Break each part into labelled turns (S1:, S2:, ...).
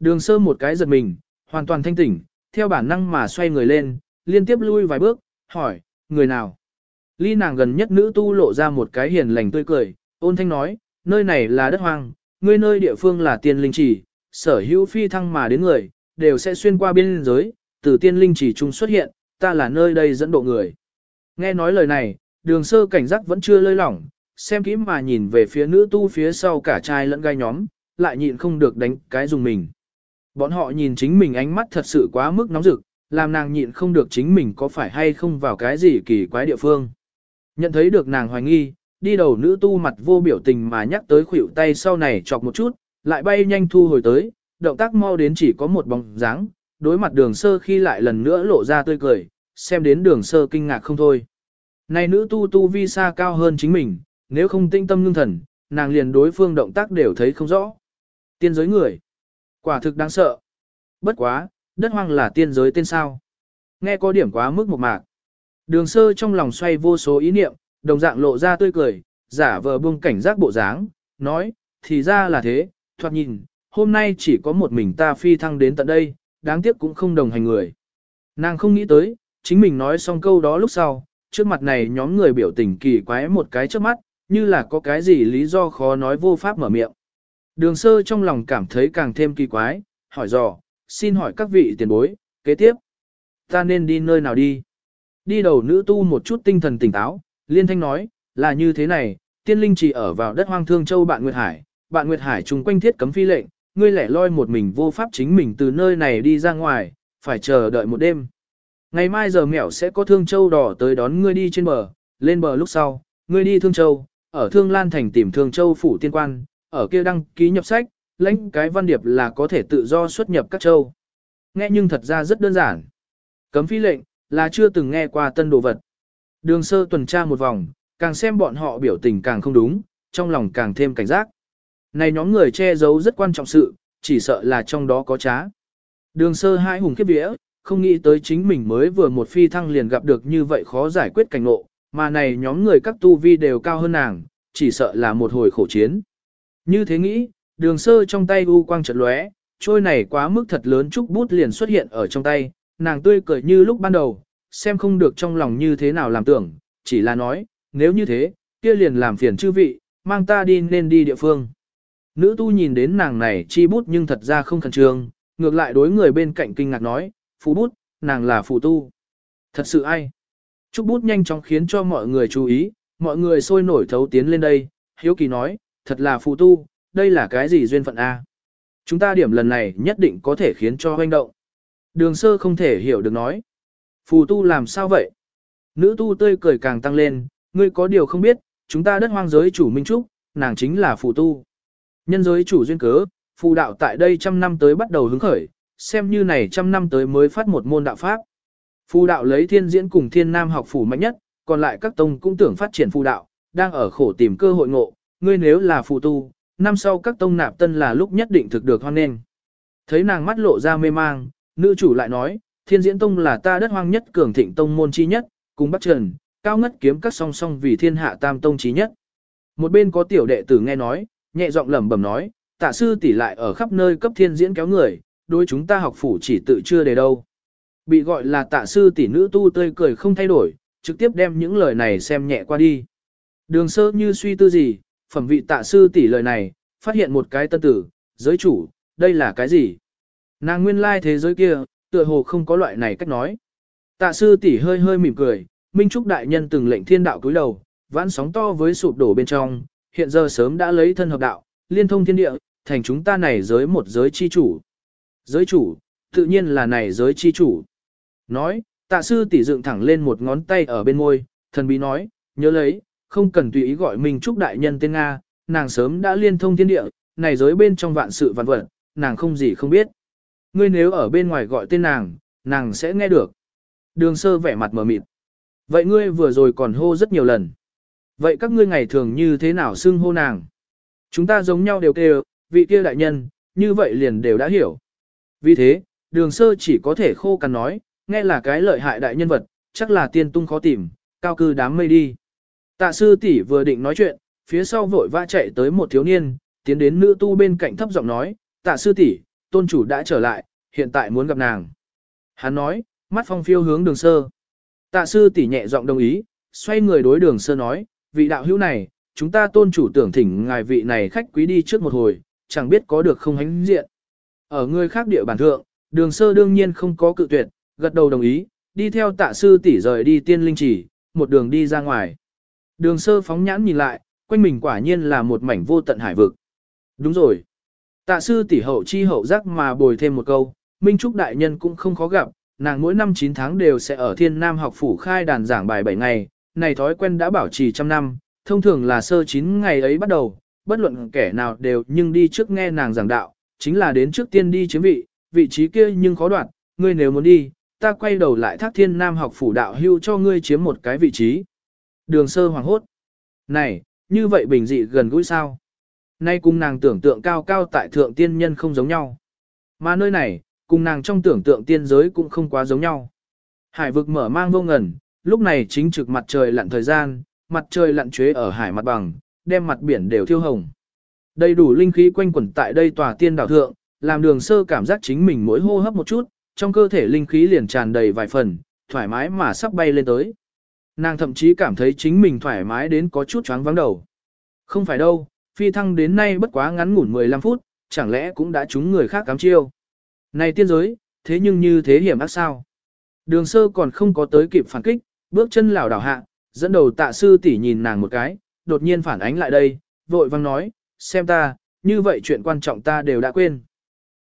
S1: Đường sơ một cái giật mình, hoàn toàn thanh tỉnh, theo bản năng mà xoay người lên, liên tiếp lui vài bước, hỏi, người nào? Ly nàng gần nhất nữ tu lộ ra một cái hiền lành tươi cười, ôn thanh nói, nơi này là đất hoang, ngươi nơi địa phương là tiên linh chỉ, sở hữu phi thăng mà đến người, đều sẽ xuyên qua biên giới, từ tiên linh chỉ trung xuất hiện, ta là nơi đây dẫn độ người. Nghe nói lời này, đường sơ cảnh giác vẫn chưa lơi lỏng, xem kỹ mà nhìn về phía nữ tu phía sau cả trai lẫn gai nhóm, lại nhịn không được đánh cái dùng mình. Bọn họ nhìn chính mình ánh mắt thật sự quá mức nóng rực, làm nàng nhịn không được chính mình có phải hay không vào cái gì kỳ quái địa phương. Nhận thấy được nàng hoài nghi, đi đầu nữ tu mặt vô biểu tình mà nhắc tới khuỷu tay sau này chọc một chút, lại bay nhanh thu hồi tới, động tác mau đến chỉ có một bóng dáng, đối mặt đường sơ khi lại lần nữa lộ ra tươi cười, xem đến đường sơ kinh ngạc không thôi. Này nữ tu tu vi xa cao hơn chính mình, nếu không tinh tâm ngưng thần, nàng liền đối phương động tác đều thấy không rõ. Tiên giới người. Quả thực đáng sợ. Bất quá, đất hoang là tiên giới tên sao. Nghe có điểm quá mức một mạc. Đường sơ trong lòng xoay vô số ý niệm, đồng dạng lộ ra tươi cười, giả vờ buông cảnh giác bộ dáng, nói, thì ra là thế, thoạt nhìn, hôm nay chỉ có một mình ta phi thăng đến tận đây, đáng tiếc cũng không đồng hành người. Nàng không nghĩ tới, chính mình nói xong câu đó lúc sau, trước mặt này nhóm người biểu tình kỳ quái một cái trước mắt, như là có cái gì lý do khó nói vô pháp mở miệng. Đường sơ trong lòng cảm thấy càng thêm kỳ quái, hỏi dò, xin hỏi các vị tiền bối, kế tiếp, ta nên đi nơi nào đi? Đi đầu nữ tu một chút tinh thần tỉnh táo, liên thanh nói, là như thế này, tiên linh chỉ ở vào đất hoang thương châu bạn Nguyệt Hải, bạn Nguyệt Hải chung quanh thiết cấm phi lệnh, ngươi lẻ loi một mình vô pháp chính mình từ nơi này đi ra ngoài, phải chờ đợi một đêm. Ngày mai giờ mẹo sẽ có thương châu đỏ tới đón ngươi đi trên bờ, lên bờ lúc sau, ngươi đi thương châu, ở thương lan thành tìm thương châu phủ tiên quan, ở kia đăng ký nhập sách, lãnh cái văn điệp là có thể tự do xuất nhập các châu. Nghe nhưng thật ra rất đơn giản. Cấm phi lệnh, là chưa từng nghe qua tân đồ vật. Đường sơ tuần tra một vòng, càng xem bọn họ biểu tình càng không đúng, trong lòng càng thêm cảnh giác. Này nhóm người che giấu rất quan trọng sự, chỉ sợ là trong đó có trá. Đường sơ hai hùng kiếp vía, không nghĩ tới chính mình mới vừa một phi thăng liền gặp được như vậy khó giải quyết cảnh ngộ, mà này nhóm người các tu vi đều cao hơn nàng, chỉ sợ là một hồi khổ chiến. Như thế nghĩ, đường sơ trong tay u quang chợt lóe, trôi này quá mức thật lớn chúc bút liền xuất hiện ở trong tay, nàng tươi cười như lúc ban đầu, xem không được trong lòng như thế nào làm tưởng, chỉ là nói, nếu như thế, kia liền làm phiền chư vị, mang ta đi nên đi địa phương. Nữ tu nhìn đến nàng này chi bút nhưng thật ra không khẩn trương, ngược lại đối người bên cạnh kinh ngạc nói, phú bút, nàng là phù tu. Thật sự ai? Trúc bút nhanh chóng khiến cho mọi người chú ý, mọi người sôi nổi thấu tiến lên đây, hiếu kỳ nói, thật là phù tu, đây là cái gì duyên phận A. Chúng ta điểm lần này nhất định có thể khiến cho hoành động. Đường sơ không thể hiểu được nói. Phù tu làm sao vậy? Nữ tu tươi cười càng tăng lên, ngươi có điều không biết, chúng ta đất hoang giới chủ Minh Trúc, nàng chính là phù tu. Nhân giới chủ duyên cớ, phù đạo tại đây trăm năm tới bắt đầu hứng khởi, xem như này trăm năm tới mới phát một môn đạo pháp. Phù đạo lấy thiên diễn cùng thiên nam học phủ mạnh nhất, còn lại các tông cũng tưởng phát triển phù đạo, đang ở khổ tìm cơ hội ngộ, ngươi nếu là phụ tu, năm sau các tông nạp tân là lúc nhất định thực được hoan nghênh. Thấy nàng mắt lộ ra mê mang, nữ chủ lại nói, thiên diễn tông là ta đất hoang nhất cường thịnh tông môn chi nhất, cùng Bắc Trần, cao ngất kiếm các song song vì thiên hạ tam tông chí nhất. Một bên có tiểu đệ tử nghe nói, nhẹ giọng lẩm bẩm nói, tạ sư tỷ lại ở khắp nơi cấp thiên diễn kéo người, đối chúng ta học phủ chỉ tự chưa đề đâu. Bị gọi là tạ sư tỷ nữ tu tươi cười không thay đổi, trực tiếp đem những lời này xem nhẹ qua đi. Đường sơ như suy tư gì, phẩm vị tạ sư tỷ lời này, phát hiện một cái tân tử, giới chủ, đây là cái gì? Nàng nguyên lai thế giới kia, tựa hồ không có loại này cách nói. Tạ sư tỷ hơi hơi mỉm cười, Minh Trúc đại nhân từng lệnh thiên đạo cúi đầu, vãn sóng to với sụp đổ bên trong, hiện giờ sớm đã lấy thân hợp đạo, liên thông thiên địa, thành chúng ta này giới một giới chi chủ. Giới chủ, tự nhiên là này giới chi chủ. Nói, tạ sư tỷ dựng thẳng lên một ngón tay ở bên môi, thần bí nói, nhớ lấy, không cần tùy ý gọi mình Trúc đại nhân tên Nga, nàng sớm đã liên thông thiên địa, này giới bên trong vạn sự vạn vật, nàng không gì không biết. Ngươi nếu ở bên ngoài gọi tên nàng, nàng sẽ nghe được. Đường sơ vẻ mặt mờ mịt. Vậy ngươi vừa rồi còn hô rất nhiều lần. Vậy các ngươi ngày thường như thế nào xưng hô nàng? Chúng ta giống nhau đều kêu, vị kia đại nhân, như vậy liền đều đã hiểu. Vì thế, đường sơ chỉ có thể khô cằn nói, nghe là cái lợi hại đại nhân vật, chắc là tiên tung khó tìm, cao cư đám mây đi. Tạ sư tỷ vừa định nói chuyện, phía sau vội vã chạy tới một thiếu niên, tiến đến nữ tu bên cạnh thấp giọng nói, tạ sư tỷ, tôn chủ đã trở lại, hiện tại muốn gặp nàng. Hắn nói, mắt phong phiêu hướng đường sơ. Tạ sư tỷ nhẹ giọng đồng ý, xoay người đối đường sơ nói, vị đạo hữu này, chúng ta tôn chủ tưởng thỉnh ngài vị này khách quý đi trước một hồi, chẳng biết có được không hánh diện. Ở người khác địa bản thượng, đường sơ đương nhiên không có cự tuyệt, gật đầu đồng ý, đi theo tạ sư tỷ rời đi tiên linh chỉ, một đường đi ra ngoài. Đường sơ phóng nhãn nhìn lại, quanh mình quả nhiên là một mảnh vô tận hải vực. Đúng rồi. Tạ sư tỷ hậu chi hậu giác mà bồi thêm một câu, Minh Trúc đại nhân cũng không khó gặp, nàng mỗi năm 9 tháng đều sẽ ở Thiên Nam học phủ khai đàn giảng bài 7 ngày, này thói quen đã bảo trì trăm năm, thông thường là sơ 9 ngày ấy bắt đầu, bất luận kẻ nào đều nhưng đi trước nghe nàng giảng đạo, chính là đến trước tiên đi chiếm vị, vị trí kia nhưng khó đoạt, ngươi nếu muốn đi, ta quay đầu lại thác Thiên Nam học phủ đạo hưu cho ngươi chiếm một cái vị trí. Đường sơ hoàng hốt. Này, như vậy bình dị gần gũi sao? Nay cùng nàng tưởng tượng cao cao tại thượng tiên nhân không giống nhau. Mà nơi này, cùng nàng trong tưởng tượng tiên giới cũng không quá giống nhau. Hải vực mở mang vô ngần, lúc này chính trực mặt trời lặn thời gian, mặt trời lặn chế ở hải mặt bằng, đem mặt biển đều thiêu hồng. Đầy đủ linh khí quanh quẩn tại đây tòa tiên đảo thượng, làm đường sơ cảm giác chính mình mỗi hô hấp một chút, trong cơ thể linh khí liền tràn đầy vài phần, thoải mái mà sắp bay lên tới. Nàng thậm chí cảm thấy chính mình thoải mái đến có chút choáng vắng đầu. Không phải đâu, phi thăng đến nay bất quá ngắn ngủn 15 phút, chẳng lẽ cũng đã trúng người khác cám chiêu. Này tiên giới, thế nhưng như thế hiểm ác sao? Đường sơ còn không có tới kịp phản kích, bước chân lảo đảo hạ, dẫn đầu tạ sư tỷ nhìn nàng một cái, đột nhiên phản ánh lại đây, vội vang nói, xem ta, như vậy chuyện quan trọng ta đều đã quên.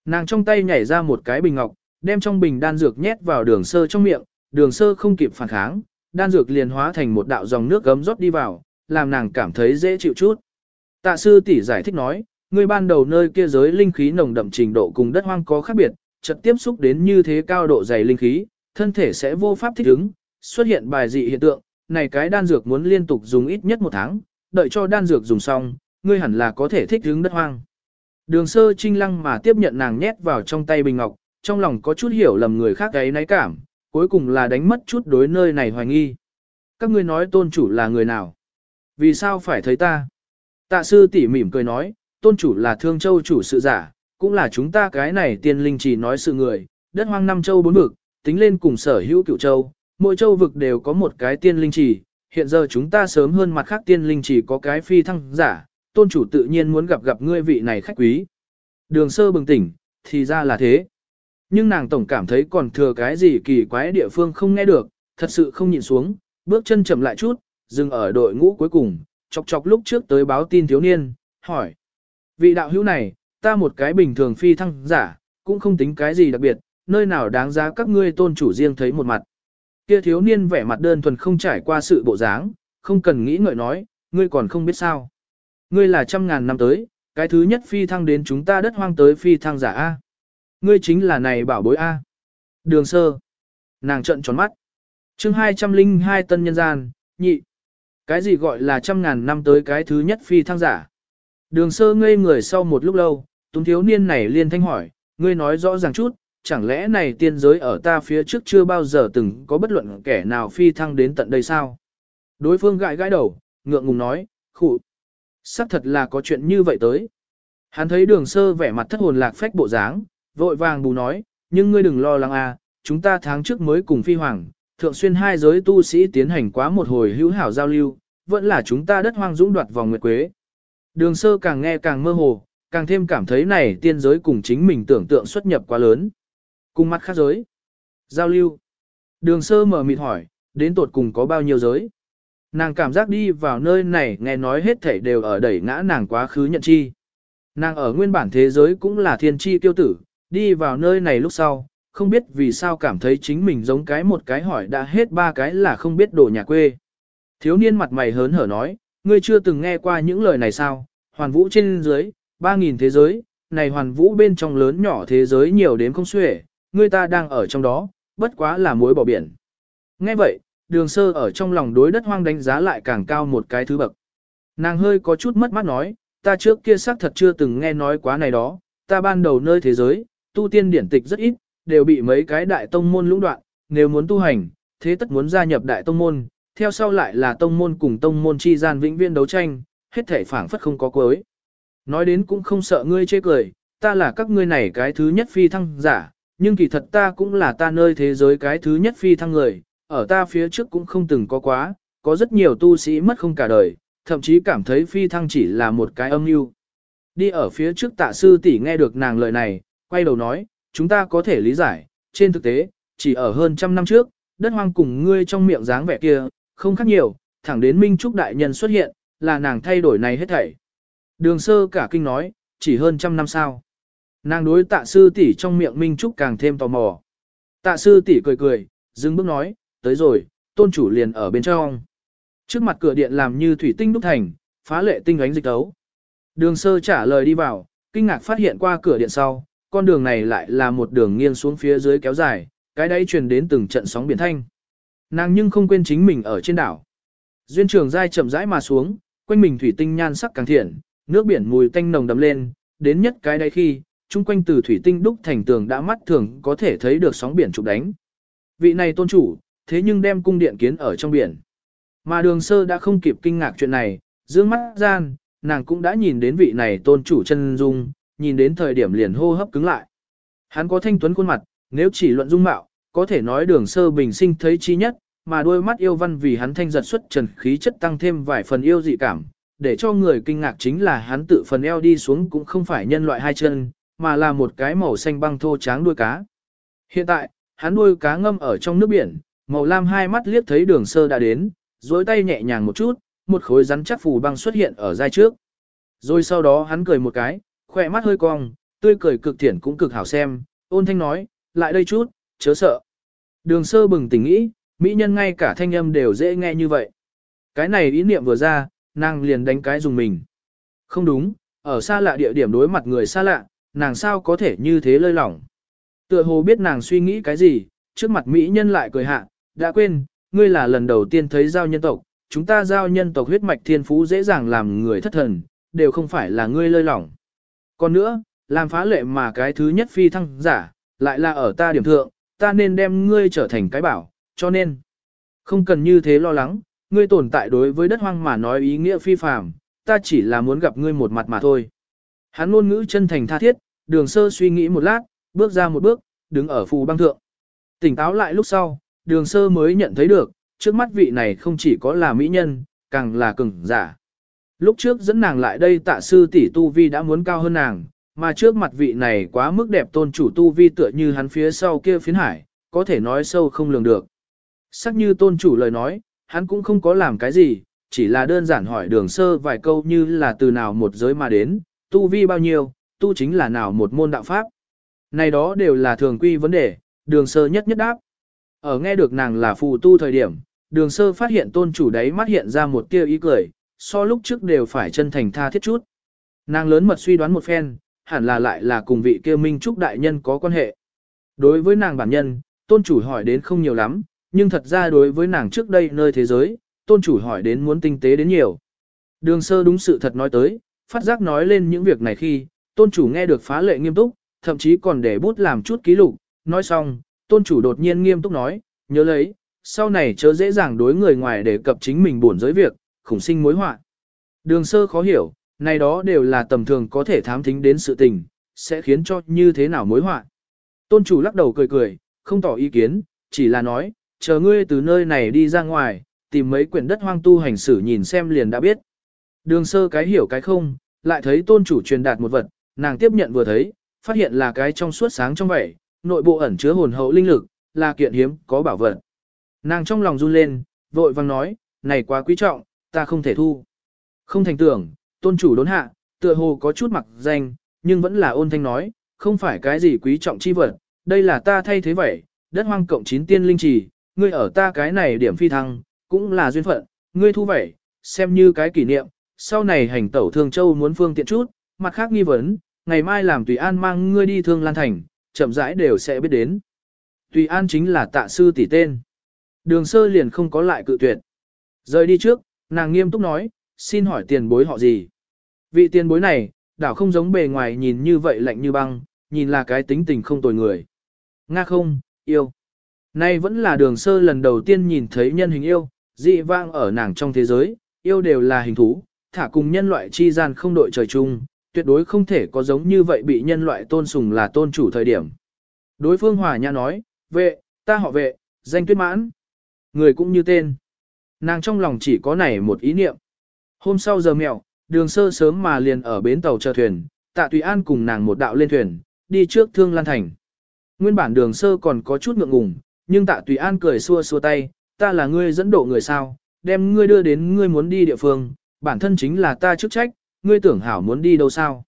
S1: Nàng trong tay nhảy ra một cái bình ngọc, đem trong bình đan dược nhét vào đường sơ trong miệng, đường sơ không kịp phản kháng, đan dược liền hóa thành một đạo dòng nước gấm rót đi vào, làm nàng cảm thấy dễ chịu chút. Tạ sư tỷ giải thích nói, người ban đầu nơi kia giới linh khí nồng đậm trình độ cùng đất hoang có khác biệt, chợt tiếp xúc đến như thế cao độ dày linh khí, thân thể sẽ vô pháp thích ứng, xuất hiện bài dị hiện tượng, này cái đan dược muốn liên tục dùng ít nhất một tháng, đợi cho đan dược dùng xong, ngươi hẳn là có thể thích ứng đất hoang. Đường sơ trinh lăng mà tiếp nhận nàng nhét vào trong tay bình ngọc, trong lòng có chút hiểu lầm người khác ấy náy cảm, cuối cùng là đánh mất chút đối nơi này hoài nghi. Các ngươi nói tôn chủ là người nào? Vì sao phải thấy ta? Tạ sư tỉ mỉm cười nói, tôn chủ là thương châu chủ sự giả, cũng là chúng ta cái này tiên linh chỉ nói sự người, đất hoang năm châu bốn vực, tính lên cùng sở hữu cựu châu, mỗi châu vực đều có một cái tiên linh chỉ, hiện giờ chúng ta sớm hơn mặt khác tiên linh chỉ có cái phi thăng giả, tôn chủ tự nhiên muốn gặp gặp ngươi vị này khách quý. Đường sơ bừng tỉnh, thì ra là thế. Nhưng nàng tổng cảm thấy còn thừa cái gì kỳ quái địa phương không nghe được, thật sự không nhìn xuống, bước chân chậm lại chút, dừng ở đội ngũ cuối cùng, chọc chọc lúc trước tới báo tin thiếu niên, hỏi. Vị đạo hữu này, ta một cái bình thường phi thăng giả, cũng không tính cái gì đặc biệt, nơi nào đáng giá các ngươi tôn chủ riêng thấy một mặt. Kia thiếu niên vẻ mặt đơn thuần không trải qua sự bộ dáng, không cần nghĩ ngợi nói, ngươi còn không biết sao. Ngươi là trăm ngàn năm tới, cái thứ nhất phi thăng đến chúng ta đất hoang tới phi thăng giả A. Ngươi chính là này bảo bối A. Đường sơ. Nàng trận tròn mắt. chương 202 tân nhân gian, nhị. Cái gì gọi là trăm ngàn năm tới cái thứ nhất phi thăng giả? Đường sơ ngây người sau một lúc lâu, túng thiếu niên này liên thanh hỏi, ngươi nói rõ ràng chút, chẳng lẽ này tiên giới ở ta phía trước chưa bao giờ từng có bất luận kẻ nào phi thăng đến tận đây sao? Đối phương gãi gãi đầu, ngượng ngùng nói, khụ. Sắc thật là có chuyện như vậy tới. Hắn thấy đường sơ vẻ mặt thất hồn lạc phách bộ dáng, vội vàng bù nói, nhưng ngươi đừng lo lắng à, chúng ta tháng trước mới cùng phi hoàng, thượng xuyên hai giới tu sĩ tiến hành quá một hồi hữu hảo giao lưu, vẫn là chúng ta đất hoang dũng đoạt vòng nguyệt quế. Đường sơ càng nghe càng mơ hồ, càng thêm cảm thấy này tiên giới cùng chính mình tưởng tượng xuất nhập quá lớn. Cùng mắt khác giới. Giao lưu. Đường sơ mở mịt hỏi, đến tột cùng có bao nhiêu giới? Nàng cảm giác đi vào nơi này nghe nói hết thảy đều ở đẩy ngã nàng quá khứ nhận chi. Nàng ở nguyên bản thế giới cũng là thiên chi tiêu tử, đi vào nơi này lúc sau, không biết vì sao cảm thấy chính mình giống cái một cái hỏi đã hết ba cái là không biết đồ nhà quê. Thiếu niên mặt mày hớn hở nói, ngươi chưa từng nghe qua những lời này sao, hoàn vũ trên dưới, ba nghìn thế giới, này hoàn vũ bên trong lớn nhỏ thế giới nhiều đến không xuể, ngươi ta đang ở trong đó, bất quá là muối bỏ biển. Nghe vậy, đường sơ ở trong lòng đối đất hoang đánh giá lại càng cao một cái thứ bậc. Nàng hơi có chút mất mát nói, ta trước kia xác thật chưa từng nghe nói quá này đó, ta ban đầu nơi thế giới, tu tiên điển tịch rất ít, đều bị mấy cái đại tông môn lũng đoạn, nếu muốn tu hành, thế tất muốn gia nhập đại tông môn, theo sau lại là tông môn cùng tông môn chi gian vĩnh viên đấu tranh, hết thể phảng phất không có cuối. Nói đến cũng không sợ ngươi chê cười, ta là các ngươi này cái thứ nhất phi thăng giả, nhưng kỳ thật ta cũng là ta nơi thế giới cái thứ nhất phi thăng người, ở ta phía trước cũng không từng có quá, có rất nhiều tu sĩ mất không cả đời, thậm chí cảm thấy phi thăng chỉ là một cái âm mưu. Đi ở phía trước tạ sư tỷ nghe được nàng lời này, quay đầu nói, chúng ta có thể lý giải, trên thực tế, chỉ ở hơn trăm năm trước, đất hoang cùng ngươi trong miệng dáng vẻ kia, không khác nhiều, thẳng đến Minh Trúc Đại Nhân xuất hiện, là nàng thay đổi này hết thảy. Đường sơ cả kinh nói, chỉ hơn trăm năm sau, Nàng đối tạ sư tỷ trong miệng Minh Trúc càng thêm tò mò. Tạ sư tỷ cười cười, dừng bước nói, tới rồi, tôn chủ liền ở bên trong. Trước mặt cửa điện làm như thủy tinh đúc thành, phá lệ tinh ánh dịch tấu. Đường sơ trả lời đi vào, kinh ngạc phát hiện qua cửa điện sau, con đường này lại là một đường nghiêng xuống phía dưới kéo dài, cái đấy truyền đến từng trận sóng biển thanh. Nàng nhưng không quên chính mình ở trên đảo. Duyên trường dai chậm rãi mà xuống, quanh mình thủy tinh nhan sắc càng thiện, nước biển mùi tanh nồng đậm lên, đến nhất cái đấy khi, chung quanh từ thủy tinh đúc thành tường đã mắt thường có thể thấy được sóng biển chụp đánh. Vị này tôn chủ, thế nhưng đem cung điện kiến ở trong biển. Mà đường sơ đã không kịp kinh ngạc chuyện này, dương mắt gian, nàng cũng đã nhìn đến vị này tôn chủ chân dung, nhìn đến thời điểm liền hô hấp cứng lại. Hắn có thanh tuấn khuôn mặt, nếu chỉ luận dung mạo, có thể nói đường sơ bình sinh thấy chi nhất, mà đôi mắt yêu văn vì hắn thanh giật xuất trần khí chất tăng thêm vài phần yêu dị cảm, để cho người kinh ngạc chính là hắn tự phần eo đi xuống cũng không phải nhân loại hai chân, mà là một cái màu xanh băng thô tráng đuôi cá. Hiện tại, hắn đuôi cá ngâm ở trong nước biển, màu lam hai mắt liếc thấy đường sơ đã đến, dối tay nhẹ nhàng một chút, một khối rắn chắc phù băng xuất hiện ở dai trước. Rồi sau đó hắn cười một cái, khỏe mắt hơi cong, tươi cười cực thiển cũng cực hảo xem, ôn thanh nói, lại đây chút, chớ sợ. Đường sơ bừng tỉnh nghĩ, mỹ nhân ngay cả thanh âm đều dễ nghe như vậy. Cái này ý niệm vừa ra, nàng liền đánh cái dùng mình. Không đúng, ở xa lạ địa điểm đối mặt người xa lạ, nàng sao có thể như thế lơi lỏng. Tựa hồ biết nàng suy nghĩ cái gì, trước mặt mỹ nhân lại cười hạ, đã quên, ngươi là lần đầu tiên thấy giao nhân tộc, chúng ta giao nhân tộc huyết mạch thiên phú dễ dàng làm người thất thần, đều không phải là ngươi lơi lỏng. Còn nữa, làm phá lệ mà cái thứ nhất phi thăng giả, lại là ở ta điểm thượng, ta nên đem ngươi trở thành cái bảo, cho nên, không cần như thế lo lắng, ngươi tồn tại đối với đất hoang mà nói ý nghĩa phi phàm, ta chỉ là muốn gặp ngươi một mặt mà thôi. Hắn ngôn ngữ chân thành tha thiết, đường sơ suy nghĩ một lát, bước ra một bước, đứng ở phù băng thượng. Tỉnh táo lại lúc sau, đường sơ mới nhận thấy được, trước mắt vị này không chỉ có là mỹ nhân, càng là cường giả. Lúc trước dẫn nàng lại đây tạ sư tỷ tu vi đã muốn cao hơn nàng, mà trước mặt vị này quá mức đẹp tôn chủ tu vi tựa như hắn phía sau kia phiến hải, có thể nói sâu không lường được. Sắc như tôn chủ lời nói, hắn cũng không có làm cái gì, chỉ là đơn giản hỏi đường sơ vài câu như là từ nào một giới mà đến, tu vi bao nhiêu, tu chính là nào một môn đạo pháp. Này đó đều là thường quy vấn đề, đường sơ nhất nhất đáp. Ở nghe được nàng là phù tu thời điểm, đường sơ phát hiện tôn chủ đấy mắt hiện ra một tia ý cười, so lúc trước đều phải chân thành tha thiết chút. Nàng lớn mật suy đoán một phen, hẳn là lại là cùng vị kia Minh Trúc đại nhân có quan hệ. Đối với nàng bản nhân, tôn chủ hỏi đến không nhiều lắm, nhưng thật ra đối với nàng trước đây nơi thế giới, tôn chủ hỏi đến muốn tinh tế đến nhiều. Đường sơ đúng sự thật nói tới, phát giác nói lên những việc này khi, tôn chủ nghe được phá lệ nghiêm túc, thậm chí còn để bút làm chút ký lục, nói xong, tôn chủ đột nhiên nghiêm túc nói, nhớ lấy, sau này chớ dễ dàng đối người ngoài để cập chính mình buồn giới việc, khủng sinh mối họa. Đường sơ khó hiểu, này đó đều là tầm thường có thể thám thính đến sự tình, sẽ khiến cho như thế nào mối họa. Tôn chủ lắc đầu cười cười, không tỏ ý kiến, chỉ là nói, chờ ngươi từ nơi này đi ra ngoài, tìm mấy quyển đất hoang tu hành sử nhìn xem liền đã biết. Đường sơ cái hiểu cái không, lại thấy tôn chủ truyền đạt một vật, nàng tiếp nhận vừa thấy, phát hiện là cái trong suốt sáng trong vậy, nội bộ ẩn chứa hồn hậu linh lực, là kiện hiếm, có bảo vật. Nàng trong lòng run lên, vội vang nói, này quá quý trọng, ta không thể thu. Không thành tưởng, tôn chủ đốn hạ, tựa hồ có chút mặc danh, nhưng vẫn là ôn thanh nói, không phải cái gì quý trọng chi vật, đây là ta thay thế vậy, đất hoang cộng chín tiên linh trì, ngươi ở ta cái này điểm phi thăng, cũng là duyên phận, ngươi thu vậy, xem như cái kỷ niệm, sau này hành tẩu thương châu muốn phương tiện chút, mặt khác nghi vấn, ngày mai làm Tùy An mang ngươi đi thương Lan Thành, chậm rãi đều sẽ biết đến. Tùy An chính là tạ sư tỷ tên. Đường sơ liền không có lại cự tuyệt. Rời đi trước, nàng nghiêm túc nói, xin hỏi tiền bối họ gì. Vị tiền bối này, đảo không giống bề ngoài nhìn như vậy lạnh như băng, nhìn là cái tính tình không tồi người. Nga không, yêu. Nay vẫn là đường sơ lần đầu tiên nhìn thấy nhân hình yêu, dị vang ở nàng trong thế giới, yêu đều là hình thú, thả cùng nhân loại chi gian không đội trời chung, tuyệt đối không thể có giống như vậy bị nhân loại tôn sùng là tôn chủ thời điểm. Đối phương hòa nhã nói, vệ, ta họ vệ, danh tuyết mãn. Người cũng như tên. Nàng trong lòng chỉ có này một ý niệm. Hôm sau giờ mẹo, đường sơ sớm mà liền ở bến tàu chờ thuyền, tạ tùy an cùng nàng một đạo lên thuyền, đi trước thương lan thành. Nguyên bản đường sơ còn có chút ngượng ngùng, nhưng tạ tùy an cười xua xua tay, ta là ngươi dẫn độ người sao, đem ngươi đưa đến ngươi muốn đi địa phương, bản thân chính là ta chức trách, ngươi tưởng hảo muốn đi đâu sao.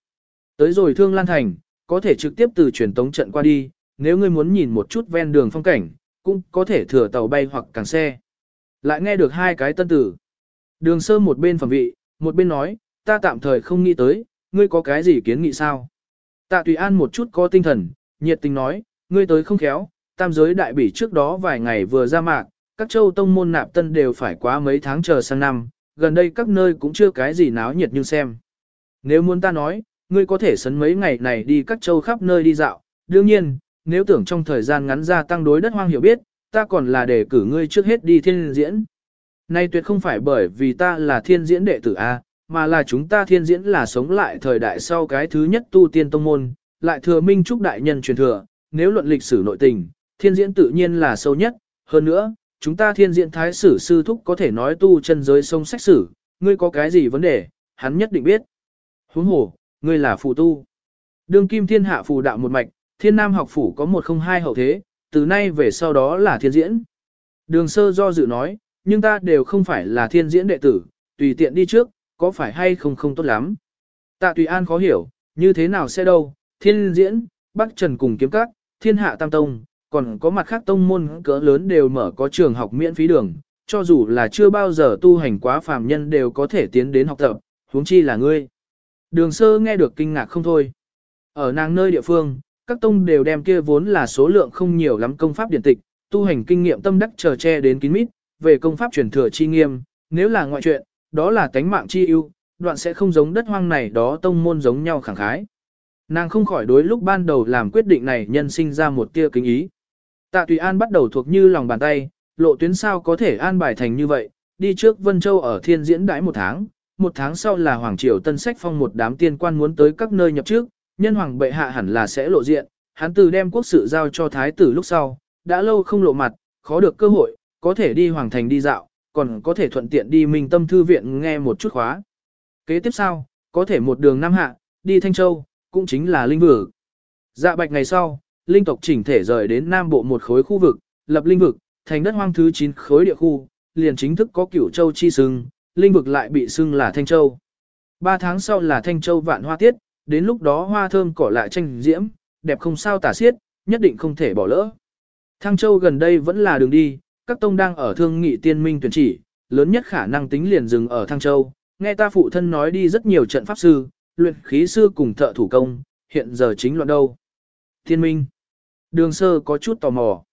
S1: Tới rồi thương lan thành, có thể trực tiếp từ truyền tống trận qua đi, nếu ngươi muốn nhìn một chút ven đường phong cảnh, cũng có thể thừa tàu bay hoặc càng xe. Lại nghe được hai cái tân tử. Đường sơ một bên phẩm vị, một bên nói, ta tạm thời không nghĩ tới, ngươi có cái gì kiến nghị sao? Tạ Tùy An một chút có tinh thần, nhiệt tình nói, ngươi tới không khéo, tam giới đại bỉ trước đó vài ngày vừa ra mạc, các châu tông môn nạp tân đều phải quá mấy tháng chờ sang năm, gần đây các nơi cũng chưa cái gì náo nhiệt như xem. Nếu muốn ta nói, ngươi có thể sấn mấy ngày này đi các châu khắp nơi đi dạo, đương nhiên, nếu tưởng trong thời gian ngắn ra tăng đối đất hoang hiểu biết, ta còn là để cử ngươi trước hết đi thiên diễn. Nay tuyệt không phải bởi vì ta là thiên diễn đệ tử A, mà là chúng ta thiên diễn là sống lại thời đại sau cái thứ nhất tu tiên tông môn, lại thừa minh trúc đại nhân truyền thừa, nếu luận lịch sử nội tình, thiên diễn tự nhiên là sâu nhất, hơn nữa, chúng ta thiên diễn thái sử sư thúc có thể nói tu chân giới sông sách sử, ngươi có cái gì vấn đề, hắn nhất định biết. Huống hồ, ngươi là phù tu. Đương kim thiên hạ phù đạo một mạch, thiên nam học phủ có một không hai hậu thế, từ nay về sau đó là thiên diễn. Đường sơ do dự nói, nhưng ta đều không phải là thiên diễn đệ tử, tùy tiện đi trước, có phải hay không không tốt lắm. Tạ Tùy An khó hiểu, như thế nào sẽ đâu, thiên diễn, Bắc Trần cùng kiếm các, thiên hạ tam tông, còn có mặt khác tông môn cỡ lớn đều mở có trường học miễn phí đường, cho dù là chưa bao giờ tu hành quá phàm nhân đều có thể tiến đến học tập, huống chi là ngươi. Đường sơ nghe được kinh ngạc không thôi. Ở nàng nơi địa phương, các tông đều đem kia vốn là số lượng không nhiều lắm công pháp điển tịch, tu hành kinh nghiệm tâm đắc chờ che đến kín mít, về công pháp truyền thừa chi nghiêm, nếu là ngoại chuyện, đó là tánh mạng chi ưu, đoạn sẽ không giống đất hoang này đó tông môn giống nhau khẳng khái. Nàng không khỏi đối lúc ban đầu làm quyết định này nhân sinh ra một tia kính ý. Tạ Tùy An bắt đầu thuộc như lòng bàn tay, lộ tuyến sao có thể an bài thành như vậy, đi trước Vân Châu ở thiên diễn đãi một tháng, một tháng sau là Hoàng Triều Tân Sách phong một đám tiên quan muốn tới các nơi nhập trước, nhân hoàng bệ hạ hẳn là sẽ lộ diện, hắn từ đem quốc sự giao cho thái tử lúc sau, đã lâu không lộ mặt, khó được cơ hội, có thể đi hoàng thành đi dạo, còn có thể thuận tiện đi Minh Tâm thư viện nghe một chút khóa. Kế tiếp sau, có thể một đường Nam Hạ, đi Thanh Châu, cũng chính là linh vực. Dạ bạch ngày sau, linh tộc chỉnh thể rời đến Nam Bộ một khối khu vực, lập linh vực, thành đất hoang thứ 9 khối địa khu, liền chính thức có cửu châu chi xưng, linh vực lại bị xưng là Thanh Châu. Ba tháng sau là Thanh Châu vạn hoa tiết, đến lúc đó hoa thơm cỏ lại tranh diễm, đẹp không sao tả xiết, nhất định không thể bỏ lỡ. Thăng Châu gần đây vẫn là đường đi, các tông đang ở thương nghị tiên minh tuyển chỉ, lớn nhất khả năng tính liền dừng ở Thăng Châu. Nghe ta phụ thân nói đi rất nhiều trận pháp sư, luyện khí sư cùng thợ thủ công, hiện giờ chính loạn đâu. Tiên minh. Đường sơ có chút tò mò.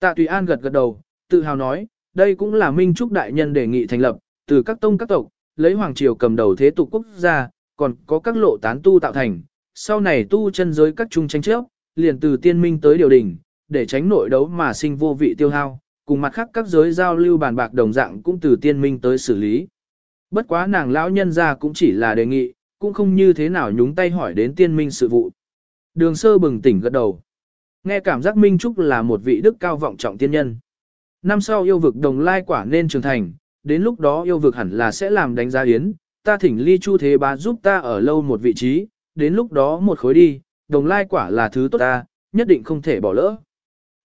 S1: Tạ Tùy An gật gật đầu, tự hào nói, đây cũng là Minh Trúc Đại Nhân đề nghị thành lập, từ các tông các tộc, lấy Hoàng Triều cầm đầu thế tục quốc gia, còn có các lộ tán tu tạo thành, sau này tu chân giới các trung tranh chấp, liền từ tiên minh tới điều đình, để tránh nội đấu mà sinh vô vị tiêu hao, cùng mặt khác các giới giao lưu bàn bạc đồng dạng cũng từ tiên minh tới xử lý. Bất quá nàng lão nhân ra cũng chỉ là đề nghị, cũng không như thế nào nhúng tay hỏi đến tiên minh sự vụ. Đường sơ bừng tỉnh gật đầu. Nghe cảm giác Minh Trúc là một vị đức cao vọng trọng tiên nhân. Năm sau yêu vực đồng lai quả nên trưởng thành, đến lúc đó yêu vực hẳn là sẽ làm đánh giá yến, ta thỉnh ly chu thế bá giúp ta ở lâu một vị trí, đến lúc đó một khối đi, đồng lai quả là thứ tốt ta, nhất định không thể bỏ lỡ.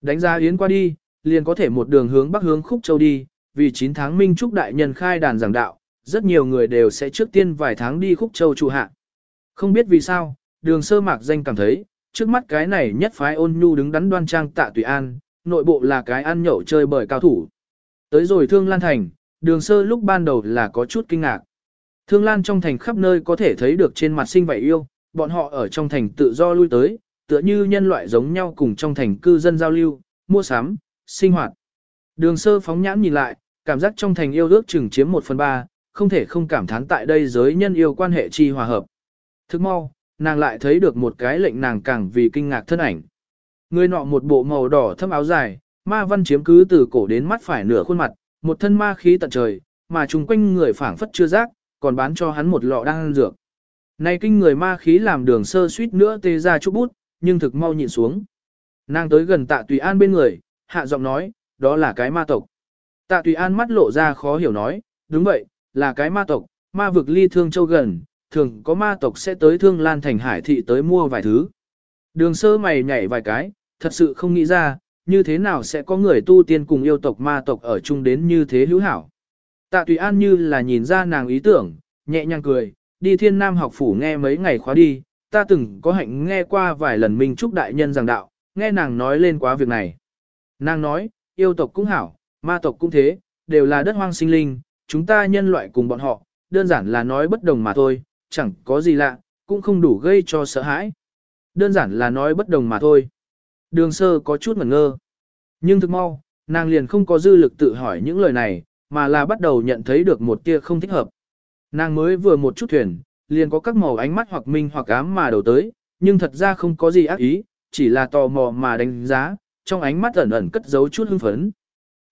S1: Đánh giá yến qua đi, liền có thể một đường hướng bắc hướng khúc châu đi, vì 9 tháng Minh Trúc Đại Nhân khai đàn giảng đạo, rất nhiều người đều sẽ trước tiên vài tháng đi khúc châu trụ hạ. Không biết vì sao, đường sơ mạc danh cảm thấy, trước mắt cái này nhất phái ôn nhu đứng đắn đoan trang tạ tùy an, nội bộ là cái ăn nhậu chơi bởi cao thủ. Tới rồi thương lan thành, đường sơ lúc ban đầu là có chút kinh ngạc. Thương lan trong thành khắp nơi có thể thấy được trên mặt sinh vậy yêu, bọn họ ở trong thành tự do lui tới, tựa như nhân loại giống nhau cùng trong thành cư dân giao lưu, mua sắm, sinh hoạt. Đường sơ phóng nhãn nhìn lại, cảm giác trong thành yêu ước chừng chiếm một phần ba, không thể không cảm thán tại đây giới nhân yêu quan hệ chi hòa hợp. Thức mau, nàng lại thấy được một cái lệnh nàng càng vì kinh ngạc thân ảnh. Người nọ một bộ màu đỏ thâm áo dài, ma văn chiếm cứ từ cổ đến mắt phải nửa khuôn mặt, một thân ma khí tận trời, mà chung quanh người phảng phất chưa giác, còn bán cho hắn một lọ đan dược. Này kinh người ma khí làm đường sơ suýt nữa tê ra chút bút, nhưng thực mau nhịn xuống. Nàng tới gần tạ tùy an bên người, hạ giọng nói, đó là cái ma tộc. Tạ tùy an mắt lộ ra khó hiểu nói, đúng vậy, là cái ma tộc, ma vực ly thương châu gần, thường có ma tộc sẽ tới thương lan thành hải thị tới mua vài thứ. Đường sơ mày nhảy vài cái, thật sự không nghĩ ra, như thế nào sẽ có người tu tiên cùng yêu tộc ma tộc ở chung đến như thế hữu hảo. Tạ Tùy An như là nhìn ra nàng ý tưởng, nhẹ nhàng cười, đi thiên nam học phủ nghe mấy ngày khóa đi, ta từng có hạnh nghe qua vài lần Minh Trúc Đại Nhân giảng đạo, nghe nàng nói lên quá việc này. Nàng nói, yêu tộc cũng hảo, ma tộc cũng thế, đều là đất hoang sinh linh, chúng ta nhân loại cùng bọn họ, đơn giản là nói bất đồng mà thôi, chẳng có gì lạ, cũng không đủ gây cho sợ hãi. Đơn giản là nói bất đồng mà thôi. Đường sơ có chút ngẩn ngơ. Nhưng thực mau, nàng liền không có dư lực tự hỏi những lời này, mà là bắt đầu nhận thấy được một tia không thích hợp. Nàng mới vừa một chút thuyền, liền có các màu ánh mắt hoặc minh hoặc ám mà đầu tới, nhưng thật ra không có gì ác ý, chỉ là tò mò mà đánh giá, trong ánh mắt ẩn ẩn cất giấu chút hưng phấn.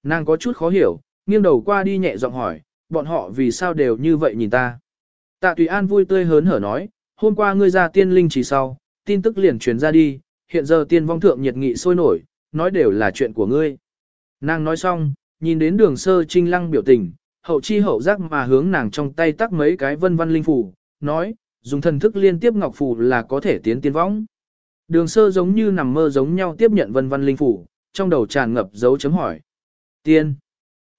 S1: Nàng có chút khó hiểu, nghiêng đầu qua đi nhẹ giọng hỏi, bọn họ vì sao đều như vậy nhìn ta. Tạ Tùy An vui tươi hớn hở nói, hôm qua ngươi ra tiên linh chỉ sau, tin tức liền truyền ra đi, hiện giờ tiên vong thượng nhiệt nghị sôi nổi, nói đều là chuyện của ngươi. Nàng nói xong, nhìn đến đường sơ trinh lăng biểu tình, hậu chi hậu giác mà hướng nàng trong tay tắc mấy cái vân văn linh phủ, nói, dùng thần thức liên tiếp ngọc phủ là có thể tiến tiên vong. Đường sơ giống như nằm mơ giống nhau tiếp nhận vân văn linh phủ, trong đầu tràn ngập dấu chấm hỏi. Tiên.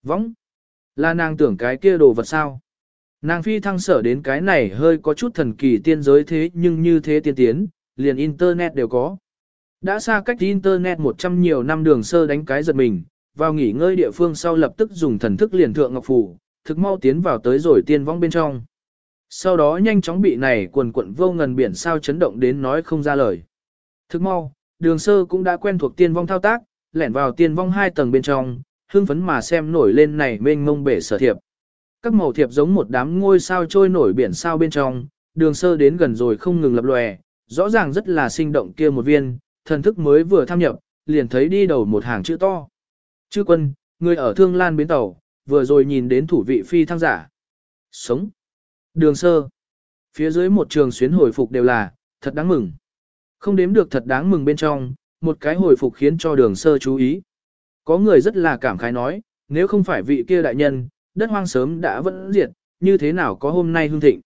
S1: Võng. Là nàng tưởng cái kia đồ vật sao? Nàng phi thăng sở đến cái này hơi có chút thần kỳ tiên giới thế nhưng như thế tiên tiến, liền internet đều có. Đã xa cách internet một trăm nhiều năm đường sơ đánh cái giật mình, vào nghỉ ngơi địa phương sau lập tức dùng thần thức liền thượng ngọc phủ, thực mau tiến vào tới rồi tiên vong bên trong. Sau đó nhanh chóng bị này quần quận vô ngần biển sao chấn động đến nói không ra lời. Thực mau, đường sơ cũng đã quen thuộc tiên vong thao tác, lẻn vào tiên vong hai tầng bên trong, hưng phấn mà xem nổi lên này mênh mông bể sở thiệp. Các màu thiệp giống một đám ngôi sao trôi nổi biển sao bên trong, đường sơ đến gần rồi không ngừng lập lòe, rõ ràng rất là sinh động kia một viên, thần thức mới vừa tham nhập, liền thấy đi đầu một hàng chữ to. Chư quân, người ở Thương Lan bến tàu, vừa rồi nhìn đến thủ vị phi thăng giả. Sống. Đường sơ. Phía dưới một trường xuyến hồi phục đều là, thật đáng mừng. Không đếm được thật đáng mừng bên trong, một cái hồi phục khiến cho đường sơ chú ý. Có người rất là cảm khái nói, nếu không phải vị kia đại nhân, đất hoang sớm đã vẫn diệt, như thế nào có hôm nay hương thịnh.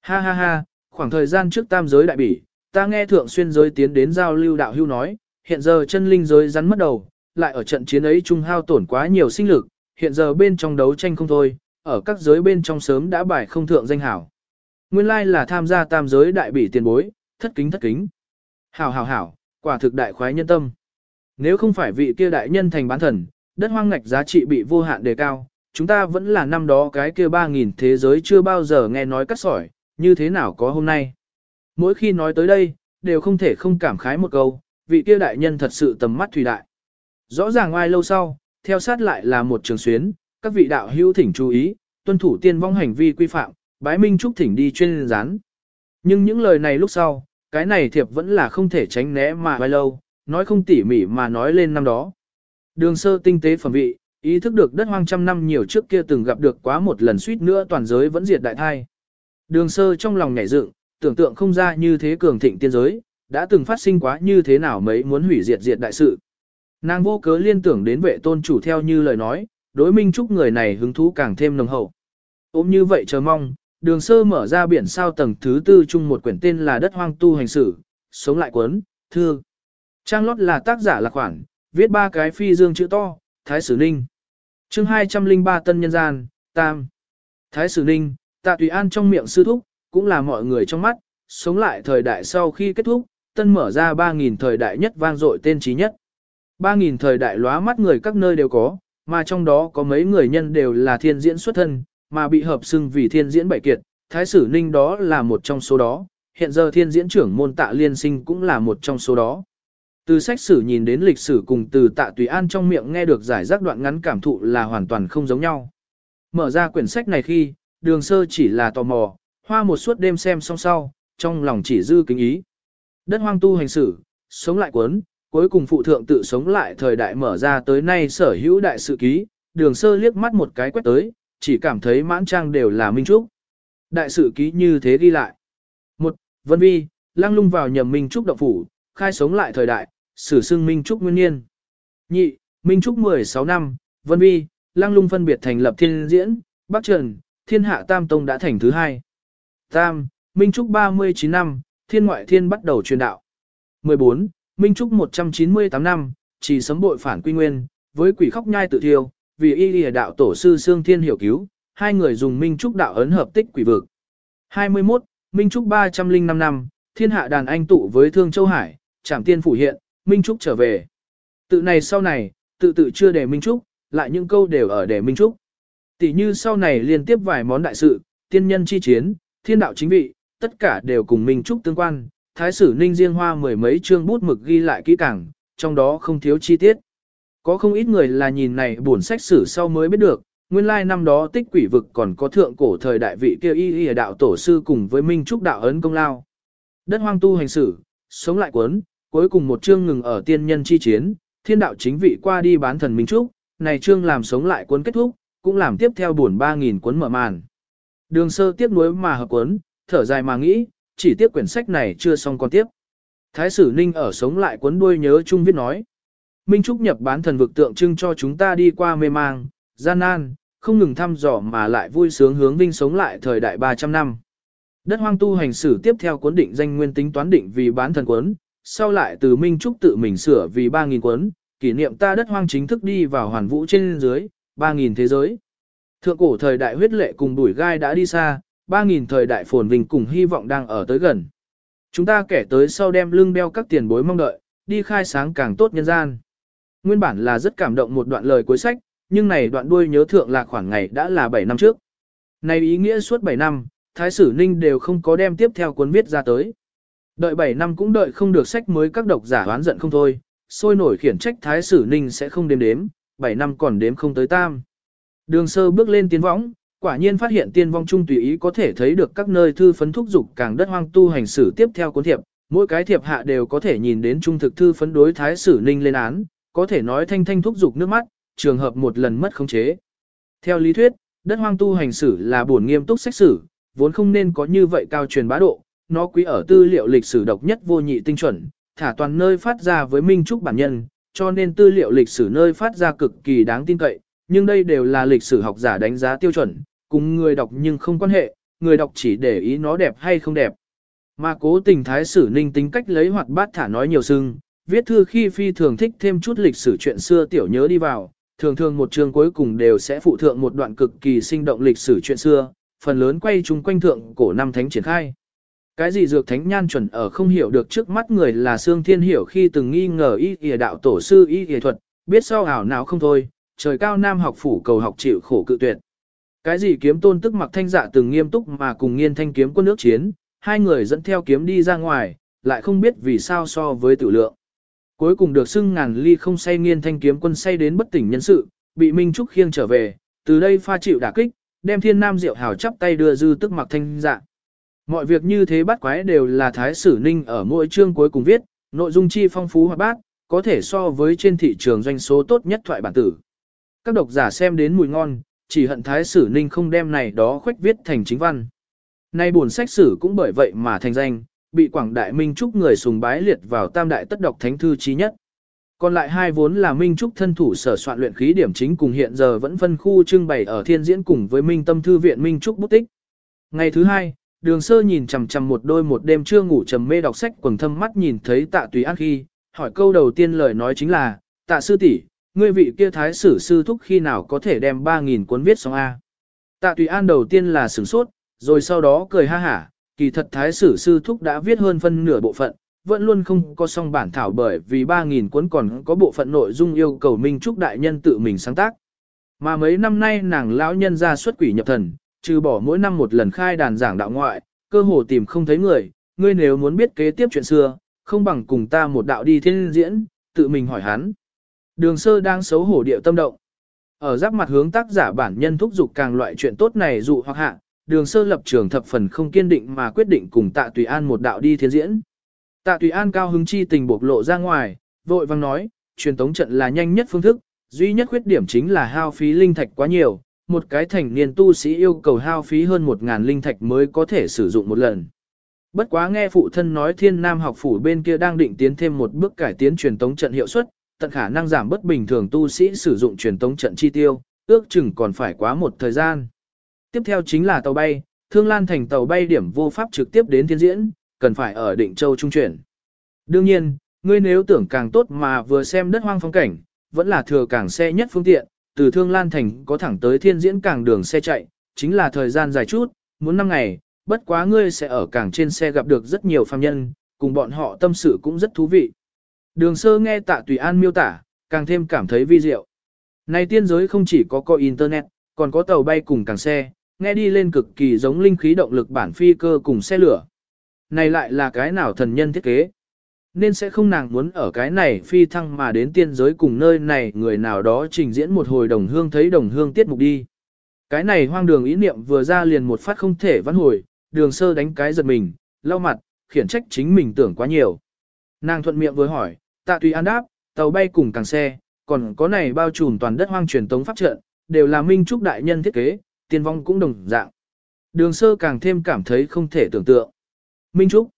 S1: Ha ha ha, khoảng thời gian trước tam giới đại bỉ, ta nghe thượng xuyên giới tiến đến giao lưu đạo hưu nói, hiện giờ chân linh giới rắn mất đầu, lại ở trận chiến ấy trung hao tổn quá nhiều sinh lực, hiện giờ bên trong đấu tranh không thôi, ở các giới bên trong sớm đã bài không thượng danh hảo. Nguyên lai là tham gia tam giới đại bỉ tiền bối, thất kính thất kính. Hảo hảo hảo, quả thực đại khoái nhân tâm. Nếu không phải vị kia đại nhân thành bán thần, đất hoang ngạch giá trị bị vô hạn đề cao, chúng ta vẫn là năm đó cái kia 3.000 thế giới chưa bao giờ nghe nói cắt sỏi, như thế nào có hôm nay. Mỗi khi nói tới đây, đều không thể không cảm khái một câu, vị kia đại nhân thật sự tầm mắt thủy đại. Rõ ràng ai lâu sau, theo sát lại là một trường xuyến, các vị đạo hữu thỉnh chú ý, tuân thủ tiên vong hành vi quy phạm, bái minh trúc thỉnh đi chuyên gián. Nhưng những lời này lúc sau, cái này thiệp vẫn là không thể tránh né mà ai lâu, nói không tỉ mỉ mà nói lên năm đó. Đường sơ tinh tế phẩm vị, ý thức được đất hoang trăm năm nhiều trước kia từng gặp được quá một lần suýt nữa toàn giới vẫn diệt đại thai. Đường sơ trong lòng nhảy dựng, tưởng tượng không ra như thế cường thịnh tiên giới, đã từng phát sinh quá như thế nào mấy muốn hủy diệt diệt đại sự. Nàng vô cớ liên tưởng đến vệ tôn chủ theo như lời nói, đối minh chúc người này hứng thú càng thêm nồng hậu. Ôm như vậy chờ mong, đường sơ mở ra biển sao tầng thứ tư chung một quyển tên là đất hoang tu hành sử, sống lại cuốn, thư. Trang lót là tác giả là khoản, viết ba cái phi dương chữ to, Thái Sử Ninh. chương 203 Tân Nhân Gian, Tam. Thái Sử Ninh, tạ tùy an trong miệng sư thúc, cũng là mọi người trong mắt, sống lại thời đại sau khi kết thúc, tân mở ra 3.000 thời đại nhất vang dội tên trí nhất. 3.000 thời đại lóa mắt người các nơi đều có, mà trong đó có mấy người nhân đều là thiên diễn xuất thân, mà bị hợp xưng vì thiên diễn bảy kiệt, Thái Sử Ninh đó là một trong số đó, hiện giờ thiên diễn trưởng môn tạ liên sinh cũng là một trong số đó. Từ sách sử nhìn đến lịch sử cùng từ tạ tùy an trong miệng nghe được giải rác đoạn ngắn cảm thụ là hoàn toàn không giống nhau. Mở ra quyển sách này khi, đường sơ chỉ là tò mò, hoa một suốt đêm xem xong sau, trong lòng chỉ dư kính ý. Đất hoang tu hành sử, sống lại cuốn, cuối cùng phụ thượng tự sống lại thời đại mở ra tới nay sở hữu đại sự ký, đường sơ liếc mắt một cái quét tới, chỉ cảm thấy mãn trang đều là minh trúc. Đại sự ký như thế ghi lại. một Vân Vi, lang lung vào nhầm Minh Trúc động phủ, khai sống lại thời đại, sử xưng Minh Trúc nguyên niên. Nhị, Minh Trúc 16 năm, Vân Vi, lang lung phân biệt thành lập thiên diễn, Bắc Trần, thiên hạ tam tông đã thành thứ hai. Tam, Minh Trúc 39 năm, thiên ngoại thiên bắt đầu truyền đạo. 14. Minh Trúc 198 năm, chỉ sấm bội phản quy nguyên, với quỷ khóc nhai tự thiêu, vì y lìa đạo tổ sư Sương Thiên hiểu cứu, hai người dùng Minh Trúc đạo ấn hợp tích quỷ vực. 21. Minh Trúc 305 năm, thiên hạ đàn anh tụ với Thương Châu Hải, trảm tiên phủ hiện, Minh Trúc trở về. Tự này sau này, tự tự chưa để Minh Trúc, lại những câu đều ở để Minh Trúc. Tỷ như sau này liên tiếp vài món đại sự, tiên nhân chi chiến, thiên đạo chính vị, tất cả đều cùng Minh Trúc tương quan, thái sử ninh riêng hoa mười mấy chương bút mực ghi lại kỹ càng, trong đó không thiếu chi tiết. Có không ít người là nhìn này buồn sách sử sau mới biết được, nguyên lai năm đó tích quỷ vực còn có thượng cổ thời đại vị kia y y đạo tổ sư cùng với Minh Trúc đạo ấn công lao. Đất hoang tu hành sử, sống lại cuốn, cuối cùng một chương ngừng ở tiên nhân chi chiến, thiên đạo chính vị qua đi bán thần Minh Trúc, này chương làm sống lại cuốn kết thúc, cũng làm tiếp theo buồn 3.000 cuốn mở màn. Đường sơ tiếp nối mà hợp cuốn, thở dài mà nghĩ, chỉ tiếp quyển sách này chưa xong còn tiếp. Thái sử Ninh ở sống lại cuốn đuôi nhớ chung viết nói. Minh Trúc nhập bán thần vực tượng trưng cho chúng ta đi qua mê mang, gian nan, không ngừng thăm dò mà lại vui sướng hướng vinh sống lại thời đại 300 năm. Đất hoang tu hành sử tiếp theo cuốn định danh nguyên tính toán định vì bán thần cuốn, sau lại từ Minh Trúc tự mình sửa vì 3.000 cuốn, kỷ niệm ta đất hoang chính thức đi vào hoàn vũ trên dưới, 3.000 thế giới. Thượng cổ thời đại huyết lệ cùng đuổi gai đã đi xa, 3.000 thời đại phồn vinh cùng hy vọng đang ở tới gần. Chúng ta kẻ tới sau đem lưng đeo các tiền bối mong đợi, đi khai sáng càng tốt nhân gian. Nguyên bản là rất cảm động một đoạn lời cuối sách, nhưng này đoạn đuôi nhớ thượng là khoảng ngày đã là 7 năm trước. Này ý nghĩa suốt 7 năm, Thái sử Ninh đều không có đem tiếp theo cuốn viết ra tới. Đợi 7 năm cũng đợi không được sách mới các độc giả oán giận không thôi, sôi nổi khiển trách Thái sử Ninh sẽ không đếm đếm, 7 năm còn đếm không tới tam. Đường sơ bước lên tiến võng, quả nhiên phát hiện tiên vong trung tùy ý có thể thấy được các nơi thư phấn thúc dục càng đất hoang tu hành sử tiếp theo cuốn thiệp, mỗi cái thiệp hạ đều có thể nhìn đến trung thực thư phấn đối thái sử ninh lên án, có thể nói thanh thanh thúc dục nước mắt, trường hợp một lần mất khống chế. Theo lý thuyết, đất hoang tu hành sử là buồn nghiêm túc sách sử, vốn không nên có như vậy cao truyền bá độ, nó quý ở tư liệu lịch sử độc nhất vô nhị tinh chuẩn, thả toàn nơi phát ra với minh trúc bản nhân, cho nên tư liệu lịch sử nơi phát ra cực kỳ đáng tin cậy, nhưng đây đều là lịch sử học giả đánh giá tiêu chuẩn, cùng người đọc nhưng không quan hệ, người đọc chỉ để ý nó đẹp hay không đẹp. Mà cố tình thái sử ninh tính cách lấy hoạt bát thả nói nhiều sưng, viết thư khi phi thường thích thêm chút lịch sử chuyện xưa tiểu nhớ đi vào, thường thường một chương cuối cùng đều sẽ phụ thượng một đoạn cực kỳ sinh động lịch sử chuyện xưa, phần lớn quay chung quanh thượng cổ năm thánh triển khai. Cái gì dược thánh nhan chuẩn ở không hiểu được trước mắt người là Sương Thiên Hiểu khi từng nghi ngờ y y đạo tổ sư y y thuật, biết sau ảo não không thôi, trời cao nam học phủ cầu học chịu khổ cự tuyệt. Cái gì kiếm tôn tức mặc thanh dạ từng nghiêm túc mà cùng nghiên thanh kiếm quân nước chiến, hai người dẫn theo kiếm đi ra ngoài, lại không biết vì sao so với tử lượng. Cuối cùng được xưng ngàn ly không say nghiên thanh kiếm quân say đến bất tỉnh nhân sự, bị Minh Trúc khiêng trở về, từ đây pha chịu đả kích, đem thiên nam diệu hào chắp tay đưa dư tức mặc thanh dạ. Mọi việc như thế bắt quái đều là thái sử ninh ở mỗi chương cuối cùng viết, nội dung chi phong phú hoạt bát, có thể so với trên thị trường doanh số tốt nhất thoại bản tử. Các độc giả xem đến mùi ngon, chỉ hận thái sử ninh không đem này đó khuếch viết thành chính văn. Nay buồn sách sử cũng bởi vậy mà thành danh, bị Quảng Đại Minh Trúc người sùng bái liệt vào tam đại tất độc thánh thư chí nhất. Còn lại hai vốn là Minh Trúc thân thủ sở soạn luyện khí điểm chính cùng hiện giờ vẫn phân khu trưng bày ở thiên diễn cùng với Minh Tâm Thư viện Minh Trúc bút tích. Ngày thứ hai, đường sơ nhìn chằm chằm một đôi một đêm chưa ngủ trầm mê đọc sách quần thâm mắt nhìn thấy tạ tùy an khi, hỏi câu đầu tiên lời nói chính là, tạ sư tỷ ngươi vị kia thái sử sư thúc khi nào có thể đem 3.000 cuốn viết xong A. Tạ Tùy An đầu tiên là sửng sốt, rồi sau đó cười ha hả, kỳ thật thái sử sư thúc đã viết hơn phân nửa bộ phận, vẫn luôn không có xong bản thảo bởi vì 3.000 cuốn còn có bộ phận nội dung yêu cầu Minh Trúc Đại Nhân tự mình sáng tác. Mà mấy năm nay nàng lão nhân ra xuất quỷ nhập thần, trừ bỏ mỗi năm một lần khai đàn giảng đạo ngoại, cơ hồ tìm không thấy người, ngươi nếu muốn biết kế tiếp chuyện xưa, không bằng cùng ta một đạo đi thiên diễn, tự mình hỏi hắn. Đường sơ đang xấu hổ điệu tâm động. Ở giáp mặt hướng tác giả bản nhân thúc giục càng loại chuyện tốt này dụ hoặc hạ, đường sơ lập trường thập phần không kiên định mà quyết định cùng tạ tùy an một đạo đi thiên diễn. Tạ tùy an cao hứng chi tình bộc lộ ra ngoài, vội vang nói, truyền tống trận là nhanh nhất phương thức, duy nhất khuyết điểm chính là hao phí linh thạch quá nhiều, một cái thành niên tu sĩ yêu cầu hao phí hơn 1.000 linh thạch mới có thể sử dụng một lần. Bất quá nghe phụ thân nói thiên nam học phủ bên kia đang định tiến thêm một bước cải tiến truyền tống trận hiệu suất, tận khả năng giảm bất bình thường tu sĩ sử dụng truyền tống trận chi tiêu, ước chừng còn phải quá một thời gian. Tiếp theo chính là tàu bay, Thương Lan thành tàu bay điểm vô pháp trực tiếp đến thiên diễn, cần phải ở Định Châu trung chuyển. Đương nhiên, ngươi nếu tưởng càng tốt mà vừa xem đất hoang phong cảnh, vẫn là thừa càng xe nhất phương tiện, từ Thương Lan thành có thẳng tới thiên diễn càng đường xe chạy, chính là thời gian dài chút, muốn năm ngày, bất quá ngươi sẽ ở càng trên xe gặp được rất nhiều phàm nhân, cùng bọn họ tâm sự cũng rất thú vị. Đường sơ nghe tạ tùy an miêu tả, càng thêm cảm thấy vi diệu. Này tiên giới không chỉ có có internet, còn có tàu bay cùng càng xe, nghe đi lên cực kỳ giống linh khí động lực bản phi cơ cùng xe lửa. Này lại là cái nào thần nhân thiết kế? Nên sẽ không nàng muốn ở cái này phi thăng mà đến tiên giới cùng nơi này người nào đó trình diễn một hồi đồng hương thấy đồng hương tiết mục đi. Cái này hoang đường ý niệm vừa ra liền một phát không thể vãn hồi, đường sơ đánh cái giật mình, lau mặt, khiển trách chính mình tưởng quá nhiều. Nàng thuận miệng vừa hỏi, tạ tùy an đáp, tàu bay cùng càng xe, còn có này bao trùm toàn đất hoang truyền tống pháp trận, đều là minh trúc đại nhân thiết kế, tiên vong cũng đồng dạng. Đường sơ càng thêm cảm thấy không thể tưởng tượng. Minh trúc,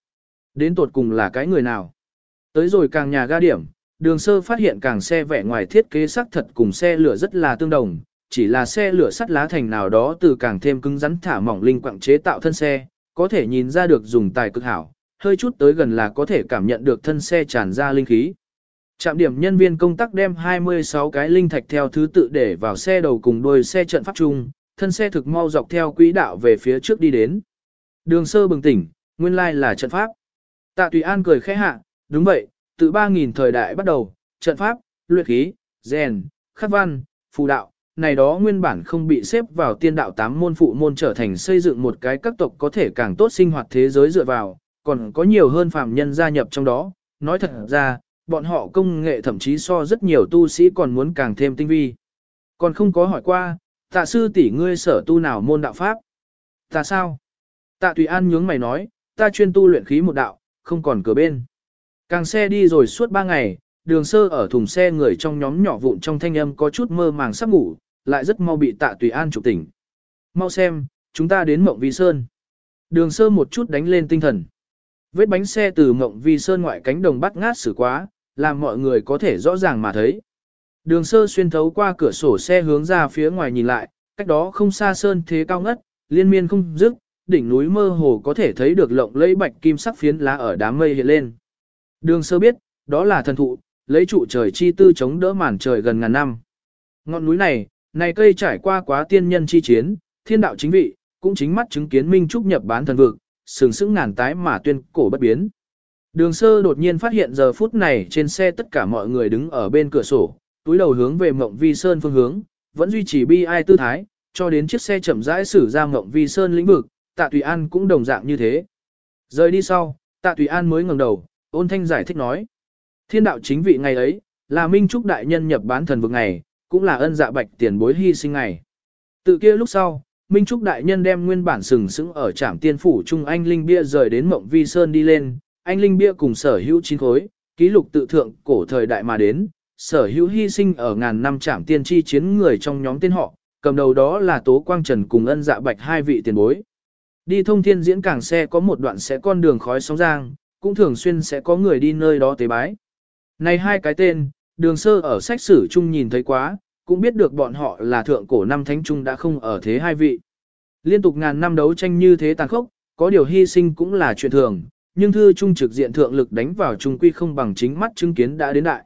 S1: đến tột cùng là cái người nào? Tới rồi càng nhà ga điểm, đường sơ phát hiện càng xe vẻ ngoài thiết kế sắc thật cùng xe lửa rất là tương đồng, chỉ là xe lửa sắt lá thành nào đó từ càng thêm cứng rắn thả mỏng linh quặng chế tạo thân xe, có thể nhìn ra được dùng tài cực hảo, hơi chút tới gần là có thể cảm nhận được thân xe tràn ra linh khí. Trạm điểm nhân viên công tác đem 26 cái linh thạch theo thứ tự để vào xe đầu cùng đôi xe trận pháp chung, thân xe thực mau dọc theo quỹ đạo về phía trước đi đến. Đường sơ bừng tỉnh, nguyên lai là trận pháp. Tạ Tùy An cười khẽ hạ, đúng vậy, từ 3.000 thời đại bắt đầu, trận pháp, luyện khí, rèn, khắc văn, phù đạo, này đó nguyên bản không bị xếp vào tiên đạo tám môn phụ môn trở thành xây dựng một cái các tộc có thể càng tốt sinh hoạt thế giới dựa vào, còn có nhiều hơn phàm nhân gia nhập trong đó, nói thật ra, bọn họ công nghệ thậm chí so rất nhiều tu sĩ còn muốn càng thêm tinh vi. Còn không có hỏi qua, tạ sư tỷ ngươi sở tu nào môn đạo pháp? Tạ sao? Tạ Tùy An nhướng mày nói, ta chuyên tu luyện khí một đạo, không còn cửa bên. Càng xe đi rồi suốt ba ngày, đường sơ ở thùng xe người trong nhóm nhỏ vụn trong thanh âm có chút mơ màng sắp ngủ, lại rất mau bị tạ Tùy An trục tỉnh. Mau xem, chúng ta đến Mộng Vi Sơn. Đường sơ một chút đánh lên tinh thần. Vết bánh xe từ Mộng Vi Sơn ngoại cánh đồng bắt ngát xử quá, làm mọi người có thể rõ ràng mà thấy. Đường sơ xuyên thấu qua cửa sổ xe hướng ra phía ngoài nhìn lại, cách đó không xa sơn thế cao ngất, liên miên không dứt, đỉnh núi mơ hồ có thể thấy được lộng lẫy bạch kim sắc phiến lá ở đám mây hiện lên. Đường sơ biết, đó là thần thụ, lấy trụ trời chi tư chống đỡ màn trời gần ngàn năm. Ngọn núi này, này cây trải qua quá tiên nhân chi chiến, thiên đạo chính vị, cũng chính mắt chứng kiến minh trúc nhập bán thần vực, sừng sững ngàn tái mà tuyên cổ bất biến. Đường sơ đột nhiên phát hiện giờ phút này trên xe tất cả mọi người đứng ở bên cửa sổ, túi đầu hướng về mộng vi sơn phương hướng, vẫn duy trì bi ai tư thái, cho đến chiếc xe chậm rãi xử ra mộng vi sơn lĩnh vực, tạ tùy an cũng đồng dạng như thế. Rời đi sau, tạ tùy an mới ngẩng đầu, ôn thanh giải thích nói. Thiên đạo chính vị ngày ấy, là minh trúc đại nhân nhập bán thần vực ngày, cũng là ân dạ bạch tiền bối hy sinh ngày. Tự kia lúc sau, Minh Trúc Đại Nhân đem nguyên bản sừng sững ở trạm tiên phủ Trung Anh Linh Bia rời đến Mộng Vi Sơn đi lên, Anh Linh Bia cùng sở hữu chín khối, ký lục tự thượng cổ thời đại mà đến, sở hữu hy sinh ở ngàn năm trạm tiên chi chiến người trong nhóm tên họ, cầm đầu đó là Tố Quang Trần cùng ân dạ bạch hai vị tiền bối. Đi thông thiên diễn cảng xe có một đoạn sẽ con đường khói sóng giang, cũng thường xuyên sẽ có người đi nơi đó tế bái. Này hai cái tên, đường sơ ở sách sử chung nhìn thấy quá, cũng biết được bọn họ là thượng cổ năm thánh trung đã không ở thế hai vị. Liên tục ngàn năm đấu tranh như thế tàn khốc, có điều hy sinh cũng là chuyện thường, nhưng thư trung trực diện thượng lực đánh vào trung quy không bằng chính mắt chứng kiến đã đến đại.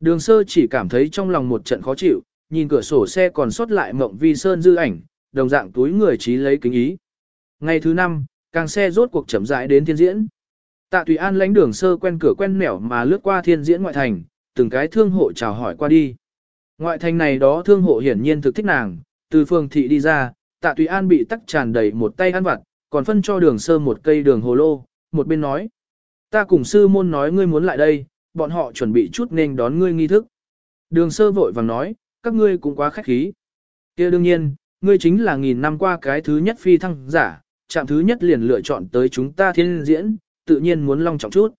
S1: Đường sơ chỉ cảm thấy trong lòng một trận khó chịu, nhìn cửa sổ xe còn sót lại mộng vi sơn dư ảnh, đồng dạng túi người trí lấy kính ý. Ngày thứ năm, càng xe rốt cuộc chậm rãi đến thiên diễn. Tạ Tùy An lãnh đường sơ quen cửa quen nẻo mà lướt qua thiên diễn ngoại thành, từng cái thương hộ chào hỏi qua đi. Ngoại thành này đó thương hộ hiển nhiên thực thích nàng, từ phường thị đi ra, Tạ Tùy An bị tắc tràn đầy một tay ăn vặt, còn phân cho đường sơ một cây đường hồ lô, một bên nói. Ta cùng sư môn nói ngươi muốn lại đây, bọn họ chuẩn bị chút nên đón ngươi nghi thức. Đường sơ vội vàng nói, các ngươi cũng quá khách khí. kia đương nhiên, ngươi chính là nghìn năm qua cái thứ nhất phi thăng giả, chạm thứ nhất liền lựa chọn tới chúng ta thiên diễn, tự nhiên muốn long trọng chút.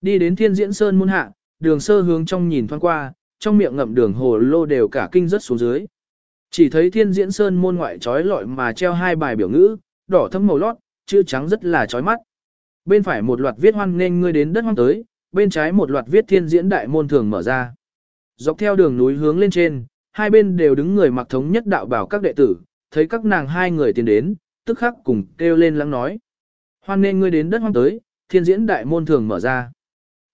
S1: Đi đến thiên diễn sơn muôn hạ, đường sơ hướng trong nhìn thoáng qua, trong miệng ngậm đường hồ lô đều cả kinh rất xuống dưới. Chỉ thấy thiên diễn sơn môn ngoại trói lọi mà treo hai bài biểu ngữ, đỏ thâm màu lót, chữ trắng rất là chói mắt. bên phải một loạt viết hoan nên ngươi đến đất hoang tới, bên trái một loạt viết thiên diễn đại môn thường mở ra. Dọc theo đường núi hướng lên trên, hai bên đều đứng người mặc thống nhất đạo bảo các đệ tử, thấy các nàng hai người tiến đến, tức khắc cùng kêu lên lắng nói. Hoan nên ngươi đến đất hoang tới, thiên diễn đại môn thường mở ra.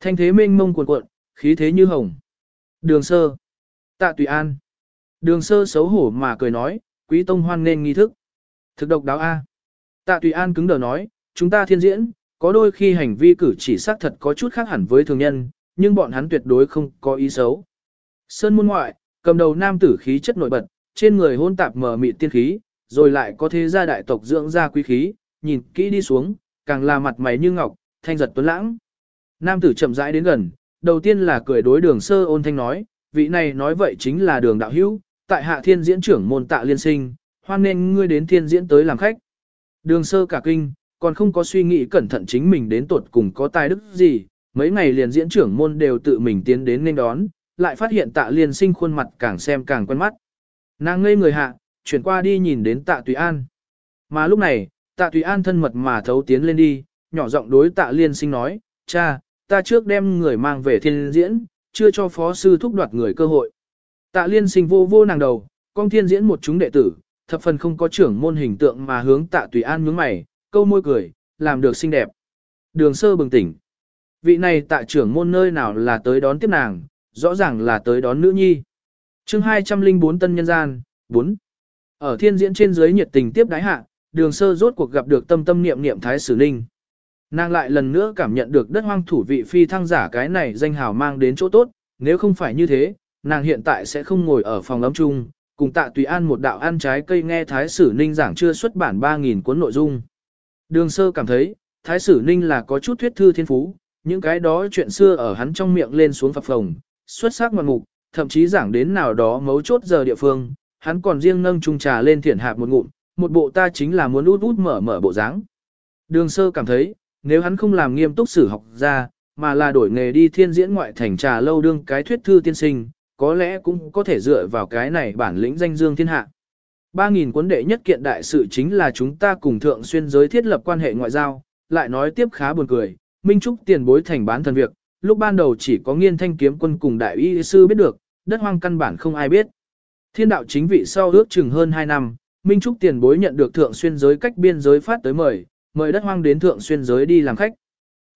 S1: Thanh thế mênh mông cuồn cuộn, khí thế như hồng. Đường sơ. Tạ tùy an. Đường sơ xấu hổ mà cười nói, quý tông hoan nên nghi thức. Thực độc đáo A. Tạ tùy an cứng đờ nói, chúng ta thiên diễn, có đôi khi hành vi cử chỉ xác thật có chút khác hẳn với thường nhân, nhưng bọn hắn tuyệt đối không có ý xấu. Sơn môn ngoại, cầm đầu nam tử khí chất nổi bật, trên người hôn tạp mờ mịt tiên khí, rồi lại có thế gia đại tộc dưỡng ra quý khí, nhìn kỹ đi xuống, càng là mặt mày như ngọc, thanh giật tuấn lãng. Nam tử chậm rãi đến gần, đầu tiên là cười đối đường sơ ôn thanh nói, vị này nói vậy chính là đường đạo hữu, tại hạ thiên diễn trưởng môn tạ liên sinh, hoan nên ngươi đến thiên diễn tới làm khách. Đường sơ cả kinh, còn không có suy nghĩ cẩn thận chính mình đến tuột cùng có tài đức gì, mấy ngày liền diễn trưởng môn đều tự mình tiến đến nên đón, lại phát hiện tạ liên sinh khuôn mặt càng xem càng quen mắt. Nàng ngây người hạ, chuyển qua đi nhìn đến tạ Tùy An. Mà lúc này, tạ Tùy An thân mật mà thấu tiến lên đi, nhỏ giọng đối tạ liên sinh nói, cha, ta trước đem người mang về thiên diễn, chưa cho phó sư thúc đoạt người cơ hội. Tạ liên sinh vô vô nàng đầu, con thiên diễn một chúng đệ tử, thập phần không có trưởng môn hình tượng mà hướng tạ Tùy An nhướng mày, câu môi cười, làm được xinh đẹp. Đường sơ bừng tỉnh. Vị này tạ trưởng môn nơi nào là tới đón tiếp nàng, rõ ràng là tới đón nữ nhi. chương 204 tân nhân gian, 4. Ở thiên diễn trên dưới nhiệt tình tiếp đái hạ, đường sơ rốt cuộc gặp được tâm tâm niệm niệm thái sử ninh. Nàng lại lần nữa cảm nhận được đất hoang thủ vị phi thăng giả cái này danh hào mang đến chỗ tốt, nếu không phải như thế, nàng hiện tại sẽ không ngồi ở phòng ấm chung, cùng tạ tùy an một đạo ăn trái cây nghe thái sử ninh giảng chưa xuất bản 3.000 cuốn nội dung. Đường sơ cảm thấy, thái sử ninh là có chút thuyết thư thiên phú, những cái đó chuyện xưa ở hắn trong miệng lên xuống phập phồng, xuất sắc ngoạn mục, thậm chí giảng đến nào đó mấu chốt giờ địa phương, hắn còn riêng nâng chung trà lên thiển hạp một ngụm, một bộ ta chính là muốn út út mở mở bộ dáng. Đường sơ cảm thấy, nếu hắn không làm nghiêm túc sử học ra, mà là đổi nghề đi thiên diễn ngoại thành trà lâu đương cái thuyết thư tiên sinh, có lẽ cũng có thể dựa vào cái này bản lĩnh danh dương thiên hạ. 3.000 cuốn đệ nhất kiện đại sự chính là chúng ta cùng thượng xuyên giới thiết lập quan hệ ngoại giao, lại nói tiếp khá buồn cười, Minh Trúc tiền bối thành bán thần việc, lúc ban đầu chỉ có nghiên thanh kiếm quân cùng đại y sư biết được, đất hoang căn bản không ai biết. Thiên đạo chính vị sau ước chừng hơn 2 năm, Minh Trúc tiền bối nhận được thượng xuyên giới cách biên giới phát tới mời, mời đất hoang đến thượng xuyên giới đi làm khách.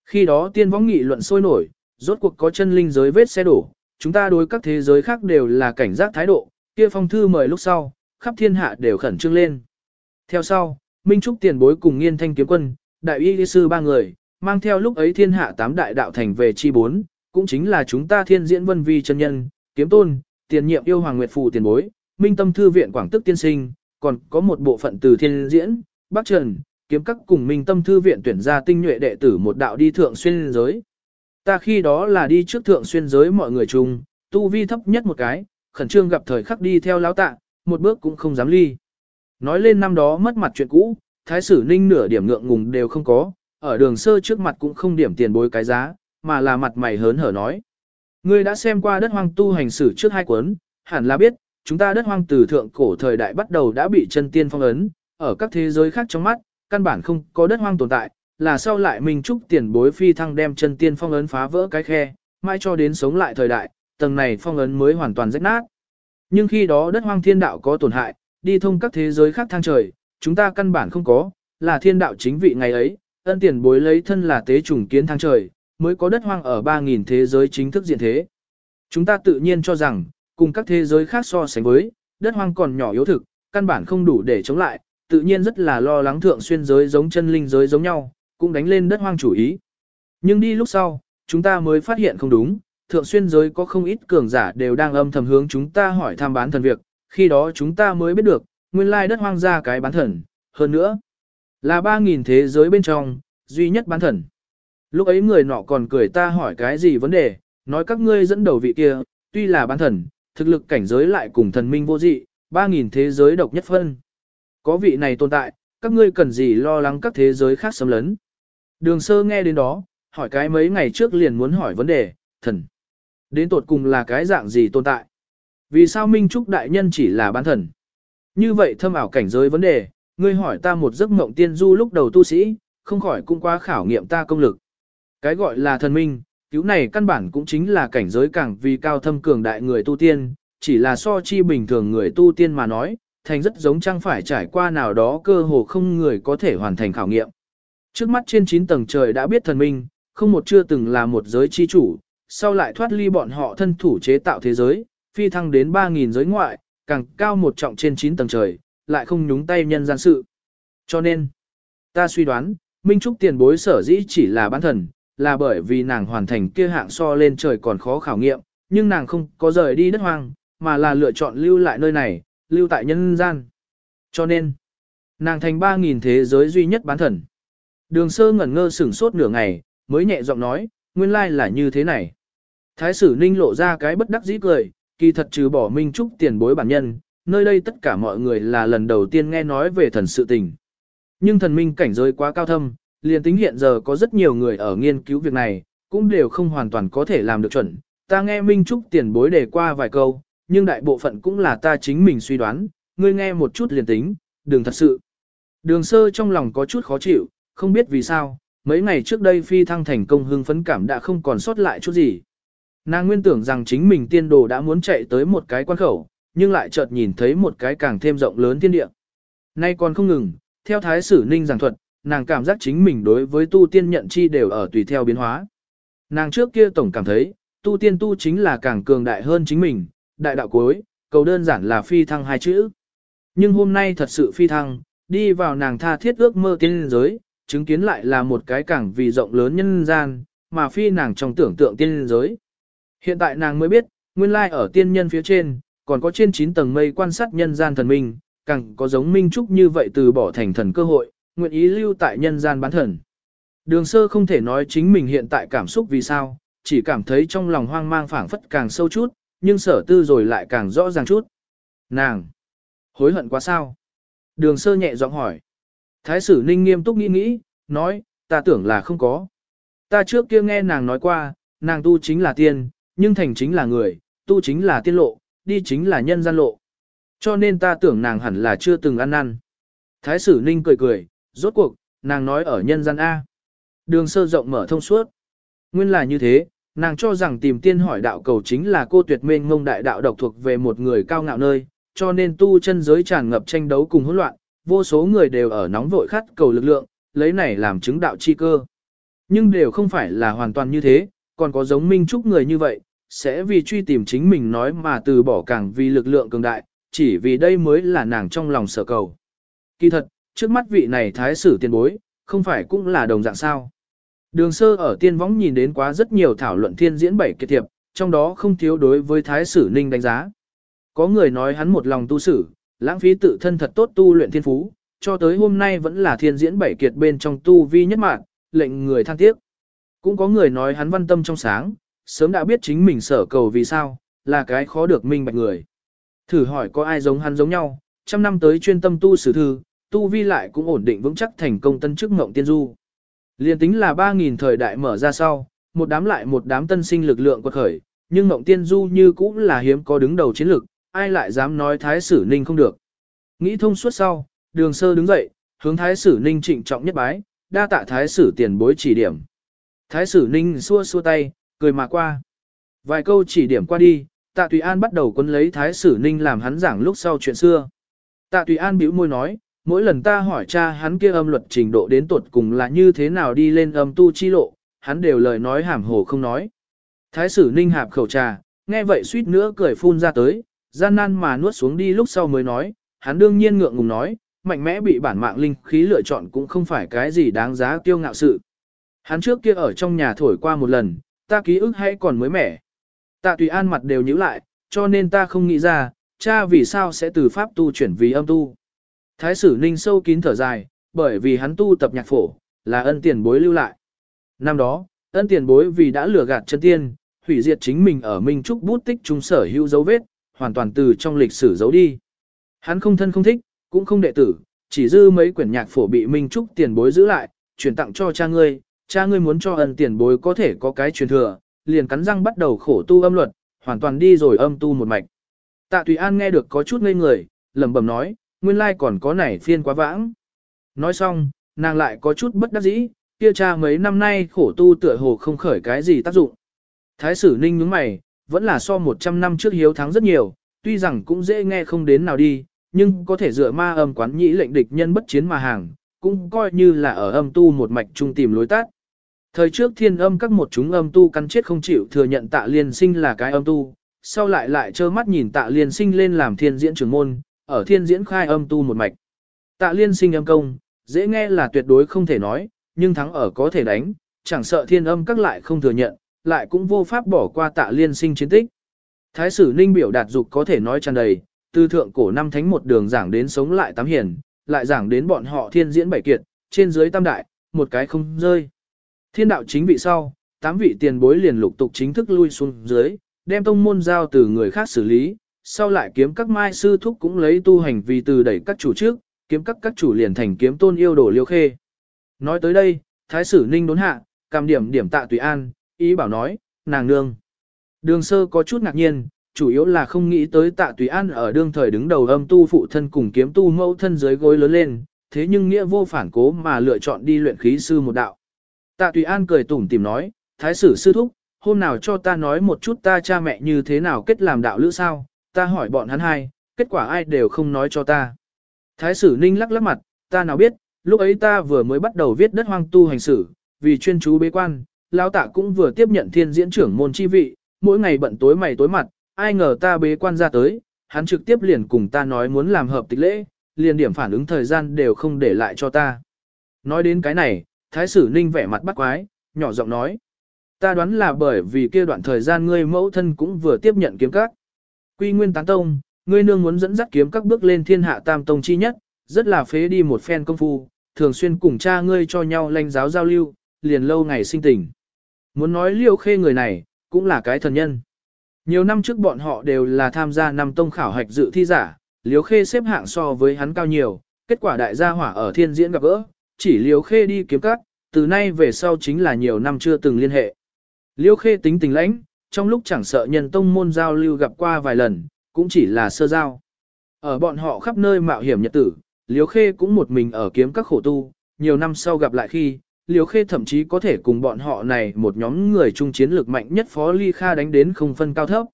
S1: Khi đó tiên võng nghị luận sôi nổi, rốt cuộc có chân linh giới vết xe đổ, chúng ta đối các thế giới khác đều là cảnh giác thái độ, kia phong thư mời lúc sau, khắp thiên hạ đều khẩn trương lên. Theo sau, Minh Trúc tiền bối cùng nghiên thanh kiếm quân, đại y sư ba người, mang theo lúc ấy thiên hạ tám đại đạo thành về chi bốn, cũng chính là chúng ta thiên diễn vân vi chân nhân, kiếm tôn, tiền nhiệm yêu hoàng nguyệt phù tiền bối, minh tâm thư viện quảng tức tiên sinh, còn có một bộ phận từ thiên diễn, bắc trần, kiếm các cùng minh tâm thư viện tuyển ra tinh nhuệ đệ tử một đạo đi thượng xuyên giới. Ta khi đó là đi trước thượng xuyên giới mọi người chung, tu vi thấp nhất một cái, khẩn trương gặp thời khắc đi theo lão tạ, một bước cũng không dám ly. Nói lên năm đó mất mặt chuyện cũ, thái sử ninh nửa điểm ngượng ngùng đều không có, ở đường sơ trước mặt cũng không điểm tiền bối cái giá, mà là mặt mày hớn hở nói. Ngươi đã xem qua đất hoang tu hành sử trước hai cuốn, hẳn là biết, chúng ta đất hoang từ thượng cổ thời đại bắt đầu đã bị chân tiên phong ấn, ở các thế giới khác trong mắt, căn bản không có đất hoang tồn tại, là sau lại mình Trúc tiền bối phi thăng đem chân tiên phong ấn phá vỡ cái khe, mai cho đến sống lại thời đại, tầng này phong ấn mới hoàn toàn rách nát. Nhưng khi đó đất hoang thiên đạo có tổn hại, đi thông các thế giới khác thang trời, chúng ta căn bản không có, là thiên đạo chính vị ngày ấy, ân tiền bối lấy thân là tế trùng kiến thang trời, mới có đất hoang ở 3.000 thế giới chính thức diện thế. Chúng ta tự nhiên cho rằng, cùng các thế giới khác so sánh với, đất hoang còn nhỏ yếu thực, căn bản không đủ để chống lại, tự nhiên rất là lo lắng thượng xuyên giới giống chân linh giới giống nhau, cũng đánh lên đất hoang chủ ý. Nhưng đi lúc sau, chúng ta mới phát hiện không đúng, thượng xuyên giới có không ít cường giả đều đang âm thầm hướng chúng ta hỏi tham bán thần việc, khi đó chúng ta mới biết được, nguyên lai đất hoang ra cái bán thần, hơn nữa, là 3.000 thế giới bên trong, duy nhất bán thần. Lúc ấy người nọ còn cười ta hỏi cái gì vấn đề, nói các ngươi dẫn đầu vị kia, tuy là bán thần, thực lực cảnh giới lại cùng thần minh vô dị, 3.000 thế giới độc nhất phân. Có vị này tồn tại, các ngươi cần gì lo lắng các thế giới khác xâm lấn. Đường sơ nghe đến đó, hỏi cái mấy ngày trước liền muốn hỏi vấn đề, thần. Đến tột cùng là cái dạng gì tồn tại? Vì sao Minh Trúc Đại Nhân chỉ là bán thần? Như vậy thâm ảo cảnh giới vấn đề, ngươi hỏi ta một giấc mộng tiên du lúc đầu tu sĩ, không khỏi cũng quá khảo nghiệm ta công lực. Cái gọi là thần minh, cứu này căn bản cũng chính là cảnh giới càng vì cao thâm cường đại người tu tiên, chỉ là so chi bình thường người tu tiên mà nói, thành rất giống trang phải trải qua nào đó cơ hồ không người có thể hoàn thành khảo nghiệm. Trước mắt trên 9 tầng trời đã biết thần minh, không một chưa từng là một giới chi chủ, sau lại thoát ly bọn họ thân thủ chế tạo thế giới, phi thăng đến 3.000 giới ngoại, càng cao một trọng trên 9 tầng trời, lại không nhúng tay nhân gian sự. Cho nên, ta suy đoán, Minh Trúc tiền bối sở dĩ chỉ là bán thần, là bởi vì nàng hoàn thành kia hạng so lên trời còn khó khảo nghiệm, nhưng nàng không có rời đi đất hoang, mà là lựa chọn lưu lại nơi này, lưu tại nhân gian. Cho nên, nàng thành 3.000 thế giới duy nhất bán thần. Đường sơ ngẩn ngơ sửng sốt nửa ngày, mới nhẹ giọng nói, nguyên lai là như thế này. Thái sử ninh lộ ra cái bất đắc dĩ cười, kỳ thật trừ bỏ minh trúc tiền bối bản nhân, nơi đây tất cả mọi người là lần đầu tiên nghe nói về thần sự tình. Nhưng thần minh cảnh giới quá cao thâm, liền tính hiện giờ có rất nhiều người ở nghiên cứu việc này, cũng đều không hoàn toàn có thể làm được chuẩn. Ta nghe Minh Trúc tiền bối đề qua vài câu, nhưng đại bộ phận cũng là ta chính mình suy đoán, ngươi nghe một chút liền tính, đừng thật sự. Đường sơ trong lòng có chút khó chịu, không biết vì sao, mấy ngày trước đây phi thăng thành công hưng phấn cảm đã không còn sót lại chút gì. Nàng nguyên tưởng rằng chính mình tiên đồ đã muốn chạy tới một cái quan khẩu, nhưng lại chợt nhìn thấy một cái càng thêm rộng lớn thiên địa. Nay còn không ngừng, theo thái sử ninh giảng thuật, nàng cảm giác chính mình đối với tu tiên nhận chi đều ở tùy theo biến hóa. Nàng trước kia tổng cảm thấy, tu tiên tu chính là càng cường đại hơn chính mình, đại đạo cuối, cầu đơn giản là phi thăng hai chữ. Nhưng hôm nay thật sự phi thăng, đi vào nàng tha thiết ước mơ tiên giới, chứng kiến lại là một cái cảng vì rộng lớn nhân gian, mà phi nàng trong tưởng tượng tiên giới. Hiện tại nàng mới biết, nguyên lai ở tiên nhân phía trên, còn có trên 9 tầng mây quan sát nhân gian thần minh, càng có giống minh trúc như vậy từ bỏ thành thần cơ hội, nguyện ý lưu tại nhân gian bán thần. Đường sơ không thể nói chính mình hiện tại cảm xúc vì sao, chỉ cảm thấy trong lòng hoang mang phảng phất càng sâu chút, nhưng sở tư rồi lại càng rõ ràng chút. Nàng! Hối hận quá sao? Đường sơ nhẹ giọng hỏi. Thái sử ninh nghiêm túc nghĩ nghĩ, nói, ta tưởng là không có. Ta trước kia nghe nàng nói qua, nàng tu chính là tiên, nhưng thành chính là người, tu chính là tiên lộ, đi chính là nhân gian lộ. Cho nên ta tưởng nàng hẳn là chưa từng ăn năn. Thái sử ninh cười cười, rốt cuộc, nàng nói ở nhân gian A. Đường sơ rộng mở thông suốt. Nguyên là như thế, nàng cho rằng tìm tiên hỏi đạo cầu chính là cô tuyệt mênh ngông đại đạo độc thuộc về một người cao ngạo nơi, cho nên tu chân giới tràn ngập tranh đấu cùng hỗn loạn, vô số người đều ở nóng vội khát cầu lực lượng, lấy này làm chứng đạo chi cơ. Nhưng đều không phải là hoàn toàn như thế, còn có giống minh trúc người như vậy, sẽ vì truy tìm chính mình nói mà từ bỏ càng vì lực lượng cường đại, chỉ vì đây mới là nàng trong lòng sở cầu. Kỳ thật, trước mắt vị này thái sử tiền bối, không phải cũng là đồng dạng sao. Đường sơ ở tiên võng nhìn đến quá rất nhiều thảo luận thiên diễn bảy kiệt thiệp, trong đó không thiếu đối với thái sử ninh đánh giá. Có người nói hắn một lòng tu sử, lãng phí tự thân thật tốt tu luyện thiên phú, cho tới hôm nay vẫn là thiên diễn bảy kiệt bên trong tu vi nhất mạng, lệnh người than tiếc. Cũng có người nói hắn văn tâm trong sáng, sớm đã biết chính mình sở cầu vì sao, là cái khó được minh bạch người. Thử hỏi có ai giống hắn giống nhau, trăm năm tới chuyên tâm tu sử thư, tu vi lại cũng ổn định vững chắc thành công tân chức ngộng tiên du. Liên tính là 3.000 thời đại mở ra sau, một đám lại một đám tân sinh lực lượng quật khởi, nhưng Ngộng tiên du như cũng là hiếm có đứng đầu chiến lực, ai lại dám nói thái sử ninh không được. Nghĩ thông suốt sau, đường sơ đứng dậy, hướng thái sử ninh trịnh trọng nhất bái, đa tạ thái sử tiền bối chỉ điểm. Thái sử ninh xua xua tay, cười mà qua. Vài câu chỉ điểm qua đi, tạ tùy an bắt đầu quấn lấy thái sử ninh làm hắn giảng lúc sau chuyện xưa. Tạ tùy an bĩu môi nói, mỗi lần ta hỏi cha hắn kia âm luật trình độ đến tột cùng là như thế nào đi lên âm tu chi lộ, hắn đều lời nói hàm hồ không nói. Thái sử ninh hạp khẩu trà, nghe vậy suýt nữa cười phun ra tới, gian nan mà nuốt xuống đi lúc sau mới nói, hắn đương nhiên ngượng ngùng nói, mạnh mẽ bị bản mạng linh khí lựa chọn cũng không phải cái gì đáng giá kiêu ngạo sự. Hắn trước kia ở trong nhà thổi qua một lần, ta ký ức hay còn mới mẻ. Tạ tùy an mặt đều nhíu lại, cho nên ta không nghĩ ra, cha vì sao sẽ từ pháp tu chuyển vì âm tu. Thái sử ninh sâu kín thở dài, bởi vì hắn tu tập nhạc phổ, là ân tiền bối lưu lại. Năm đó, ân tiền bối vì đã lừa gạt chân tiên, hủy diệt chính mình ở Minh Trúc bút tích trung sở hữu dấu vết, hoàn toàn từ trong lịch sử giấu đi. Hắn không thân không thích, cũng không đệ tử, chỉ dư mấy quyển nhạc phổ bị Minh Trúc tiền bối giữ lại, chuyển tặng cho cha ngươi, cha ngươi muốn cho ân tiền bối có thể có cái truyền thừa, liền cắn răng bắt đầu khổ tu âm luật, hoàn toàn đi rồi âm tu một mạch. Tạ Tùy An nghe được có chút ngây người, lẩm bẩm nói, nguyên lai còn có nảy phiên quá vãng. Nói xong, nàng lại có chút bất đắc dĩ, kia cha mấy năm nay khổ tu tựa hồ không khởi cái gì tác dụng. Thái sử ninh nhướng mày, vẫn là so 100 năm trước hiếu thắng rất nhiều, tuy rằng cũng dễ nghe không đến nào đi, nhưng có thể dựa ma âm quán nhĩ lệnh địch nhân bất chiến mà hàng, cũng coi như là ở âm tu một mạch trung tìm lối tắt. Thời trước thiên âm các một chúng âm tu cắn chết không chịu thừa nhận tạ liên sinh là cái âm tu, sau lại lại trơ mắt nhìn tạ liên sinh lên làm thiên diễn trưởng môn, ở thiên diễn khai âm tu một mạch. Tạ liên sinh âm công, dễ nghe là tuyệt đối không thể nói, nhưng thắng ở có thể đánh, chẳng sợ thiên âm các lại không thừa nhận, lại cũng vô pháp bỏ qua tạ liên sinh chiến tích. Thái sử ninh biểu đạt dục có thể nói tràn đầy, từ thượng cổ năm thánh một đường giảng đến sống lại tám hiển, lại giảng đến bọn họ thiên diễn bảy kiệt, trên dưới tam đại, một cái không rơi. Thiên đạo chính vị sau, tám vị tiền bối liền lục tục chính thức lui xuống dưới, đem tông môn giao từ người khác xử lý, sau lại kiếm các mai sư thúc cũng lấy tu hành vì từ đẩy các chủ trước, kiếm các các chủ liền thành kiếm tôn yêu đổ liêu khê. Nói tới đây, thái sử ninh đốn hạ, cảm điểm điểm tạ tùy an, ý bảo nói, nàng nương. Đường sơ có chút ngạc nhiên, chủ yếu là không nghĩ tới tạ tùy an ở đương thời đứng đầu âm tu phụ thân cùng kiếm tu mẫu thân dưới gối lớn lên, thế nhưng nghĩa vô phản cố mà lựa chọn đi luyện khí sư một đạo. Tạ tùy an cười tủm tìm nói, thái sử sư thúc, hôm nào cho ta nói một chút ta cha mẹ như thế nào kết làm đạo lữ sao, ta hỏi bọn hắn hai, kết quả ai đều không nói cho ta. Thái sử ninh lắc lắc mặt, ta nào biết, lúc ấy ta vừa mới bắt đầu viết đất hoang tu hành sử, vì chuyên chú bế quan, lão tạ cũng vừa tiếp nhận thiên diễn trưởng môn chi vị, mỗi ngày bận tối mày tối mặt, ai ngờ ta bế quan ra tới, hắn trực tiếp liền cùng ta nói muốn làm hợp tịch lễ, liền điểm phản ứng thời gian đều không để lại cho ta. Nói đến cái này, thái sử ninh vẻ mặt bắt quái, nhỏ giọng nói. Ta đoán là bởi vì kia đoạn thời gian ngươi mẫu thân cũng vừa tiếp nhận kiếm các. Quy nguyên tán tông, ngươi nương muốn dẫn dắt kiếm các bước lên thiên hạ tam tông chi nhất, rất là phế đi một phen công phu, thường xuyên cùng cha ngươi cho nhau lanh giáo giao lưu, liền lâu ngày sinh tình. Muốn nói liêu khê người này, cũng là cái thần nhân. Nhiều năm trước bọn họ đều là tham gia năm tông khảo hạch dự thi giả, liêu khê xếp hạng so với hắn cao nhiều, kết quả đại gia hỏa ở thiên diễn gặp gỡ, chỉ liêu khê đi kiếm các, từ nay về sau chính là nhiều năm chưa từng liên hệ. Liêu khê tính tình lãnh, trong lúc chẳng sợ nhân tông môn giao lưu gặp qua vài lần, cũng chỉ là sơ giao. Ở bọn họ khắp nơi mạo hiểm nhật tử, liếu Khê cũng một mình ở kiếm các khổ tu, nhiều năm sau gặp lại khi, liếu Khê thậm chí có thể cùng bọn họ này một nhóm người chung chiến lực mạnh nhất Phó Ly Kha đánh đến không phân cao thấp.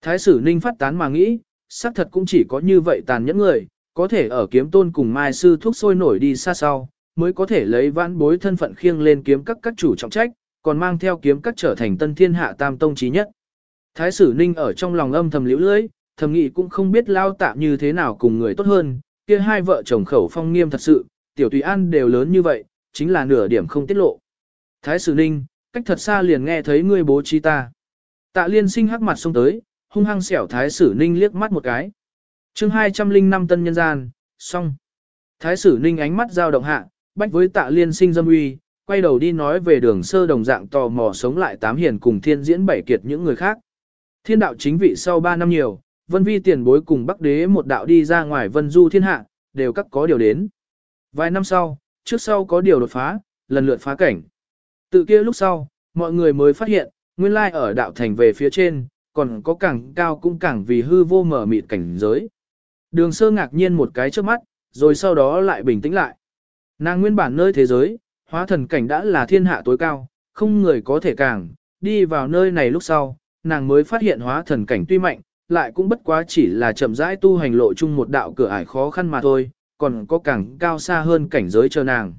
S1: Thái sử Ninh phát tán mà nghĩ, xác thật cũng chỉ có như vậy tàn nhẫn người, có thể ở kiếm tôn cùng Mai Sư thuốc sôi nổi đi xa sau, mới có thể lấy vãn bối thân phận khiêng lên kiếm các các chủ trọng trách, còn mang theo kiếm các trở thành tân thiên hạ tam tông trí nhất. Thái sử Ninh ở trong lòng âm thầm liễu lưỡi, thầm nghĩ cũng không biết lao tạm như thế nào cùng người tốt hơn, kia hai vợ chồng khẩu phong nghiêm thật sự, tiểu tùy an đều lớn như vậy, chính là nửa điểm không tiết lộ. Thái sử ninh, cách thật xa liền nghe thấy ngươi bố trí ta. Tạ liên sinh hắc mặt xông tới, hung hăng xẻo thái sử ninh liếc mắt một cái. chương 205 tân nhân gian, xong. Thái sử ninh ánh mắt giao động hạ, bách với tạ liên sinh dâm uy, quay đầu đi nói về đường sơ đồng dạng tò mò sống lại tám hiền cùng thiên diễn bảy kiệt những người khác. Thiên đạo chính vị sau 3 năm nhiều, vân vi tiền bối cùng bắc đế một đạo đi ra ngoài vân du thiên hạ, đều các có điều đến. Vài năm sau, trước sau có điều đột phá, lần lượt phá cảnh. Tự kia lúc sau, mọi người mới phát hiện, nguyên lai ở đạo thành về phía trên, còn có càng cao cũng càng vì hư vô mở mịt cảnh giới. Đường sơ ngạc nhiên một cái trước mắt, rồi sau đó lại bình tĩnh lại. Nàng nguyên bản nơi thế giới, hóa thần cảnh đã là thiên hạ tối cao, không người có thể càng, đi vào nơi này lúc sau, nàng mới phát hiện hóa thần cảnh tuy mạnh, lại cũng bất quá chỉ là chậm rãi tu hành lộ chung một đạo cửa ải khó khăn mà thôi, còn có càng cao xa hơn cảnh giới chờ nàng.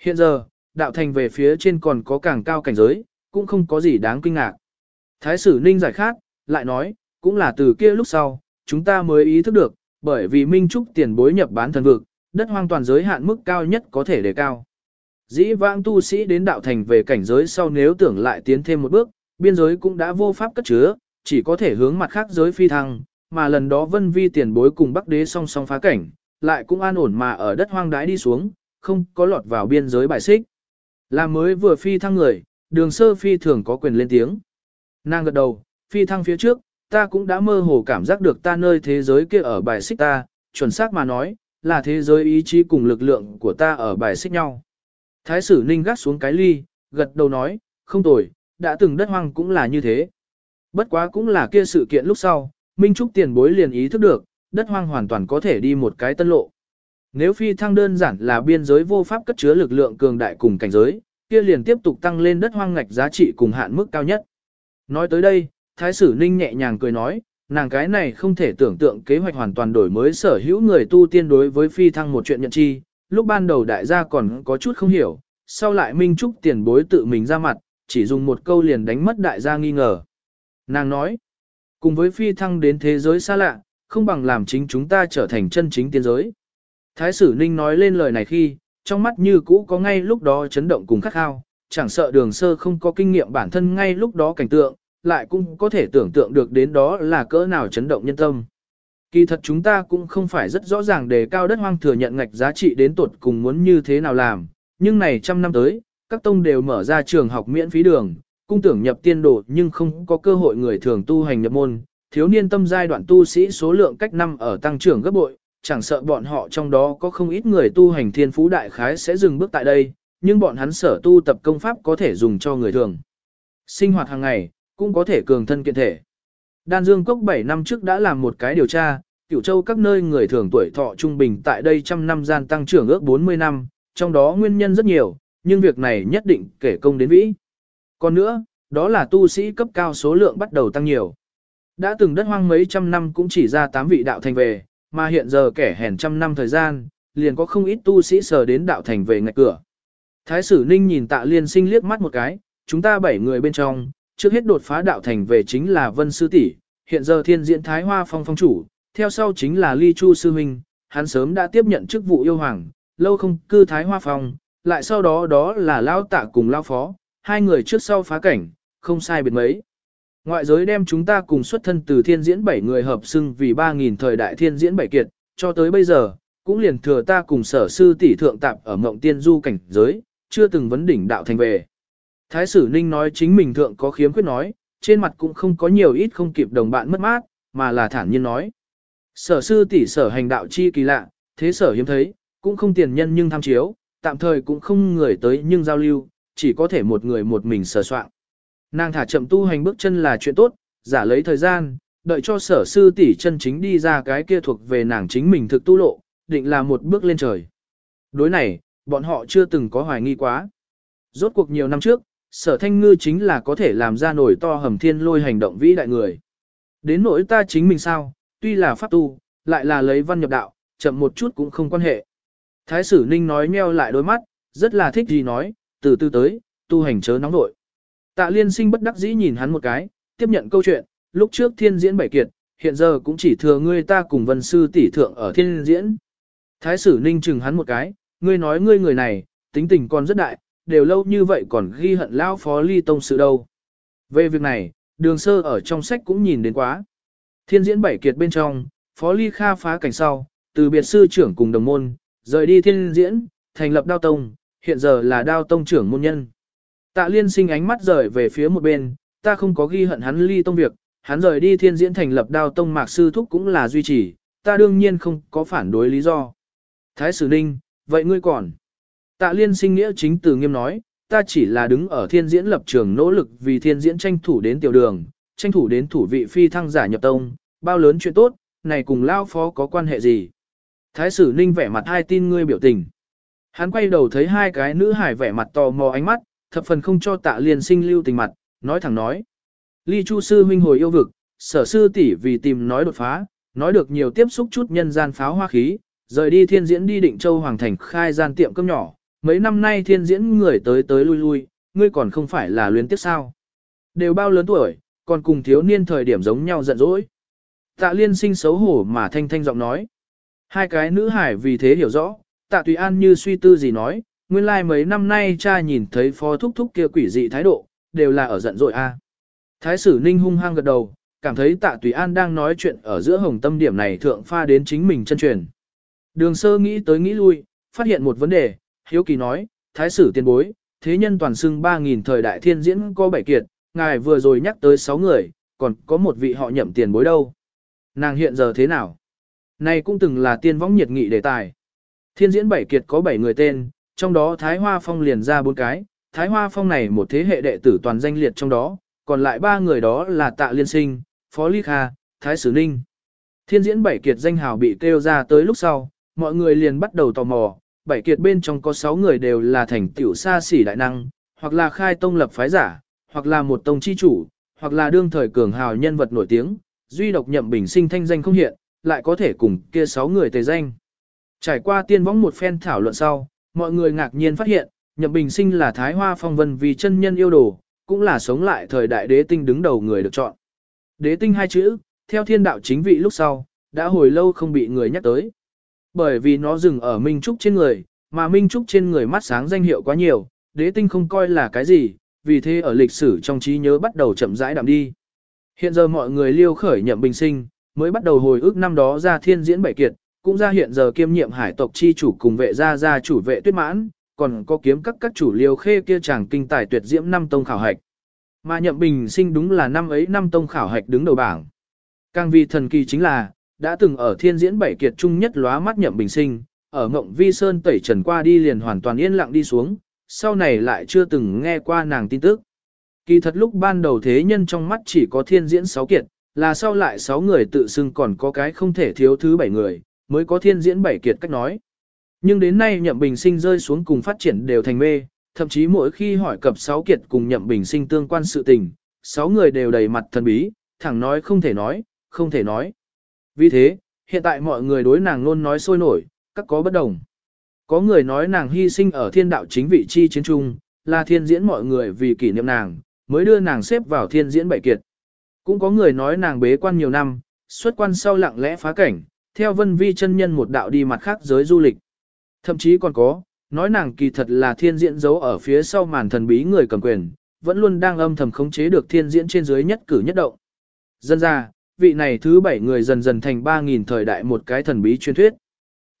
S1: Hiện giờ, đạo thành về phía trên còn có càng cao cảnh giới, cũng không có gì đáng kinh ngạc. Thái sử ninh giải khác, lại nói, cũng là từ kia lúc sau, chúng ta mới ý thức được, bởi vì Minh Trúc tiền bối nhập bán thần vực, đất hoang toàn giới hạn mức cao nhất có thể đề cao. Dĩ vãng tu sĩ đến đạo thành về cảnh giới sau nếu tưởng lại tiến thêm một bước, biên giới cũng đã vô pháp cất chứa, chỉ có thể hướng mặt khác giới phi thăng, mà lần đó vân vi tiền bối cùng bắc đế song song phá cảnh, lại cũng an ổn mà ở đất hoang đái đi xuống, không có lọt vào biên giới bài xích. Là mới vừa phi thăng người, đường sơ phi thường có quyền lên tiếng. Nàng gật đầu, phi thăng phía trước, ta cũng đã mơ hồ cảm giác được ta nơi thế giới kia ở bài xích ta, chuẩn xác mà nói, là thế giới ý chí cùng lực lượng của ta ở bài xích nhau. Thái sử ninh gắt xuống cái ly, gật đầu nói, không tồi, đã từng đất hoang cũng là như thế. Bất quá cũng là kia sự kiện lúc sau, Minh Trúc tiền bối liền ý thức được, đất hoang hoàn toàn có thể đi một cái tân lộ. Nếu phi thăng đơn giản là biên giới vô pháp cất chứa lực lượng cường đại cùng cảnh giới, kia liền tiếp tục tăng lên đất hoang ngạch giá trị cùng hạn mức cao nhất. Nói tới đây, Thái sử Ninh nhẹ nhàng cười nói, nàng cái này không thể tưởng tượng kế hoạch hoàn toàn đổi mới sở hữu người tu tiên đối với phi thăng một chuyện nhận chi, lúc ban đầu đại gia còn có chút không hiểu, sau lại Minh Trúc tiền bối tự mình ra mặt, chỉ dùng một câu liền đánh mất đại gia nghi ngờ. Nàng nói, cùng với phi thăng đến thế giới xa lạ, không bằng làm chính chúng ta trở thành chân chính tiên giới. Thái sử Ninh nói lên lời này khi, trong mắt như cũ có ngay lúc đó chấn động cùng khắc khao, chẳng sợ đường sơ không có kinh nghiệm bản thân ngay lúc đó cảnh tượng, lại cũng có thể tưởng tượng được đến đó là cỡ nào chấn động nhân tâm. Kỳ thật chúng ta cũng không phải rất rõ ràng đề cao đất hoang thừa nhận ngạch giá trị đến tuột cùng muốn như thế nào làm, nhưng này trăm năm tới, các tông đều mở ra trường học miễn phí đường, cung tưởng nhập tiên đồ nhưng không có cơ hội người thường tu hành nhập môn, thiếu niên tâm giai đoạn tu sĩ số lượng cách năm ở tăng trưởng gấp bội, chẳng sợ bọn họ trong đó có không ít người tu hành thiên phú đại khái sẽ dừng bước tại đây, nhưng bọn hắn sở tu tập công pháp có thể dùng cho người thường. Sinh hoạt hàng ngày, cũng có thể cường thân kiện thể. Đan Dương Cốc 7 năm trước đã làm một cái điều tra, cửu châu các nơi người thường tuổi thọ trung bình tại đây trăm năm gian tăng trưởng ước 40 năm, trong đó nguyên nhân rất nhiều, nhưng việc này nhất định kể công đến vĩ. Còn nữa, đó là tu sĩ cấp cao số lượng bắt đầu tăng nhiều. Đã từng đất hoang mấy trăm năm cũng chỉ ra 8 vị đạo thành về, mà hiện giờ kẻ hèn trăm năm thời gian, liền có không ít tu sĩ sờ đến đạo thành về ngạch cửa. Thái sử Ninh nhìn tạ liên sinh liếc mắt một cái, chúng ta bảy người bên trong, trước hết đột phá đạo thành về chính là Vân Sư tỷ, hiện giờ thiên diễn Thái Hoa Phong phong chủ, theo sau chính là Ly Chu Sư Minh, hắn sớm đã tiếp nhận chức vụ yêu hoàng, lâu không cư Thái Hoa Phong, lại sau đó đó là Lao Tạ cùng Lao Phó, hai người trước sau phá cảnh, không sai biệt mấy. Ngoại giới đem chúng ta cùng xuất thân từ thiên diễn bảy người hợp xưng vì 3.000 thời đại thiên diễn bảy kiệt, cho tới bây giờ, cũng liền thừa ta cùng sở sư tỷ thượng tạp ở mộng tiên du cảnh giới, chưa từng vấn đỉnh đạo thành về. Thái sử Ninh nói chính mình thượng có khiếm khuyết nói, trên mặt cũng không có nhiều ít không kịp đồng bạn mất mát, mà là thản nhiên nói. Sở sư tỷ sở hành đạo chi kỳ lạ, thế sở hiếm thấy, cũng không tiền nhân nhưng tham chiếu, tạm thời cũng không người tới nhưng giao lưu, chỉ có thể một người một mình sở soạn. Nàng thả chậm tu hành bước chân là chuyện tốt, giả lấy thời gian, đợi cho sở sư tỷ chân chính đi ra cái kia thuộc về nàng chính mình thực tu lộ, định là một bước lên trời. Đối này, bọn họ chưa từng có hoài nghi quá. Rốt cuộc nhiều năm trước, sở thanh ngư chính là có thể làm ra nổi to hầm thiên lôi hành động vĩ đại người. Đến nỗi ta chính mình sao, tuy là pháp tu, lại là lấy văn nhập đạo, chậm một chút cũng không quan hệ. Thái sử ninh nói meo lại đôi mắt, rất là thích gì nói, từ từ tới, tu hành chớ nóng nội. Tạ liên sinh bất đắc dĩ nhìn hắn một cái, tiếp nhận câu chuyện, lúc trước thiên diễn bảy kiệt, hiện giờ cũng chỉ thừa ngươi ta cùng vân sư tỷ thượng ở thiên diễn. Thái sử ninh chừng hắn một cái, ngươi nói ngươi người này, tính tình còn rất đại, đều lâu như vậy còn ghi hận lão phó ly tông sự đâu. Về việc này, đường sơ ở trong sách cũng nhìn đến quá. Thiên diễn bảy kiệt bên trong, phó ly kha phá cảnh sau, từ biệt sư trưởng cùng đồng môn, rời đi thiên diễn, thành lập đao tông, hiện giờ là đao tông trưởng môn nhân. Tạ liên sinh ánh mắt rời về phía một bên, ta không có ghi hận hắn ly tông việc, hắn rời đi thiên diễn thành lập đao tông mạc sư thúc cũng là duy trì, ta đương nhiên không có phản đối lý do. Thái sử ninh, vậy ngươi còn? Tạ liên sinh nghĩa chính từ nghiêm nói, ta chỉ là đứng ở thiên diễn lập trường nỗ lực vì thiên diễn tranh thủ đến tiểu đường, tranh thủ đến thủ vị phi thăng giả nhập tông, bao lớn chuyện tốt, này cùng lao phó có quan hệ gì? Thái sử ninh vẻ mặt hai tin ngươi biểu tình. Hắn quay đầu thấy hai cái nữ hải vẻ mặt tò mò ánh mắt, thập phần không cho tạ liên sinh lưu tình mặt, nói thẳng nói. Ly Chu sư huynh hồi yêu vực, sở sư tỷ vì tìm nói đột phá, nói được nhiều tiếp xúc chút nhân gian pháo hoa khí, rời đi thiên diễn đi định châu hoàng thành khai gian tiệm cơm nhỏ, mấy năm nay thiên diễn người tới tới lui lui, ngươi còn không phải là luyến tiếp sao. Đều bao lớn tuổi, còn cùng thiếu niên thời điểm giống nhau giận dỗi. Tạ liên sinh xấu hổ mà thanh thanh giọng nói. Hai cái nữ hải vì thế hiểu rõ, tạ tùy an như suy tư gì nói, nguyên lai like mấy năm nay cha nhìn thấy phó thúc thúc kia quỷ dị thái độ, đều là ở giận dỗi a. Thái sử ninh hung hăng gật đầu, cảm thấy tạ tùy an đang nói chuyện ở giữa hồng tâm điểm này thượng pha đến chính mình chân truyền. Đường sơ nghĩ tới nghĩ lui, phát hiện một vấn đề, hiếu kỳ nói, thái sử tiên bối, thế nhân toàn xưng 3.000 thời đại thiên diễn có bảy kiệt, ngài vừa rồi nhắc tới 6 người, còn có một vị họ nhậm tiền bối đâu. Nàng hiện giờ thế nào? Này cũng từng là tiên võng nhiệt nghị đề tài. Thiên diễn bảy kiệt có 7 người tên, trong đó Thái Hoa Phong liền ra bốn cái, Thái Hoa Phong này một thế hệ đệ tử toàn danh liệt trong đó, còn lại ba người đó là Tạ Liên Sinh, Phó Ly Kha, Thái Sử Ninh. Thiên diễn bảy kiệt danh hào bị kêu ra tới lúc sau, mọi người liền bắt đầu tò mò, bảy kiệt bên trong có 6 người đều là thành tiểu xa xỉ đại năng, hoặc là khai tông lập phái giả, hoặc là một tông chi chủ, hoặc là đương thời cường hào nhân vật nổi tiếng, duy độc nhậm bình sinh thanh danh không hiện, lại có thể cùng kia 6 người tề danh. Trải qua tiên võng một phen thảo luận sau, mọi người ngạc nhiên phát hiện, nhậm bình sinh là thái hoa phong vân vì chân nhân yêu đồ, cũng là sống lại thời đại đế tinh đứng đầu người được chọn. Đế tinh hai chữ, theo thiên đạo chính vị lúc sau, đã hồi lâu không bị người nhắc tới. Bởi vì nó dừng ở Minh Trúc trên người, mà Minh Trúc trên người mắt sáng danh hiệu quá nhiều, đế tinh không coi là cái gì, vì thế ở lịch sử trong trí nhớ bắt đầu chậm rãi đạm đi. Hiện giờ mọi người liêu khởi nhậm bình sinh, mới bắt đầu hồi ức năm đó ra thiên diễn bảy kiệt, cũng ra hiện giờ kiêm nhiệm hải tộc chi chủ cùng vệ gia gia chủ vệ tuyết mãn, còn có kiếm các các chủ liêu khê kia chàng kinh tài tuyệt diễm năm tông khảo hạch. Mà nhậm bình sinh đúng là năm ấy năm tông khảo hạch đứng đầu bảng. Càng vì thần kỳ chính là, đã từng ở thiên diễn bảy kiệt trung nhất lóa mắt nhậm bình sinh, ở ngộng vi sơn tẩy trần qua đi liền hoàn toàn yên lặng đi xuống, sau này lại chưa từng nghe qua nàng tin tức. Kỳ thật lúc ban đầu thế nhân trong mắt chỉ có thiên diễn sáu kiệt, là sau lại sáu người tự xưng còn có cái không thể thiếu thứ bảy người, mới có thiên diễn bảy kiệt cách nói. Nhưng đến nay nhậm bình sinh rơi xuống cùng phát triển đều thành mê, thậm chí mỗi khi hỏi cập sáu kiệt cùng nhậm bình sinh tương quan sự tình, sáu người đều đầy mặt thần bí, thẳng nói không thể nói, không thể nói. Vì thế, hiện tại mọi người đối nàng luôn nói sôi nổi, các có bất đồng. Có người nói nàng hy sinh ở thiên đạo chính vị chi chiến trung, là thiên diễn mọi người vì kỷ niệm nàng, mới đưa nàng xếp vào thiên diễn bảy kiệt. Cũng có người nói nàng bế quan nhiều năm, xuất quan sau lặng lẽ phá cảnh, theo vân vi chân nhân một đạo đi mặt khác giới du lịch. Thậm chí còn có, nói nàng kỳ thật là thiên diễn giấu ở phía sau màn thần bí người cầm quyền, vẫn luôn đang âm thầm khống chế được thiên diễn trên dưới nhất cử nhất động. Dân ra, vị này thứ bảy người dần dần thành 3.000 thời đại một cái thần bí truyền thuyết.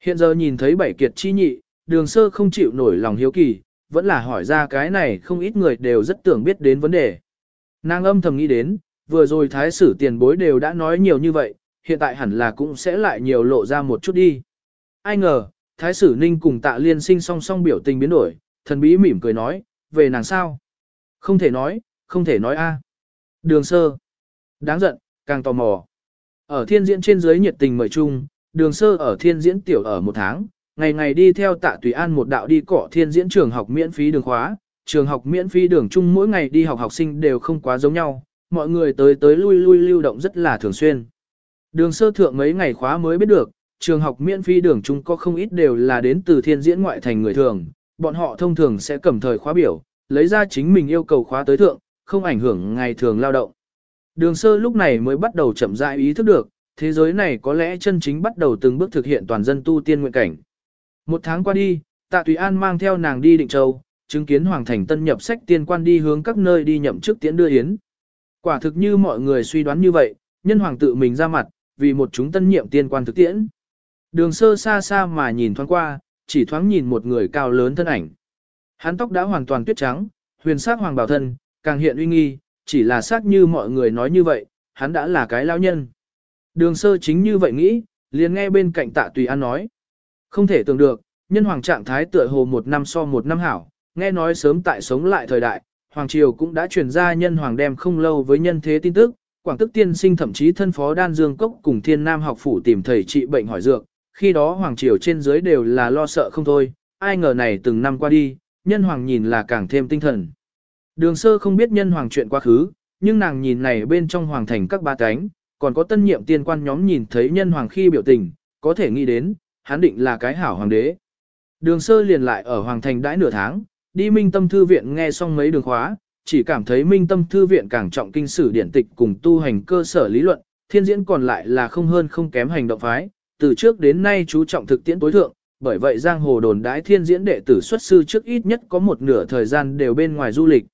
S1: Hiện giờ nhìn thấy bảy kiệt chi nhị, đường sơ không chịu nổi lòng hiếu kỳ, vẫn là hỏi ra cái này không ít người đều rất tưởng biết đến vấn đề. Nàng âm thầm nghĩ đến, vừa rồi thái sử tiền bối đều đã nói nhiều như vậy, hiện tại hẳn là cũng sẽ lại nhiều lộ ra một chút đi. Ai ngờ, thái sử ninh cùng tạ liên sinh song song biểu tình biến đổi, thần bí mỉm cười nói, về nàng sao? Không thể nói, không thể nói a. Đường sơ. Đáng giận, càng tò mò. Ở thiên diễn trên dưới nhiệt tình mời chung, đường sơ ở thiên diễn tiểu ở một tháng, ngày ngày đi theo tạ tùy an một đạo đi cỏ thiên diễn trường học miễn phí đường khóa, trường học miễn phí đường chung mỗi ngày đi học học sinh đều không quá giống nhau, mọi người tới tới lui lui lưu động rất là thường xuyên. Đường sơ thượng mấy ngày khóa mới biết được, trường học miễn phí đường chung có không ít đều là đến từ thiên diễn ngoại thành người thường, bọn họ thông thường sẽ cầm thời khóa biểu, lấy ra chính mình yêu cầu khóa tới thượng, không ảnh hưởng ngày thường lao động. Đường sơ lúc này mới bắt đầu chậm rãi ý thức được, thế giới này có lẽ chân chính bắt đầu từng bước thực hiện toàn dân tu tiên nguyện cảnh. Một tháng qua đi, Tạ Tùy An mang theo nàng đi Định Châu, chứng kiến Hoàng Thành Tân nhập sách tiên quan đi hướng các nơi đi nhậm chức tiễn đưa yến. Quả thực như mọi người suy đoán như vậy, nhân hoàng tự mình ra mặt, vì một chúng tân nhiệm tiên quan thực tiễn. Đường sơ xa xa mà nhìn thoáng qua, chỉ thoáng nhìn một người cao lớn thân ảnh. Hắn tóc đã hoàn toàn tuyết trắng, huyền sắc hoàng bảo thân, càng hiện uy nghi, chỉ là xác như mọi người nói như vậy, hắn đã là cái lao nhân. Đường sơ chính như vậy nghĩ, liền nghe bên cạnh tạ tùy an nói. Không thể tưởng được, nhân hoàng trạng thái tựa hồ một năm so một năm hảo, nghe nói sớm tại sống lại thời đại, hoàng triều cũng đã truyền ra nhân hoàng đem không lâu với nhân thế tin tức, quảng tức tiên sinh thậm chí thân phó đan dương cốc cùng thiên nam học phủ tìm thầy trị bệnh hỏi dược, khi đó hoàng triều trên dưới đều là lo sợ không thôi, ai ngờ này từng năm qua đi, nhân hoàng nhìn là càng thêm tinh thần. Đường sơ không biết nhân hoàng chuyện quá khứ, nhưng nàng nhìn này bên trong hoàng thành các ba cánh, còn có tân nhiệm tiên quan nhóm nhìn thấy nhân hoàng khi biểu tình, có thể nghĩ đến, hắn định là cái hảo hoàng đế. Đường sơ liền lại ở hoàng thành đãi nửa tháng, đi minh tâm thư viện nghe xong mấy đường khóa, chỉ cảm thấy minh tâm thư viện càng trọng kinh sử điển tịch cùng tu hành cơ sở lý luận, thiên diễn còn lại là không hơn không kém hành động phái, từ trước đến nay chú trọng thực tiễn tối thượng, bởi vậy giang hồ đồn đãi thiên diễn đệ tử xuất sư trước ít nhất có một nửa thời gian đều bên ngoài du lịch.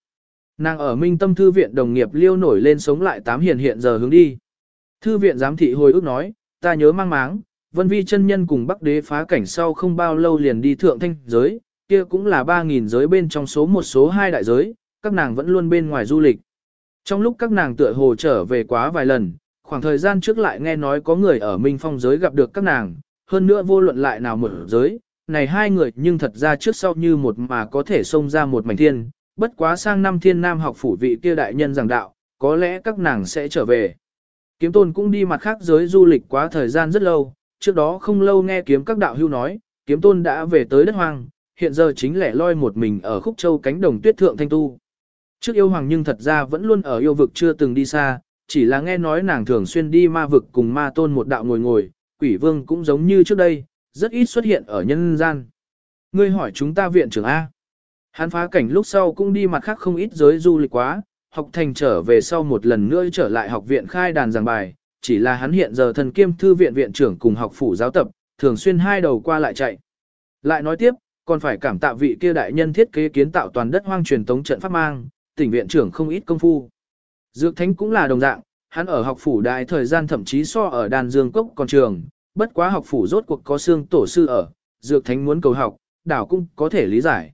S1: Nàng ở minh tâm thư viện đồng nghiệp liêu nổi lên sống lại tám hiền hiện giờ hướng đi. Thư viện giám thị hồi ước nói, ta nhớ mang máng, vân vi chân nhân cùng bắc đế phá cảnh sau không bao lâu liền đi thượng thanh giới, kia cũng là 3.000 giới bên trong số một số hai đại giới, các nàng vẫn luôn bên ngoài du lịch. Trong lúc các nàng tựa hồ trở về quá vài lần, khoảng thời gian trước lại nghe nói có người ở Minh Phong giới gặp được các nàng, hơn nữa vô luận lại nào một giới, này hai người nhưng thật ra trước sau như một mà có thể xông ra một mảnh thiên, bất quá sang năm thiên nam học phủ vị kia đại nhân giảng đạo, có lẽ các nàng sẽ trở về. Kiếm tôn cũng đi mặt khác giới du lịch quá thời gian rất lâu, trước đó không lâu nghe kiếm các đạo hưu nói, kiếm tôn đã về tới đất hoang, hiện giờ chính lẻ loi một mình ở khúc châu cánh đồng tuyết thượng thanh tu. Trước yêu hoàng nhưng thật ra vẫn luôn ở yêu vực chưa từng đi xa, chỉ là nghe nói nàng thường xuyên đi ma vực cùng ma tôn một đạo ngồi ngồi, quỷ vương cũng giống như trước đây, rất ít xuất hiện ở nhân gian. Ngươi hỏi chúng ta viện trưởng A. Hắn phá cảnh lúc sau cũng đi mặt khác không ít giới du lịch quá, học thành trở về sau một lần nữa trở lại học viện khai đàn giảng bài, chỉ là hắn hiện giờ thần kiêm thư viện viện trưởng cùng học phủ giáo tập, thường xuyên hai đầu qua lại chạy. Lại nói tiếp, còn phải cảm tạ vị kia đại nhân thiết kế kiến tạo toàn đất hoang truyền tống trận pháp mang, tỉnh viện trưởng không ít công phu. Dược thánh cũng là đồng dạng, hắn ở học phủ đại thời gian thậm chí so ở đàn dương cốc còn trường, bất quá học phủ rốt cuộc có xương tổ sư ở, dược thánh muốn cầu học, đảo cũng có thể lý giải.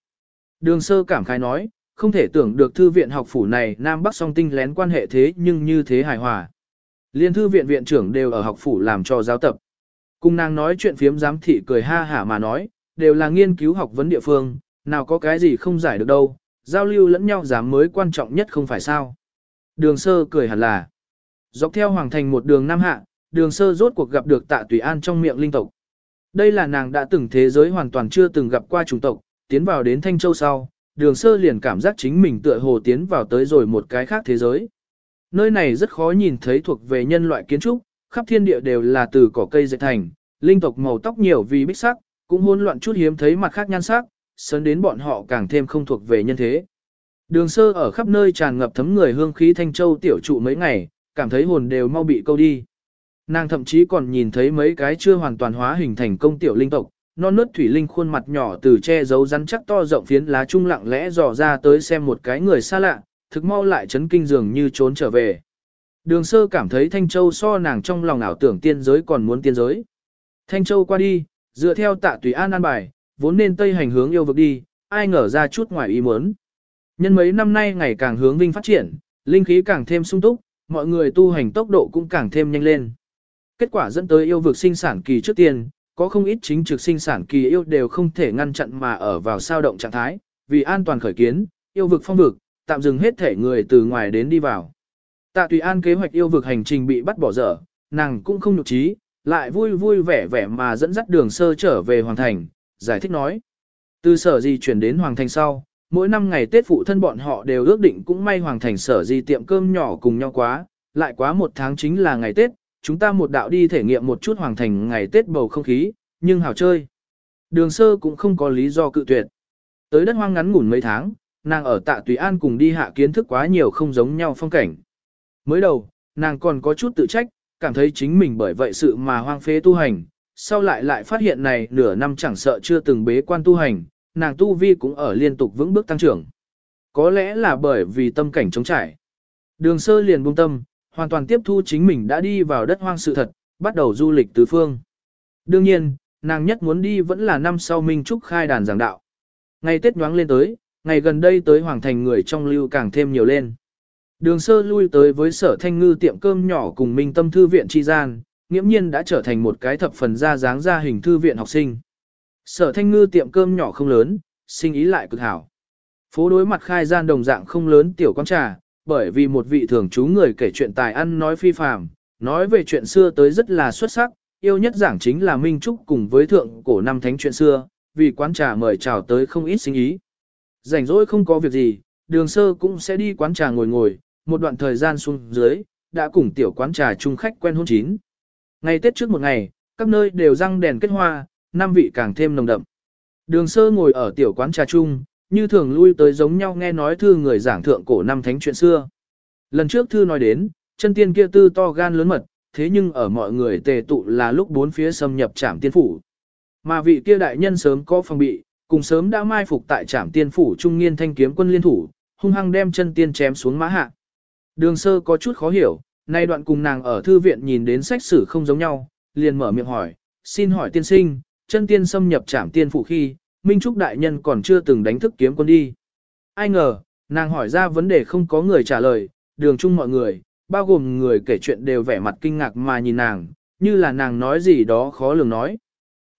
S1: Đường sơ cảm khái nói, không thể tưởng được thư viện học phủ này Nam Bắc song tinh lén quan hệ thế nhưng như thế hài hòa. Liên thư viện viện trưởng đều ở học phủ làm cho giáo tập. Cùng nàng nói chuyện phiếm giám thị cười ha hả mà nói, đều là nghiên cứu học vấn địa phương, nào có cái gì không giải được đâu, giao lưu lẫn nhau dám mới quan trọng nhất không phải sao. Đường sơ cười hẳn là, dọc theo hoàng thành một đường nam hạ, đường sơ rốt cuộc gặp được tạ tùy an trong miệng linh tộc. Đây là nàng đã từng thế giới hoàn toàn chưa từng gặp qua chủng tộc, tiến vào đến Thanh Châu sau, đường sơ liền cảm giác chính mình tựa hồ tiến vào tới rồi một cái khác thế giới. Nơi này rất khó nhìn thấy thuộc về nhân loại kiến trúc, khắp thiên địa đều là từ cỏ cây dệt thành, linh tộc màu tóc nhiều vì bích sắc, cũng hỗn loạn chút hiếm thấy mặt khác nhan sắc, sớn đến bọn họ càng thêm không thuộc về nhân thế. Đường sơ ở khắp nơi tràn ngập thấm người hương khí thanh châu tiểu trụ mấy ngày, cảm thấy hồn đều mau bị câu đi. Nàng thậm chí còn nhìn thấy mấy cái chưa hoàn toàn hóa hình thành công tiểu linh tộc, non nớt thủy linh khuôn mặt nhỏ từ che giấu rắn chắc to rộng phiến lá trung lặng lẽ dò ra tới xem một cái người xa lạ, thực mau lại chấn kinh dường như trốn trở về. Đường sơ cảm thấy Thanh Châu so nàng trong lòng ảo tưởng tiên giới còn muốn tiên giới. Thanh Châu qua đi, dựa theo tạ tùy an an bài, vốn nên tây hành hướng yêu vực đi, ai ngờ ra chút ngoài ý muốn. Nhân mấy năm nay ngày càng hướng vinh phát triển, linh khí càng thêm sung túc, mọi người tu hành tốc độ cũng càng thêm nhanh lên. Kết quả dẫn tới yêu vực sinh sản kỳ trước tiên, có không ít chính trực sinh sản kỳ yêu đều không thể ngăn chặn mà ở vào sao động trạng thái, vì an toàn khởi kiến, yêu vực phong vực, tạm dừng hết thể người từ ngoài đến đi vào. Tạ Tùy An kế hoạch yêu vực hành trình bị bắt bỏ dở, nàng cũng không nhục trí, lại vui vui vẻ vẻ mà dẫn dắt đường sơ trở về Hoàng Thành, giải thích nói. Từ sở gì chuyển đến Hoàng Thành sau, mỗi năm ngày Tết phụ thân bọn họ đều ước định cũng may Hoàng Thành sở gì tiệm cơm nhỏ cùng nhau quá, lại quá một tháng chính là ngày Tết, chúng ta một đạo đi thể nghiệm một chút Hoàng Thành ngày Tết bầu không khí, nhưng hào chơi. Đường sơ cũng không có lý do cự tuyệt. Tới đất hoang ngắn ngủn mấy tháng, nàng ở tạ Tùy An cùng đi hạ kiến thức quá nhiều không giống nhau phong cảnh. Mới đầu, nàng còn có chút tự trách, cảm thấy chính mình bởi vậy sự mà hoang phế tu hành, sau lại lại phát hiện này nửa năm chẳng sợ chưa từng bế quan tu hành, nàng tu vi cũng ở liên tục vững bước tăng trưởng. Có lẽ là bởi vì tâm cảnh trống trải. Đường sơ liền buông tâm, hoàn toàn tiếp thu chính mình đã đi vào đất hoang sự thật, bắt đầu du lịch tứ phương. Đương nhiên, nàng nhất muốn đi vẫn là năm sau Minh Trúc khai đàn giảng đạo. Ngày Tết nhoáng lên tới, ngày gần đây tới Hoàng Thành người trong lưu càng thêm nhiều lên. Đường sơ lui tới với sở thanh ngư tiệm cơm nhỏ cùng Minh Tâm Thư viện tri gian, nghiễm nhiên đã trở thành một cái thập phần ra dáng ra hình thư viện học sinh. Sở thanh ngư tiệm cơm nhỏ không lớn, sinh ý lại cực hảo. Phố đối mặt khai gian đồng dạng không lớn tiểu quán trà, bởi vì một vị thường chú người kể chuyện tài ăn nói phi phàm, nói về chuyện xưa tới rất là xuất sắc, yêu nhất giảng chính là Minh Trúc cùng với thượng cổ năm thánh chuyện xưa, vì quán trà mời chào tới không ít sinh ý. Rảnh rỗi không có việc gì, đường sơ cũng sẽ đi quán trà ngồi ngồi, một đoạn thời gian xuống dưới, đã cùng tiểu quán trà chung khách quen hôn chín. Ngày Tết trước một ngày, các nơi đều răng đèn kết hoa, năm vị càng thêm nồng đậm. Đường sơ ngồi ở tiểu quán trà chung, như thường lui tới giống nhau nghe nói thư người giảng thượng cổ năm thánh chuyện xưa. Lần trước thư nói đến, chân tiên kia tư to gan lớn mật, thế nhưng ở mọi người tề tụ là lúc bốn phía xâm nhập trảm tiên phủ. Mà vị kia đại nhân sớm có phòng bị, cùng sớm đã mai phục tại trảm tiên phủ trung nghiên thanh kiếm quân liên thủ, hung hăng đem chân tiên chém xuống mã hạ. Đường sơ có chút khó hiểu, nay đoạn cùng nàng ở thư viện nhìn đến sách sử không giống nhau, liền mở miệng hỏi, xin hỏi tiên sinh, chân tiên xâm nhập trảm tiên phủ khi, Minh Trúc đại nhân còn chưa từng đánh thức kiếm quân đi. Ai ngờ, nàng hỏi ra vấn đề không có người trả lời, đường chung mọi người, bao gồm người kể chuyện đều vẻ mặt kinh ngạc mà nhìn nàng, như là nàng nói gì đó khó lường nói.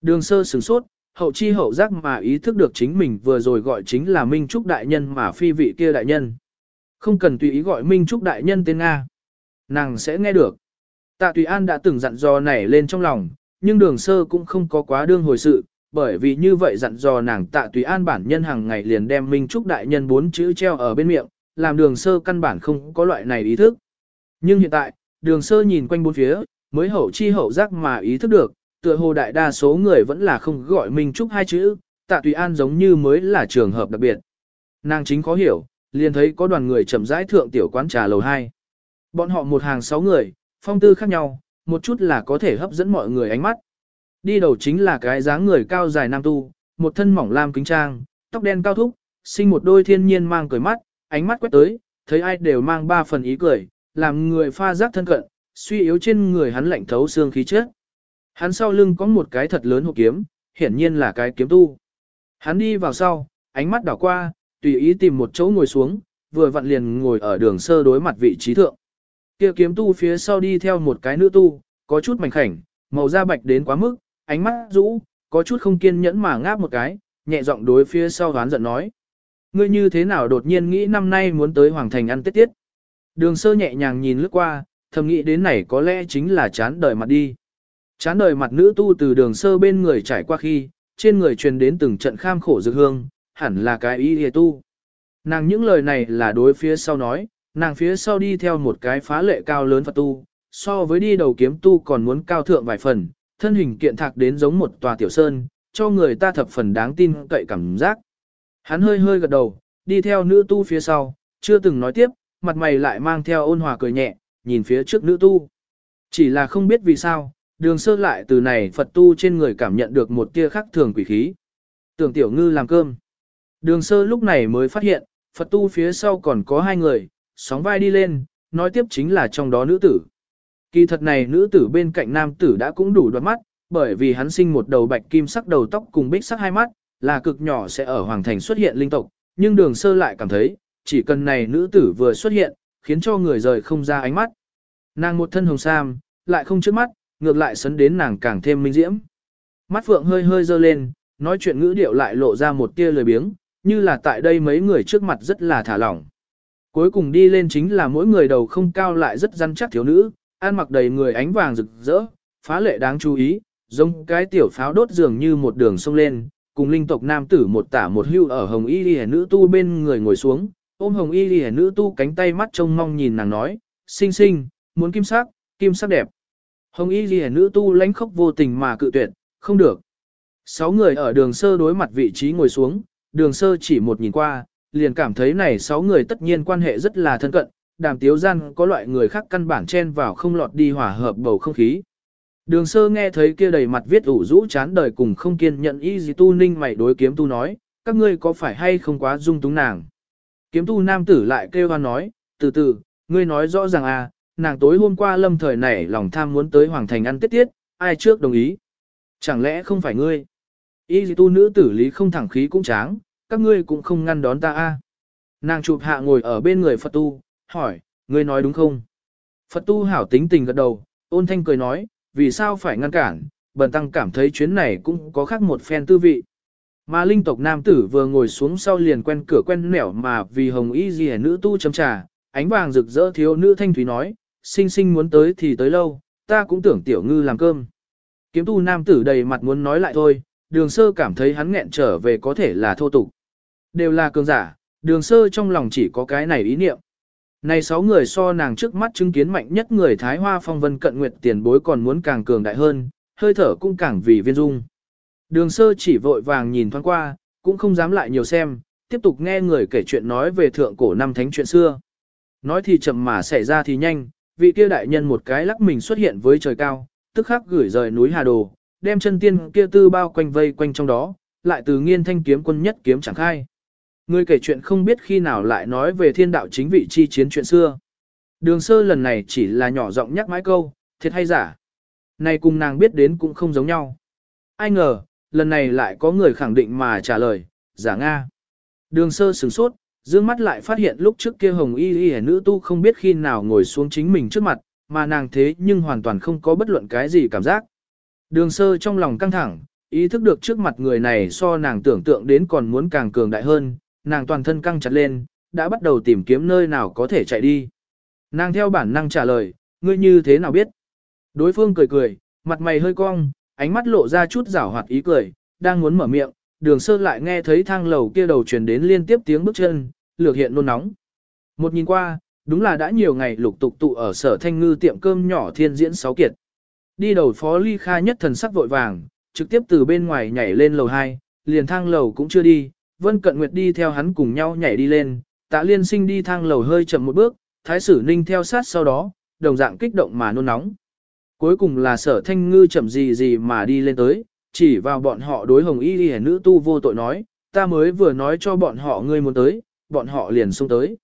S1: Đường sơ sửng sốt, hậu chi hậu giác mà ý thức được chính mình vừa rồi gọi chính là Minh Trúc đại nhân mà phi vị kia đại nhân. Không cần tùy ý gọi Minh Trúc đại nhân tên Nga. Nàng sẽ nghe được. Tạ Tùy An đã từng dặn dò nảy lên trong lòng, nhưng đường sơ cũng không có quá đương hồi sự, bởi vì như vậy dặn dò nàng tạ tùy an bản nhân hàng ngày liền đem Minh Trúc đại nhân bốn chữ treo ở bên miệng, làm đường sơ căn bản không có loại này ý thức. Nhưng hiện tại, đường sơ nhìn quanh bốn phía, mới hậu chi hậu giác mà ý thức được, tựa hồ đại đa số người vẫn là không gọi Minh Trúc hai chữ, tạ tùy an giống như mới là trường hợp đặc biệt. Nàng chính khó hiểu, liền thấy có đoàn người chậm rãi thượng tiểu quán trà lầu 2. Bọn họ một hàng sáu người, phong tư khác nhau, một chút là có thể hấp dẫn mọi người ánh mắt. Đi đầu chính là cái dáng người cao dài nam tu, một thân mỏng lam kính trang, tóc đen cao thúc, sinh một đôi thiên nhiên mang cười mắt, ánh mắt quét tới, thấy ai đều mang ba phần ý cười, làm người pha giác thân cận, suy yếu trên người hắn lạnh thấu xương khí chất. Hắn sau lưng có một cái thật lớn hộp kiếm, hiển nhiên là cái kiếm tu. Hắn đi vào sau, ánh mắt đảo qua, tùy ý tìm một chỗ ngồi xuống, vừa vặn liền ngồi ở đường sơ đối mặt vị trí thượng. Kia kiếm tu phía sau đi theo một cái nữ tu, có chút mảnh khảnh, màu da bạch đến quá mức, ánh mắt rũ, có chút không kiên nhẫn mà ngáp một cái, nhẹ giọng đối phía sau đoán giận nói. Ngươi như thế nào đột nhiên nghĩ năm nay muốn tới Hoàng Thành ăn tết tiết. Đường sơ nhẹ nhàng nhìn lướt qua, thầm nghĩ đến này có lẽ chính là chán đời mặt đi. Chán đời mặt nữ tu từ đường sơ bên người trải qua khi, trên người truyền đến từng trận kham khổ dược hương, hẳn là cái ý hề tu. Nàng những lời này là đối phía sau nói, nàng phía sau đi theo một cái phá lệ cao lớn Phật tu, so với đi đầu kiếm tu còn muốn cao thượng vài phần, thân hình kiện thạc đến giống một tòa tiểu sơn, cho người ta thập phần đáng tin cậy cảm giác. Hắn hơi hơi gật đầu, đi theo nữ tu phía sau, chưa từng nói tiếp, mặt mày lại mang theo ôn hòa cười nhẹ, nhìn phía trước nữ tu. Chỉ là không biết vì sao, đường sơ lại từ này Phật tu trên người cảm nhận được một tia khắc thường quỷ khí. Tưởng tiểu ngư làm cơm. Đường sơ lúc này mới phát hiện, Phật tu phía sau còn có hai người, sóng vai đi lên, nói tiếp chính là trong đó nữ tử. Kỳ thật này nữ tử bên cạnh nam tử đã cũng đủ đoạt mắt, bởi vì hắn sinh một đầu bạch kim sắc đầu tóc cùng bích sắc hai mắt, là cực nhỏ sẽ ở hoàng thành xuất hiện linh tộc, nhưng đường sơ lại cảm thấy, chỉ cần này nữ tử vừa xuất hiện, khiến cho người rời không ra ánh mắt. Nàng một thân hồng sam, lại không trước mắt, ngược lại sấn đến nàng càng thêm minh diễm. Mắt phượng hơi hơi dơ lên, nói chuyện ngữ điệu lại lộ ra một tia lười biếng, như là tại đây mấy người trước mặt rất là thả lỏng. Cuối cùng đi lên chính là mỗi người đầu không cao lại rất rắn chắc thiếu nữ, ăn mặc đầy người ánh vàng rực rỡ, phá lệ đáng chú ý, giống cái tiểu pháo đốt dường như một đường sông lên, cùng linh tộc nam tử một tả một hưu ở hồng y liễu nữ tu bên người ngồi xuống, ôm hồng y liễu nữ tu cánh tay mắt trông mong nhìn nàng nói, xinh xinh, muốn kim sắc, kim sắc đẹp. Hồng y liễu nữ tu lãnh khốc vô tình mà cự tuyệt, không được. Sáu người ở đường sơ đối mặt vị trí ngồi xuống, đường sơ chỉ một nhìn qua, liền cảm thấy này sáu người tất nhiên quan hệ rất là thân cận, đàm tiếu gian có loại người khác căn bản chen vào không lọt đi hòa hợp bầu không khí. Đường sơ nghe thấy kia đầy mặt viết ủ rũ chán đời cùng không kiên nhận y gì tu ninh mày đối kiếm tu nói, các ngươi có phải hay không quá dung túng nàng. Kiếm tu nam tử lại kêu hoan nói, từ từ, ngươi nói rõ ràng à, nàng tối hôm qua lâm thời nảy lòng tham muốn tới hoàng thành ăn tiết tiết, ai trước đồng ý. Chẳng lẽ không phải ngươi? Y gì tu nữ tử lý không thẳng khí cũng tráng, các ngươi cũng không ngăn đón ta a. À. Nàng chụp hạ ngồi ở bên người Phật tu, hỏi, ngươi nói đúng không? Phật tu hảo tính tình gật đầu, ôn thanh cười nói, vì sao phải ngăn cản, bần tăng cảm thấy chuyến này cũng có khác một phen tư vị. Mà linh tộc nam tử vừa ngồi xuống sau liền quen cửa quen nẻo mà vì hồng y gì nữ tu chấm trà, ánh vàng rực rỡ thiếu nữ thanh thúy nói, sinh sinh muốn tới thì tới lâu, ta cũng tưởng tiểu ngư làm cơm. Kiếm tu nam tử đầy mặt muốn nói lại thôi, đường sơ cảm thấy hắn nghẹn trở về có thể là thô tục. Đều là cường giả, đường sơ trong lòng chỉ có cái này ý niệm. Này sáu người so nàng trước mắt chứng kiến mạnh nhất người Thái Hoa phong vân cận nguyệt tiền bối còn muốn càng cường đại hơn, hơi thở cũng càng vì viên dung. Đường sơ chỉ vội vàng nhìn thoáng qua, cũng không dám lại nhiều xem, tiếp tục nghe người kể chuyện nói về thượng cổ năm thánh chuyện xưa. Nói thì chậm mà xảy ra thì nhanh, vị kia đại nhân một cái lắc mình xuất hiện với trời cao, tức khắc gửi rời núi Hà Đồ, đem chân tiên kia tư bao quanh vây quanh trong đó, lại từ nghiên thanh kiếm quân nhất kiếm chẳng khai. Ngươi kể chuyện không biết khi nào lại nói về thiên đạo chính vị chi chiến chuyện xưa. Đường sơ lần này chỉ là nhỏ giọng nhắc mãi câu, thiệt hay giả. Này cùng nàng biết đến cũng không giống nhau. Ai ngờ, lần này lại có người khẳng định mà trả lời, giả Nga. Đường sơ sửng sốt, dương mắt lại phát hiện lúc trước kia hồng y y nữ tu không biết khi nào ngồi xuống chính mình trước mặt, mà nàng thế nhưng hoàn toàn không có bất luận cái gì cảm giác. Đường sơ trong lòng căng thẳng, ý thức được trước mặt người này so nàng tưởng tượng đến còn muốn càng cường đại hơn, nàng toàn thân căng chặt lên, đã bắt đầu tìm kiếm nơi nào có thể chạy đi. Nàng theo bản năng trả lời, ngươi như thế nào biết? Đối phương cười cười, mặt mày hơi cong, ánh mắt lộ ra chút rảo hoạt ý cười, đang muốn mở miệng, đường sơ lại nghe thấy thang lầu kia đầu truyền đến liên tiếp tiếng bước chân, lược hiện nôn nóng. Một nhìn qua, đúng là đã nhiều ngày lục tục tụ ở sở thanh ngư tiệm cơm nhỏ thiên diễn sáu kiệt. Đi đầu phó ly kha nhất thần sắc vội vàng, trực tiếp từ bên ngoài nhảy lên lầu 2, liền thang lầu cũng chưa đi, Vân Cận Nguyệt đi theo hắn cùng nhau nhảy đi lên, tạ liên sinh đi thang lầu hơi chậm một bước, thái sử ninh theo sát sau đó, đồng dạng kích động mà nôn nóng. Cuối cùng là sở thanh ngư chậm gì gì mà đi lên tới, chỉ vào bọn họ đối hồng y y nữ tu vô tội nói, ta mới vừa nói cho bọn họ ngươi muốn tới, bọn họ liền xông tới.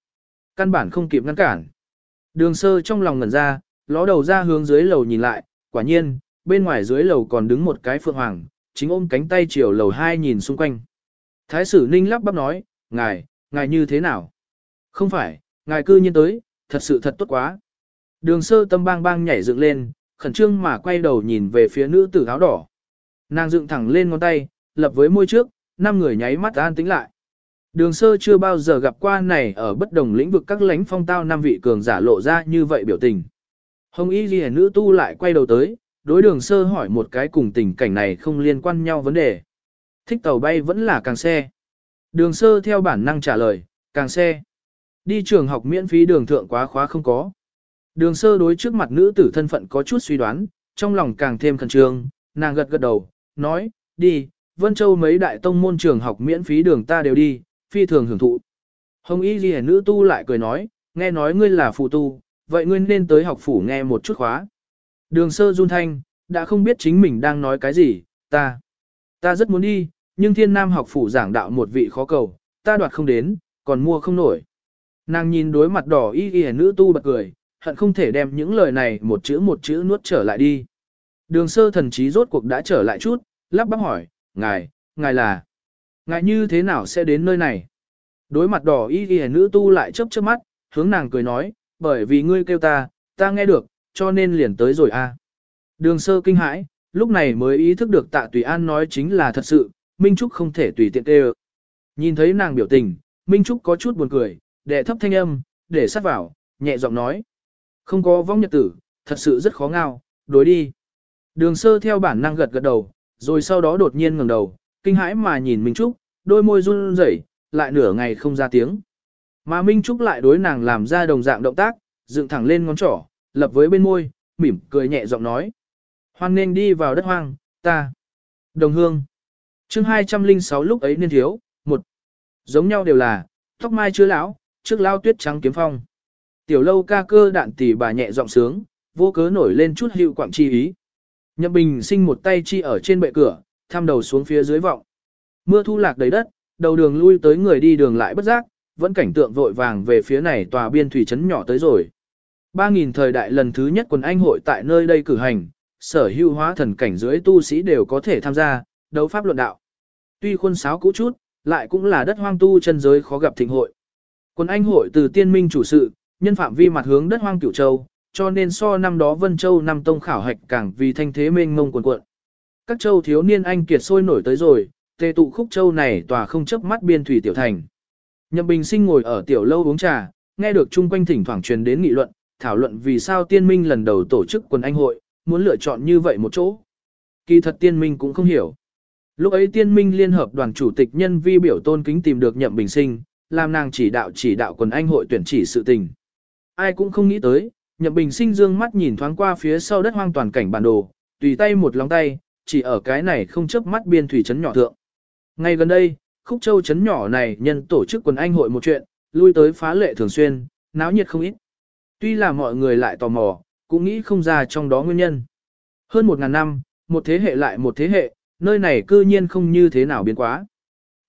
S1: Căn bản không kịp ngăn cản. Đường sơ trong lòng ngẩn ra, ló đầu ra hướng dưới lầu nhìn lại, quả nhiên, bên ngoài dưới lầu còn đứng một cái phượng hoàng, chính ôm cánh tay chiều lầu hai nhìn xung quanh. Thái sử ninh lắp bắp nói, ngài, ngài như thế nào? Không phải, ngài cư nhiên tới, thật sự thật tốt quá. Đường sơ tâm bang bang nhảy dựng lên, khẩn trương mà quay đầu nhìn về phía nữ tử áo đỏ. Nàng dựng thẳng lên ngón tay, lập với môi trước, năm người nháy mắt an tĩnh lại. Đường sơ chưa bao giờ gặp qua này ở bất đồng lĩnh vực các lãnh phong tao năm vị cường giả lộ ra như vậy biểu tình. Hồng y ghi nữ tu lại quay đầu tới, đối đường sơ hỏi một cái cùng tình cảnh này không liên quan nhau vấn đề. Thích tàu bay vẫn là càng xe. Đường sơ theo bản năng trả lời, càng xe. Đi trường học miễn phí đường thượng quá khóa không có. Đường sơ đối trước mặt nữ tử thân phận có chút suy đoán, trong lòng càng thêm khẩn trương, nàng gật gật đầu, nói, đi, Vân Châu mấy đại tông môn trường học miễn phí đường ta đều đi, phi thường hưởng thụ. Hồng Y Ghi nữ tu lại cười nói, nghe nói ngươi là phụ tu, vậy ngươi nên tới học phủ nghe một chút khóa. Đường sơ run thanh, đã không biết chính mình đang nói cái gì, ta, ta rất muốn đi, nhưng thiên nam học phủ giảng đạo một vị khó cầu, ta đoạt không đến, còn mua không nổi. Nàng nhìn đối mặt đỏ y y nữ tu bật cười, hận không thể đem những lời này một chữ một chữ nuốt trở lại đi. Đường sơ thần trí rốt cuộc đã trở lại chút, lắp bắp hỏi, ngài, ngài là, ngài như thế nào sẽ đến nơi này? Đối mặt đỏ y y nữ tu lại chớp chớp mắt, hướng nàng cười nói, bởi vì ngươi kêu ta, ta nghe được, cho nên liền tới rồi a. Đường sơ kinh hãi, lúc này mới ý thức được tạ tùy an nói chính là thật sự, Minh Trúc không thể tùy tiện tê Nhìn thấy nàng biểu tình, Minh Trúc có chút buồn cười, đệ thấp thanh âm, để sát vào, nhẹ giọng nói. Không có vong nhật tử, thật sự rất khó ngao, đối đi. Đường sơ theo bản năng gật gật đầu, rồi sau đó đột nhiên ngẩng đầu, kinh hãi mà nhìn Minh Trúc, đôi môi run rẩy, lại nửa ngày không ra tiếng. Mà Minh Trúc lại đối nàng làm ra đồng dạng động tác, dựng thẳng lên ngón trỏ, lập với bên môi, mỉm cười nhẹ giọng nói. Hoan nên đi vào đất hoang, ta. Đồng hương chương 206 lúc ấy niên thiếu, một. Giống nhau đều là, tóc mai chưa lão, trước lao tuyết trắng kiếm phong. Tiểu lâu ca cơ đạn tỷ bà nhẹ giọng sướng, vô cớ nổi lên chút hiệu quảng chi ý. Nhậm bình sinh một tay chi ở trên bệ cửa, thăm đầu xuống phía dưới vọng. Mưa thu lạc đầy đất, đầu đường lui tới người đi đường lại bất giác, vẫn cảnh tượng vội vàng về phía này tòa biên thủy trấn nhỏ tới rồi. 3.000 thời đại lần thứ nhất quần anh hội tại nơi đây cử hành, sở hữu hóa thần cảnh dưới tu sĩ đều có thể tham gia, đấu pháp luận đạo. Tuy khuôn sáo cũ chút, lại cũng là đất hoang tu chân giới khó gặp thịnh hội. Quân anh hội từ tiên minh chủ sự, nhân phạm vi mặt hướng đất hoang cửu châu, cho nên so năm đó Vân Châu năm tông khảo hạch càng vì thanh thế mênh mông quần cuộn. Các châu thiếu niên anh kiệt sôi nổi tới rồi, tề tụ khúc châu này tòa không chấp mắt biên thủy tiểu thành. Nhậm Bình Sinh ngồi ở tiểu lâu uống trà, nghe được chung quanh thỉnh thoảng truyền đến nghị luận, thảo luận vì sao tiên minh lần đầu tổ chức quần anh hội, muốn lựa chọn như vậy một chỗ. Kỳ thật tiên minh cũng không hiểu. Lúc ấy tiên minh liên hợp đoàn chủ tịch nhân vi biểu tôn kính tìm được nhậm bình sinh, làm nàng chỉ đạo chỉ đạo quần anh hội tuyển chỉ sự tình. Ai cũng không nghĩ tới, nhậm bình sinh dương mắt nhìn thoáng qua phía sau đất hoang toàn cảnh bản đồ, tùy tay một lòng tay, chỉ ở cái này không chấp mắt biên thủy trấn nhỏ thượng. Ngay gần đây, khúc châu trấn nhỏ này nhân tổ chức quần anh hội một chuyện, lui tới phá lệ thường xuyên, náo nhiệt không ít. Tuy là mọi người lại tò mò, cũng nghĩ không ra trong đó nguyên nhân. Hơn một ngàn năm, một thế hệ lại một thế hệ, nơi này cư nhiên không như thế nào biến quá.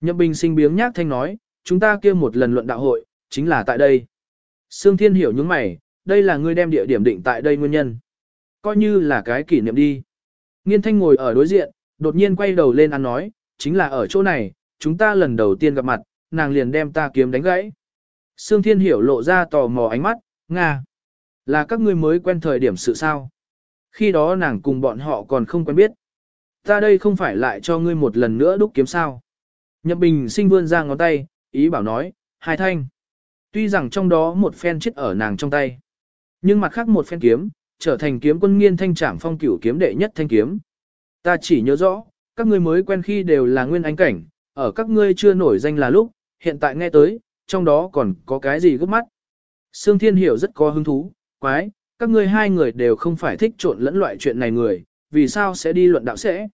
S1: Nhậm Bình sinh biếng nhác thanh nói, chúng ta kia một lần luận đạo hội, chính là tại đây. Sương Thiên hiểu những mày, đây là ngươi đem địa điểm định tại đây nguyên nhân. Coi như là cái kỷ niệm đi. Nghiên thanh ngồi ở đối diện, đột nhiên quay đầu lên ăn nói, chính là ở chỗ này, chúng ta lần đầu tiên gặp mặt, nàng liền đem ta kiếm đánh gãy. Sương Thiên hiểu lộ ra tò mò ánh mắt, Nga. Là các ngươi mới quen thời điểm sự sao. Khi đó nàng cùng bọn họ còn không quen biết. Ta đây không phải lại cho ngươi một lần nữa đúc kiếm sao. Nhậm Bình sinh vươn ra ngón tay, ý bảo nói, hai thanh. Tuy rằng trong đó một phen chết ở nàng trong tay. Nhưng mặt khác một phen kiếm, trở thành kiếm quân nghiên thanh trảm phong cửu kiếm đệ nhất thanh kiếm. Ta chỉ nhớ rõ, các ngươi mới quen khi đều là nguyên ánh cảnh, ở các ngươi chưa nổi danh là lúc, hiện tại nghe tới, trong đó còn có cái gì gấp mắt. Sương Thiên Hiểu rất có hứng thú, quái, các ngươi hai người đều không phải thích trộn lẫn loại chuyện này người, vì sao sẽ đi luận đạo sẽ.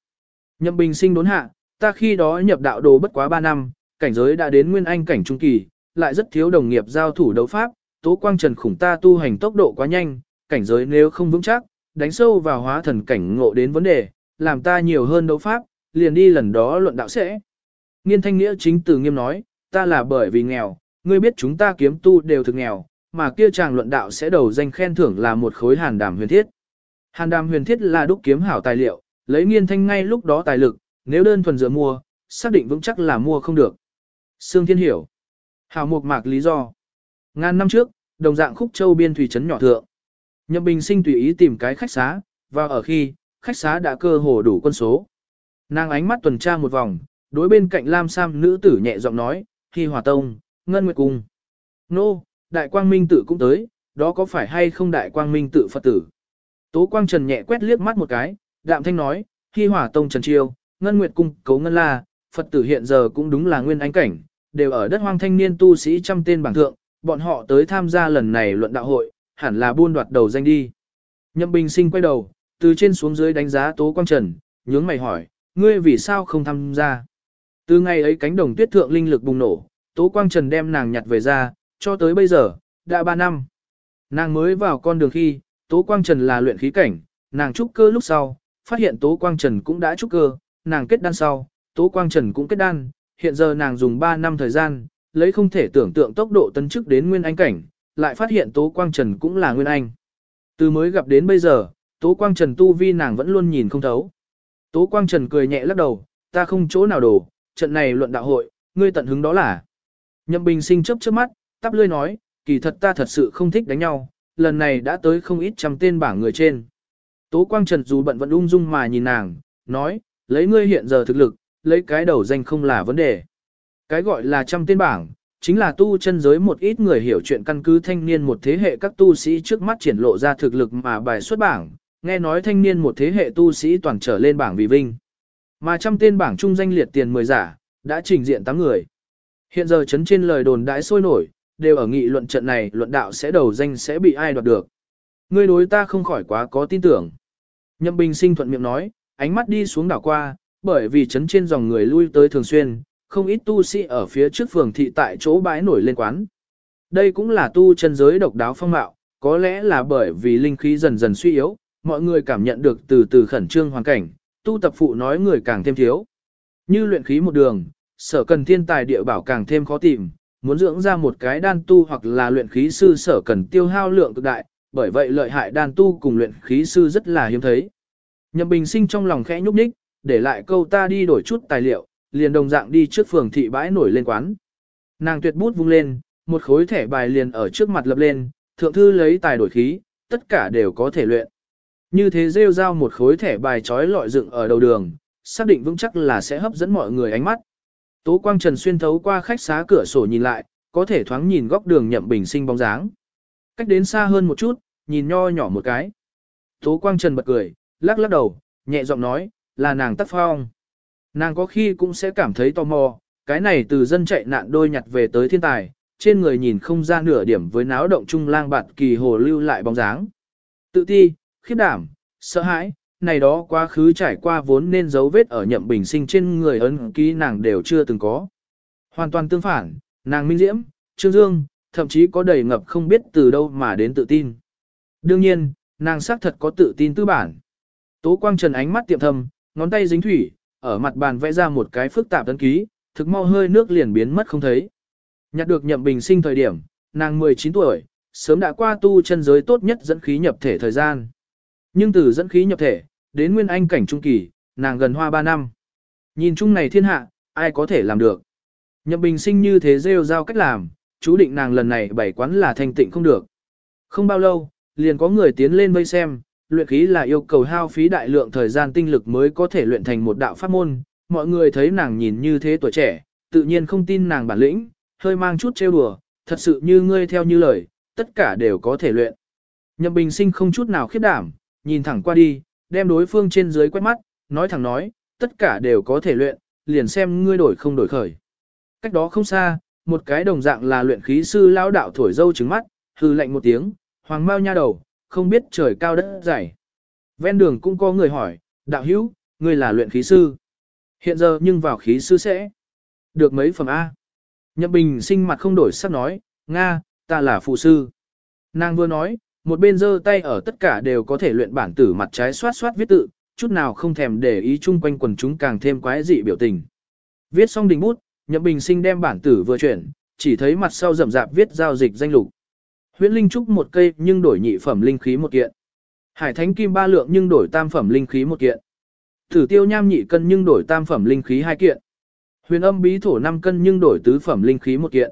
S1: Nhậm Bình sinh đốn hạ, ta khi đó nhập đạo đồ bất quá 3 năm, cảnh giới đã đến nguyên anh cảnh trung kỳ, lại rất thiếu đồng nghiệp giao thủ đấu pháp, tố quang trần khủng ta tu hành tốc độ quá nhanh, cảnh giới nếu không vững chắc, đánh sâu vào hóa thần cảnh ngộ đến vấn đề, làm ta nhiều hơn đấu pháp, liền đi lần đó luận đạo sẽ. Nghiên thanh nghĩa chính từ nghiêm nói, ta là bởi vì nghèo, ngươi biết chúng ta kiếm tu đều thực nghèo, mà kia chàng luận đạo sẽ đầu danh khen thưởng là một khối hàn đảm huyền thiết. Hàn đàm huyền thiết là đúc kiếm hảo tài liệu, lấy nghiên thanh ngay lúc đó tài lực, nếu đơn thuần dựa mua, xác định vững chắc là mua không được. Sương Thiên hiểu. Hảo một mạc lý do. Ngàn năm trước, đồng dạng khúc châu biên thủy trấn nhỏ thượng. Nhậm Bình sinh tùy ý tìm cái khách xá, và ở khi, khách xá đã cơ hồ đủ quân số. Nàng ánh mắt tuần tra một vòng, đối bên cạnh Lam Sam nữ tử nhẹ giọng nói, khi Hòa Tông, Ngân Nguyệt Cung. Nô, Đại Quang Minh tự cũng tới, đó có phải hay không Đại Quang Minh tự Phật tử? Tố Quang Trần nhẹ quét liếc mắt một cái, đạm thanh nói, Khi hỏa Tông Trần Chiêu, Ngân Nguyệt Cung, Cấu Ngân La, Phật tử hiện giờ cũng đúng là nguyên ánh cảnh, đều ở đất hoang thanh niên tu sĩ trăm tên bảng thượng, bọn họ tới tham gia lần này luận đạo hội, hẳn là buôn đoạt đầu danh đi. Nhậm Bình Sinh quay đầu, từ trên xuống dưới đánh giá Tố Quang Trần, nhướng mày hỏi, ngươi vì sao không tham gia? Từ ngày ấy cánh đồng tuyết thượng linh lực bùng nổ, Tố Quang Trần đem nàng nhặt về ra, cho tới bây giờ, đã 3 năm. Nàng mới vào con đường khi, Tố Quang Trần là luyện khí cảnh, nàng trúc cơ lúc sau, phát hiện Tố Quang Trần cũng đã trúc cơ, nàng kết đan sau, Tố Quang Trần cũng kết đan, hiện giờ nàng dùng 3 năm thời gian, lấy không thể tưởng tượng tốc độ tấn chức đến nguyên anh cảnh, lại phát hiện Tố Quang Trần cũng là nguyên anh. Từ mới gặp đến bây giờ, Tố Quang Trần tu vi nàng vẫn luôn nhìn không thấu. Tố Quang Trần cười nhẹ lắc đầu, ta không chỗ nào đổ, trận này luận đạo hội, ngươi tận hứng đó là. Nhậm Bình sinh chớp chớp mắt, tắp lươi nói, kỳ thật ta thật sự không thích đánh nhau, lần này đã tới không ít trăm tên bảng người trên. Tố Quang Trần dù bận vẫn ung dung mà nhìn nàng, nói, lấy ngươi hiện giờ thực lực, lấy cái đầu danh không là vấn đề. Cái gọi là trăm tên bảng, chính là tu chân giới một ít người hiểu chuyện căn cứ thanh niên một thế hệ các tu sĩ trước mắt triển lộ ra thực lực mà bài xuất bảng, nghe nói thanh niên một thế hệ tu sĩ toàn trở lên bảng vì vinh. Mà trăm tên bảng trung danh liệt tiền 10 giả, đã trình diện tám người. Hiện giờ chấn trên lời đồn đãi sôi nổi, đều ở nghị luận trận này luận đạo sẽ đầu danh sẽ bị ai đoạt được. Ngươi đối ta không khỏi quá có tin tưởng. Nhậm Bình sinh thuận miệng nói, ánh mắt đi xuống đảo qua, bởi vì chấn trên dòng người lui tới thường xuyên, không ít tu sĩ ở phía trước phường thị tại chỗ bãi nổi lên quán. Đây cũng là tu chân giới độc đáo phong mạo, có lẽ là bởi vì linh khí dần dần suy yếu, mọi người cảm nhận được từ từ khẩn trương hoàn cảnh, tu tập phụ nói người càng thêm thiếu. Như luyện khí một đường, sở cần thiên tài địa bảo càng thêm khó tìm, muốn dưỡng ra một cái đan tu hoặc là luyện khí sư sở cần tiêu hao lượng cực đại, bởi vậy lợi hại đan tu cùng luyện khí sư rất là hiếm thấy. Nhậm Bình Sinh trong lòng khẽ nhúc nhích, để lại câu ta đi đổi chút tài liệu, liền đồng dạng đi trước phường thị bãi nổi lên quán. Nàng tuyệt bút vung lên, một khối thẻ bài liền ở trước mặt lập lên, thượng thư lấy tài đổi khí, tất cả đều có thể luyện. Như thế rêu rao một khối thẻ bài trói lọi dựng ở đầu đường, xác định vững chắc là sẽ hấp dẫn mọi người ánh mắt. Tố Quang Trần xuyên thấu qua khách xá cửa sổ nhìn lại, có thể thoáng nhìn góc đường nhậm bình sinh bóng dáng. Cách đến xa hơn một chút, nhìn nho nhỏ một cái. Tố Quang Trần bật cười, lắc lắc đầu, nhẹ giọng nói, là nàng tắc phong. Nàng có khi cũng sẽ cảm thấy tò mò, cái này từ dân chạy nạn đôi nhặt về tới thiên tài, trên người nhìn không ra nửa điểm với náo động trung lang bạt kỳ hồ lưu lại bóng dáng. Tự ti, khiếp đảm, sợ hãi, này đó quá khứ trải qua vốn nên dấu vết ở nhậm bình sinh trên người ấn ký nàng đều chưa từng có. Hoàn toàn tương phản, nàng minh diễm, trương dương, thậm chí có đầy ngập không biết từ đâu mà đến tự tin. Đương nhiên, nàng xác thật có tự tin tư bản. Tố quang trần ánh mắt tiệm thầm, ngón tay dính thủy, ở mặt bàn vẽ ra một cái phức tạp ấn ký, thực mau hơi nước liền biến mất không thấy. Nhặt được nhậm bình sinh thời điểm, nàng 19 tuổi, sớm đã qua tu chân giới tốt nhất dẫn khí nhập thể thời gian. Nhưng từ dẫn khí nhập thể, đến nguyên anh cảnh trung kỳ, nàng gần hoa 3 năm. Nhìn chung này thiên hạ, ai có thể làm được. Nhậm bình sinh như thế rêu giao cách làm, chú định nàng lần này bảy quán là thanh tịnh không được. Không bao lâu, liền có người tiến lên vây xem, luyện khí là yêu cầu hao phí đại lượng thời gian tinh lực mới có thể luyện thành một đạo pháp môn. Mọi người thấy nàng nhìn như thế tuổi trẻ, tự nhiên không tin nàng bản lĩnh, hơi mang chút trêu đùa, thật sự như ngươi theo như lời, tất cả đều có thể luyện. Nhậm Bình Sinh không chút nào khiếp đảm, nhìn thẳng qua đi, đem đối phương trên dưới quét mắt, nói thẳng nói, tất cả đều có thể luyện, liền xem ngươi đổi không đổi khởi. Cách đó không xa, một cái đồng dạng là luyện khí sư lão đạo thổi dâu trứng mắt, hư lạnh một tiếng, hoàng mau nha đầu, không biết trời cao đất dày. Ven đường cũng có người hỏi, đạo hữu, ngươi là luyện khí sư. Hiện giờ nhưng vào khí sư sẽ được mấy phẩm A. Nhậm Bình sinh mặt không đổi sắc nói, Nga, ta là phụ sư. Nàng vừa nói, một bên giơ tay ở tất cả đều có thể luyện bản tử mặt trái soát soát viết tự, chút nào không thèm để ý chung quanh quần chúng càng thêm quái dị biểu tình. Viết xong đình bút, Nhậm Bình sinh đem bản tử vừa chuyển, chỉ thấy mặt sau rậm rạp viết giao dịch danh lục. Huyễn linh trúc một cây nhưng đổi nhị phẩm linh khí một kiện. Hải thánh kim ba lượng nhưng đổi tam phẩm linh khí một kiện. Thử tiêu nham nhị cân nhưng đổi tam phẩm linh khí hai kiện. Huyền âm bí thổ 5 cân nhưng đổi tứ phẩm linh khí một kiện.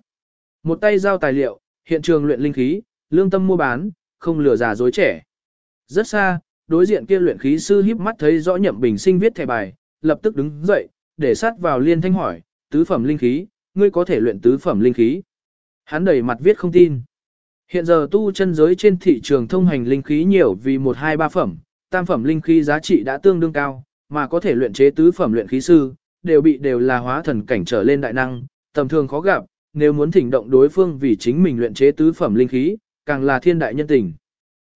S1: Một tay giao tài liệu, hiện trường luyện linh khí, lương tâm mua bán, không lừa già dối trẻ. Rất xa, đối diện kia luyện khí sư híp mắt thấy rõ nhậm bình sinh viết thẻ bài, lập tức đứng dậy, để sát vào liên thanh hỏi, tứ phẩm linh khí, ngươi có thể luyện tứ phẩm linh khí. Hắn đầy mặt viết không tin. Hiện giờ tu chân giới trên thị trường thông hành linh khí nhiều vì 1 2 3 phẩm, tam phẩm linh khí giá trị đã tương đương cao, mà có thể luyện chế tứ phẩm luyện khí sư, đều bị đều là hóa thần cảnh trở lên đại năng, tầm thường khó gặp, nếu muốn thỉnh động đối phương vì chính mình luyện chế tứ phẩm linh khí, càng là thiên đại nhân tình.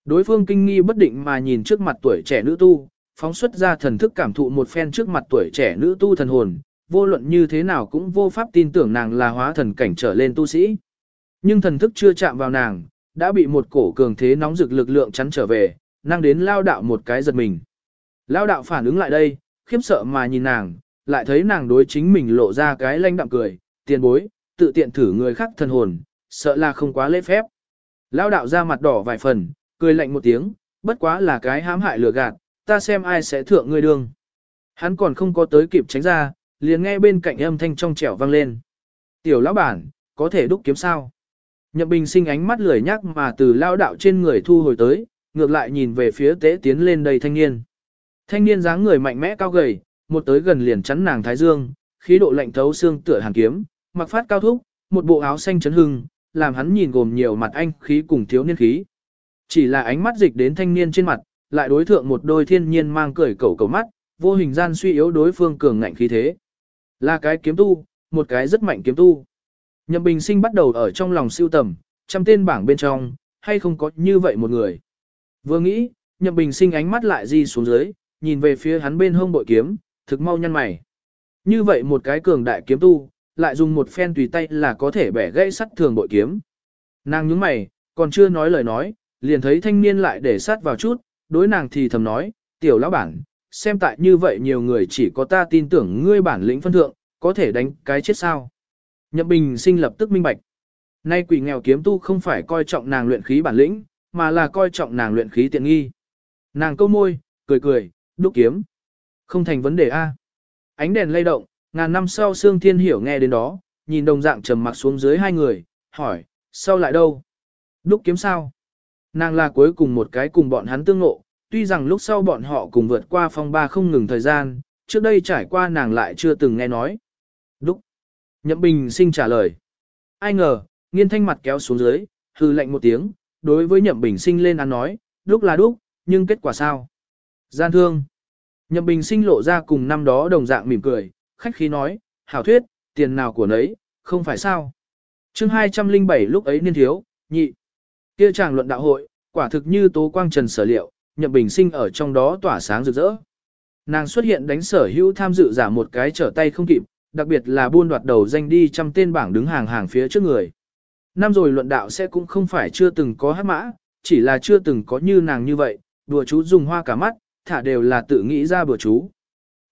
S1: Đối phương kinh nghi bất định mà nhìn trước mặt tuổi trẻ nữ tu, phóng xuất ra thần thức cảm thụ một phen trước mặt tuổi trẻ nữ tu thần hồn, vô luận như thế nào cũng vô pháp tin tưởng nàng là hóa thần cảnh trở lên tu sĩ. Nhưng thần thức chưa chạm vào nàng, đã bị một cổ cường thế nóng rực lực lượng chắn trở về, năng đến lao đạo một cái giật mình. Lao đạo phản ứng lại đây, khiếp sợ mà nhìn nàng, lại thấy nàng đối chính mình lộ ra cái lanh đạm cười, tiền bối, tự tiện thử người khác thần hồn, sợ là không quá lễ phép. Lao đạo ra mặt đỏ vài phần, cười lạnh một tiếng, bất quá là cái hãm hại lừa gạt, ta xem ai sẽ thượng ngươi đường. Hắn còn không có tới kịp tránh ra, liền nghe bên cạnh âm thanh trong trẻo vang lên. Tiểu lão bản, có thể đúc kiếm sao? Nhậm Bình sinh ánh mắt lười nhắc mà từ lao đạo trên người thu hồi tới, ngược lại nhìn về phía tế tiến lên đây thanh niên. Thanh niên dáng người mạnh mẽ cao gầy, một tới gần liền chắn nàng thái dương, khí độ lạnh thấu xương tựa hàn kiếm, mặc phát cao thúc, một bộ áo xanh chấn hưng, làm hắn nhìn gồm nhiều mặt anh khí cùng thiếu niên khí. Chỉ là ánh mắt dịch đến thanh niên trên mặt, lại đối thượng một đôi thiên nhiên mang cười cầu cầu mắt, vô hình gian suy yếu đối phương cường ngạnh khí thế. Là cái kiếm tu, một cái rất mạnh kiếm tu. Nhậm Bình Sinh bắt đầu ở trong lòng siêu tầm, trăm tên bảng bên trong, hay không có như vậy một người. Vừa nghĩ, Nhậm Bình Sinh ánh mắt lại di xuống dưới, nhìn về phía hắn bên hông bội kiếm, thực mau nhăn mày. Như vậy một cái cường đại kiếm tu, lại dùng một phen tùy tay là có thể bẻ gãy sắt thường bội kiếm. Nàng nhướng mày, còn chưa nói lời nói, liền thấy thanh niên lại để sát vào chút, đối nàng thì thầm nói, tiểu lão bản, xem tại như vậy nhiều người chỉ có ta tin tưởng ngươi bản lĩnh phân thượng, có thể đánh cái chết sao. Nhậm Bình sinh lập tức minh bạch. Nay quỷ nghèo kiếm tu không phải coi trọng nàng luyện khí bản lĩnh, mà là coi trọng nàng luyện khí tiện nghi. Nàng câu môi, cười cười, đúc kiếm. Không thành vấn đề A. Ánh đèn lay động, ngàn năm sau Sương Thiên Hiểu nghe đến đó, nhìn đồng dạng trầm mặc xuống dưới hai người, hỏi, sau lại đâu? Đúc kiếm sao? Nàng là cuối cùng một cái cùng bọn hắn tương ngộ, tuy rằng lúc sau bọn họ cùng vượt qua phong ba không ngừng thời gian, trước đây trải qua nàng lại chưa từng nghe nói. Đúc. Nhậm Bình sinh trả lời. Ai ngờ, nghiên thanh mặt kéo xuống dưới, hư lệnh một tiếng, đối với Nhậm Bình sinh lên ăn nói, đúc là đúc, nhưng kết quả sao? Gian thương. Nhậm Bình sinh lộ ra cùng năm đó đồng dạng mỉm cười, khách khí nói, hảo thuyết, tiền nào của nấy, không phải sao. chương 207 lúc ấy niên thiếu, nhị. kia chàng luận đạo hội, quả thực như tố quang trần sở liệu, Nhậm Bình sinh ở trong đó tỏa sáng rực rỡ. Nàng xuất hiện đánh sở hữu tham dự giả một cái trở tay không kịp, đặc biệt là buôn đoạt đầu danh đi trăm tên bảng đứng hàng hàng phía trước người. Năm rồi luận đạo sẽ cũng không phải chưa từng có hát mã, chỉ là chưa từng có như nàng như vậy, đùa chú dùng hoa cả mắt, thả đều là tự nghĩ ra bữa chú.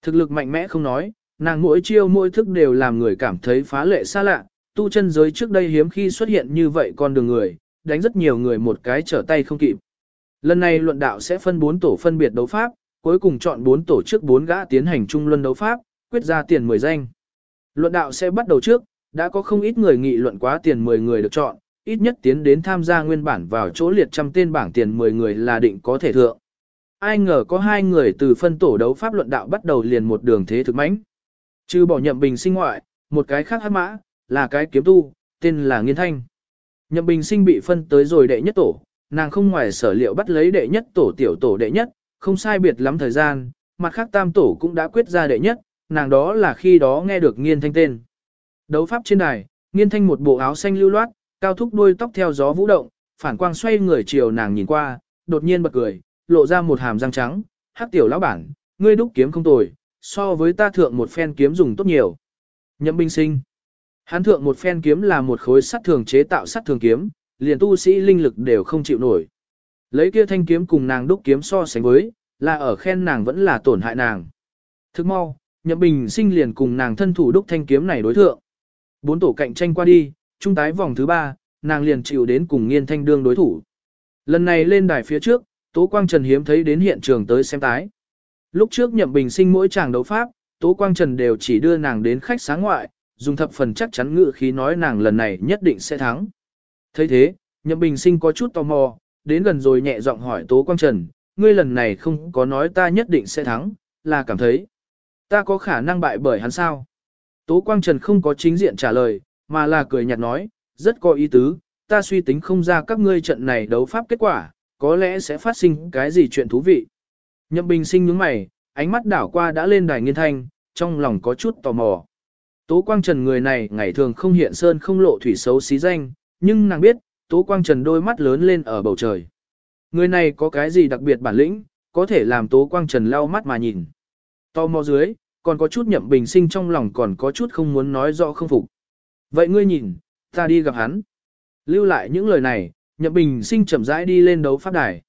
S1: Thực lực mạnh mẽ không nói, nàng mỗi chiêu mỗi thức đều làm người cảm thấy phá lệ xa lạ, tu chân giới trước đây hiếm khi xuất hiện như vậy con đường người, đánh rất nhiều người một cái trở tay không kịp. Lần này luận đạo sẽ phân 4 tổ phân biệt đấu pháp, cuối cùng chọn 4 tổ trước 4 gã tiến hành chung luân đấu pháp, quyết ra tiền 10 danh. Luận đạo sẽ bắt đầu trước, đã có không ít người nghị luận quá tiền 10 người được chọn, ít nhất tiến đến tham gia nguyên bản vào chỗ liệt trăm tên bảng tiền 10 người là định có thể thượng. Ai ngờ có hai người từ phân tổ đấu pháp luận đạo bắt đầu liền một đường thế thực mãnh. Trừ bỏ nhậm bình sinh ngoại, một cái khác hát mã, là cái kiếm tu, tên là Nghiên Thanh. Nhậm bình sinh bị phân tới rồi đệ nhất tổ, nàng không ngoài sở liệu bắt lấy đệ nhất tổ tiểu tổ đệ nhất, không sai biệt lắm thời gian, mặt khác tam tổ cũng đã quyết ra đệ nhất, nàng đó là khi đó nghe được nghiên thanh tên. Đấu pháp trên đài, nghiên thanh một bộ áo xanh lưu loát, cao thúc đuôi tóc theo gió vũ động, phản quang xoay người chiều nàng nhìn qua, đột nhiên bật cười, lộ ra một hàm răng trắng, hắc tiểu lão bản, ngươi đúc kiếm không tồi, so với ta thượng một phen kiếm dùng tốt nhiều. Nhậm binh sinh. Hắn thượng một phen kiếm là một khối sắt thường chế tạo sắt thường kiếm, liền tu sĩ linh lực đều không chịu nổi. Lấy kia thanh kiếm cùng nàng đúc kiếm so sánh với, là ở khen nàng vẫn là tổn hại nàng. Thức mau, Nhậm Bình sinh liền cùng nàng thân thủ đúc thanh kiếm này đối thượng. Bốn tổ cạnh tranh qua đi, trung tái vòng thứ ba, nàng liền chịu đến cùng nghiên thanh đương đối thủ. Lần này lên đài phía trước, Tố Quang Trần hiếm thấy đến hiện trường tới xem tái. Lúc trước Nhậm Bình sinh mỗi chàng đấu pháp, Tố Quang Trần đều chỉ đưa nàng đến khách sáng ngoại, dùng thập phần chắc chắn ngự khí nói nàng lần này nhất định sẽ thắng. thấy thế, Nhậm Bình sinh có chút tò mò, đến gần rồi nhẹ giọng hỏi Tố Quang Trần, ngươi lần này không có nói ta nhất định sẽ thắng, là cảm thấy. Ta có khả năng bại bởi hắn sao? Tố Quang Trần không có chính diện trả lời, mà là cười nhạt nói, rất có ý tứ, ta suy tính không ra các ngươi trận này đấu pháp kết quả, có lẽ sẽ phát sinh cái gì chuyện thú vị. Nhậm Bình sinh nhướng mày, ánh mắt đảo qua đã lên đài nghiên thanh, trong lòng có chút tò mò. Tố Quang Trần người này ngày thường không hiện sơn không lộ thủy xấu xí danh, nhưng nàng biết, Tố Quang Trần đôi mắt lớn lên ở bầu trời. Người này có cái gì đặc biệt bản lĩnh, có thể làm Tố Quang Trần lau mắt mà nhìn. Tò mò dưới, còn có chút nhậm bình sinh trong lòng còn có chút không muốn nói rõ không phục. Vậy ngươi nhìn, ta đi gặp hắn. Lưu lại những lời này, nhậm bình sinh chậm rãi đi lên đấu pháp đài.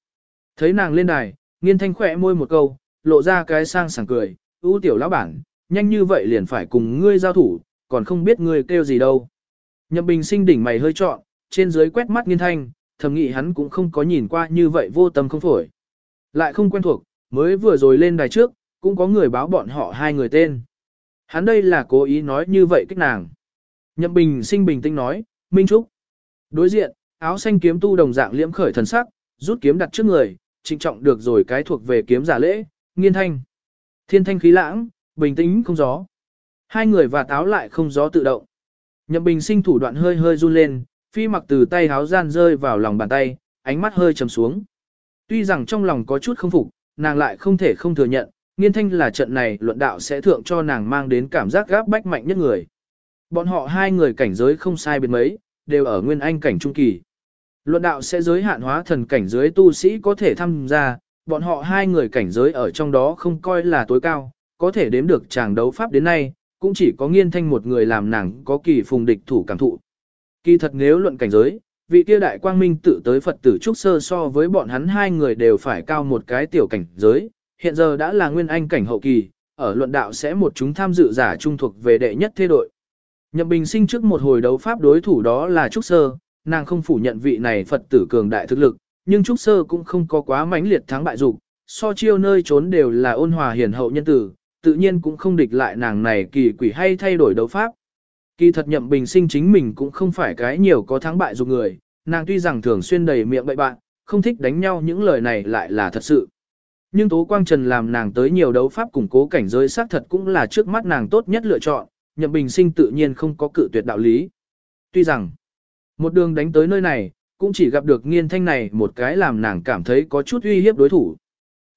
S1: Thấy nàng lên đài, nghiên thanh khỏe môi một câu, lộ ra cái sang sảng cười, ưu tiểu lão bản, nhanh như vậy liền phải cùng ngươi giao thủ, còn không biết ngươi kêu gì đâu. Nhậm bình sinh đỉnh mày hơi trọn, trên dưới quét mắt nghiên thanh, thầm nghĩ hắn cũng không có nhìn qua như vậy vô tâm không phổi. Lại không quen thuộc, mới vừa rồi lên đài trước, cũng có người báo bọn họ hai người tên. Hắn đây là cố ý nói như vậy cách nàng. Nhậm bình sinh bình tĩnh nói, Minh Trúc. Đối diện, áo xanh kiếm tu đồng dạng liễm khởi thần sắc, rút kiếm đặt trước người, trịnh trọng được rồi cái thuộc về kiếm giả lễ, nghiên thanh. Thiên thanh khí lãng, bình tĩnh không gió. Hai người và táo lại không gió tự động. Nhậm bình sinh thủ đoạn hơi hơi run lên, phi mặc từ tay háo gian rơi vào lòng bàn tay, ánh mắt hơi trầm xuống. Tuy rằng trong lòng có chút không phục, nàng lại không thể không thừa nhận, nghiên thanh là trận này luận đạo sẽ thượng cho nàng mang đến cảm giác gáp bách mạnh nhất người. Bọn họ hai người cảnh giới không sai biệt mấy, đều ở nguyên anh cảnh trung kỳ. Luận đạo sẽ giới hạn hóa thần cảnh giới tu sĩ có thể tham gia, bọn họ hai người cảnh giới ở trong đó không coi là tối cao, có thể đếm được chàng đấu pháp đến nay, cũng chỉ có nghiên thanh một người làm nàng có kỳ phùng địch thủ cảm thụ. Kỳ thật nếu luận cảnh giới, vị kia đại quang minh tự tới Phật tử Trúc Sơ so với bọn hắn hai người đều phải cao một cái tiểu cảnh giới, hiện giờ đã là nguyên anh cảnh hậu kỳ, ở luận đạo sẽ một chúng tham dự giả trung thuộc về đệ nhất thế đội. Nhậm Bình sinh trước một hồi đấu pháp đối thủ đó là Trúc Sơ, nàng không phủ nhận vị này Phật tử cường đại thực lực, nhưng Trúc Sơ cũng không có quá mãnh liệt thắng bại dục, so chiêu nơi trốn đều là ôn hòa hiền hậu nhân tử, tự nhiên cũng không địch lại nàng này kỳ quỷ hay thay đổi đấu pháp. Kỳ thật nhậm bình sinh chính mình cũng không phải cái nhiều có thắng bại dục người, nàng tuy rằng thường xuyên đầy miệng bậy bạn, không thích đánh nhau những lời này lại là thật sự. Nhưng Tố Quang Trần làm nàng tới nhiều đấu pháp củng cố cảnh giới xác thật cũng là trước mắt nàng tốt nhất lựa chọn, nhậm bình sinh tự nhiên không có cự tuyệt đạo lý. Tuy rằng, một đường đánh tới nơi này, cũng chỉ gặp được nghiên thanh này một cái làm nàng cảm thấy có chút uy hiếp đối thủ.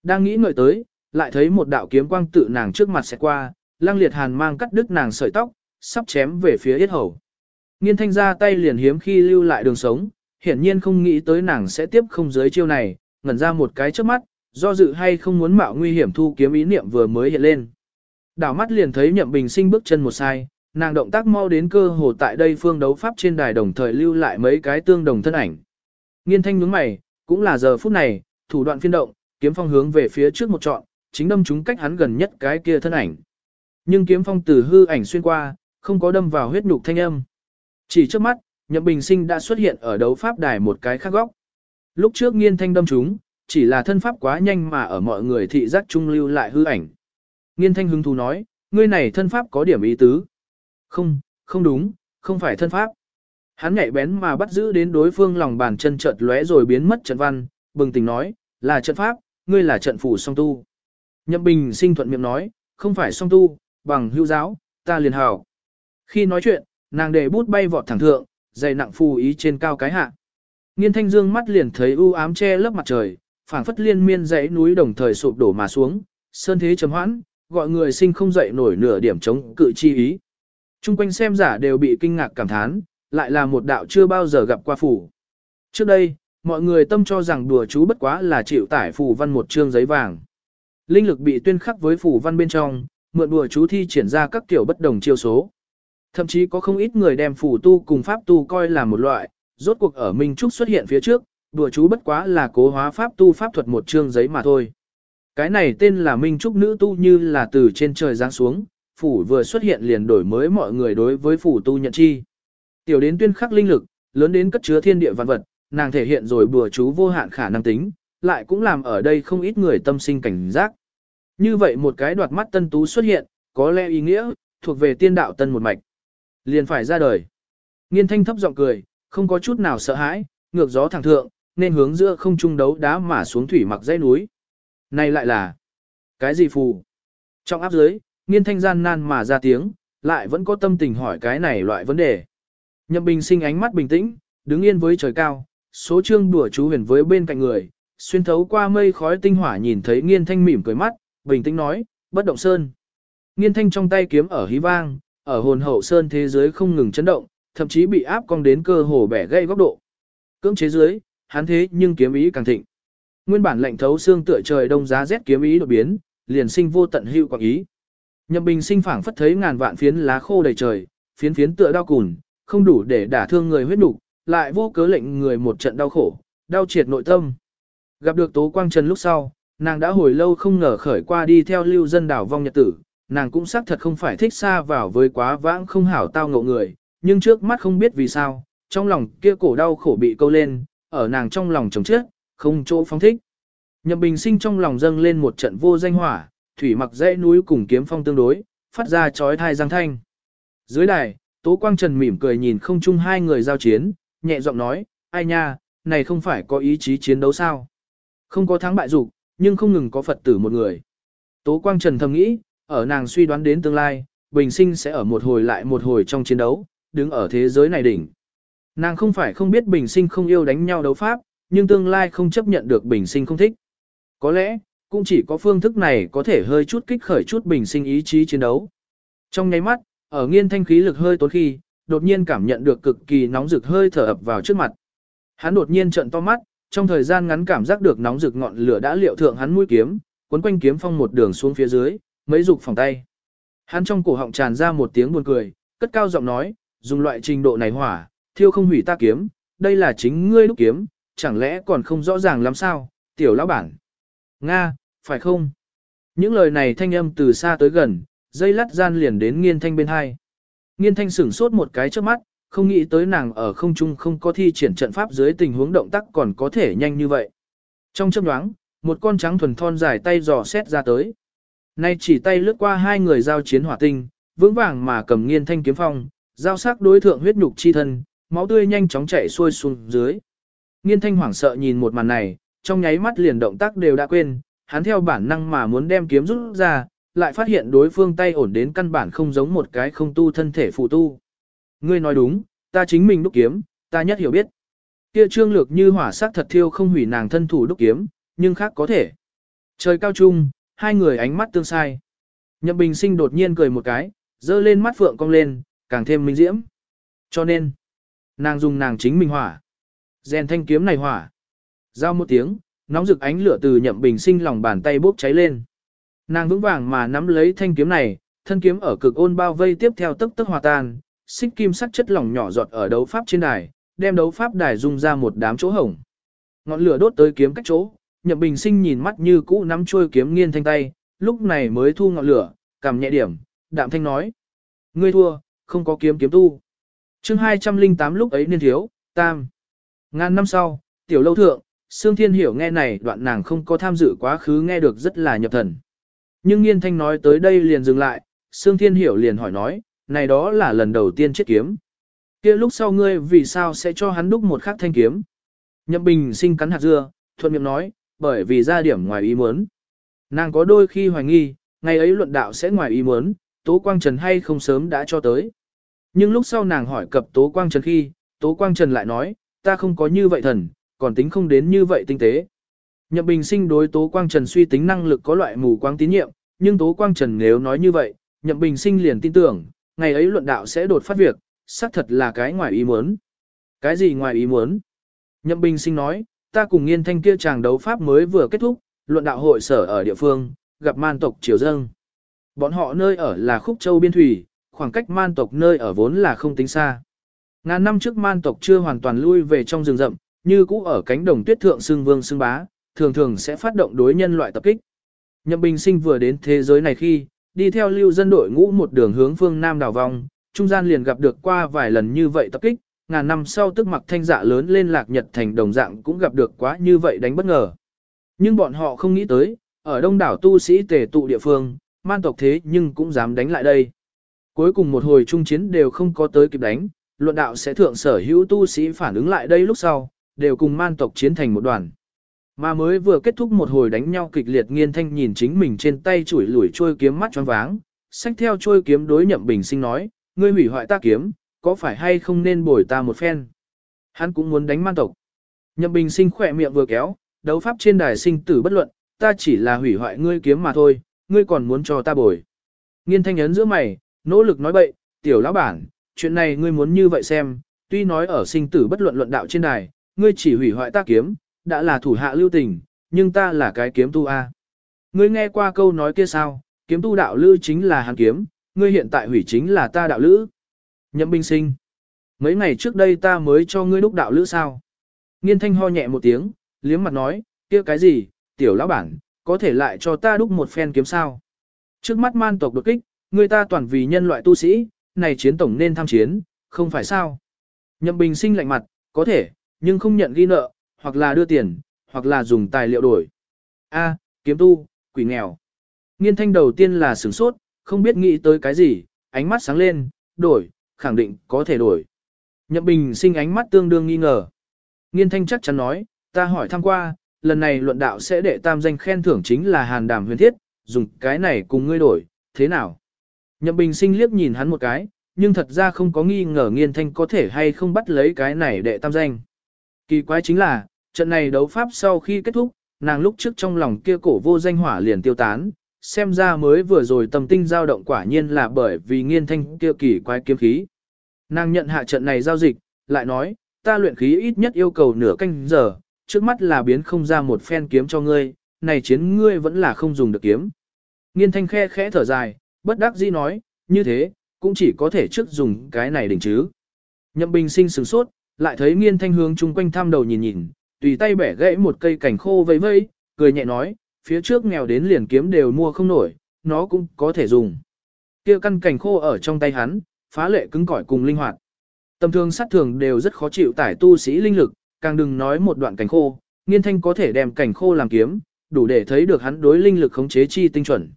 S1: Đang nghĩ ngợi tới, lại thấy một đạo kiếm quang tự nàng trước mặt sẽ qua, lăng liệt hàn mang cắt đứt nàng sợi tóc, sắp chém về phía yết hầu. Nghiên thanh ra tay liền hiếm khi lưu lại đường sống, hiển nhiên không nghĩ tới nàng sẽ tiếp không giới chiêu này, ngẩn ra một cái trước mắt, do dự hay không muốn mạo nguy hiểm thu kiếm ý niệm vừa mới hiện lên. Đảo mắt liền thấy nhậm bình sinh bước chân một sai, nàng động tác mau đến cơ hồ tại đây phương đấu pháp trên đài đồng thời lưu lại mấy cái tương đồng thân ảnh. Nghiên thanh nhướng mày, cũng là giờ phút này, thủ đoạn phiên động, kiếm phong hướng về phía trước một trọn, chính đâm chúng cách hắn gần nhất cái kia thân ảnh. Nhưng kiếm phong từ hư ảnh xuyên qua, không có đâm vào huyết nhục thanh âm. Chỉ trước mắt, Nhậm Bình Sinh đã xuất hiện ở đấu pháp đài một cái khác góc. Lúc trước nghiên thanh đâm chúng, chỉ là thân pháp quá nhanh mà ở mọi người thị giác trung lưu lại hư ảnh. Nghiên thanh hứng thú nói, ngươi này thân pháp có điểm ý tứ. Không, không đúng, không phải thân pháp. Hắn nhạy bén mà bắt giữ đến đối phương lòng bàn chân chợt lóe rồi biến mất trận văn, bừng tỉnh nói, là trận pháp, ngươi là trận phủ song tu. Nhậm Bình sinh thuận miệng nói, không phải song tu, bằng hữu giáo, ta liền hào. Khi nói chuyện, nàng để bút bay vọt thẳng thượng, dày nặng phù ý trên cao cái hạ. Nghiên thanh dương mắt liền thấy u ám che lớp mặt trời, phảng phất liên miên dãy núi đồng thời sụp đổ mà xuống, Sơn thế trầm hoãn, gọi người sinh không dậy nổi nửa điểm chống cự chi ý. Trung quanh xem giả đều bị kinh ngạc cảm thán, lại là một đạo chưa bao giờ gặp qua phủ. Trước đây, mọi người tâm cho rằng đùa chú bất quá là chịu tải phù văn một chương giấy vàng. Linh lực bị tuyên khắc với phù văn bên trong, mượn đùa chú thi triển ra các kiểu bất đồng chiêu số. Thậm chí có không ít người đem phù tu cùng pháp tu coi là một loại, rốt cuộc ở Minh Trúc xuất hiện phía trước, đùa chú bất quá là cố hóa pháp tu pháp thuật một chương giấy mà thôi. Cái này tên là Minh Trúc nữ tu như là từ trên trời giáng xuống, phủ vừa xuất hiện liền đổi mới mọi người đối với phủ tu nhận chi. Tiểu đến tuyên khắc linh lực, lớn đến cất chứa thiên địa vạn vật, nàng thể hiện rồi bùa chú vô hạn khả năng tính, lại cũng làm ở đây không ít người tâm sinh cảnh giác. Như vậy một cái đoạt mắt tân tú xuất hiện, có lẽ ý nghĩa, thuộc về tiên đạo tân một mạch. Liền phải ra đời. Nghiên thanh thấp giọng cười, không có chút nào sợ hãi, ngược gió thẳng thượng, nên hướng giữa không trung đấu đá mà xuống thủy mặc dãy núi. Này lại là cái gì phù? Trong áp dưới, nghiên thanh gian nan mà ra tiếng, lại vẫn có tâm tình hỏi cái này loại vấn đề. Nhậm bình sinh ánh mắt bình tĩnh, đứng yên với trời cao, số chương đùa chú huyền với bên cạnh người, xuyên thấu qua mây khói tinh hỏa nhìn thấy nghiên thanh mỉm cười mắt, bình tĩnh nói, bất động sơn. Nghiên thanh trong tay kiếm ở hí vang, ở hồn hậu sơn thế giới không ngừng chấn động, thậm chí bị áp cong đến cơ hồ bẻ gây góc độ. Cưỡng chế dưới, hắn thế nhưng kiếm ý càng thịnh. Nguyên bản lệnh thấu xương tựa trời đông giá rét kiếm ý đột biến, liền sinh vô tận hữu quảng ý. Nhậm Bình sinh phảng phất thấy ngàn vạn phiến lá khô đầy trời, phiến phiến tựa đau cùn, không đủ để đả thương người huyết đủ, lại vô cớ lệnh người một trận đau khổ, đau triệt nội tâm. Gặp được Tố Quang Trần lúc sau, nàng đã hồi lâu không ngờ khởi qua đi theo lưu dân đảo vong nhật tử, nàng cũng xác thật không phải thích xa vào với quá vãng không hảo tao ngộ người, nhưng trước mắt không biết vì sao, trong lòng kia cổ đau khổ bị câu lên, ở nàng trong lòng chồng chết, không chỗ phóng thích. Nhậm Bình Sinh trong lòng dâng lên một trận vô danh hỏa, thủy mặc dãy núi cùng kiếm phong tương đối, phát ra chói thai giang thanh. Dưới đài, Tố Quang Trần mỉm cười nhìn không chung hai người giao chiến, nhẹ giọng nói, ai nha, này không phải có ý chí chiến đấu sao? Không có thắng bại dục, nhưng không ngừng có Phật tử một người. Tố Quang Trần thầm nghĩ, ở nàng suy đoán đến tương lai, bình sinh sẽ ở một hồi lại một hồi trong chiến đấu, đứng ở thế giới này đỉnh. Nàng không phải không biết bình sinh không yêu đánh nhau đấu pháp, nhưng tương lai không chấp nhận được bình sinh không thích. Có lẽ, cũng chỉ có phương thức này có thể hơi chút kích khởi chút bình sinh ý chí chiến đấu. Trong nháy mắt, ở nghiên thanh khí lực hơi tốn khi, đột nhiên cảm nhận được cực kỳ nóng rực hơi thở ập vào trước mặt. Hắn đột nhiên trợn to mắt, trong thời gian ngắn cảm giác được nóng rực ngọn lửa đã liệu thượng hắn mũi kiếm, cuốn quanh kiếm phong một đường xuống phía dưới, mấy dục phòng tay. Hắn trong cổ họng tràn ra một tiếng buồn cười, cất cao giọng nói, dùng loại trình độ này hỏa, thiêu không hủy ta kiếm, đây là chính ngươi lúc kiếm, chẳng lẽ còn không rõ ràng lắm sao, tiểu lão bản. Nga, phải không? Những lời này thanh âm từ xa tới gần, dây lắt gian liền đến nghiên thanh bên hai. Nghiên thanh sửng sốt một cái trước mắt, không nghĩ tới nàng ở không trung không có thi triển trận pháp dưới tình huống động tác còn có thể nhanh như vậy. Trong chớp nhoáng, một con trắng thuần thon dài tay dò xét ra tới. Nay chỉ tay lướt qua hai người giao chiến hỏa tinh, vững vàng mà cầm nghiên thanh kiếm phong, giao sắc đối thượng huyết nhục chi thân, máu tươi nhanh chóng chảy xuôi xuống dưới. Nghiên thanh hoảng sợ nhìn một màn này, trong nháy mắt liền động tác đều đã quên, hắn theo bản năng mà muốn đem kiếm rút ra, lại phát hiện đối phương tay ổn đến căn bản không giống một cái không tu thân thể phụ tu. Ngươi nói đúng, ta chính mình đúc kiếm, ta nhất hiểu biết. Kia trương lược như hỏa sắc thật thiêu không hủy nàng thân thủ đúc kiếm, nhưng khác có thể. Trời cao trung, hai người ánh mắt tương sai. Nhậm bình sinh đột nhiên cười một cái, dơ lên mắt phượng cong lên, càng thêm minh diễm. Cho nên, nàng dùng nàng chính mình hỏa. Rèn thanh kiếm này hỏa. Giao một tiếng, nóng rực ánh lửa từ nhậm bình sinh lòng bàn tay bốc cháy lên. Nàng vững vàng mà nắm lấy thanh kiếm này, thân kiếm ở cực ôn bao vây tiếp theo tức tức hòa tan, xích kim sắc chất lỏng nhỏ giọt ở đấu pháp trên đài, đem đấu pháp đài dung ra một đám chỗ hổng. Ngọn lửa đốt tới kiếm cách chỗ, Nhậm Bình Sinh nhìn mắt như cũ nắm chuôi kiếm nghiên thanh tay, lúc này mới thu ngọn lửa, cầm nhẹ điểm, đạm thanh nói: "Ngươi thua, không có kiếm kiếm tu." Chương 208 lúc ấy niên thiếu, tam. Ngàn năm sau, tiểu lâu thượng, Sương Thiên Hiểu nghe này đoạn nàng không có tham dự quá khứ nghe được rất là nhập thần. Nhưng Nghiên Thanh nói tới đây liền dừng lại, Sương Thiên Hiểu liền hỏi nói, này đó là lần đầu tiên chết kiếm. kia lúc sau ngươi vì sao sẽ cho hắn đúc một khắc thanh kiếm? Nhậm Bình sinh cắn hạt dưa, thuận miệng nói, bởi vì ra điểm ngoài ý muốn. Nàng có đôi khi hoài nghi, ngày ấy luận đạo sẽ ngoài ý muốn, Tố Quang Trần hay không sớm đã cho tới. Nhưng lúc sau nàng hỏi cập Tố Quang Trần khi, Tố Quang Trần lại nói, ta không có như vậy thần, còn tính không đến như vậy tinh tế. Nhậm Bình Sinh đối Tố Quang Trần suy tính năng lực có loại mù quáng tín nhiệm, nhưng Tố Quang Trần nếu nói như vậy, Nhậm Bình Sinh liền tin tưởng, ngày ấy luận đạo sẽ đột phát việc, xác thật là cái ngoài ý muốn. Cái gì ngoài ý muốn? Nhậm Bình Sinh nói, ta cùng nghiên thanh kia chàng đấu pháp mới vừa kết thúc, luận đạo hội sở ở địa phương, gặp man tộc triều dâng. Bọn họ nơi ở là Khúc Châu Biên Thủy, khoảng cách man tộc nơi ở vốn là không tính xa. Ngàn năm trước man tộc chưa hoàn toàn lui về trong rừng rậm, như cũ ở cánh đồng tuyết thượng xương vương xương bá, thường thường sẽ phát động đối nhân loại tập kích. Nhậm Bình Sinh vừa đến thế giới này khi, đi theo lưu dân đội ngũ một đường hướng phương Nam đảo vòng, trung gian liền gặp được qua vài lần như vậy tập kích, ngàn năm sau tức mặc thanh dạ lớn lên lạc nhật thành đồng dạng cũng gặp được quá như vậy đánh bất ngờ. Nhưng bọn họ không nghĩ tới, ở đông đảo tu sĩ tề tụ địa phương, man tộc thế nhưng cũng dám đánh lại đây. Cuối cùng một hồi trung chiến đều không có tới kịp đánh, luận đạo sẽ thượng sở hữu tu sĩ phản ứng lại đây lúc sau, đều cùng man tộc chiến thành một đoàn. Mà mới vừa kết thúc một hồi đánh nhau kịch liệt nghiên thanh nhìn chính mình trên tay chủi lủi trôi kiếm mắt choáng váng, sách theo trôi kiếm đối nhậm bình sinh nói, ngươi hủy hoại ta kiếm, có phải hay không nên bồi ta một phen. Hắn cũng muốn đánh man tộc. Nhậm bình sinh khỏe miệng vừa kéo, đấu pháp trên đài sinh tử bất luận, ta chỉ là hủy hoại ngươi kiếm mà thôi, ngươi còn muốn cho ta bồi. Nghiên thanh ấn giữa mày, nỗ lực nói bậy, tiểu lão bản, chuyện này ngươi muốn như vậy xem, tuy nói ở sinh tử bất luận luận đạo trên đài, ngươi chỉ hủy hoại ta kiếm, đã là thủ hạ lưu tình, nhưng ta là cái kiếm tu A. Ngươi nghe qua câu nói kia sao, kiếm tu đạo lữ chính là hàng kiếm, ngươi hiện tại hủy chính là ta đạo lữ. Nhậm binh sinh. Mấy ngày trước đây ta mới cho ngươi đúc đạo lữ sao. Nghiên thanh ho nhẹ một tiếng, liếm mặt nói, kia cái gì, tiểu lão bản, có thể lại cho ta đúc một phen kiếm sao. Trước mắt man tộc đột kích, người ta toàn vì nhân loại tu sĩ, này chiến tổng nên tham chiến, không phải sao. Nhậm bình sinh lạnh mặt, có thể, nhưng không nhận ghi nợ, hoặc là đưa tiền, hoặc là dùng tài liệu đổi. A, kiếm tu, quỷ nghèo. Nghiên thanh đầu tiên là sửng sốt, không biết nghĩ tới cái gì, ánh mắt sáng lên, đổi, khẳng định có thể đổi. Nhậm bình sinh ánh mắt tương đương nghi ngờ. Nghiên thanh chắc chắn nói, ta hỏi thăm qua, lần này luận đạo sẽ đệ tam danh khen thưởng chính là hàn đàm huyền thiết, dùng cái này cùng ngươi đổi, thế nào? Nhậm bình sinh liếc nhìn hắn một cái, nhưng thật ra không có nghi ngờ nghiên thanh có thể hay không bắt lấy cái này đệ tam danh. Kỳ quái chính là, trận này đấu pháp sau khi kết thúc, nàng lúc trước trong lòng kia cổ vô danh hỏa liền tiêu tán, xem ra mới vừa rồi tâm tinh dao động quả nhiên là bởi vì nghiên thanh kia kỳ quái kiếm khí. Nàng nhận hạ trận này giao dịch, lại nói, ta luyện khí ít nhất yêu cầu nửa canh giờ, trước mắt là biến không ra một phen kiếm cho ngươi, này chiến ngươi vẫn là không dùng được kiếm. Nghiên thanh khe khẽ thở dài, bất đắc dĩ nói, như thế, cũng chỉ có thể trước dùng cái này đỉnh chứ. Nhậm bình sinh sửng sốt, lại thấy nghiên thanh hướng chung quanh thăm đầu nhìn nhìn, tùy tay bẻ gãy một cây cảnh khô vây vây, cười nhẹ nói, phía trước nghèo đến liền kiếm đều mua không nổi, nó cũng có thể dùng. kia căn cảnh khô ở trong tay hắn, phá lệ cứng cỏi cùng linh hoạt. Tầm thường sát thường đều rất khó chịu tải tu sĩ linh lực, càng đừng nói một đoạn cảnh khô, nghiên thanh có thể đem cảnh khô làm kiếm, đủ để thấy được hắn đối linh lực khống chế chi tinh chuẩn.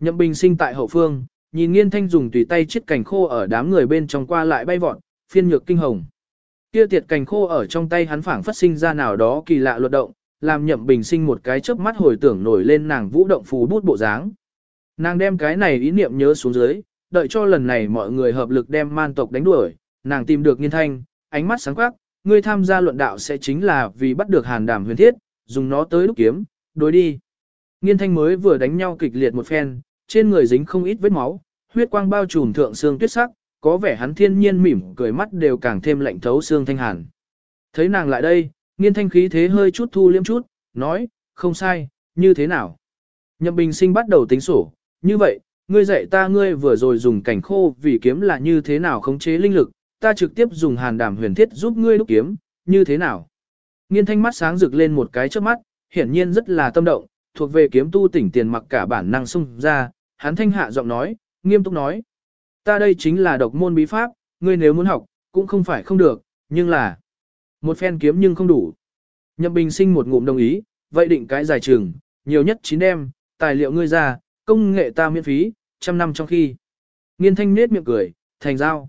S1: Nhậm bình sinh tại hậu phương, nhìn nghiên thanh dùng tùy tay chiếc cảnh khô ở đám người bên trong qua lại bay vọt, phiên nhược kinh hồng. Kia tiệt cành khô ở trong tay hắn phảng phát sinh ra nào đó kỳ lạ luật động, làm nhậm bình sinh một cái chớp mắt hồi tưởng nổi lên nàng vũ động phù bút bộ dáng. Nàng đem cái này ý niệm nhớ xuống dưới, đợi cho lần này mọi người hợp lực đem man tộc đánh đuổi, nàng tìm được nghiên thanh, ánh mắt sáng quắc, ngươi tham gia luận đạo sẽ chính là vì bắt được hàn đàm huyền thiết, dùng nó tới lúc kiếm, đối đi. Nghiên thanh mới vừa đánh nhau kịch liệt một phen, trên người dính không ít vết máu, huyết quang bao trùm thượng xương tuyết sắc, có vẻ hắn thiên nhiên mỉm cười mắt đều càng thêm lạnh thấu xương thanh hàn. Thấy nàng lại đây, nghiên thanh khí thế hơi chút thu liếm chút, nói, không sai, như thế nào? Nhậm bình sinh bắt đầu tính sổ, như vậy, ngươi dạy ta ngươi vừa rồi dùng cảnh khô vì kiếm là như thế nào khống chế linh lực, ta trực tiếp dùng hàn đảm huyền thiết giúp ngươi đúc kiếm, như thế nào? Nghiên thanh mắt sáng rực lên một cái trước mắt, hiển nhiên rất là tâm động, thuộc về kiếm tu tỉnh tiền mặc cả bản năng xung ra, hắn thanh hạ giọng nói, nghiêm túc nói. Ta đây chính là độc môn bí pháp, ngươi nếu muốn học, cũng không phải không được, nhưng là một phen kiếm nhưng không đủ. Nhậm Bình sinh một ngụm đồng ý, vậy định cái giải trường, nhiều nhất 9 đêm, tài liệu ngươi ra, công nghệ ta miễn phí, trăm năm trong khi. Nghiên thanh nết miệng cười, thành giao.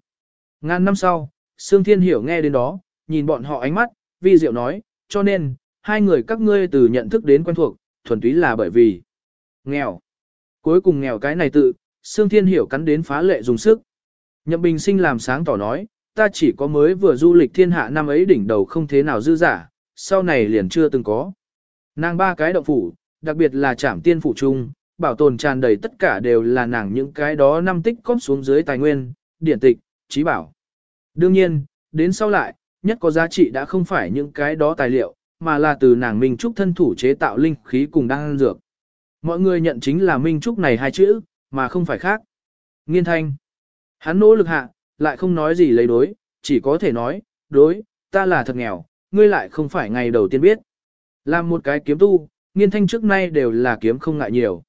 S1: Ngàn năm sau, Sương Thiên Hiểu nghe đến đó, nhìn bọn họ ánh mắt, vi diệu nói, cho nên, hai người các ngươi từ nhận thức đến quen thuộc, thuần túy là bởi vì nghèo. Cuối cùng nghèo cái này tự, Sương Thiên Hiểu cắn đến phá lệ dùng sức. Nhậm Bình Sinh làm sáng tỏ nói, ta chỉ có mới vừa du lịch thiên hạ năm ấy đỉnh đầu không thế nào dư giả, sau này liền chưa từng có. Nàng ba cái động phủ, đặc biệt là trảm tiên phủ trung, bảo tồn tràn đầy tất cả đều là nàng những cái đó năm tích cóp xuống dưới tài nguyên, điển tịch, trí bảo. Đương nhiên, đến sau lại, nhất có giá trị đã không phải những cái đó tài liệu, mà là từ nàng Minh Trúc thân thủ chế tạo linh khí cùng đang dược. Mọi người nhận chính là Minh Trúc này hai chữ, mà không phải khác. Nghiên thanh. Hắn nỗ lực hạ, lại không nói gì lấy đối, chỉ có thể nói, đối, ta là thật nghèo, ngươi lại không phải ngày đầu tiên biết. Làm một cái kiếm tu, nghiên thanh trước nay đều là kiếm không ngại nhiều.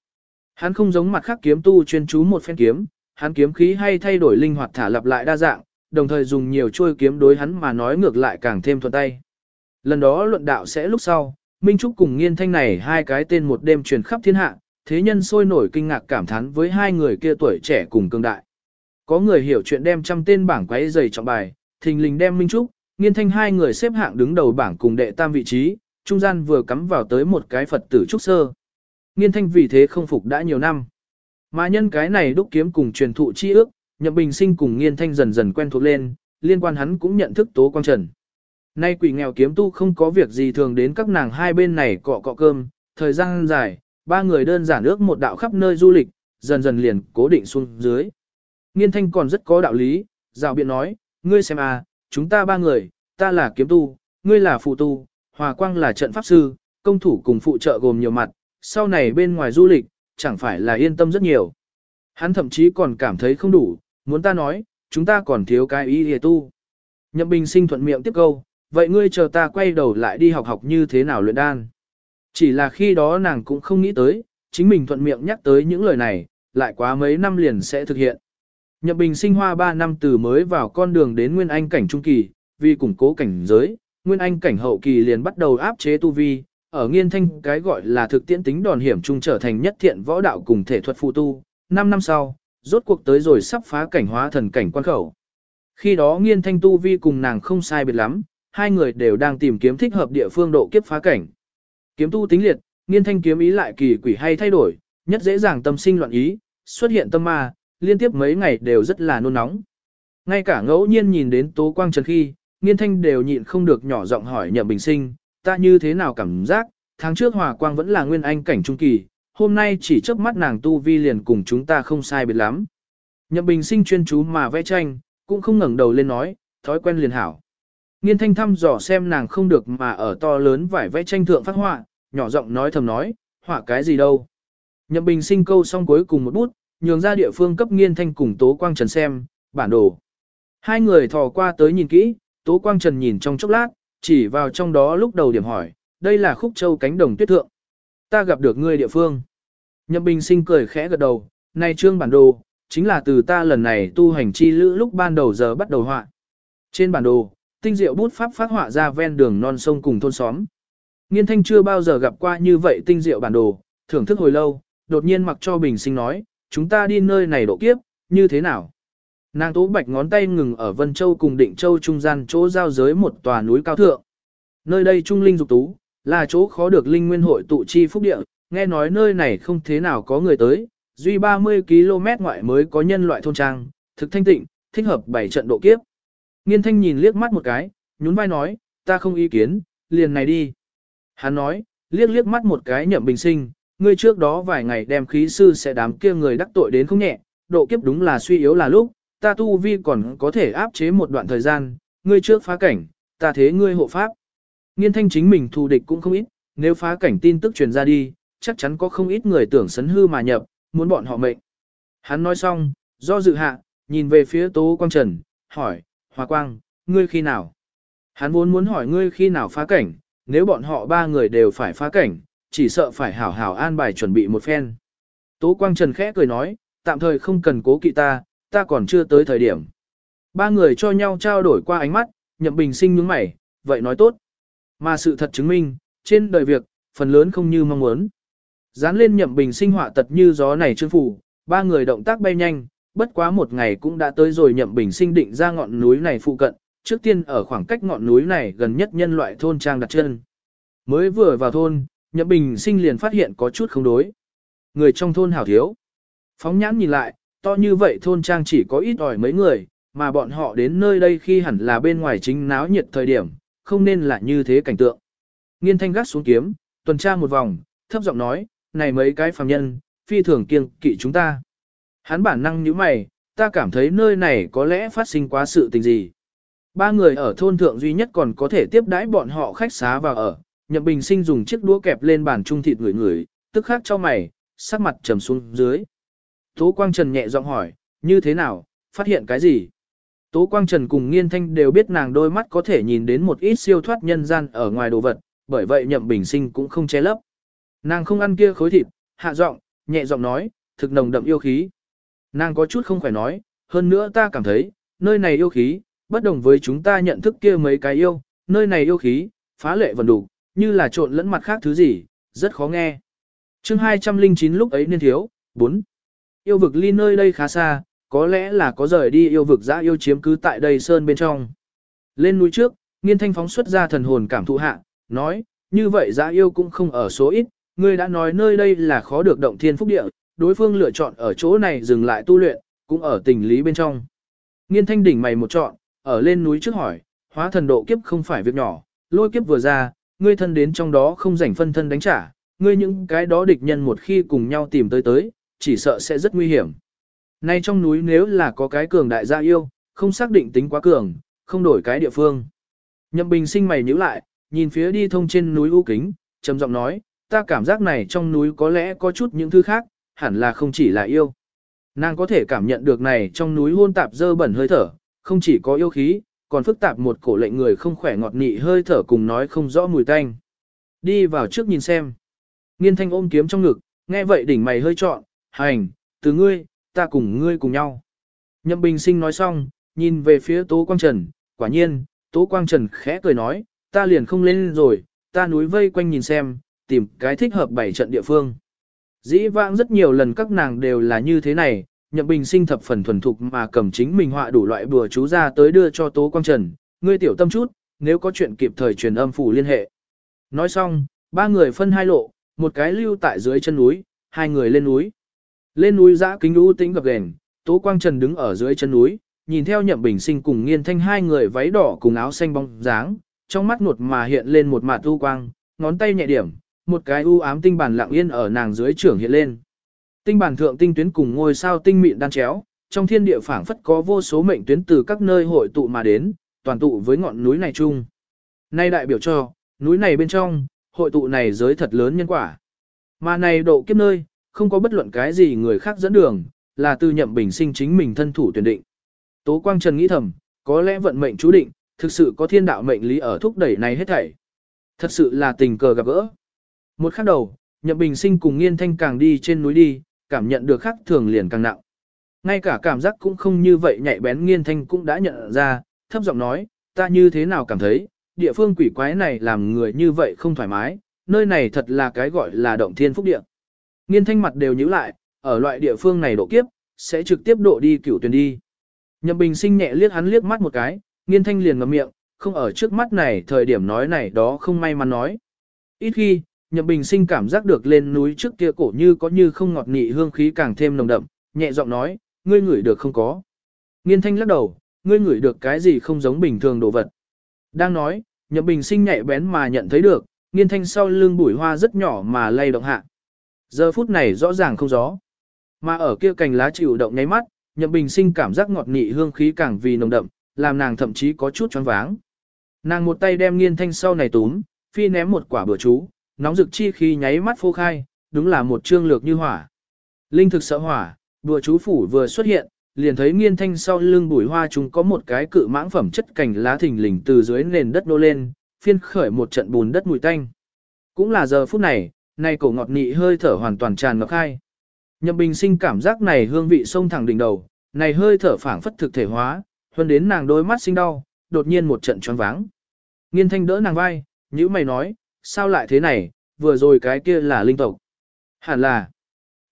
S1: Hắn không giống mặt khác kiếm tu chuyên chú một phen kiếm, hắn kiếm khí hay thay đổi linh hoạt thả lặp lại đa dạng, đồng thời dùng nhiều chuôi kiếm đối hắn mà nói ngược lại càng thêm thuận tay. Lần đó luận đạo sẽ lúc sau, Minh Trúc cùng nghiên thanh này hai cái tên một đêm truyền khắp thiên hạ, thế nhân sôi nổi kinh ngạc cảm thán với hai người kia tuổi trẻ cùng cương đại. Có người hiểu chuyện đem trăm tên bảng quấy dày trọng bài, thình lình đem Minh Trúc, nghiên thanh hai người xếp hạng đứng đầu bảng cùng đệ tam vị trí, trung gian vừa cắm vào tới một cái Phật tử Trúc Sơ. Nghiên thanh vì thế không phục đã nhiều năm. Mà nhân cái này đúc kiếm cùng truyền thụ chi ước, nhậm bình sinh cùng nghiên thanh dần dần quen thuộc lên, liên quan hắn cũng nhận thức tố quang trần. Nay quỷ nghèo kiếm tu không có việc gì thường đến các nàng hai bên này cọ cọ cơm, thời gian dài, ba người đơn giản ước một đạo khắp nơi du lịch, dần dần liền cố định xuống dưới. Nghiên thanh còn rất có đạo lý, rào biện nói, ngươi xem à, chúng ta ba người, ta là kiếm tu, ngươi là phụ tu, hòa quang là trận pháp sư, công thủ cùng phụ trợ gồm nhiều mặt, sau này bên ngoài du lịch, chẳng phải là yên tâm rất nhiều. Hắn thậm chí còn cảm thấy không đủ, muốn ta nói, chúng ta còn thiếu cái ý hề tu. Nhậm bình sinh thuận miệng tiếp câu, vậy ngươi chờ ta quay đầu lại đi học học như thế nào luyện đan. Chỉ là khi đó nàng cũng không nghĩ tới, chính mình thuận miệng nhắc tới những lời này, lại quá mấy năm liền sẽ thực hiện. Nhậm Bình sinh hoa 3 năm từ mới vào con đường đến Nguyên Anh cảnh trung kỳ, vì củng cố cảnh giới, Nguyên Anh cảnh hậu kỳ liền bắt đầu áp chế tu vi, ở nghiên thanh cái gọi là thực tiễn tính đòn hiểm trung trở thành nhất thiện võ đạo cùng thể thuật phụ tu. 5 năm sau, rốt cuộc tới rồi sắp phá cảnh hóa thần cảnh quan khẩu. Khi đó nghiên thanh tu vi cùng nàng không sai biệt lắm, hai người đều đang tìm kiếm thích hợp địa phương độ kiếp phá cảnh. Kiếm tu tính liệt, nghiên thanh kiếm ý lại kỳ quỷ hay thay đổi, nhất dễ dàng tâm sinh loạn ý, xuất hiện tâm ma, liên tiếp mấy ngày đều rất là nôn nóng. Ngay cả ngẫu nhiên nhìn đến tố quang trần khi, nghiên thanh đều nhịn không được nhỏ giọng hỏi nhậm bình sinh, ta như thế nào cảm giác, tháng trước hòa quang vẫn là nguyên anh cảnh trung kỳ, hôm nay chỉ chớp mắt nàng tu vi liền cùng chúng ta không sai biệt lắm. Nhậm bình sinh chuyên chú mà vẽ tranh, cũng không ngẩng đầu lên nói, thói quen liền hảo. Nghiên thanh thăm dò xem nàng không được mà ở to lớn vải vẽ tranh thượng phát họa, nhỏ giọng nói thầm nói, họa cái gì đâu. Nhậm bình sinh câu xong cuối cùng một bút, nhường ra địa phương cấp nghiên thanh cùng Tố Quang Trần xem, bản đồ. Hai người thò qua tới nhìn kỹ, Tố Quang Trần nhìn trong chốc lát, chỉ vào trong đó lúc đầu điểm hỏi, đây là khúc châu cánh đồng tuyết thượng. Ta gặp được ngươi địa phương. Nhậm Bình sinh cười khẽ gật đầu, này trương bản đồ, chính là từ ta lần này tu hành chi lữ lúc ban đầu giờ bắt đầu họa. Trên bản đồ, tinh diệu bút pháp phát họa ra ven đường non sông cùng thôn xóm. Nghiên thanh chưa bao giờ gặp qua như vậy tinh diệu bản đồ, thưởng thức hồi lâu, đột nhiên mặc cho bình sinh nói, chúng ta đi nơi này độ kiếp, như thế nào? Nàng tố bạch ngón tay ngừng ở Vân Châu cùng Định Châu trung gian chỗ giao giới một tòa núi cao thượng. Nơi đây trung linh dục tú, là chỗ khó được linh nguyên hội tụ chi phúc địa, nghe nói nơi này không thế nào có người tới, duy 30 km ngoại mới có nhân loại thôn trang, thực thanh tịnh, thích hợp bảy trận độ kiếp. Nghiên thanh nhìn liếc mắt một cái, nhún vai nói, ta không ý kiến, liền này đi. Hắn nói, liếc liếc mắt một cái nhậm bình sinh, ngươi trước đó vài ngày đem khí sư sẽ đám kia người đắc tội đến không nhẹ, độ kiếp đúng là suy yếu là lúc, ta tu vi còn có thể áp chế một đoạn thời gian, ngươi trước phá cảnh, ta thế ngươi hộ pháp. Nghiên thanh chính mình thù địch cũng không ít, nếu phá cảnh tin tức truyền ra đi, chắc chắn có không ít người tưởng sấn hư mà nhập, muốn bọn họ mệnh. Hắn nói xong, do dự hạ, nhìn về phía Tố Quang Trần, hỏi, Hòa Quang, ngươi khi nào? Hắn vốn muốn hỏi ngươi khi nào phá cảnh, nếu bọn họ ba người đều phải phá cảnh, chỉ sợ phải hảo hảo an bài chuẩn bị một phen. Tố Quang Trần khẽ cười nói, tạm thời không cần cố kỵ ta, ta còn chưa tới thời điểm. Ba người cho nhau trao đổi qua ánh mắt, nhậm bình sinh nhướng mày, vậy nói tốt. Mà sự thật chứng minh, trên đời việc, phần lớn không như mong muốn. Dán lên nhậm bình sinh họa tật như gió này chương phủ, ba người động tác bay nhanh, bất quá một ngày cũng đã tới rồi nhậm bình sinh định ra ngọn núi này phụ cận, trước tiên ở khoảng cách ngọn núi này gần nhất nhân loại thôn trang đặt chân. Mới vừa vào thôn, nhậm bình sinh liền phát hiện có chút không đối. Người trong thôn hảo thiếu. Phóng nhãn nhìn lại, to như vậy thôn trang chỉ có ít ỏi mấy người, mà bọn họ đến nơi đây khi hẳn là bên ngoài chính náo nhiệt thời điểm, không nên là như thế cảnh tượng. Nghiên thanh gắt xuống kiếm, tuần tra một vòng, thấp giọng nói, này mấy cái phàm nhân, phi thường kiêng kỵ chúng ta. Hắn bản năng như mày, ta cảm thấy nơi này có lẽ phát sinh quá sự tình gì. Ba người ở thôn thượng duy nhất còn có thể tiếp đãi bọn họ khách xá vào ở, Nhậm Bình Sinh dùng chiếc đũa kẹp lên bàn trung thịt người người, tức khắc cho mày, sắc mặt trầm xuống dưới. Tố Quang Trần nhẹ giọng hỏi, như thế nào, phát hiện cái gì? Tố Quang Trần cùng Nghiên Thanh đều biết nàng đôi mắt có thể nhìn đến một ít siêu thoát nhân gian ở ngoài đồ vật, bởi vậy Nhậm Bình Sinh cũng không che lấp. Nàng không ăn kia khối thịt, hạ giọng, nhẹ giọng nói, thực nồng đậm yêu khí. Nàng có chút không phải nói, hơn nữa ta cảm thấy, nơi này yêu khí, bất đồng với chúng ta nhận thức kia mấy cái yêu, nơi này yêu khí, phá lệ vần đủ, như là trộn lẫn mặt khác thứ gì, rất khó nghe. chương 209 lúc ấy niên thiếu, 4. Yêu vực ly nơi đây khá xa, có lẽ là có rời đi yêu vực dã yêu chiếm cứ tại đây sơn bên trong. Lên núi trước, nghiên thanh phóng xuất ra thần hồn cảm thụ hạ, nói, như vậy dã yêu cũng không ở số ít, ngươi đã nói nơi đây là khó được động thiên phúc địa, đối phương lựa chọn ở chỗ này dừng lại tu luyện, cũng ở tình lý bên trong. Nghiên thanh đỉnh mày một chọn, ở lên núi trước hỏi, hóa thần độ kiếp không phải việc nhỏ, lôi kiếp vừa ra, ngươi thân đến trong đó không rảnh phân thân đánh trả, ngươi những cái đó địch nhân một khi cùng nhau tìm tới tới, chỉ sợ sẽ rất nguy hiểm. Nay trong núi nếu là có cái cường đại gia yêu, không xác định tính quá cường, không đổi cái địa phương. Nhậm bình sinh mày nhíu lại, nhìn phía đi thông trên núi u kính, trầm giọng nói, ta cảm giác này trong núi có lẽ có chút những thứ khác, hẳn là không chỉ là yêu. Nàng có thể cảm nhận được này trong núi hôn tạp dơ bẩn hơi thở, không chỉ có yêu khí, còn phức tạp một cổ lệnh người không khỏe ngọt nị hơi thở cùng nói không rõ mùi tanh. Đi vào trước nhìn xem. Nghiên thanh ôm kiếm trong ngực, nghe vậy đỉnh mày hơi trọn, hành, từ ngươi, ta cùng ngươi cùng nhau. Nhậm Bình Sinh nói xong, nhìn về phía Tố Quang Trần, quả nhiên, Tố Quang Trần khẽ cười nói, ta liền không lên rồi, ta núi vây quanh nhìn xem, tìm cái thích hợp bảy trận địa phương. Dĩ vãng rất nhiều lần các nàng đều là như thế này, Nhậm Bình sinh thập phần thuần thục mà cầm chính mình họa đủ loại bùa chú ra tới đưa cho Tố Quang Trần, ngươi tiểu tâm chút, nếu có chuyện kịp thời truyền âm phủ liên hệ. Nói xong, ba người phân hai lộ, một cái lưu tại dưới chân núi, hai người lên núi. Lên núi giã kính ưu tĩnh gập gền, Tố Quang Trần đứng ở dưới chân núi, nhìn theo Nhậm Bình sinh cùng Nghiên Thanh hai người váy đỏ cùng áo xanh bóng dáng, trong mắt nuột mà hiện lên một mạt u quang, ngón tay nhẹ điểm, một cái u ám tinh bản lặng yên ở nàng dưới trưởng hiện lên. Tinh bản thượng tinh tuyến cùng ngôi sao tinh mịn đan chéo, trong thiên địa phảng phất có vô số mệnh tuyến từ các nơi hội tụ mà đến, toàn tụ với ngọn núi này chung. Nay đại biểu cho, núi này bên trong, hội tụ này giới thật lớn nhân quả. Mà này độ kiếp nơi, không có bất luận cái gì người khác dẫn đường, là từ nhậm bình sinh chính mình thân thủ tuyển định. Tố Quang Trần nghĩ thầm, có lẽ vận mệnh chú định, thực sự có thiên đạo mệnh lý ở thúc đẩy này hết thảy. Thật sự là tình cờ gặp gỡ. Một khắc đầu, Nhậm Bình Sinh cùng Nghiên Thanh càng đi trên núi đi, cảm nhận được khắc thường liền càng nặng. Ngay cả cảm giác cũng không như vậy nhạy bén Nghiên Thanh cũng đã nhận ra, thấp giọng nói, ta như thế nào cảm thấy, địa phương quỷ quái này làm người như vậy không thoải mái, nơi này thật là cái gọi là động thiên phúc địa. Nghiên Thanh mặt đều nhíu lại, ở loại địa phương này độ kiếp, sẽ trực tiếp độ đi cửu tuyển đi. Nhậm Bình Sinh nhẹ liếc hắn liếc mắt một cái, Nghiên Thanh liền ngậm miệng, không ở trước mắt này thời điểm nói này đó không may mắn nói. Ít khi, Nhậm Bình Sinh cảm giác được lên núi trước kia cổ như có như không ngọt nị hương khí càng thêm nồng đậm, nhẹ giọng nói, ngươi ngửi được không có. Nghiên thanh lắc đầu, ngươi ngửi được cái gì không giống bình thường đồ vật. Đang nói, Nhậm Bình Sinh nhạy bén mà nhận thấy được, nghiên thanh sau lưng bụi hoa rất nhỏ mà lay động hạ. Giờ phút này rõ ràng không gió. Mà ở kia cành lá chịu động nháy mắt, Nhậm Bình Sinh cảm giác ngọt nị hương khí càng vì nồng đậm, làm nàng thậm chí có chút choáng váng. Nàng một tay đem nghiên thanh sau này túm, phi ném một quả bữa chú, nóng rực chi khi nháy mắt phô khai, đúng là một trương lược như hỏa. Linh thực sợ hỏa, đùa chú phủ vừa xuất hiện, liền thấy nghiên thanh sau lưng bùi hoa chúng có một cái cự mãng phẩm chất cành lá thình lình từ dưới nền đất nô lên, phiên khởi một trận bùn đất mùi tanh. Cũng là giờ phút này, nay cổ ngọt nị hơi thở hoàn toàn tràn ngập khai. Nhậm bình sinh cảm giác này hương vị sông thẳng đỉnh đầu, này hơi thở phảng phất thực thể hóa, hơn đến nàng đôi mắt sinh đau, đột nhiên một trận choáng váng. Nghiên thanh đỡ nàng vai, nhữ mày nói, sao lại thế này, vừa rồi cái kia là linh tộc. Hẳn là.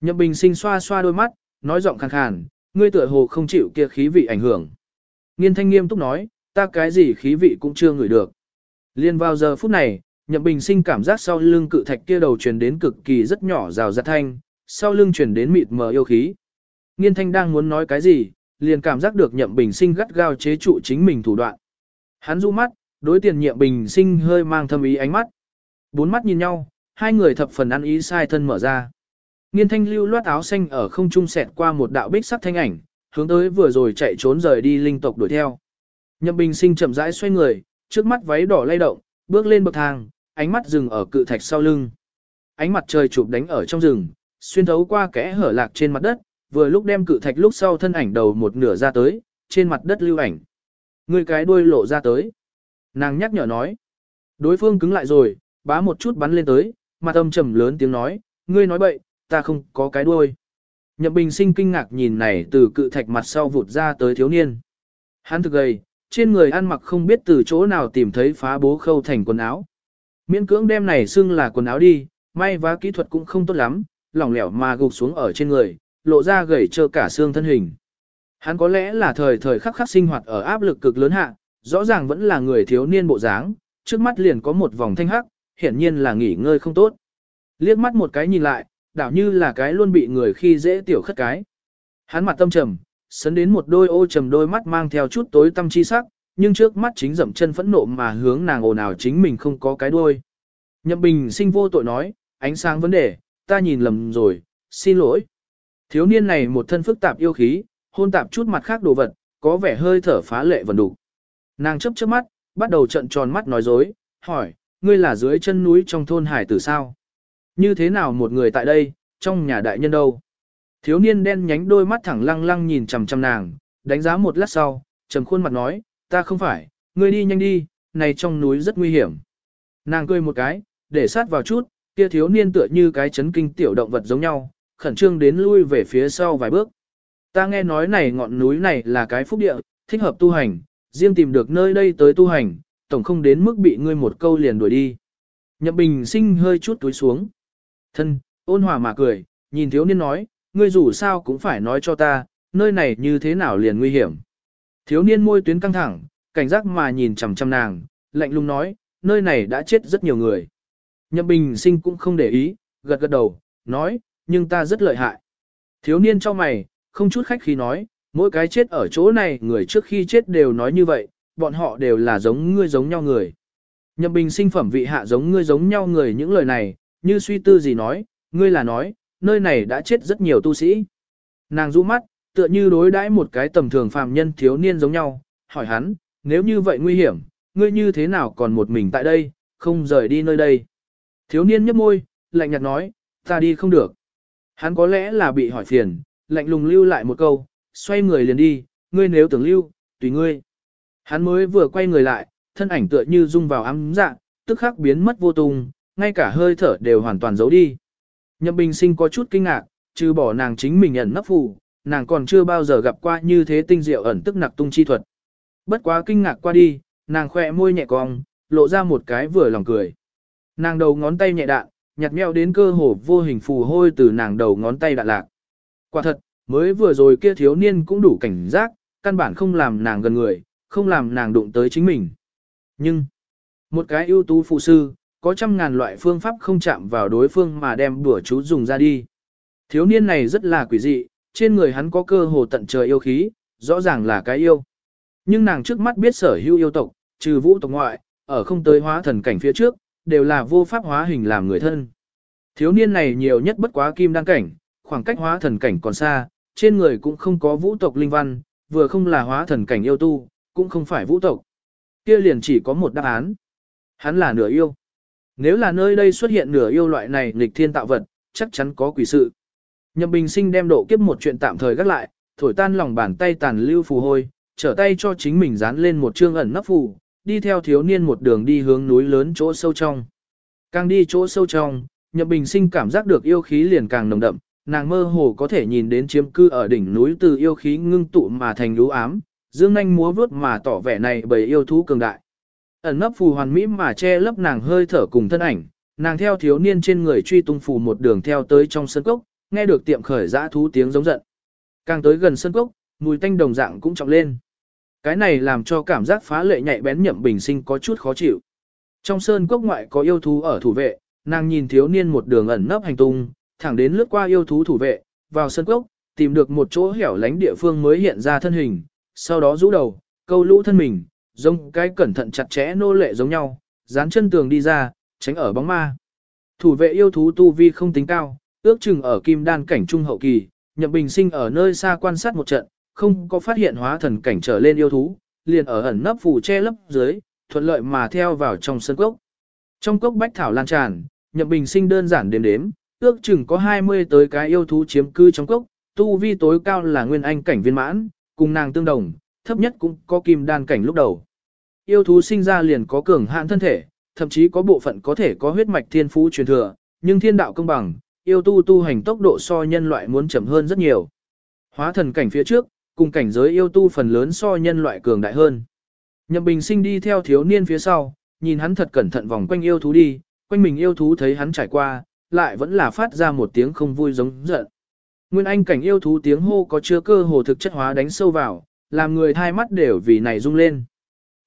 S1: Nhậm Bình sinh xoa xoa đôi mắt, nói giọng khàn khàn, ngươi tựa hồ không chịu kia khí vị ảnh hưởng. Nghiên thanh nghiêm túc nói, ta cái gì khí vị cũng chưa ngửi được. Liên vào giờ phút này, Nhậm Bình sinh cảm giác sau lưng cự thạch kia đầu truyền đến cực kỳ rất nhỏ rào rạt thanh, sau lưng truyền đến mịt mờ yêu khí. Nghiên thanh đang muốn nói cái gì, liền cảm giác được Nhậm Bình sinh gắt gao chế trụ chính mình thủ đoạn. Hắn du mắt, đối tiền Nhậm Bình sinh hơi mang thâm ý ánh mắt. Bốn mắt nhìn nhau, hai người thập phần ăn ý sai thân mở ra. Nghiên thanh lưu loát áo xanh ở không trung sẹt qua một đạo bích sắc thanh ảnh, hướng tới vừa rồi chạy trốn rời đi linh tộc đuổi theo. Nhậm bình sinh chậm rãi xoay người, trước mắt váy đỏ lay động, bước lên bậc thang, ánh mắt dừng ở cự thạch sau lưng. Ánh mặt trời chụp đánh ở trong rừng, xuyên thấu qua kẽ hở lạc trên mặt đất, vừa lúc đem cự thạch lúc sau thân ảnh đầu một nửa ra tới, trên mặt đất lưu ảnh. Người cái đuôi lộ ra tới. Nàng nhắc nhở nói. Đối phương cứng lại rồi, bá một chút bắn lên tới, mặt âm trầm lớn tiếng nói, ngươi nói bậy, ta không có cái đuôi. Nhậm bình sinh kinh ngạc nhìn này từ cự thạch mặt sau vụt ra tới thiếu niên. Hắn thực gầy, trên người ăn mặc không biết từ chỗ nào tìm thấy phá bố khâu thành quần áo. Miễn cưỡng đem này xưng là quần áo đi, may vá kỹ thuật cũng không tốt lắm, lỏng lẻo mà gục xuống ở trên người, lộ ra gầy trơ cả xương thân hình. Hắn có lẽ là thời thời khắc khắc sinh hoạt ở áp lực cực lớn hạ, rõ ràng vẫn là người thiếu niên bộ dáng, trước mắt liền có một vòng thanh hắc, hiển nhiên là nghỉ ngơi không tốt. Liếc mắt một cái nhìn lại, đảo như là cái luôn bị người khi dễ tiểu khất cái. Hắn mặt tâm trầm, sấn đến một đôi ô trầm đôi mắt mang theo chút tối tâm chi sắc, nhưng trước mắt chính dậm chân phẫn nộ mà hướng nàng ồn ào chính mình không có cái đuôi. Nhậm Bình sinh vô tội nói, ánh sáng vấn đề, ta nhìn lầm rồi, xin lỗi. Thiếu niên này một thân phức tạp yêu khí, hôn tạp chút mặt khác đồ vật, có vẻ hơi thở phá lệ vần đủ. Nàng chấp chớp mắt, bắt đầu trận tròn mắt nói dối, hỏi, ngươi là dưới chân núi trong thôn hải tử sao? Như thế nào một người tại đây, trong nhà đại nhân đâu? Thiếu niên đen nhánh đôi mắt thẳng lăng lăng nhìn chằm chằm nàng, đánh giá một lát sau, trầm khuôn mặt nói, ta không phải, ngươi đi nhanh đi, này trong núi rất nguy hiểm. Nàng cười một cái, để sát vào chút, kia thiếu niên tựa như cái chấn kinh tiểu động vật giống nhau, khẩn trương đến lui về phía sau vài bước. Ta nghe nói này ngọn núi này là cái phúc địa, thích hợp tu hành, riêng tìm được nơi đây tới tu hành, tổng không đến mức bị ngươi một câu liền đuổi đi. Nhậm bình sinh hơi chút túi xuống. Thân, ôn hòa mà cười, nhìn thiếu niên nói, ngươi dù sao cũng phải nói cho ta, nơi này như thế nào liền nguy hiểm. Thiếu niên môi tuyến căng thẳng, cảnh giác mà nhìn chằm chằm nàng, lạnh lùng nói, nơi này đã chết rất nhiều người. Nhậm bình sinh cũng không để ý, gật gật đầu, nói, nhưng ta rất lợi hại. Thiếu niên cho mày, không chút khách khí nói, mỗi cái chết ở chỗ này người trước khi chết đều nói như vậy, bọn họ đều là giống ngươi giống nhau người. Nhậm bình sinh phẩm vị hạ giống ngươi giống nhau người những lời này, như suy tư gì nói, ngươi là nói, nơi này đã chết rất nhiều tu sĩ. Nàng rũ mắt, tựa như đối đãi một cái tầm thường phàm nhân thiếu niên giống nhau, hỏi hắn, nếu như vậy nguy hiểm, ngươi như thế nào còn một mình tại đây, không rời đi nơi đây. Thiếu niên nhấp môi, lạnh nhạt nói, ta đi không được. Hắn có lẽ là bị hỏi phiền, lạnh lùng lưu lại một câu, xoay người liền đi, ngươi nếu tưởng lưu, tùy ngươi. Hắn mới vừa quay người lại, thân ảnh tựa như rung vào ám dạ, tức khắc biến mất vô tung, ngay cả hơi thở đều hoàn toàn giấu đi. Nhậm Bình Sinh có chút kinh ngạc, trừ bỏ nàng chính mình ẩn nấp phù, nàng còn chưa bao giờ gặp qua như thế tinh diệu ẩn tức nặc tung chi thuật. Bất quá kinh ngạc qua đi, nàng khỏe môi nhẹ cong, lộ ra một cái vừa lòng cười. Nàng đầu ngón tay nhẹ đạn, nhặt mèo đến cơ hồ vô hình phù hôi từ nàng đầu ngón tay đạn lạc. Quả thật, mới vừa rồi kia thiếu niên cũng đủ cảnh giác, căn bản không làm nàng gần người, không làm nàng đụng tới chính mình. Nhưng, một cái ưu tú phụ sư, có trăm ngàn loại phương pháp không chạm vào đối phương mà đem đùa chú dùng ra đi. Thiếu niên này rất là quỷ dị, trên người hắn có cơ hồ tận trời yêu khí, rõ ràng là cái yêu. Nhưng nàng trước mắt biết sở hữu yêu tộc, trừ vũ tộc ngoại, ở không tới hóa thần cảnh phía trước, đều là vô pháp hóa hình làm người thân. Thiếu niên này nhiều nhất bất quá kim đăng cảnh, khoảng cách hóa thần cảnh còn xa, trên người cũng không có vũ tộc linh văn, vừa không là hóa thần cảnh yêu tu, cũng không phải vũ tộc. Kia liền chỉ có một đáp án. Hắn là nửa yêu. Nếu là nơi đây xuất hiện nửa yêu loại này nghịch thiên tạo vật, chắc chắn có quỷ sự. Nhậm Bình Sinh đem độ kiếp một chuyện tạm thời gác lại, thổi tan lòng bàn tay tàn lưu phù hôi, trở tay cho chính mình dán lên một chương ẩn nấp phù, đi theo thiếu niên một đường đi hướng núi lớn chỗ sâu trong. Càng đi chỗ sâu trong, Nhậm Bình Sinh cảm giác được yêu khí liền càng nồng đậm, nàng mơ hồ có thể nhìn đến chiếm cư ở đỉnh núi từ yêu khí ngưng tụ mà thành lũ ám, dương nanh múa vớt mà tỏ vẻ này bởi yêu thú cường đại. Ẩn nấp phù hoàn mỹ mà che lấp nàng hơi thở cùng thân ảnh, nàng theo thiếu niên trên người truy tung phù một đường theo tới trong sân cốc, nghe được tiệm khởi dã thú tiếng giống giận. Càng tới gần sân cốc, mùi tanh đồng dạng cũng trọng lên. Cái này làm cho cảm giác phá lệ nhạy bén nhậm bình sinh có chút khó chịu. Trong sơn cốc ngoại có yêu thú ở thủ vệ, nàng nhìn thiếu niên một đường ẩn nấp hành tung, thẳng đến lướt qua yêu thú thủ vệ, vào sân cốc, tìm được một chỗ hẻo lánh địa phương mới hiện ra thân hình, sau đó rũ đầu, câu lũ thân mình, giống cái cẩn thận chặt chẽ nô lệ giống nhau, dán chân tường đi ra, tránh ở bóng ma. Thủ vệ yêu thú tu vi không tính cao, ước chừng ở kim đan cảnh trung hậu kỳ, Nhậm Bình Sinh ở nơi xa quan sát một trận, không có phát hiện hóa thần cảnh trở lên yêu thú, liền ở ẩn nấp phủ che lấp dưới, thuận lợi mà theo vào trong sân cốc. Trong cốc bách thảo lan tràn, Nhậm Bình Sinh đơn giản đếm đếm, ước chừng có 20 tới cái yêu thú chiếm cư trong cốc, tu vi tối cao là nguyên anh cảnh viên mãn, cùng nàng tương đồng, thấp nhất cũng có kim đan cảnh lúc đầu. Yêu thú sinh ra liền có cường hạn thân thể, thậm chí có bộ phận có thể có huyết mạch thiên phú truyền thừa, nhưng thiên đạo công bằng, yêu tu tu hành tốc độ so nhân loại muốn chậm hơn rất nhiều. Hóa thần cảnh phía trước, cùng cảnh giới yêu tu phần lớn so nhân loại cường đại hơn. Nhậm Bình Sinh đi theo thiếu niên phía sau, nhìn hắn thật cẩn thận vòng quanh yêu thú đi, quanh mình yêu thú thấy hắn trải qua, lại vẫn là phát ra một tiếng không vui giống giận. Nguyên Anh cảnh yêu thú tiếng hô có chứa cơ hồ thực chất hóa đánh sâu vào, làm người thai mắt đều vì này rung lên.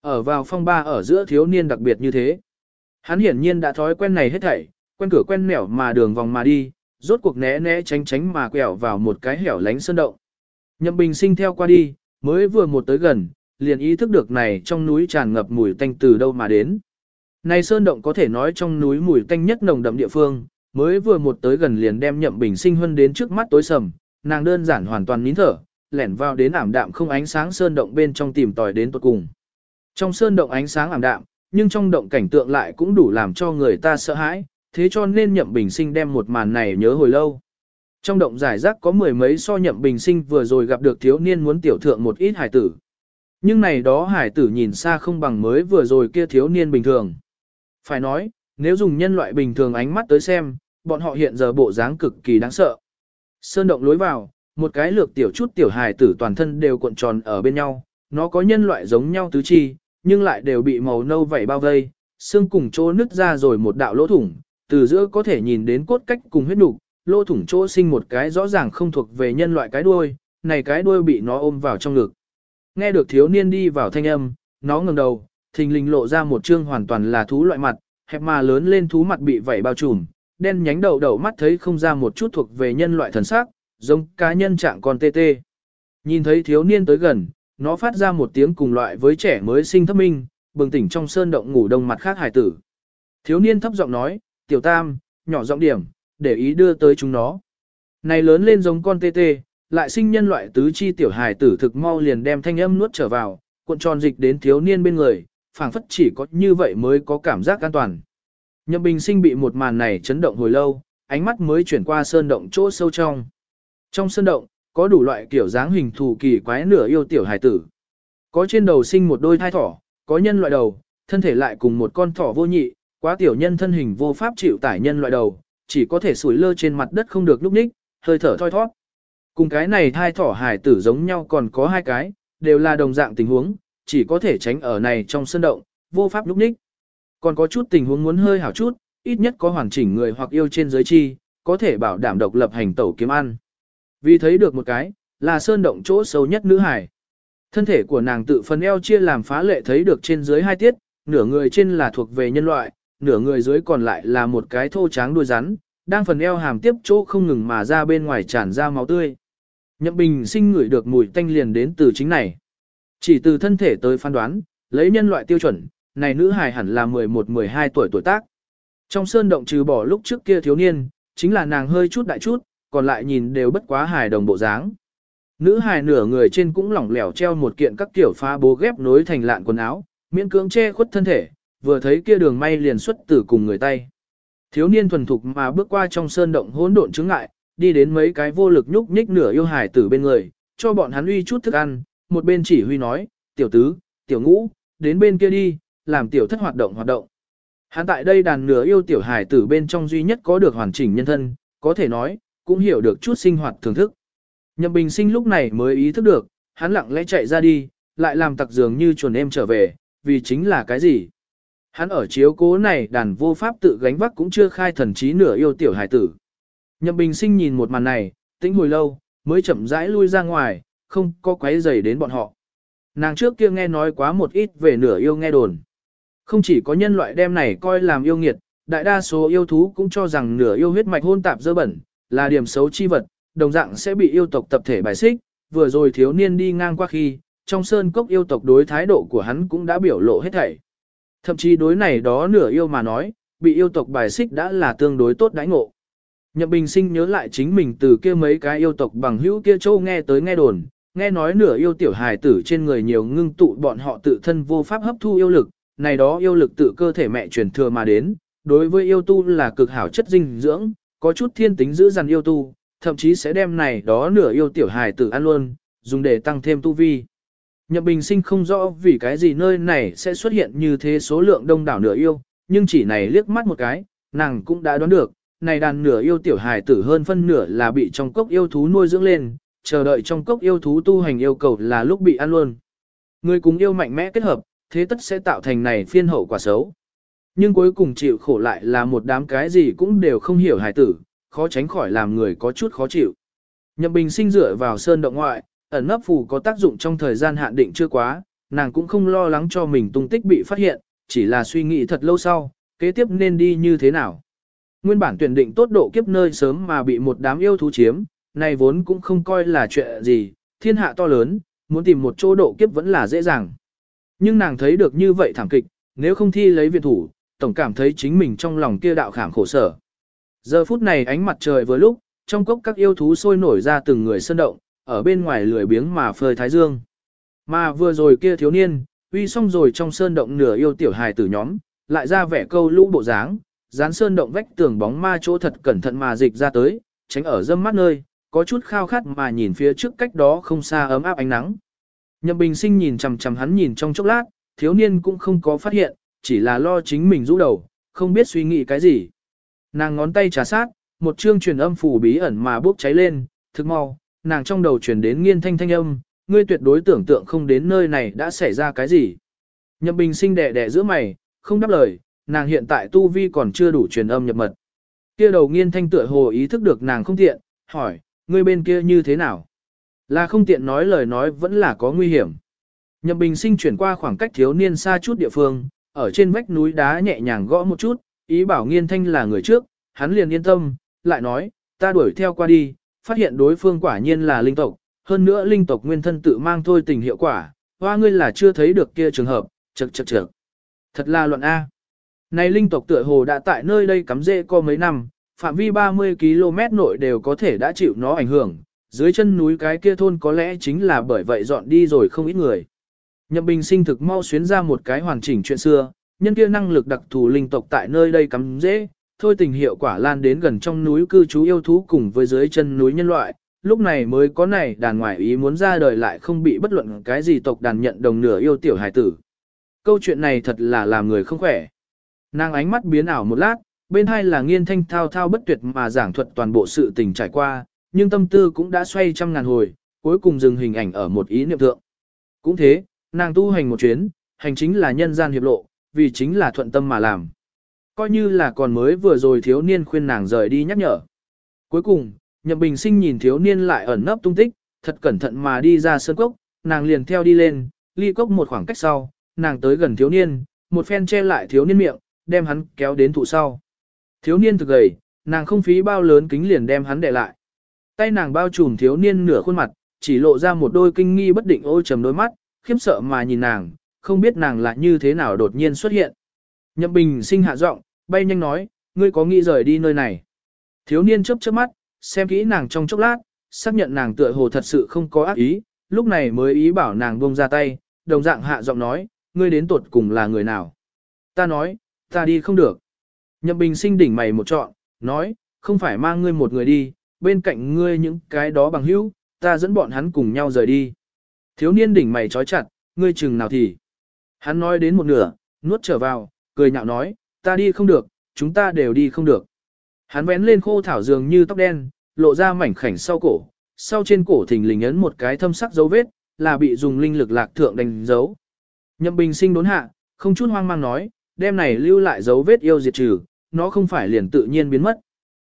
S1: Ở vào phong ba ở giữa thiếu niên đặc biệt như thế. Hắn hiển nhiên đã thói quen này hết thảy, quen cửa quen nẻo mà đường vòng mà đi, rốt cuộc né né tránh tránh mà quẹo vào một cái hẻo lánh sơn động. Nhậm Bình sinh theo qua đi, mới vừa một tới gần, liền ý thức được này trong núi tràn ngập mùi tanh từ đâu mà đến. Này sơn động có thể nói trong núi mùi tanh nhất nồng đậm địa phương, mới vừa một tới gần liền đem Nhậm Bình sinh huân đến trước mắt tối sầm, nàng đơn giản hoàn toàn nín thở, lẻn vào đến ảm đạm không ánh sáng sơn động bên trong tìm tòi đến tuột cùng. Trong sơn động ánh sáng ảm đạm, nhưng trong động cảnh tượng lại cũng đủ làm cho người ta sợ hãi, thế cho nên nhậm bình sinh đem một màn này nhớ hồi lâu. Trong động giải rác có mười mấy so nhậm bình sinh vừa rồi gặp được thiếu niên muốn tiểu thượng một ít hải tử. Nhưng này đó hải tử nhìn xa không bằng mới vừa rồi kia thiếu niên bình thường. Phải nói, nếu dùng nhân loại bình thường ánh mắt tới xem, bọn họ hiện giờ bộ dáng cực kỳ đáng sợ. Sơn động lối vào, một cái lược tiểu chút tiểu hài tử toàn thân đều cuộn tròn ở bên nhau, nó có nhân loại giống nhau tứ chi, nhưng lại đều bị màu nâu vảy bao vây, xương cùng chỗ nứt ra rồi một đạo lỗ thủng, từ giữa có thể nhìn đến cốt cách cùng huyết nục, lỗ thủng chỗ sinh một cái rõ ràng không thuộc về nhân loại cái đuôi, này cái đuôi bị nó ôm vào trong ngực. Nghe được thiếu niên đi vào thanh âm, nó ngẩng đầu, thình lình lộ ra một trương hoàn toàn là thú loại mặt, hẹp mà lớn lên thú mặt bị vảy bao trùm, đen nhánh đầu đầu mắt thấy không ra một chút thuộc về nhân loại thần sắc, giống cá nhân trạng con tê tê. Nhìn thấy thiếu niên tới gần, nó phát ra một tiếng cùng loại với trẻ mới sinh thấp minh, bừng tỉnh trong sơn động ngủ đông mặt khác hải tử. Thiếu niên thấp giọng nói, tiểu tam, nhỏ giọng điểm, để ý đưa tới chúng nó. Này lớn lên giống con tê tê, lại sinh nhân loại tứ chi tiểu hài tử thực mau liền đem thanh âm nuốt trở vào, cuộn tròn dịch đến thiếu niên bên người, phảng phất chỉ có như vậy mới có cảm giác an toàn. Nhậm Bình Sinh bị một màn này chấn động hồi lâu, ánh mắt mới chuyển qua sơn động chỗ sâu trong. Trong sơn động, có đủ loại kiểu dáng hình thù kỳ quái nửa yêu tiểu hài tử. Có trên đầu sinh một đôi thai thỏ, có nhân loại đầu, thân thể lại cùng một con thỏ vô nhị, quá tiểu nhân thân hình vô pháp chịu tải nhân loại đầu, chỉ có thể sủi lơ trên mặt đất không được lúc ních, hơi thở thoi thoát. Cùng cái này thai thỏ hài tử giống nhau còn có hai cái, đều là đồng dạng tình huống, chỉ có thể tránh ở này trong sân động, vô pháp lúc ních. Còn có chút tình huống muốn hơi hảo chút, ít nhất có hoàn chỉnh người hoặc yêu trên giới chi, có thể bảo đảm độc lập hành tẩu kiếm ăn. Vì thấy được một cái, là sơn động chỗ sâu nhất nữ hải. Thân thể của nàng tự phần eo chia làm phá lệ thấy được trên dưới hai tiết, nửa người trên là thuộc về nhân loại, nửa người dưới còn lại là một cái thô tráng đuôi rắn, đang phần eo hàm tiếp chỗ không ngừng mà ra bên ngoài tràn ra máu tươi. Nhậm Bình sinh ngửi được mùi tanh liền đến từ chính này. Chỉ từ thân thể tới phán đoán, lấy nhân loại tiêu chuẩn, này nữ hài hẳn là 11-12 tuổi tuổi tác. Trong sơn động trừ bỏ lúc trước kia thiếu niên, chính là nàng hơi chút đại chút, còn lại nhìn đều bất quá hài đồng bộ dáng. Nữ hài nửa người trên cũng lỏng lẻo treo một kiện các kiểu phá bố ghép nối thành lạn quần áo, miễn cưỡng che khuất thân thể, vừa thấy kia đường may liền xuất tử cùng người tay. Thiếu niên thuần thục mà bước qua trong sơn động hỗn độn chứng ngại, đi đến mấy cái vô lực nhúc nhích nửa yêu hài tử bên người, cho bọn hắn uy chút thức ăn, một bên chỉ huy nói, tiểu tứ, tiểu ngũ, đến bên kia đi, làm tiểu thất hoạt động hoạt động. Hắn tại đây đàn nửa yêu tiểu hài tử bên trong duy nhất có được hoàn chỉnh nhân thân, có thể nói, cũng hiểu được chút sinh hoạt thưởng thức. Nhậm Bình Sinh lúc này mới ý thức được, hắn lặng lẽ chạy ra đi, lại làm tặc dường như chuồn em trở về, vì chính là cái gì? Hắn ở chiếu cố này đàn vô pháp tự gánh vác cũng chưa khai thần trí nửa yêu tiểu hải tử. Nhậm Bình Sinh nhìn một màn này, tĩnh hồi lâu, mới chậm rãi lui ra ngoài, không có quấy rầy đến bọn họ. Nàng trước kia nghe nói quá một ít về nửa yêu nghe đồn. Không chỉ có nhân loại đem này coi làm yêu nghiệt, đại đa số yêu thú cũng cho rằng nửa yêu huyết mạch hôn tạp dơ bẩn, là điểm xấu chi vật, đồng dạng sẽ bị yêu tộc tập thể bài xích, vừa rồi thiếu niên đi ngang qua khi, trong sơn cốc yêu tộc đối thái độ của hắn cũng đã biểu lộ hết thảy. Thậm chí đối này đó nửa yêu mà nói, bị yêu tộc bài xích đã là tương đối tốt đãi ngộ. Nhậm Bình Sinh nhớ lại chính mình từ kia mấy cái yêu tộc bằng hữu kia châu nghe tới nghe đồn, nghe nói nửa yêu tiểu hài tử trên người nhiều ngưng tụ bọn họ tự thân vô pháp hấp thu yêu lực, này đó yêu lực tự cơ thể mẹ truyền thừa mà đến, đối với yêu tu là cực hảo chất dinh dưỡng, có chút thiên tính giữ dằn yêu tu, thậm chí sẽ đem này đó nửa yêu tiểu hài tử ăn luôn, dùng để tăng thêm tu vi. Nhậm Bình Sinh không rõ vì cái gì nơi này sẽ xuất hiện như thế số lượng đông đảo nửa yêu, nhưng chỉ này liếc mắt một cái, nàng cũng đã đoán được, này đàn nửa yêu tiểu hài tử hơn phân nửa là bị trong cốc yêu thú nuôi dưỡng lên, chờ đợi trong cốc yêu thú tu hành yêu cầu là lúc bị ăn luôn. Người cùng yêu mạnh mẽ kết hợp, thế tất sẽ tạo thành này phiên hậu quả xấu. Nhưng cuối cùng chịu khổ lại là một đám cái gì cũng đều không hiểu hài tử, khó tránh khỏi làm người có chút khó chịu. Nhậm Bình sinh dựa vào sơn động ngoại, ẩn nấp phù có tác dụng trong thời gian hạn định chưa quá, nàng cũng không lo lắng cho mình tung tích bị phát hiện, chỉ là suy nghĩ thật lâu sau, kế tiếp nên đi như thế nào. Nguyên bản tuyển định tốt độ kiếp nơi sớm mà bị một đám yêu thú chiếm, này vốn cũng không coi là chuyện gì, thiên hạ to lớn, muốn tìm một chỗ độ kiếp vẫn là dễ dàng. Nhưng nàng thấy được như vậy thảm kịch, nếu không thi lấy viện thủ, tổng cảm thấy chính mình trong lòng kia đạo khảm khổ sở. Giờ phút này ánh mặt trời vừa lúc, trong cốc các yêu thú sôi nổi ra từng người sơn động, ở bên ngoài lười biếng mà phơi thái dương. Mà vừa rồi kia thiếu niên, uy xong rồi trong sơn động nửa yêu tiểu hài tử nhóm, lại ra vẻ câu lũ bộ dáng, dán sơn động vách tường bóng ma chỗ thật cẩn thận mà dịch ra tới, tránh ở dâm mắt nơi, có chút khao khát mà nhìn phía trước cách đó không xa ấm áp ánh nắng. Nhậm Bình Sinh nhìn chằm chằm hắn nhìn trong chốc lát, thiếu niên cũng không có phát hiện, chỉ là lo chính mình rũ đầu, không biết suy nghĩ cái gì. Nàng ngón tay trà sát, một chương truyền âm phủ bí ẩn mà bốc cháy lên, thực mau, nàng trong đầu truyền đến nghiên thanh thanh âm, ngươi tuyệt đối tưởng tượng không đến nơi này đã xảy ra cái gì. Nhậm Bình Sinh đẻ đẻ giữa mày, không đáp lời, nàng hiện tại tu vi còn chưa đủ truyền âm nhập mật. Kia đầu nghiên thanh tựa hồ ý thức được nàng không tiện, hỏi, ngươi bên kia như thế nào? Là không tiện nói lời nói vẫn là có nguy hiểm. Nhậm Bình Sinh chuyển qua khoảng cách thiếu niên xa chút địa phương, ở trên vách núi đá nhẹ nhàng gõ một chút, ý bảo nghiên thanh là người trước, hắn liền yên tâm, lại nói, ta đuổi theo qua đi, phát hiện đối phương quả nhiên là linh tộc, hơn nữa linh tộc nguyên thân tự mang thôi tình hiệu quả, hoa ngươi là chưa thấy được kia trường hợp, chật chật chật. Thật là luận A. Này linh tộc tựa hồ đã tại nơi đây cắm rễ có mấy năm, phạm vi 30 km nội đều có thể đã chịu nó ảnh hưởng, dưới chân núi cái kia thôn có lẽ chính là bởi vậy dọn đi rồi không ít người. Nhậm Bình sinh thực mau xuyến ra một cái hoàn chỉnh chuyện xưa, nhân kia năng lực đặc thù linh tộc tại nơi đây cắm dễ thôi tình hiệu quả lan đến gần trong núi cư trú yêu thú cùng với dưới chân núi nhân loại, lúc này mới có này đàn ngoại ý muốn ra đời lại không bị bất luận cái gì tộc đàn nhận đồng nửa yêu tiểu hải tử. Câu chuyện này thật là làm người không khỏe. Nàng ánh mắt biến ảo một lát, bên hai là nghiên thanh thao thao bất tuyệt mà giảng thuật toàn bộ sự tình trải qua, nhưng tâm tư cũng đã xoay trăm ngàn hồi, cuối cùng dừng hình ảnh ở một ý niệm thượng. Cũng thế, nàng tu hành một chuyến, hành chính là nhân gian hiệp lộ, vì chính là thuận tâm mà làm. Coi như là còn mới vừa rồi thiếu niên khuyên nàng rời đi nhắc nhở. Cuối cùng, Nhậm Bình Sinh nhìn thiếu niên lại ẩn nấp tung tích, thật cẩn thận mà đi ra sơn cốc, nàng liền theo đi lên, ly cốc một khoảng cách sau, nàng tới gần thiếu niên, một phen che lại thiếu niên miệng, đem hắn kéo đến thụ sau. Thiếu niên thực gầy, nàng không phí bao lớn kính liền đem hắn để lại. Tay nàng bao trùm thiếu niên nửa khuôn mặt, chỉ lộ ra một đôi kinh nghi bất định ôi trầm đôi mắt, khiếp sợ mà nhìn nàng, không biết nàng là như thế nào đột nhiên xuất hiện. Nhậm Bình sinh hạ giọng, bay nhanh nói, ngươi có nghĩ rời đi nơi này. Thiếu niên chớp chớp mắt, xem kỹ nàng trong chốc lát, xác nhận nàng tựa hồ thật sự không có ác ý, lúc này mới ý bảo nàng buông ra tay, đồng dạng hạ giọng nói, ngươi đến tuột cùng là người nào. Ta nói, ta đi không được. Nhậm Bình sinh đỉnh mày một trọn, nói, không phải mang ngươi một người đi, bên cạnh ngươi những cái đó bằng hữu, ta dẫn bọn hắn cùng nhau rời đi. Thiếu niên đỉnh mày trói chặt, ngươi chừng nào thì. Hắn nói đến một nửa, nuốt trở vào, cười nhạo nói, ta đi không được, chúng ta đều đi không được. Hắn vén lên khô thảo dường như tóc đen, lộ ra mảnh khảnh sau cổ, sau trên cổ thình lình ấn một cái thâm sắc dấu vết, là bị dùng linh lực lạc thượng đánh dấu. Nhậm Bình sinh đốn hạ, không chút hoang mang nói, đêm này lưu lại dấu vết yêu diệt trừ, nó không phải liền tự nhiên biến mất.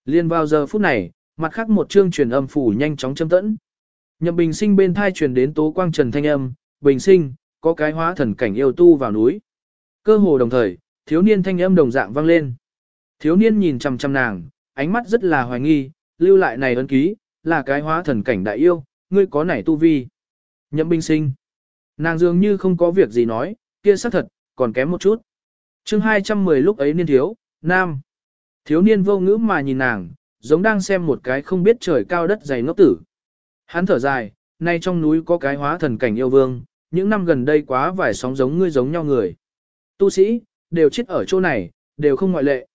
S1: Liên vào giờ phút này, mặt khác một chương truyền âm phủ nhanh chóng châm tẫn. Nhậm Bình sinh bên thai truyền đến tố quang trần thanh âm, Bình sinh, có cái hóa thần cảnh yêu tu vào núi. Cơ hồ đồng thời, thiếu niên thanh âm đồng dạng vang lên. Thiếu niên nhìn chằm chằm nàng, ánh mắt rất là hoài nghi, lưu lại này ấn ký, là cái hóa thần cảnh đại yêu, ngươi có nảy tu vi. Nhậm Bình sinh. Nàng dường như không có việc gì nói, kia xác thật, còn kém một chút. chương 210 lúc ấy niên thiếu, nam. Thiếu niên vô ngữ mà nhìn nàng, giống đang xem một cái không biết trời cao đất dày ngốc tử. Hắn thở dài, nay trong núi có cái hóa thần cảnh yêu vương, những năm gần đây quá vài sóng giống ngươi giống nhau người. Tu sĩ, đều chết ở chỗ này, đều không ngoại lệ.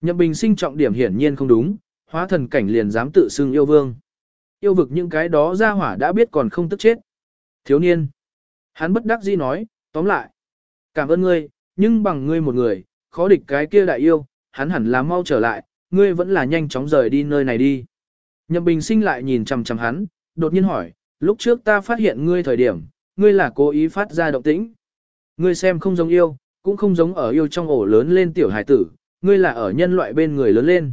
S1: Nhậm bình sinh trọng điểm hiển nhiên không đúng, hóa thần cảnh liền dám tự xưng yêu vương. Yêu vực những cái đó ra hỏa đã biết còn không tức chết. Thiếu niên. Hắn bất đắc dĩ nói, tóm lại. Cảm ơn ngươi, nhưng bằng ngươi một người, khó địch cái kia đại yêu, hắn hẳn là mau trở lại, ngươi vẫn là nhanh chóng rời đi nơi này đi. Nhậm bình sinh lại nhìn chằm chằm hắn, đột nhiên hỏi, lúc trước ta phát hiện ngươi thời điểm, ngươi là cố ý phát ra động tĩnh. Ngươi xem không giống yêu, cũng không giống ở yêu trong ổ lớn lên tiểu hải tử, ngươi là ở nhân loại bên người lớn lên.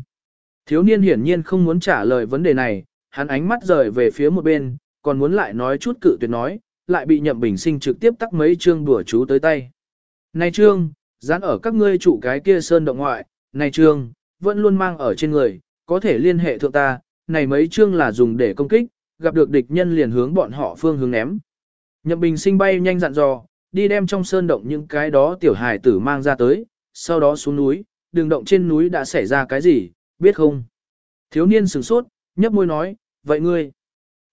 S1: Thiếu niên hiển nhiên không muốn trả lời vấn đề này, hắn ánh mắt rời về phía một bên, còn muốn lại nói chút cự tuyệt nói, lại bị nhậm bình sinh trực tiếp tắc mấy chương đùa chú tới tay. Này trương, dán ở các ngươi chủ cái kia sơn động ngoại, này trương, vẫn luôn mang ở trên người, có thể liên hệ thượng ta, này mấy chương là dùng để công kích, gặp được địch nhân liền hướng bọn họ phương hướng ném. Nhậm bình sinh bay nhanh dặn dò, đi đem trong sơn động những cái đó tiểu hài tử mang ra tới, sau đó xuống núi, đường động trên núi đã xảy ra cái gì, biết không? Thiếu niên sửng sốt, nhấp môi nói, vậy ngươi,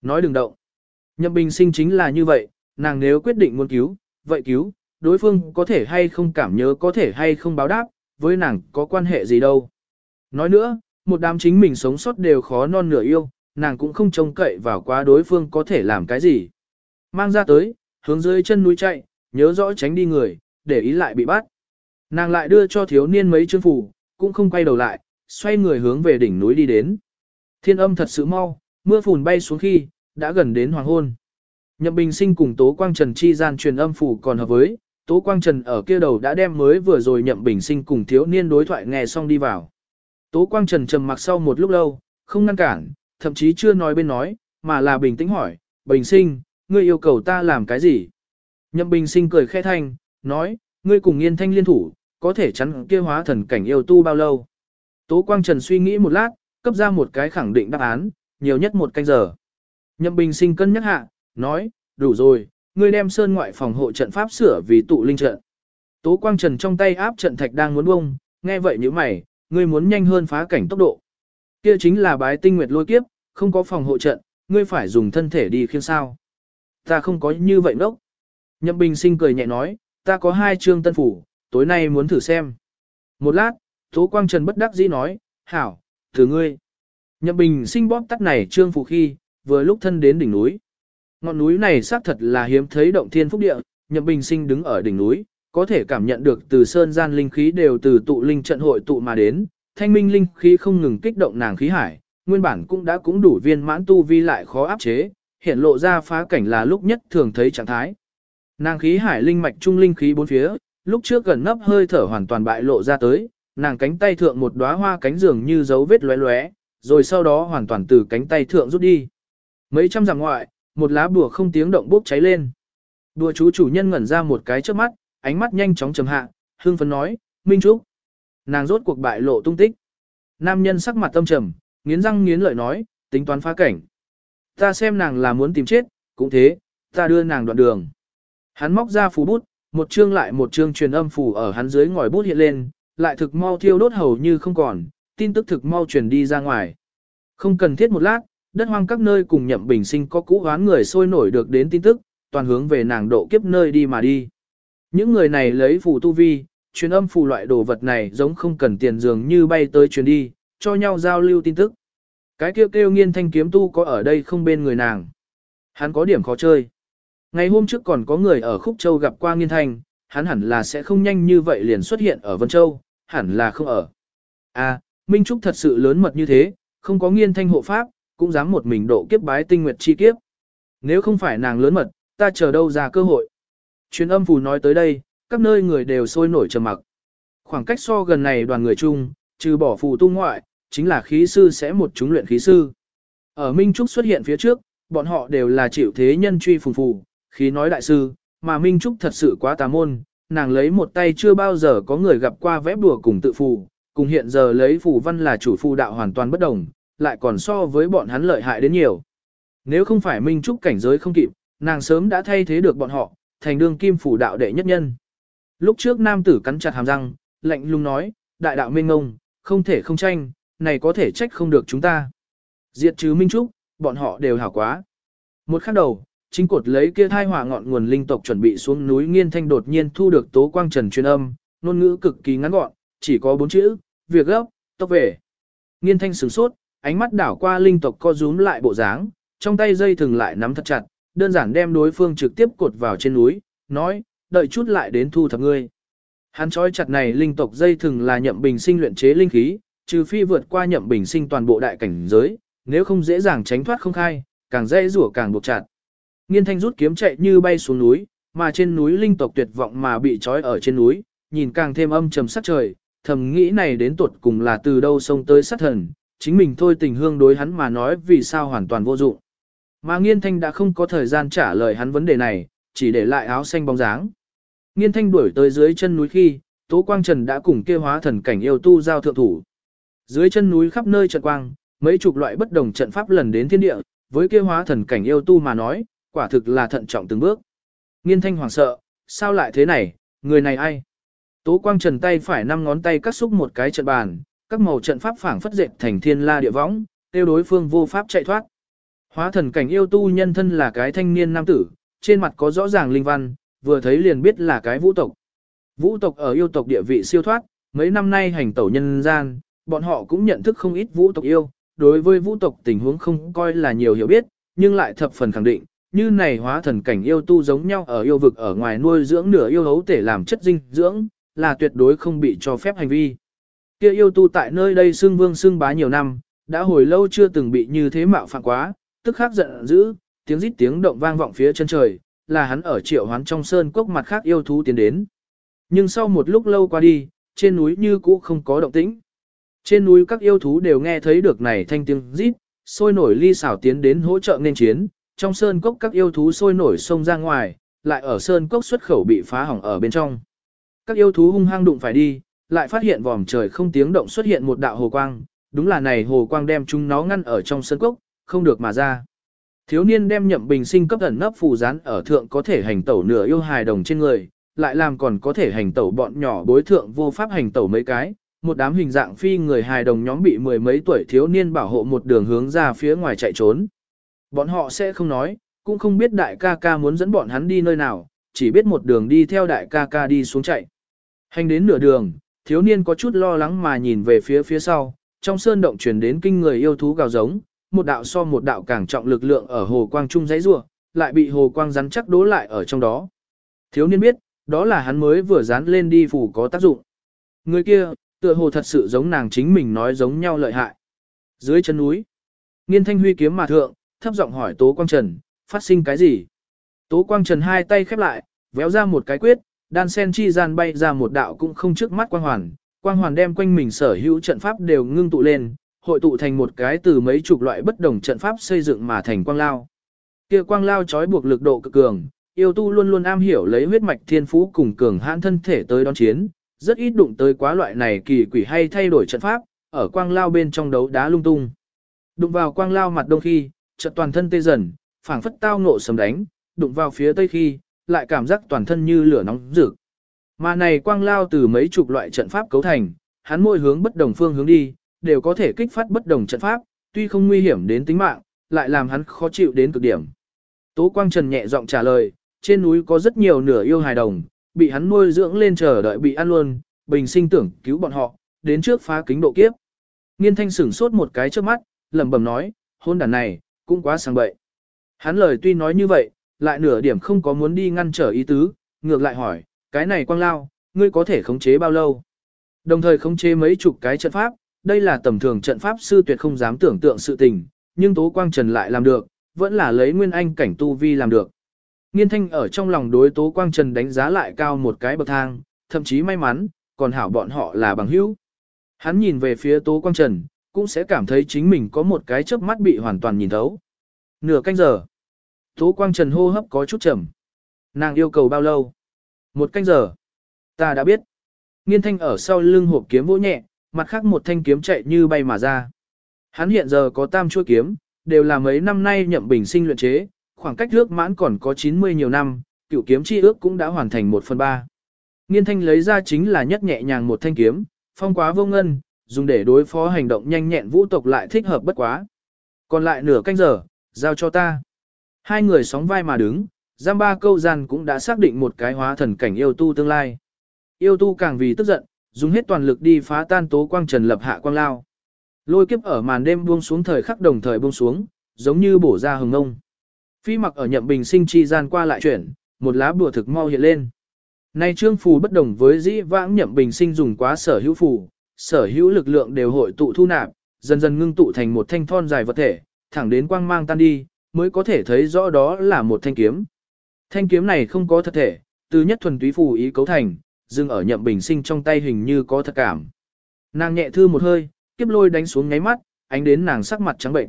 S1: nói đường động. Nhậm bình sinh chính là như vậy, nàng nếu quyết định muốn cứu, vậy cứu, đối phương có thể hay không cảm nhớ có thể hay không báo đáp, với nàng có quan hệ gì đâu. Nói nữa, một đám chính mình sống sót đều khó non nửa yêu, nàng cũng không trông cậy vào quá đối phương có thể làm cái gì. Mang ra tới, hướng dưới chân núi chạy, nhớ rõ tránh đi người, để ý lại bị bắt. Nàng lại đưa cho thiếu niên mấy chương phủ, cũng không quay đầu lại, xoay người hướng về đỉnh núi đi đến. Thiên âm thật sự mau, mưa phùn bay xuống khi, đã gần đến hoàng hôn. Nhậm Bình Sinh cùng Tố Quang Trần chi gian truyền âm phủ còn hợp với, Tố Quang Trần ở kia đầu đã đem mới vừa rồi Nhậm Bình Sinh cùng thiếu niên đối thoại nghe xong đi vào. Tố Quang Trần trầm mặc sau một lúc lâu, không ngăn cản, thậm chí chưa nói bên nói, mà là bình tĩnh hỏi, Bình Sinh, ngươi yêu cầu ta làm cái gì? Nhậm Bình Sinh cười khẽ thanh, nói, ngươi cùng Yên Thanh liên thủ, có thể chắn kia hóa thần cảnh yêu tu bao lâu? Tố Quang Trần suy nghĩ một lát, cấp ra một cái khẳng định đáp án, nhiều nhất một canh giờ. Nhậm Bình Sinh cân nhắc hạ, nói, đủ rồi, ngươi đem sơn ngoại phòng hộ trận pháp sửa vì tụ linh trận. Tố Quang Trần trong tay áp trận thạch đang muốn bông, nghe vậy như mày, ngươi muốn nhanh hơn phá cảnh tốc độ. Kia chính là bái tinh nguyệt lôi kiếp, không có phòng hộ trận, ngươi phải dùng thân thể đi khiêng sao. Ta không có như vậy nốc. Nhậm Bình Sinh cười nhẹ nói, ta có hai chương tân phủ, tối nay muốn thử xem. Một lát, Tố Quang Trần bất đắc dĩ nói, hảo, thử ngươi. Nhậm Bình Sinh bóp tắt này trương phủ khi, vừa lúc thân đến đỉnh núi. Ngọn núi này xác thật là hiếm thấy động thiên phúc địa, Nhậm Bình Sinh đứng ở đỉnh núi, có thể cảm nhận được từ sơn gian linh khí đều từ tụ linh trận hội tụ mà đến, thanh minh linh khí không ngừng kích động nàng khí hải, nguyên bản cũng đã cũng đủ viên mãn tu vi lại khó áp chế, hiện lộ ra phá cảnh là lúc nhất thường thấy trạng thái. Nàng khí hải linh mạch trung linh khí bốn phía, lúc trước gần nấp hơi thở hoàn toàn bại lộ ra tới, nàng cánh tay thượng một đóa hoa cánh dường như dấu vết lóe lóe, rồi sau đó hoàn toàn từ cánh tay thượng rút đi. Mấy trăm dặm ngoại, một lá bùa không tiếng động bốc cháy lên. đùa chú chủ nhân ngẩn ra một cái trước mắt, ánh mắt nhanh chóng trầm hạ, hương phấn nói, Minh Trúc. Nàng rốt cuộc bại lộ tung tích. Nam nhân sắc mặt tâm trầm, nghiến răng nghiến lợi nói, tính toán phá cảnh. Ta xem nàng là muốn tìm chết, cũng thế, ta đưa nàng đoạn đường. Hắn móc ra phù bút, một chương lại một chương truyền âm phù ở hắn dưới ngòi bút hiện lên, lại thực mau thiêu đốt hầu như không còn, tin tức thực mau truyền đi ra ngoài. Không cần thiết một lát, đất hoang các nơi cùng nhậm bình sinh có cũ hoán người sôi nổi được đến tin tức, toàn hướng về nàng độ kiếp nơi đi mà đi. Những người này lấy phù tu vi, truyền âm phù loại đồ vật này giống không cần tiền dường như bay tới truyền đi, cho nhau giao lưu tin tức. Cái kêu kêu nghiên thanh kiếm tu có ở đây không bên người nàng. Hắn có điểm khó chơi. Ngày hôm trước còn có người ở Khúc Châu gặp qua nghiên thanh, hắn hẳn là sẽ không nhanh như vậy liền xuất hiện ở Vân Châu, hẳn là không ở. À, Minh Trúc thật sự lớn mật như thế, không có nghiên thanh hộ pháp, cũng dám một mình độ kiếp bái tinh nguyệt chi kiếp. Nếu không phải nàng lớn mật, ta chờ đâu ra cơ hội. Truyền âm phù nói tới đây, các nơi người đều sôi nổi trầm mặc. Khoảng cách so gần này đoàn người chung, trừ bỏ phù tu ngoại, chính là khí sư sẽ một chúng luyện khí sư. Ở Minh Trúc xuất hiện phía trước, bọn họ đều là chịu thế nhân truy phùng phù, khí nói đại sư, mà Minh Trúc thật sự quá tà môn, nàng lấy một tay chưa bao giờ có người gặp qua vẽ đùa cùng tự phù, cùng hiện giờ lấy phù văn là chủ phù đạo hoàn toàn bất đồng, lại còn so với bọn hắn lợi hại đến nhiều. Nếu không phải Minh Trúc cảnh giới không kịp, nàng sớm đã thay thế được bọn họ, thành đương kim phủ đạo đệ nhất nhân. Lúc trước nam tử cắn chặt hàm răng, lạnh lùng nói, đại đạo minh ngông, không thể không tranh, này có thể trách không được chúng ta. Diệt trừ Minh Trúc, bọn họ đều hảo quá. Một khắc đầu, chính cột lấy kia thai hỏa ngọn nguồn linh tộc chuẩn bị xuống núi nghiên thanh đột nhiên thu được tố quang trần truyền âm, ngôn ngữ cực kỳ ngắn gọn, chỉ có bốn chữ, việc gấp, tốc về. Nghiên thanh sửng sốt, ánh mắt đảo qua linh tộc co rúm lại bộ dáng, trong tay dây thừng lại nắm thật chặt, đơn giản đem đối phương trực tiếp cột vào trên núi, nói, đợi chút lại đến thu thập ngươi. Hắn trói chặt này linh tộc dây thừng là nhậm bình sinh luyện chế linh khí, trừ phi vượt qua nhậm bình sinh toàn bộ đại cảnh giới, nếu không dễ dàng tránh thoát không khai, càng dễ rủa càng buộc chặt. Nghiên thanh rút kiếm chạy như bay xuống núi, mà trên núi linh tộc tuyệt vọng mà bị trói ở trên núi, nhìn càng thêm âm trầm sắc trời, thầm nghĩ này đến tuột cùng là từ đâu sông tới sát thần, chính mình thôi tình hương đối hắn mà nói vì sao hoàn toàn vô dụng. Mà nghiên thanh đã không có thời gian trả lời hắn vấn đề này, chỉ để lại áo xanh bóng dáng. Nghiên thanh đuổi tới dưới chân núi khi, Tố Quang Trần đã cùng kia hóa thần cảnh yêu tu giao thượng thủ. Dưới chân núi khắp nơi trận quang, mấy chục loại bất đồng trận pháp lần đến thiên địa, với kia hóa thần cảnh yêu tu mà nói, quả thực là thận trọng từng bước. Nghiên thanh hoảng sợ, sao lại thế này, người này ai? Tố Quang Trần tay phải năm ngón tay cắt xúc một cái trận bàn, các màu trận pháp phảng phất dệt thành thiên la địa võng, tiêu đối phương vô pháp chạy thoát. Hóa thần cảnh yêu tu nhân thân là cái thanh niên nam tử, trên mặt có rõ ràng linh văn, vừa thấy liền biết là cái vũ tộc. Vũ tộc ở yêu tộc địa vị siêu thoát, mấy năm nay hành tẩu nhân gian, bọn họ cũng nhận thức không ít vũ tộc yêu, đối với vũ tộc tình huống không coi là nhiều hiểu biết, nhưng lại thập phần khẳng định, như này hóa thần cảnh yêu tu giống nhau ở yêu vực ở ngoài nuôi dưỡng nửa yêu hấu thể làm chất dinh dưỡng, là tuyệt đối không bị cho phép hành vi. Kia yêu tu tại nơi đây xương vương xương bá nhiều năm, đã hồi lâu chưa từng bị như thế mạo phạm quá, tức khắc giận dữ, tiếng rít tiếng động vang vọng phía chân trời, là hắn ở triệu hoán trong sơn cốc mặt khác yêu thú tiến đến. Nhưng sau một lúc lâu qua đi, trên núi như cũ không có động tĩnh. Trên núi các yêu thú đều nghe thấy được này thanh tiếng rít, sôi nổi ly xảo tiến đến hỗ trợ nên chiến, trong sơn cốc các yêu thú sôi nổi xông ra ngoài, lại ở sơn cốc xuất khẩu bị phá hỏng ở bên trong. Các yêu thú hung hăng đụng phải đi, lại phát hiện vòm trời không tiếng động xuất hiện một đạo hồ quang, đúng là này hồ quang đem chúng nó ngăn ở trong sơn cốc, không được mà ra. Thiếu niên đem nhậm bình sinh cấp ẩn nấp phù rán ở thượng có thể hành tẩu nửa yêu hài đồng trên người, lại làm còn có thể hành tẩu bọn nhỏ bối thượng vô pháp hành tẩu mấy cái, một đám hình dạng phi người hài đồng nhóm bị mười mấy tuổi thiếu niên bảo hộ một đường hướng ra phía ngoài chạy trốn. Bọn họ sẽ không nói, cũng không biết đại ca ca muốn dẫn bọn hắn đi nơi nào, chỉ biết một đường đi theo đại ca ca đi xuống chạy. Hành đến nửa đường, thiếu niên có chút lo lắng mà nhìn về phía phía sau, trong sơn động truyền đến kinh người yêu thú gào giống, một đạo so một đạo càng trọng lực lượng ở hồ quang trung giấy rua, lại bị hồ quang rắn chắc đố lại ở trong đó. Thiếu niên biết, đó là hắn mới vừa dán lên đi phủ có tác dụng. Người kia, tựa hồ thật sự giống nàng chính mình nói giống nhau lợi hại. Dưới chân núi, nghiên thanh huy kiếm mà thượng, thấp giọng hỏi Tố Quang Trần, phát sinh cái gì? Tố Quang Trần hai tay khép lại, véo ra một cái quyết, đan sen chi gian bay ra một đạo cũng không trước mắt quang hoàn, quang hoàn đem quanh mình sở hữu trận pháp đều ngưng tụ lên, hội tụ thành một cái từ mấy chục loại bất đồng trận pháp xây dựng mà thành quang lao. Kia quang lao trói buộc lực độ cực cường, yêu tu luôn luôn am hiểu lấy huyết mạch thiên phú cùng cường hãn thân thể tới đón chiến, rất ít đụng tới quá loại này kỳ quỷ hay thay đổi trận pháp, ở quang lao bên trong đấu đá lung tung. Đụng vào quang lao mặt đông khi, trận toàn thân tê dần, phảng phất tao ngộ sấm đánh, đụng vào phía tây khi, lại cảm giác toàn thân như lửa nóng rực. Mà này quang lao từ mấy chục loại trận pháp cấu thành, hắn môi hướng bất đồng phương hướng đi, đều có thể kích phát bất đồng trận pháp, tuy không nguy hiểm đến tính mạng, lại làm hắn khó chịu đến cực điểm. Tố Quang Trần nhẹ giọng trả lời, trên núi có rất nhiều nửa yêu hài đồng, bị hắn nuôi dưỡng lên chờ đợi bị ăn luôn, bình sinh tưởng cứu bọn họ, đến trước phá kính độ kiếp. Nghiên thanh sửng sốt một cái trước mắt, lẩm bẩm nói, hôn đàn này, cũng quá sang bậy. Hắn lời tuy nói như vậy, lại nửa điểm không có muốn đi ngăn trở ý tứ, ngược lại hỏi, cái này quang lao, ngươi có thể khống chế bao lâu? Đồng thời khống chế mấy chục cái trận pháp, đây là tầm thường trận pháp sư tuyệt không dám tưởng tượng sự tình, nhưng Tố Quang Trần lại làm được, vẫn là lấy nguyên anh cảnh tu vi làm được. Nghiên thanh ở trong lòng đối Tố Quang Trần đánh giá lại cao một cái bậc thang, thậm chí may mắn, còn hảo bọn họ là bằng hữu. Hắn nhìn về phía Tố Quang Trần, cũng sẽ cảm thấy chính mình có một cái chớp mắt bị hoàn toàn nhìn thấu. Nửa canh giờ. Tố Quang Trần hô hấp có chút chậm. Nàng yêu cầu bao lâu? Một canh giờ. Ta đã biết. Nghiên thanh ở sau lưng hộp kiếm vỗ nhẹ, mặt khác một thanh kiếm chạy như bay mà ra. Hắn hiện giờ có tam chuôi kiếm, đều là mấy năm nay nhậm bình sinh luyện chế, khoảng cách ước mãn còn có 90 nhiều năm, cựu kiếm chi ước cũng đã hoàn thành một phần ba. Nghiên thanh lấy ra chính là nhất nhẹ nhàng một thanh kiếm, phong quá vô ngân, dùng để đối phó hành động nhanh nhẹn vũ tộc lại thích hợp bất quá. Còn lại nửa canh giờ, giao cho ta. Hai người sóng vai mà đứng, giam ba câu gian cũng đã xác định một cái hóa thần cảnh yêu tu tương lai. Yêu tu càng vì tức giận, dùng hết toàn lực đi phá tan tố quang trần lập hạ quang lao. Lôi kiếp ở màn đêm buông xuống thời khắc đồng thời buông xuống, giống như bổ ra hừng ngông. Phi mặc ở nhậm bình sinh chi gian qua lại chuyển, một lá bùa thực mau hiện lên. Nay trương phù bất đồng với dĩ vãng nhậm bình sinh dùng quá sở hữu phù, sở hữu lực lượng đều hội tụ thu nạp, dần dần ngưng tụ thành một thanh thon dài vật thể, thẳng đến quang mang tan đi, mới có thể thấy rõ đó là một thanh kiếm. Thanh kiếm này không có thật thể, từ nhất thuần túy phù ý cấu thành, dừng ở nhậm bình sinh trong tay hình như có thật cảm. Nàng nhẹ thư một hơi, kiếp lôi đánh xuống nháy mắt, ánh đến nàng sắc mặt trắng bệnh.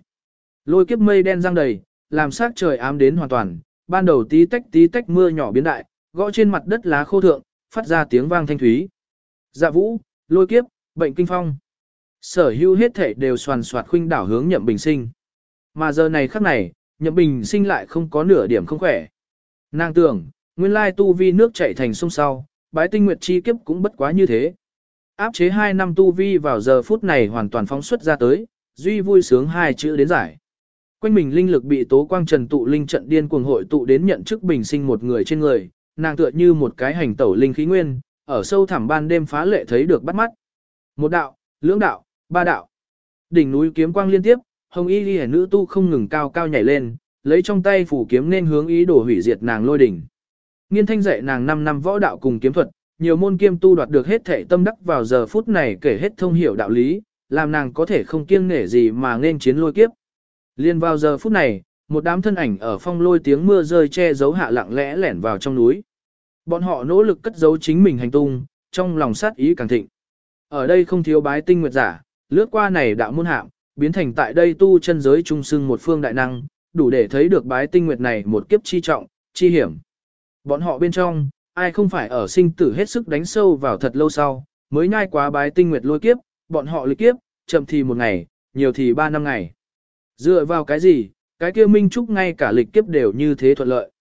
S1: Lôi kiếp mây đen răng đầy, làm sắc trời ám đến hoàn toàn, ban đầu tí tách tí tách mưa nhỏ biến đại, gõ trên mặt đất lá khô thượng, phát ra tiếng vang thanh thúy. Dạ vũ, lôi kiếp, bệnh kinh phong. Sở hữu hết thể đều soàn soạt khuynh đảo hướng nhậm bình sinh. Mà giờ này khắc này, nhậm bình sinh lại không có nửa điểm không khỏe. Nàng tưởng, nguyên lai tu vi nước chảy thành sông sau, bái tinh nguyệt chi kiếp cũng bất quá như thế. Áp chế 2 năm tu vi vào giờ phút này hoàn toàn phóng xuất ra tới, duy vui sướng hai chữ đến giải. Quanh mình linh lực bị tố quang trần tụ linh trận điên cuồng hội tụ đến nhận chức bình sinh một người trên người, nàng tựa như một cái hành tẩu linh khí nguyên, ở sâu thẳm ban đêm phá lệ thấy được bắt mắt. Một đạo, lưỡng đạo, ba đạo. Đỉnh núi kiếm quang liên tiếp, hồng y liễu nữ tu không ngừng cao cao nhảy lên, lấy trong tay phủ kiếm nên hướng ý đồ hủy diệt nàng lôi đỉnh. Nghiên thanh dạy nàng 5 năm võ đạo cùng kiếm thuật, nhiều môn kiêm tu đoạt được hết thể tâm đắc vào giờ phút này kể hết thông hiểu đạo lý, làm nàng có thể không kiêng nể gì mà nên chiến lôi kiếp. Liên vào giờ phút này, một đám thân ảnh ở phong lôi tiếng mưa rơi che giấu hạ lặng lẽ lẻn vào trong núi. Bọn họ nỗ lực cất giấu chính mình hành tung, trong lòng sát ý càng thịnh. Ở đây không thiếu bái tinh nguyệt giả, lướt qua này đạo môn hạm, biến thành tại đây tu chân giới trung sưng một phương đại năng, đủ để thấy được bái tinh nguyệt này một kiếp chi trọng, chi hiểm. Bọn họ bên trong, ai không phải ở sinh tử hết sức đánh sâu vào thật lâu sau, mới nhai quá bái tinh nguyệt lôi kiếp, bọn họ lịch kiếp, chậm thì một ngày, nhiều thì ba năm ngày. Dựa vào cái gì, cái kia Minh Trúc ngay cả lịch kiếp đều như thế thuận lợi.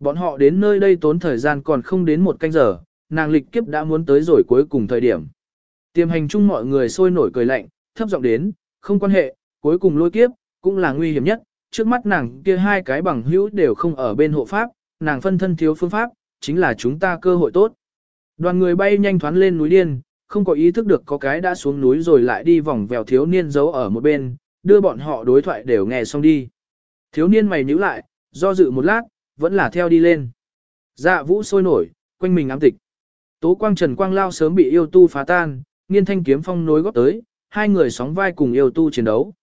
S1: Bọn họ đến nơi đây tốn thời gian còn không đến một canh giờ, nàng lịch kiếp đã muốn tới rồi cuối cùng thời điểm. Tiềm hành chung mọi người sôi nổi cười lạnh, thấp giọng đến, không quan hệ, cuối cùng lôi kiếp, cũng là nguy hiểm nhất, trước mắt nàng kia hai cái bằng hữu đều không ở bên hộ pháp, nàng phân thân thiếu phương pháp, chính là chúng ta cơ hội tốt. Đoàn người bay nhanh thoán lên núi điên, không có ý thức được có cái đã xuống núi rồi lại đi vòng vèo thiếu niên giấu ở một bên, đưa bọn họ đối thoại đều nghe xong đi. Thiếu niên mày nhíu lại, do dự một lát, vẫn là theo đi lên. Dạ vũ sôi nổi, quanh mình ám tịch. Tố quang trần quang lao sớm bị yêu tu phá tan, nghiên thanh kiếm phong nối góp tới, hai người sóng vai cùng yêu tu chiến đấu.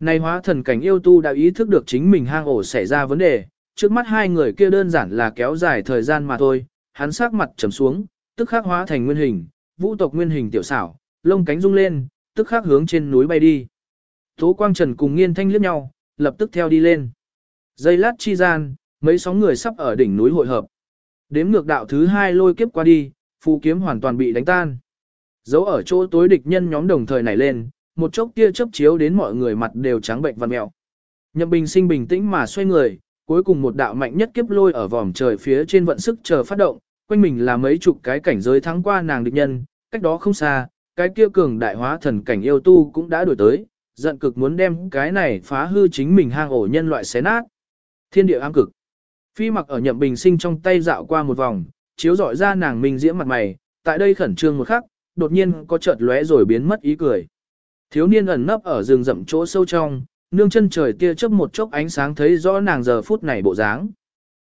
S1: Này hóa thần cảnh yêu tu đã ý thức được chính mình hang ổ xảy ra vấn đề, trước mắt hai người kia đơn giản là kéo dài thời gian mà thôi, hắn sắc mặt trầm xuống, tức khắc hóa thành nguyên hình, vũ tộc nguyên hình tiểu xảo, lông cánh rung lên, tức khắc hướng trên núi bay đi. Tố Quang Trần cùng Nghiên Thanh liếc nhau, lập tức theo đi lên. Giây lát chi gian, mấy sóng người sắp ở đỉnh núi hội hợp. Đếm ngược đạo thứ hai lôi kiếp qua đi, phù kiếm hoàn toàn bị đánh tan. Dấu ở chỗ tối địch nhân nhóm đồng thời nảy lên, một chốc tia chớp chiếu đến mọi người mặt đều trắng bệnh văn mẹo. Nhậm Bình Sinh bình tĩnh mà xoay người, cuối cùng một đạo mạnh nhất kiếp lôi ở vòm trời phía trên vận sức chờ phát động, quanh mình là mấy chục cái cảnh giới thắng qua nàng địch nhân, cách đó không xa, cái kia cường đại hóa thần cảnh yêu tu cũng đã đổi tới, giận cực muốn đem cái này phá hư chính mình hang ổ nhân loại xé nát. Thiên địa ám cực. Phi mặc ở nhậm bình sinh trong tay dạo qua một vòng, chiếu dọi ra nàng minh diễm mặt mày, tại đây khẩn trương một khắc, đột nhiên có chợt lóe rồi biến mất ý cười. Thiếu niên ẩn nấp ở rừng rậm chỗ sâu trong, nương chân trời tia chớp một chốc ánh sáng thấy rõ nàng giờ phút này bộ dáng.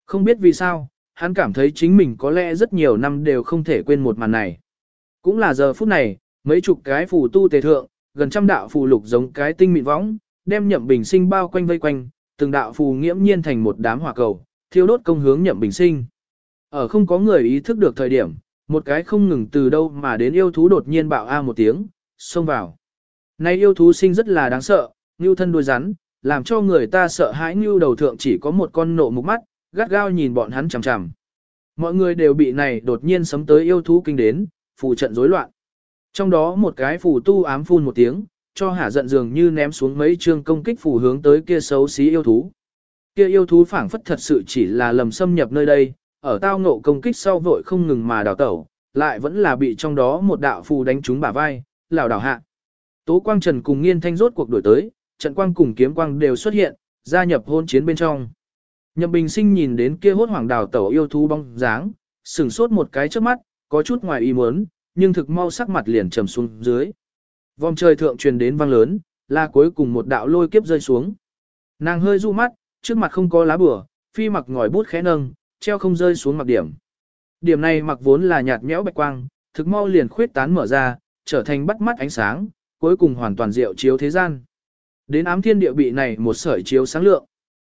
S1: Không biết vì sao, hắn cảm thấy chính mình có lẽ rất nhiều năm đều không thể quên một màn này. Cũng là giờ phút này, mấy chục cái phù tu tề thượng, gần trăm đạo phù lục giống cái tinh mịn võng, đem nhậm bình sinh bao quanh vây quanh, từng đạo phù nghiễm nhiên thành một đám hỏa cầu, thiêu đốt công hướng nhậm bình sinh. Ở không có người ý thức được thời điểm, một cái không ngừng từ đâu mà đến yêu thú đột nhiên bạo a một tiếng, xông vào. Nay yêu thú sinh rất là đáng sợ, ngưu thân đuôi rắn, làm cho người ta sợ hãi ngưu đầu thượng chỉ có một con nộ mục mắt, gắt gao nhìn bọn hắn chằm chằm. Mọi người đều bị này đột nhiên sấm tới yêu thú kinh đến, phù trận rối loạn. Trong đó một cái phù tu ám phun một tiếng, cho hả giận dường như ném xuống mấy chương công kích phù hướng tới kia xấu xí yêu thú. Kia yêu thú phảng phất thật sự chỉ là lầm xâm nhập nơi đây, ở tao ngộ công kích sau vội không ngừng mà đào tẩu, lại vẫn là bị trong đó một đạo phù đánh trúng bả vai, lảo đảo hạ. Tố Quang Trần cùng Nghiên Thanh rốt cuộc đổi tới, trận quang cùng kiếm quang đều xuất hiện, gia nhập hôn chiến bên trong. Nhậm Bình Sinh nhìn đến kia hốt hoàng đào tẩu yêu thú bóng dáng, sửng sốt một cái trước mắt, có chút ngoài ý muốn, nhưng thực mau sắc mặt liền trầm xuống dưới. Vòng trời thượng truyền đến vang lớn, là cuối cùng một đạo lôi kiếp rơi xuống. Nàng hơi du mắt, trước mặt không có lá bửa, phi mặc ngòi bút khẽ nâng, treo không rơi xuống mặt điểm. Điểm này mặc vốn là nhạt nhẽo bạch quang, thực mau liền khuyết tán mở ra, trở thành bắt mắt ánh sáng, cuối cùng hoàn toàn diệu chiếu thế gian. Đến ám thiên địa bị này một sợi chiếu sáng lượng.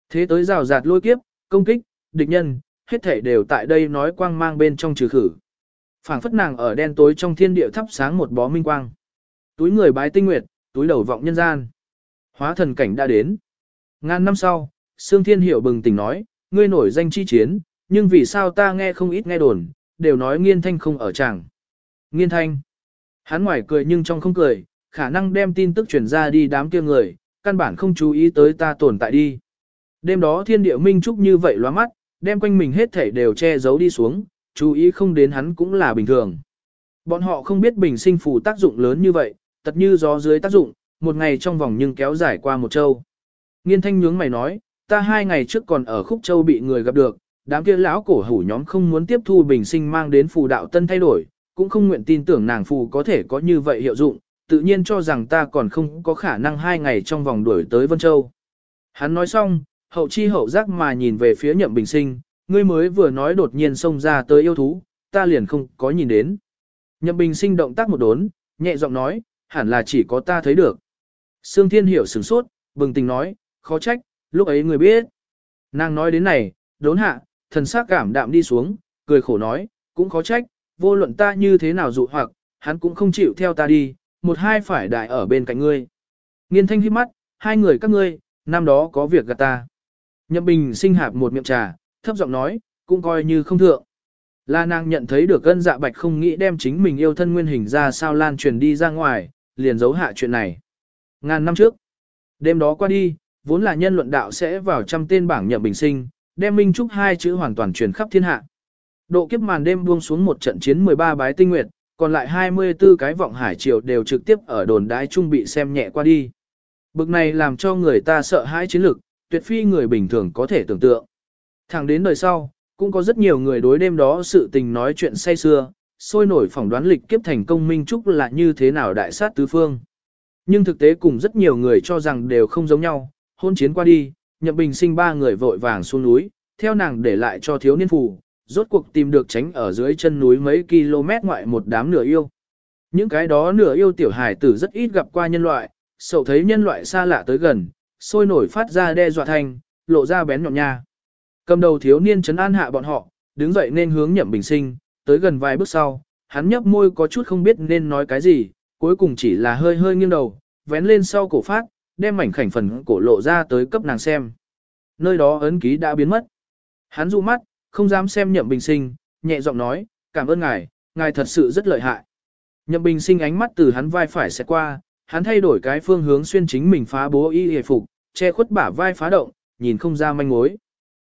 S1: Thế tới rào rạt lôi kiếp, công kích, địch nhân, hết thể đều tại đây nói quang mang bên trong trừ khử. phảng phất nàng ở đen tối trong thiên địa thắp sáng một bó minh quang. Túi người bái tinh nguyệt, túi đầu vọng nhân gian. Hóa thần cảnh đã đến. Ngàn năm sau, Sương Thiên Hiểu bừng tỉnh nói, ngươi nổi danh chi chiến, nhưng vì sao ta nghe không ít nghe đồn, đều nói nghiên thanh không ở chàng. Nghiên thanh. Hắn ngoài cười nhưng trong không cười, khả năng đem tin tức truyền ra đi đám kia người, căn bản không chú ý tới ta tồn tại đi. Đêm đó thiên địa minh trúc như vậy loa mắt, đem quanh mình hết thảy đều che giấu đi xuống, chú ý không đến hắn cũng là bình thường. Bọn họ không biết bình sinh phù tác dụng lớn như vậy, tật như gió dưới tác dụng, một ngày trong vòng nhưng kéo dài qua một châu. Nghiên thanh nhướng mày nói, ta hai ngày trước còn ở khúc châu bị người gặp được, đám kia lão cổ hủ nhóm không muốn tiếp thu bình sinh mang đến phù đạo tân thay đổi, cũng không nguyện tin tưởng nàng phù có thể có như vậy hiệu dụng, tự nhiên cho rằng ta còn không có khả năng hai ngày trong vòng đuổi tới Vân Châu. Hắn nói xong, hậu chi hậu giác mà nhìn về phía nhậm bình sinh, ngươi mới vừa nói đột nhiên xông ra tới yêu thú, ta liền không có nhìn đến. Nhậm bình sinh động tác một đốn, nhẹ giọng nói, hẳn là chỉ có ta thấy được. Sương Thiên Hiểu sửng sốt, bừng tình nói, khó trách, lúc ấy người biết. Nàng nói đến này, đốn hạ, thần sắc cảm đạm đi xuống, cười khổ nói, cũng khó trách, vô luận ta như thế nào dụ hoặc, hắn cũng không chịu theo ta đi, một hai phải đại ở bên cạnh ngươi. Nghiên thanh hít mắt, hai người các ngươi, năm đó có việc gặp ta. Nhậm bình sinh hạp một miệng trà, thấp giọng nói, cũng coi như không thượng. La nàng nhận thấy được ân dạ bạch không nghĩ đem chính mình yêu thân nguyên hình ra sao lan truyền đi ra ngoài, liền giấu hạ chuyện này. Ngàn năm trước, đêm đó qua đi, vốn là nhân luận đạo sẽ vào trăm tên bảng nhậm bình sinh, đem Minh Trúc hai chữ hoàn toàn truyền khắp thiên hạ. Độ kiếp màn đêm buông xuống một trận chiến 13 bái tinh nguyệt, còn lại 24 cái vọng hải triều đều trực tiếp ở đồn đái trung bị xem nhẹ qua đi. Bực này làm cho người ta sợ hãi chiến lực, tuyệt phi người bình thường có thể tưởng tượng. Thẳng đến đời sau, cũng có rất nhiều người đối đêm đó sự tình nói chuyện say xưa, sôi nổi phỏng đoán lịch kiếp thành công Minh Trúc là như thế nào đại sát tứ phương. Nhưng thực tế cùng rất nhiều người cho rằng đều không giống nhau, hôn chiến qua đi, Nhậm Bình sinh ba người vội vàng xuống núi, theo nàng để lại cho thiếu niên phù, rốt cuộc tìm được tránh ở dưới chân núi mấy km ngoại một đám nửa yêu. Những cái đó nửa yêu tiểu hài tử rất ít gặp qua nhân loại, sầu thấy nhân loại xa lạ tới gần, sôi nổi phát ra đe dọa thành, lộ ra bén nhọn nha. Cầm đầu thiếu niên chấn an hạ bọn họ, đứng dậy nên hướng Nhậm Bình sinh, tới gần vài bước sau, hắn nhấp môi có chút không biết nên nói cái gì, cuối cùng chỉ là hơi hơi nghiêng đầu, vén lên sau cổ phát, đem mảnh khảnh phần cổ lộ ra tới cấp nàng xem. Nơi đó ấn ký đã biến mất. Hắn dụ mắt, không dám xem nhậm bình sinh, nhẹ giọng nói, cảm ơn ngài, ngài thật sự rất lợi hại. Nhậm bình sinh ánh mắt từ hắn vai phải sẽ qua, hắn thay đổi cái phương hướng xuyên chính mình phá bố y hề phục, che khuất bả vai phá động, nhìn không ra manh mối.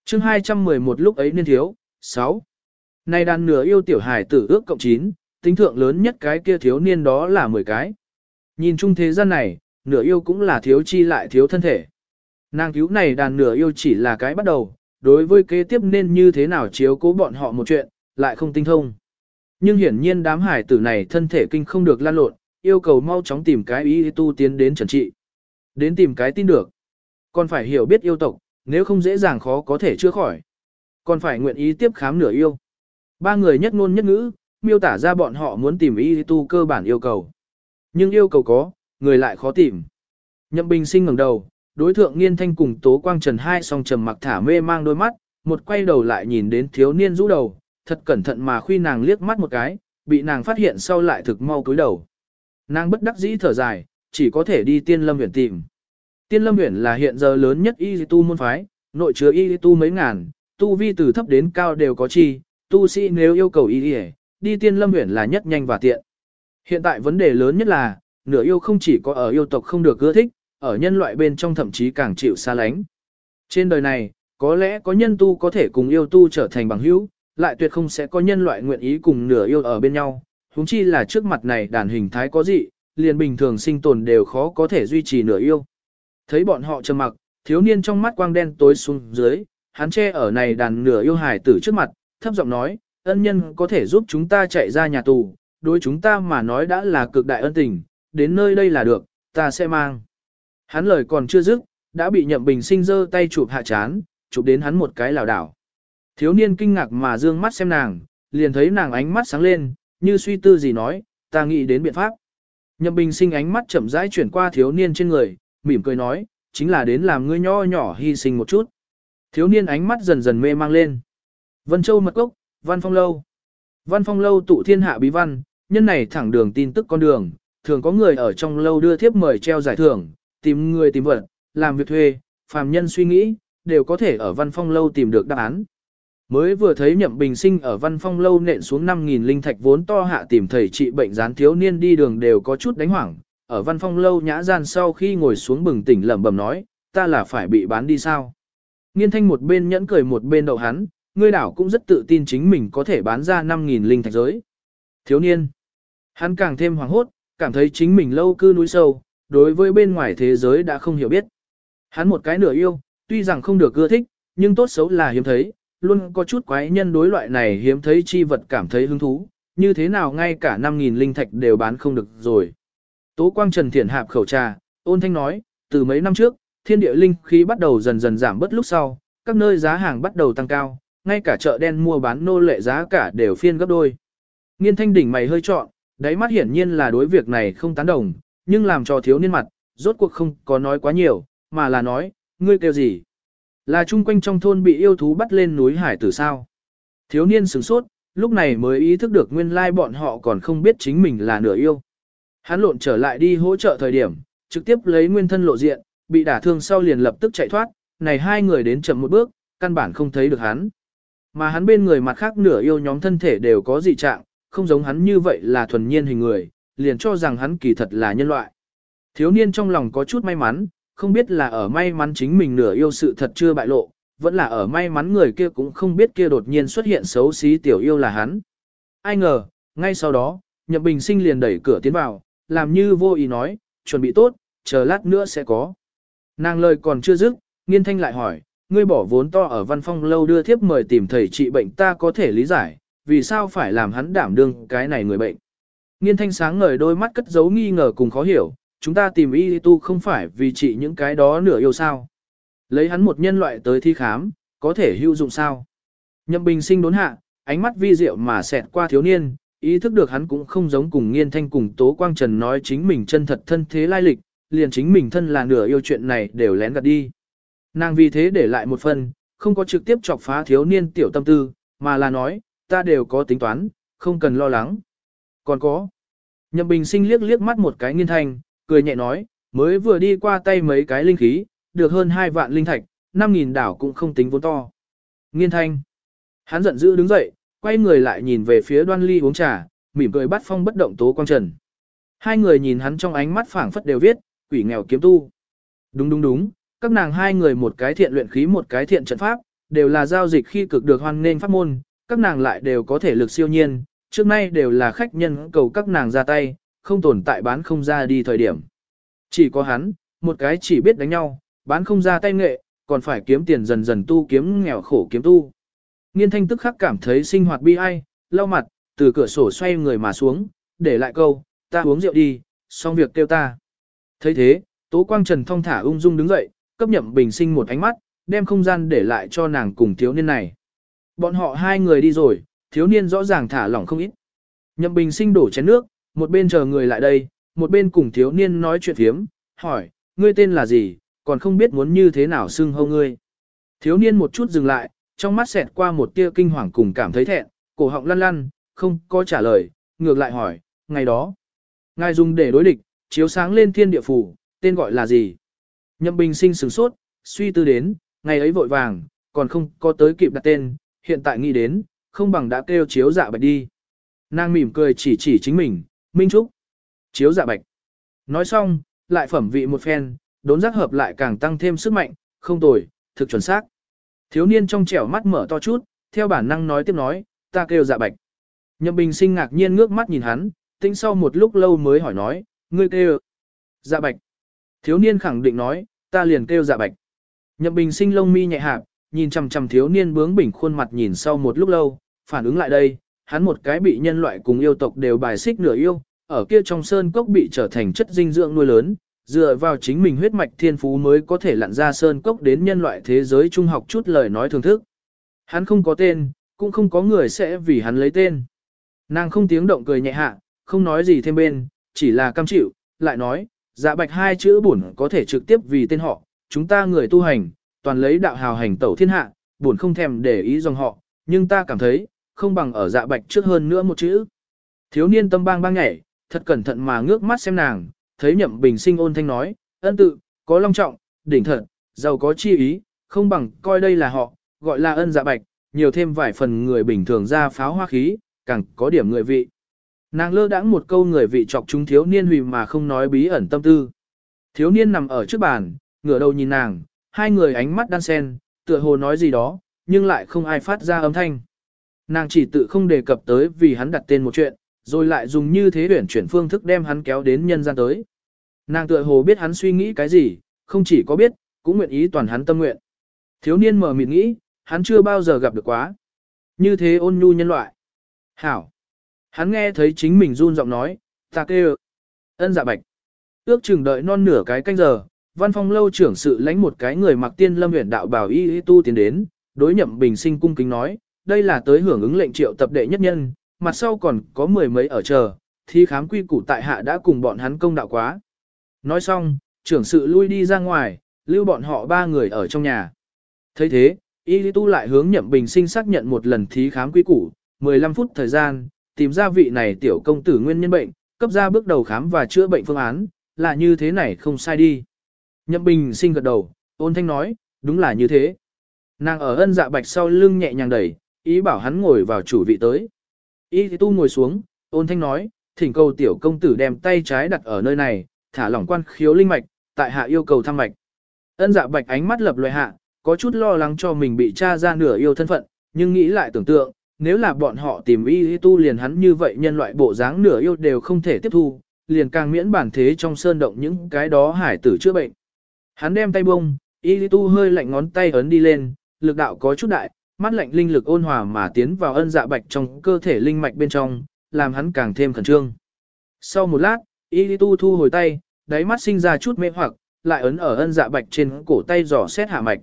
S1: chương 211 lúc ấy niên thiếu, 6. Này đàn nửa yêu tiểu hài tử ước cộng 9, tính thượng lớn nhất cái kia thiếu niên đó là 10 cái. Nhìn chung thế gian này, nửa yêu cũng là thiếu chi lại thiếu thân thể. Nàng cứu này đàn nửa yêu chỉ là cái bắt đầu, đối với kế tiếp nên như thế nào chiếu cố bọn họ một chuyện, lại không tinh thông. Nhưng hiển nhiên đám hải tử này thân thể kinh không được lan lộn, yêu cầu mau chóng tìm cái ý tu tiến đến trần trị. Đến tìm cái tin được. Còn phải hiểu biết yêu tộc, nếu không dễ dàng khó có thể chữa khỏi. Còn phải nguyện ý tiếp khám nửa yêu. Ba người nhất ngôn nhất ngữ, miêu tả ra bọn họ muốn tìm y tu cơ bản yêu cầu. Nhưng yêu cầu có, người lại khó tìm. Nhậm Bình sinh ngẩng đầu, đối thượng Nghiên Thanh cùng Tố Quang Trần hai song trầm mặc thả mê mang đôi mắt, một quay đầu lại nhìn đến thiếu niên rũ đầu, thật cẩn thận mà khuy nàng liếc mắt một cái, bị nàng phát hiện sau lại thực mau cúi đầu. Nàng bất đắc dĩ thở dài, chỉ có thể đi tiên lâm huyện tìm. Tiên lâm huyện là hiện giờ lớn nhất y tu môn phái, nội chứa y tu mấy ngàn, tu vi từ thấp đến cao đều có chi, tu sĩ nếu yêu cầu y đi tiên lâm huyện là nhất nhanh và tiện. Hiện tại vấn đề lớn nhất là, nửa yêu không chỉ có ở yêu tộc không được ưa thích, ở nhân loại bên trong thậm chí càng chịu xa lánh. Trên đời này, có lẽ có nhân tu có thể cùng yêu tu trở thành bằng hữu, lại tuyệt không sẽ có nhân loại nguyện ý cùng nửa yêu ở bên nhau, huống chi là trước mặt này đàn hình thái có dị, liền bình thường sinh tồn đều khó có thể duy trì nửa yêu. Thấy bọn họ trầm mặc, thiếu niên trong mắt quang đen tối xuống dưới, hắn che ở này đàn nửa yêu hải tử trước mặt, thấp giọng nói, ân nhân có thể giúp chúng ta chạy ra nhà tù, đối chúng ta mà nói đã là cực đại ân tình, đến nơi đây là được, ta sẽ mang. Hắn lời còn chưa dứt, đã bị nhậm bình sinh giơ tay chụp hạ chán, chụp đến hắn một cái lảo đảo. Thiếu niên kinh ngạc mà dương mắt xem nàng, liền thấy nàng ánh mắt sáng lên, như suy tư gì nói, ta nghĩ đến biện pháp. Nhậm bình sinh ánh mắt chậm rãi chuyển qua thiếu niên trên người, mỉm cười nói, chính là đến làm ngươi nho nhỏ hy sinh một chút. Thiếu niên ánh mắt dần dần mê mang lên. Vân Châu mật cốc, Văn Phong Lâu. Văn Phong Lâu tụ thiên hạ bí văn, nhân này thẳng đường tin tức con đường, thường có người ở trong lâu đưa thiếp mời treo giải thưởng, tìm người tìm vật, làm việc thuê, phàm nhân suy nghĩ, đều có thể ở Văn Phong Lâu tìm được đáp án. Mới vừa thấy Nhậm Bình Sinh ở Văn Phong Lâu nện xuống 5.000 linh thạch vốn to hạ tìm thầy trị bệnh gián thiếu niên đi đường đều có chút đánh hoảng, ở Văn Phong Lâu nhã gian sau khi ngồi xuống bừng tỉnh lẩm bẩm nói, ta là phải bị bán đi sao? Nghiên thanh một bên nhẫn cười một bên đậu hắn, ngươi đảo cũng rất tự tin chính mình có thể bán ra 5.000 linh thạch giới. Thiếu niên. Hắn càng thêm hoảng hốt, cảm thấy chính mình lâu cư núi sâu, đối với bên ngoài thế giới đã không hiểu biết. Hắn một cái nửa yêu, tuy rằng không được ưa thích, nhưng tốt xấu là hiếm thấy, luôn có chút quái nhân đối loại này hiếm thấy chi vật cảm thấy hứng thú, như thế nào ngay cả 5.000 linh thạch đều bán không được rồi. Tố Quang Trần Thiển hạp khẩu trà, ôn thanh nói, từ mấy năm trước, thiên địa linh khí bắt đầu dần dần giảm bớt lúc sau, các nơi giá hàng bắt đầu tăng cao, ngay cả chợ đen mua bán nô lệ giá cả đều phiên gấp đôi. Nghiên thanh đỉnh mày hơi trọn, đáy mắt hiển nhiên là đối việc này không tán đồng, nhưng làm cho thiếu niên mặt, rốt cuộc không có nói quá nhiều, mà là nói, ngươi kêu gì? Là chung quanh trong thôn bị yêu thú bắt lên núi hải tử sao? Thiếu niên sửng sốt, lúc này mới ý thức được nguyên lai bọn họ còn không biết chính mình là nửa yêu. Hắn lộn trở lại đi hỗ trợ thời điểm, trực tiếp lấy nguyên thân lộ diện, bị đả thương sau liền lập tức chạy thoát, này hai người đến chậm một bước, căn bản không thấy được hắn. Mà hắn bên người mặt khác nửa yêu nhóm thân thể đều có dị trạng, không giống hắn như vậy là thuần nhiên hình người, liền cho rằng hắn kỳ thật là nhân loại. Thiếu niên trong lòng có chút may mắn, không biết là ở may mắn chính mình nửa yêu sự thật chưa bại lộ, vẫn là ở may mắn người kia cũng không biết kia đột nhiên xuất hiện xấu xí tiểu yêu là hắn. Ai ngờ, ngay sau đó, Nhậm Bình Sinh liền đẩy cửa tiến vào, làm như vô ý nói, chuẩn bị tốt, chờ lát nữa sẽ có. Nàng lời còn chưa dứt, nghiên thanh lại hỏi, ngươi bỏ vốn to ở văn phong lâu đưa thiếp mời tìm thầy trị bệnh ta có thể lý giải, vì sao phải làm hắn đảm đương cái này người bệnh. Nghiên thanh sáng ngời đôi mắt cất giấu nghi ngờ cùng khó hiểu, chúng ta tìm y tu không phải vì trị những cái đó nửa yêu sao. Lấy hắn một nhân loại tới thi khám, có thể hữu dụng sao. Nhậm bình sinh đốn hạ, ánh mắt vi diệu mà xẹt qua thiếu niên, ý thức được hắn cũng không giống cùng nghiên thanh cùng Tố Quang Trần nói chính mình chân thật thân thế lai lịch, liền chính mình thân là nửa yêu chuyện này đều lén gạt đi. Nàng vì thế để lại một phần, không có trực tiếp chọc phá thiếu niên tiểu tâm tư, mà là nói, ta đều có tính toán, không cần lo lắng. Còn có. Nhậm Bình sinh liếc liếc mắt một cái nghiên thanh, cười nhẹ nói, mới vừa đi qua tay mấy cái linh khí, được hơn 2 vạn linh thạch, 5.000 đảo cũng không tính vốn to. Nghiên thanh. Hắn giận dữ đứng dậy, quay người lại nhìn về phía đoan ly uống trà, mỉm cười bắt phong bất động tố quang trần. Hai người nhìn hắn trong ánh mắt phảng phất đều viết, quỷ nghèo kiếm tu. Đúng đúng đúng, các nàng hai người một cái thiện luyện khí một cái thiện trận pháp, đều là giao dịch khi cực được hoan nên pháp môn, các nàng lại đều có thể lực siêu nhiên, trước nay đều là khách nhân cầu các nàng ra tay, không tồn tại bán không ra đi thời điểm. Chỉ có hắn, một cái chỉ biết đánh nhau, bán không ra tay nghệ, còn phải kiếm tiền dần dần tu kiếm nghèo khổ kiếm tu. Nghiên thanh tức khắc cảm thấy sinh hoạt bi ai, lau mặt, từ cửa sổ xoay người mà xuống, để lại câu, ta uống rượu đi, xong việc kêu ta. thấy thế, Tố Quang Trần thong thả ung dung đứng dậy, cấp nhậm bình sinh một ánh mắt, đem không gian để lại cho nàng cùng thiếu niên này. Bọn họ hai người đi rồi, thiếu niên rõ ràng thả lỏng không ít. Nhậm bình sinh đổ chén nước, một bên chờ người lại đây, một bên cùng thiếu niên nói chuyện thiếm, hỏi, ngươi tên là gì, còn không biết muốn như thế nào xưng hâu ngươi. Thiếu niên một chút dừng lại, trong mắt xẹt qua một tia kinh hoàng cùng cảm thấy thẹn, cổ họng lăn lăn, không có trả lời, ngược lại hỏi, ngày đó, ngài dùng để đối địch, chiếu sáng lên thiên địa phủ, tên gọi là gì? Nhậm bình sinh sửng sốt, suy tư đến, ngày ấy vội vàng, còn không có tới kịp đặt tên, hiện tại nghĩ đến, không bằng đã kêu chiếu dạ bạch đi. Nàng mỉm cười chỉ chỉ chính mình, Minh Trúc. Chiếu dạ bạch. Nói xong, lại phẩm vị một phen, đốn giác hợp lại càng tăng thêm sức mạnh, không tồi, thực chuẩn xác. Thiếu niên trong trẻo mắt mở to chút, theo bản năng nói tiếp nói, ta kêu dạ bạch. Nhậm bình sinh ngạc nhiên ngước mắt nhìn hắn, tính sau một lúc lâu mới hỏi nói, ngươi kêu dạ bạch. Thiếu niên khẳng định nói, ta liền kêu dạ bạch. Nhậm bình sinh lông mi nhẹ hạp, nhìn chằm chằm thiếu niên bướng bỉnh khuôn mặt nhìn sau một lúc lâu, phản ứng lại đây, hắn một cái bị nhân loại cùng yêu tộc đều bài xích nửa yêu, ở kia trong sơn cốc bị trở thành chất dinh dưỡng nuôi lớn, dựa vào chính mình huyết mạch thiên phú mới có thể lặn ra sơn cốc đến nhân loại thế giới trung học chút lời nói thường thức. Hắn không có tên, cũng không có người sẽ vì hắn lấy tên. Nàng không tiếng động cười nhẹ hạ, không nói gì thêm bên, chỉ là cam chịu, lại nói, dạ bạch hai chữ bổn có thể trực tiếp vì tên họ, chúng ta người tu hành, toàn lấy đạo hào hành tẩu thiên hạ, buồn không thèm để ý dòng họ, nhưng ta cảm thấy, không bằng ở dạ bạch trước hơn nữa một chữ. Thiếu niên tâm bang bang nhảy, thật cẩn thận mà ngước mắt xem nàng, thấy nhậm bình sinh ôn thanh nói, ân tự, có long trọng, đỉnh thật, giàu có chi ý, không bằng coi đây là họ, gọi là ân dạ bạch, nhiều thêm vài phần người bình thường ra pháo hoa khí, càng có điểm người vị. Nàng lơ đãng một câu người vị chọc chúng thiếu niên hùy mà không nói bí ẩn tâm tư. Thiếu niên nằm ở trước bàn, ngửa đầu nhìn nàng, hai người ánh mắt đan sen, tựa hồ nói gì đó, nhưng lại không ai phát ra âm thanh. Nàng chỉ tự không đề cập tới vì hắn đặt tên một chuyện, rồi lại dùng như thế tuyển chuyển phương thức đem hắn kéo đến nhân gian tới. Nàng tựa hồ biết hắn suy nghĩ cái gì, không chỉ có biết, cũng nguyện ý toàn hắn tâm nguyện. Thiếu niên mở mịt nghĩ, hắn chưa bao giờ gặp được quá. Như thế ôn nhu nhân loại. Hảo. Hắn nghe thấy chính mình run giọng nói, ta kêu. Ân dạ bạch. Ước chừng đợi non nửa cái canh giờ, văn phong lâu trưởng sự lãnh một cái người mặc tiên lâm huyện đạo bảo y tu tiến đến, đối nhậm bình sinh cung kính nói, đây là tới hưởng ứng lệnh triệu tập đệ nhất nhân, mặt sau còn có mười mấy ở chờ, thi khám quy củ tại hạ đã cùng bọn hắn công đạo quá. Nói xong, trưởng sự lui đi ra ngoài, lưu bọn họ ba người ở trong nhà. thấy thế, y tu lại hướng nhậm bình sinh xác nhận một lần thí khám quy củ, 15 phút thời gian, tìm ra vị này tiểu công tử nguyên nhân bệnh, cấp ra bước đầu khám và chữa bệnh phương án, là như thế này không sai đi. Nhậm bình sinh gật đầu, ôn thanh nói, đúng là như thế. Nàng ở ân dạ bạch sau lưng nhẹ nhàng đẩy, ý bảo hắn ngồi vào chủ vị tới. Y tu ngồi xuống, ôn thanh nói, thỉnh cầu tiểu công tử đem tay trái đặt ở nơi này, thả lỏng quan khiếu linh mạch, tại hạ yêu cầu thăm mạch. Ân dạ bạch ánh mắt lập loại hạ, có chút lo lắng cho mình bị tra ra nửa yêu thân phận, nhưng nghĩ lại tưởng tượng, nếu là bọn họ tìm y tu liền hắn như vậy nhân loại bộ dáng nửa yêu đều không thể tiếp thu, liền càng miễn bản thế trong sơn động những cái đó hải tử chữa bệnh. Hắn đem tay bông, y tu hơi lạnh ngón tay ấn đi lên, lực đạo có chút đại, mắt lạnh linh lực ôn hòa mà tiến vào ân dạ bạch trong cơ thể linh mạch bên trong, làm hắn càng thêm khẩn trương. Sau một lát, y tu thu hồi tay, đáy mắt sinh ra chút mê hoặc, lại ấn ở ân dạ bạch trên cổ tay dò xét hạ mạch.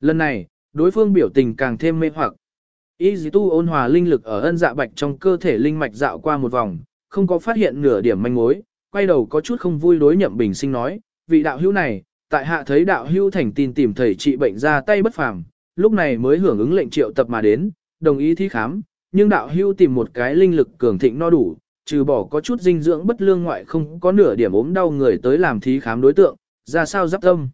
S1: Lần này, đối phương biểu tình càng thêm mê hoặc. Y tu ôn hòa linh lực ở ân dạ bạch trong cơ thể linh mạch dạo qua một vòng, không có phát hiện nửa điểm manh mối, quay đầu có chút không vui đối nhậm bình sinh nói, vị đạo hữu này, tại hạ thấy đạo hưu thành tin tìm thầy trị bệnh ra tay bất phàm, lúc này mới hưởng ứng lệnh triệu tập mà đến, đồng ý thi khám, nhưng đạo hưu tìm một cái linh lực cường thịnh no đủ, trừ bỏ có chút dinh dưỡng bất lương ngoại không có nửa điểm ốm đau người tới làm thí khám đối tượng, ra sao giáp tâm.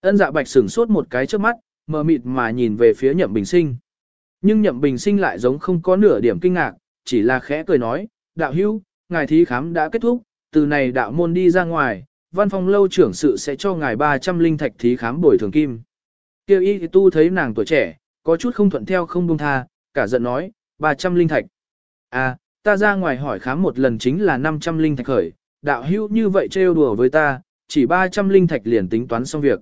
S1: Ân dạ bạch sửng sốt một cái trước mắt, mờ mịt mà nhìn về phía nhậm bình sinh. Nhưng nhậm bình sinh lại giống không có nửa điểm kinh ngạc, chỉ là khẽ cười nói, đạo hưu, ngài thí khám đã kết thúc, từ này đạo môn đi ra ngoài, văn phòng lâu trưởng sự sẽ cho ngài 300 linh thạch thí khám bồi thường kim. Kêu y tu thấy nàng tuổi trẻ, có chút không thuận theo không buông tha, cả giận nói, 300 linh thạch. À, ta ra ngoài hỏi khám một lần chính là 500 linh thạch khởi, đạo hữu như vậy trêu đùa với ta, chỉ 300 linh thạch liền tính toán xong việc.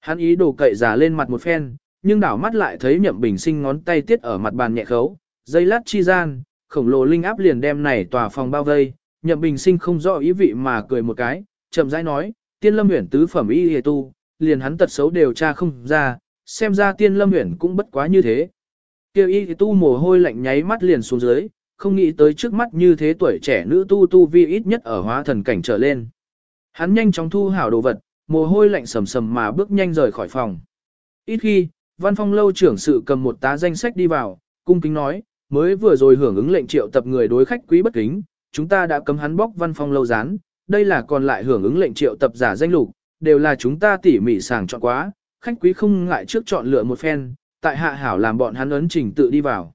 S1: Hắn ý đồ cậy giả lên mặt một phen, nhưng đảo mắt lại thấy nhậm bình sinh ngón tay tiết ở mặt bàn nhẹ khấu, dây lát chi gian, khổng lồ linh áp liền đem này tòa phòng bao vây, nhậm bình sinh không rõ ý vị mà cười một cái, chậm rãi nói, tiên lâm huyển tứ phẩm y hề tu, liền hắn tật xấu đều tra không ra, xem ra tiên lâm huyển cũng bất quá như thế. Kêu y tu mồ hôi lạnh nháy mắt liền xuống dưới, không nghĩ tới trước mắt như thế tuổi trẻ nữ tu tu vi ít nhất ở hóa thần cảnh trở lên. Hắn nhanh chóng thu hảo đồ vật, mồ hôi lạnh sầm sầm mà bước nhanh rời khỏi phòng. Ít khi, văn phong lâu trưởng sự cầm một tá danh sách đi vào, cung kính nói, mới vừa rồi hưởng ứng lệnh triệu tập người đối khách quý bất kính, chúng ta đã cấm hắn bóc văn phong lâu rán, đây là còn lại hưởng ứng lệnh triệu tập giả danh lục, đều là chúng ta tỉ mỉ sàng chọn quá, khách quý không ngại trước chọn lựa một phen, tại hạ hảo làm bọn hắn ấn trình tự đi vào.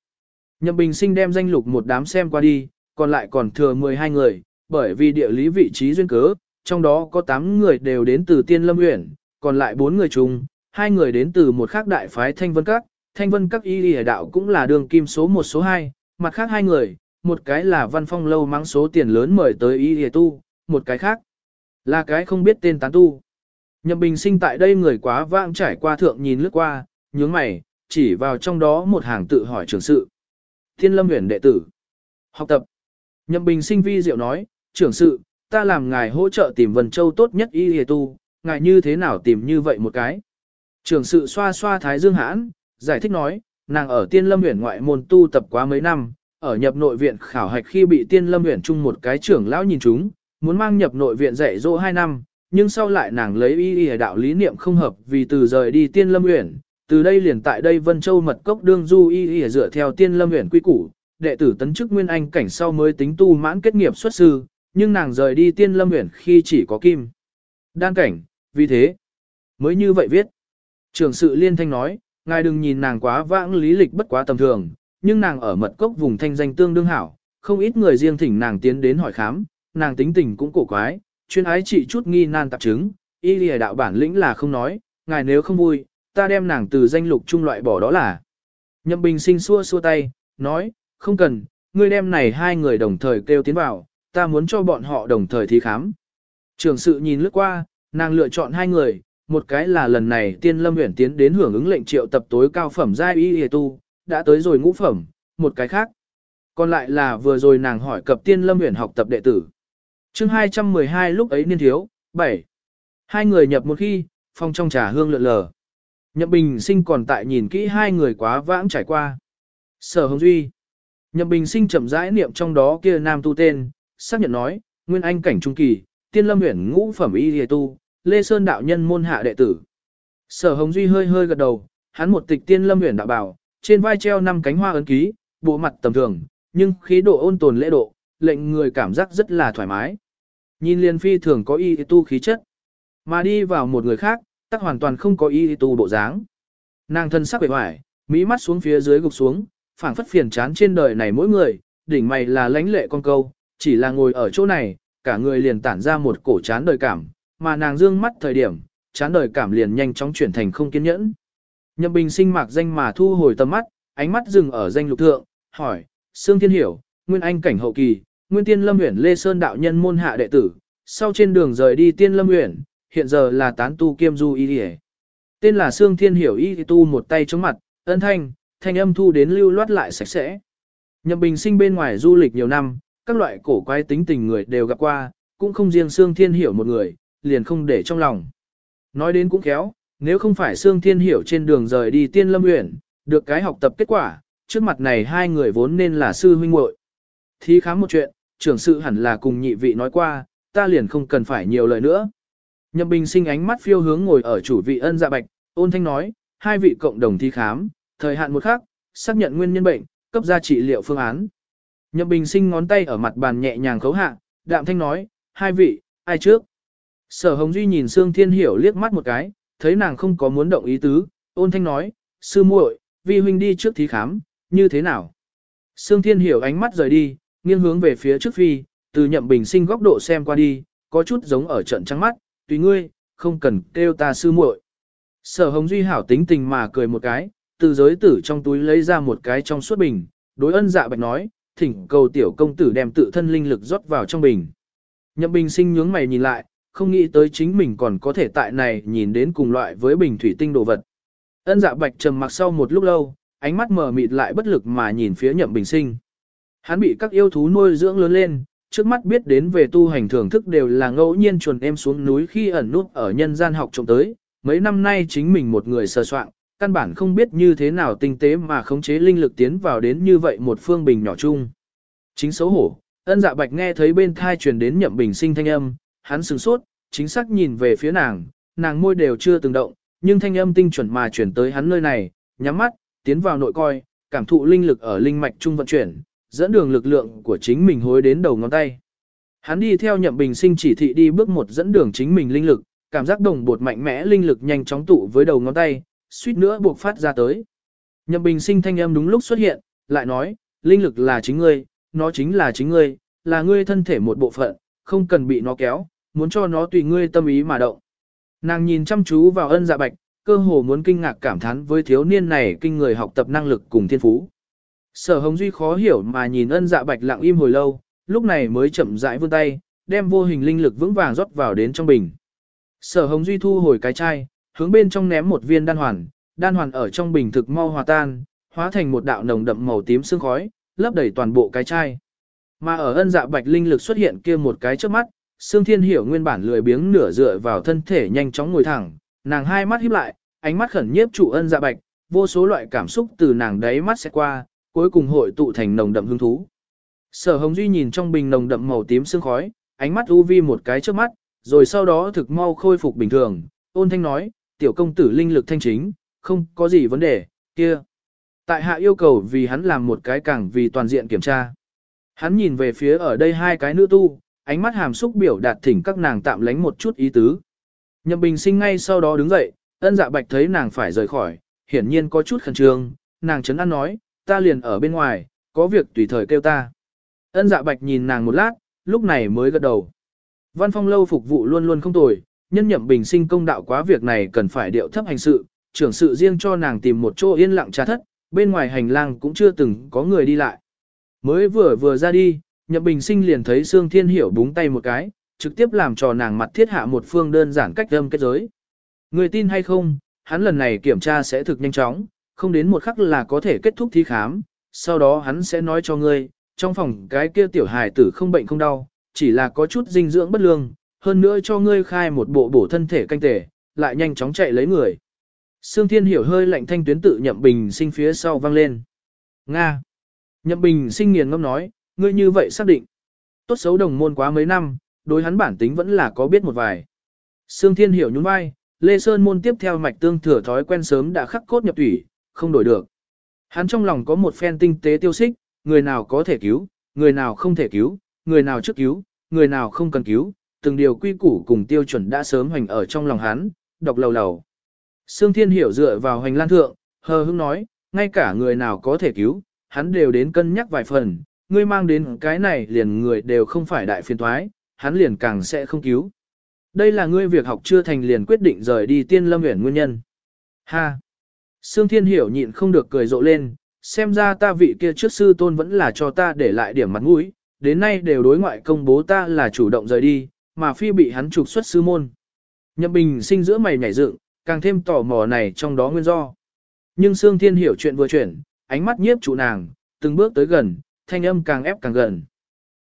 S1: Nhậm Bình Sinh đem danh lục một đám xem qua đi, còn lại còn thừa 12 người, bởi vì địa lý vị trí duyên cớ, trong đó có 8 người đều đến từ Tiên Lâm Uyển, còn lại 4 người chung, hai người đến từ một khác đại phái Thanh Vân Các, thanh vân các y lìa đạo cũng là đường kim số 1 số 2, mặt khác hai người, một cái là văn phong lâu mang số tiền lớn mời tới y lìa tu, một cái khác là cái không biết tên tán tu. Nhậm bình sinh tại đây người quá vãng trải qua thượng nhìn lướt qua, nhướng mày, chỉ vào trong đó một hàng tự hỏi trưởng sự. Thiên lâm huyền đệ tử. Học tập. Nhậm bình sinh vi diệu nói, trưởng sự, ta làm ngài hỗ trợ tìm Vân Châu tốt nhất y hề tu, ngài như thế nào tìm như vậy một cái. Trưởng sự xoa xoa thái dương hãn, giải thích nói, nàng ở tiên lâm huyền ngoại môn tu tập quá mấy năm, ở nhập nội viện khảo hạch khi bị tiên lâm huyền chung một cái trưởng lão nhìn chúng, muốn mang nhập nội viện dạy dỗ hai năm, nhưng sau lại nàng lấy y y đạo lý niệm không hợp vì từ rời đi tiên lâm uyển, từ đây liền tại đây Vân Châu mật cốc đương du y y dựa theo tiên lâm uyển quy củ, đệ tử tấn chức nguyên anh cảnh sau mới tính tu mãn kết nghiệp xuất sư, nhưng nàng rời đi tiên lâm uyển khi chỉ có kim. Đan cảnh, vì thế, mới như vậy viết. Trường sự liên thanh nói, ngài đừng nhìn nàng quá vãng lý lịch bất quá tầm thường, nhưng nàng ở mật cốc vùng thanh danh tương đương hảo, không ít người riêng thỉnh nàng tiến đến hỏi khám, nàng tính tình cũng cổ quái, chuyên ái trị chút nghi nan tạp chứng, y lìa đạo bản lĩnh là không nói, ngài nếu không vui, ta đem nàng từ danh lục trung loại bỏ đó là. Nhậm bình sinh xua xua tay, nói, không cần, ngươi đem này hai người đồng thời kêu tiến vào, ta muốn cho bọn họ đồng thời thí khám. Trường sự nhìn lướt qua, nàng lựa chọn hai người, một cái là lần này tiên lâm huyển tiến đến hưởng ứng lệnh triệu tập tối cao phẩm giai y hề tu, đã tới rồi ngũ phẩm, một cái khác. Còn lại là vừa rồi nàng hỏi cập tiên lâm huyển học tập đệ tử chương 212 lúc ấy niên thiếu, 7. Hai người nhập một khi, phong trong trà hương lượn lờ. Nhậm Bình Sinh còn tại nhìn kỹ hai người quá vãng trải qua. Sở Hồng Duy. Nhậm Bình Sinh chậm rãi niệm trong đó kia nam tu tên, xác nhận nói, Nguyên Anh cảnh trung kỳ, Tiên Lâm Huyền ngũ phẩm y liề tu, Lê Sơn đạo nhân môn hạ đệ tử. Sở Hồng Duy hơi hơi gật đầu, hắn một tịch Tiên Lâm Huyền đạo bảo, trên vai treo năm cánh hoa ấn ký, bộ mặt tầm thường, nhưng khí độ ôn tồn lễ độ, lệnh người cảm giác rất là thoải mái. Nhìn liền Phi thường có y tu khí chất, mà đi vào một người khác, tắc hoàn toàn không có y tu bộ dáng. Nàng thân sắc bề ngoài, mỹ mắt xuống phía dưới gục xuống, phảng phất phiền chán trên đời này mỗi người, đỉnh mày là lãnh lệ con câu, chỉ là ngồi ở chỗ này, cả người liền tản ra một cổ chán đời cảm, mà nàng dương mắt thời điểm, chán đời cảm liền nhanh chóng chuyển thành không kiên nhẫn. Nhậm Bình sinh mạc danh mà thu hồi tầm mắt, ánh mắt dừng ở danh lục thượng, hỏi, Sương Thiên Hiểu, Nguyên Anh cảnh hậu kỳ, Nguyên Tiên Lâm huyện Lê Sơn đạo nhân môn hạ đệ tử, sau trên đường rời đi Tiên Lâm huyện, hiện giờ là tán tu kiêm du y đi Tên là Sương Thiên Hiểu y tu một tay chống mặt, ân thanh, thanh âm thu đến lưu loát lại sạch sẽ. Nhậm Bình sinh bên ngoài du lịch nhiều năm, các loại cổ quái tính tình người đều gặp qua, cũng không riêng Sương Thiên Hiểu một người, liền không để trong lòng. Nói đến cũng khéo, nếu không phải Sương Thiên Hiểu trên đường rời đi Tiên Lâm Uyển, được cái học tập kết quả, trước mặt này hai người vốn nên là sư huynh muội. Thí khám một chuyện, trưởng sự hẳn là cùng nhị vị nói qua, ta liền không cần phải nhiều lời nữa. Nhậm Bình sinh ánh mắt phiêu hướng ngồi ở chủ vị ân dạ bạch, ôn thanh nói, hai vị cộng đồng thi khám, thời hạn một khắc, xác nhận nguyên nhân bệnh, cấp ra trị liệu phương án. Nhậm Bình sinh ngón tay ở mặt bàn nhẹ nhàng khấu hạ, đạm thanh nói, hai vị, ai trước? Sở Hồng Duy nhìn Sương Thiên Hiểu liếc mắt một cái, thấy nàng không có muốn động ý tứ, ôn thanh nói, sư muội, vi huynh đi trước thí khám, như thế nào? Sương Thiên Hiểu ánh mắt rời đi, nghiêng hướng về phía trước phi, từ nhậm bình sinh góc độ xem qua đi, có chút giống ở trận trắng mắt, tùy ngươi, không cần kêu ta sư muội. Sở Hồng Duy hảo tính tình mà cười một cái, từ giới tử trong túi lấy ra một cái trong suốt bình, đối ân dạ bạch nói, thỉnh cầu tiểu công tử đem tự thân linh lực rót vào trong bình. Nhậm bình sinh nhướng mày nhìn lại, không nghĩ tới chính mình còn có thể tại này nhìn đến cùng loại với bình thủy tinh đồ vật. Ân dạ bạch trầm mặc sau một lúc lâu, ánh mắt mờ mịt lại bất lực mà nhìn phía nhậm bình sinh. Hắn bị các yêu thú nuôi dưỡng lớn lên, trước mắt biết đến về tu hành thưởng thức đều là ngẫu nhiên chuồn em xuống núi khi ẩn nút ở nhân gian học trộm tới. Mấy năm nay chính mình một người sờ soạn, căn bản không biết như thế nào tinh tế mà khống chế linh lực tiến vào đến như vậy một phương bình nhỏ chung. Chính xấu hổ, ân dạ bạch nghe thấy bên thai truyền đến nhậm bình sinh thanh âm, hắn sửng sốt, chính xác nhìn về phía nàng, nàng môi đều chưa từng động, nhưng thanh âm tinh chuẩn mà chuyển tới hắn nơi này, nhắm mắt, tiến vào nội coi, cảm thụ linh lực ở linh mạch trung vận chuyển, dẫn đường lực lượng của chính mình hối đến đầu ngón tay. Hắn đi theo nhậm bình sinh chỉ thị đi bước một dẫn đường chính mình linh lực, cảm giác đồng bột mạnh mẽ linh lực nhanh chóng tụ với đầu ngón tay, suýt nữa buộc phát ra tới. Nhậm bình sinh thanh âm đúng lúc xuất hiện, lại nói, linh lực là chính ngươi, nó chính là chính ngươi, là ngươi thân thể một bộ phận, không cần bị nó kéo, muốn cho nó tùy ngươi tâm ý mà động. Nàng nhìn chăm chú vào ân dạ bạch, cơ hồ muốn kinh ngạc cảm thán với thiếu niên này kinh người học tập năng lực cùng thiên phú. Sở Hồng Duy khó hiểu mà nhìn ân dạ bạch lặng im hồi lâu, lúc này mới chậm rãi vươn tay, đem vô hình linh lực vững vàng rót vào đến trong bình. Sở Hồng Duy thu hồi cái chai, hướng bên trong ném một viên đan hoàn, đan hoàn ở trong bình thực mau hòa tan, hóa thành một đạo nồng đậm màu tím sương khói, lấp đầy toàn bộ cái chai. Mà ở ân dạ bạch linh lực xuất hiện kia một cái trước mắt, Sương Thiên Hiểu nguyên bản lười biếng nửa dựa vào thân thể nhanh chóng ngồi thẳng, nàng hai mắt híp lại, ánh mắt khẩn nhiếp trụ ân dạ bạch, vô số loại cảm xúc từ nàng đáy mắt sẽ qua, cuối cùng hội tụ thành nồng đậm hứng thú. Sở Hồng Duy nhìn trong bình nồng đậm màu tím sương khói, ánh mắt u vi một cái trước mắt, rồi sau đó thực mau khôi phục bình thường, ôn thanh nói, tiểu công tử linh lực thanh chính, không có gì vấn đề, kia. Tại hạ yêu cầu vì hắn làm một cái càng vì toàn diện kiểm tra. Hắn nhìn về phía ở đây hai cái nữ tu, ánh mắt hàm xúc biểu đạt thỉnh các nàng tạm lánh một chút ý tứ. Nhậm bình sinh ngay sau đó đứng dậy, ân dạ bạch thấy nàng phải rời khỏi, hiển nhiên có chút khẩn trương, nàng chấn an nói, ta liền ở bên ngoài, có việc tùy thời kêu ta. Ân dạ bạch nhìn nàng một lát, lúc này mới gật đầu. Văn phong lâu phục vụ luôn luôn không tồi, nhân nhậm bình sinh công đạo quá việc này cần phải điệu thấp hành sự, trưởng sự riêng cho nàng tìm một chỗ yên lặng trà thất, bên ngoài hành lang cũng chưa từng có người đi lại. Mới vừa vừa ra đi, nhậm bình sinh liền thấy Sương Thiên Hiểu búng tay một cái, trực tiếp làm cho nàng mặt thiết hạ một phương đơn giản cách âm kết giới. Người tin hay không, hắn lần này kiểm tra sẽ thực nhanh chóng, không đến một khắc là có thể kết thúc thí khám, sau đó hắn sẽ nói cho ngươi, trong phòng cái kia tiểu hài tử không bệnh không đau, chỉ là có chút dinh dưỡng bất lương, hơn nữa cho ngươi khai một bộ bổ thân thể canh tể, lại nhanh chóng chạy lấy người. Sương Thiên Hiểu hơi lạnh thanh tuyến tự nhậm bình sinh phía sau vang lên. Nga. Nhậm bình sinh nghiền ngâm nói, ngươi như vậy xác định. Tốt xấu đồng môn quá mấy năm, đối hắn bản tính vẫn là có biết một vài. Sương Thiên Hiểu nhún vai, Lê Sơn môn tiếp theo mạch tương thừa thói quen sớm đã khắc cốt nhập thủy, không đổi được. Hắn trong lòng có một phen tinh tế tiêu xích, người nào có thể cứu, người nào không thể cứu, người nào trước cứu, người nào không cần cứu, từng điều quy củ cùng tiêu chuẩn đã sớm hoành ở trong lòng hắn, đọc lầu lầu. Sương Thiên Hiểu dựa vào hoành lan thượng, hờ hững nói, ngay cả người nào có thể cứu, hắn đều đến cân nhắc vài phần, ngươi mang đến cái này liền người đều không phải đại phiền thoái, hắn liền càng sẽ không cứu. Đây là ngươi việc học chưa thành liền quyết định rời đi tiên lâm nguyện nguyên nhân. Ha! Sương Thiên Hiểu nhịn không được cười rộ lên, xem ra ta vị kia trước sư tôn vẫn là cho ta để lại điểm mặt mũi, đến nay đều đối ngoại công bố ta là chủ động rời đi, mà phi bị hắn trục xuất sư môn. Nhậm Bình sinh giữa mày nhảy dựng, càng thêm tò mò này trong đó nguyên do. Nhưng Sương Thiên hiểu chuyện vừa chuyển, ánh mắt nhiếp trụ nàng, từng bước tới gần, thanh âm càng ép càng gần.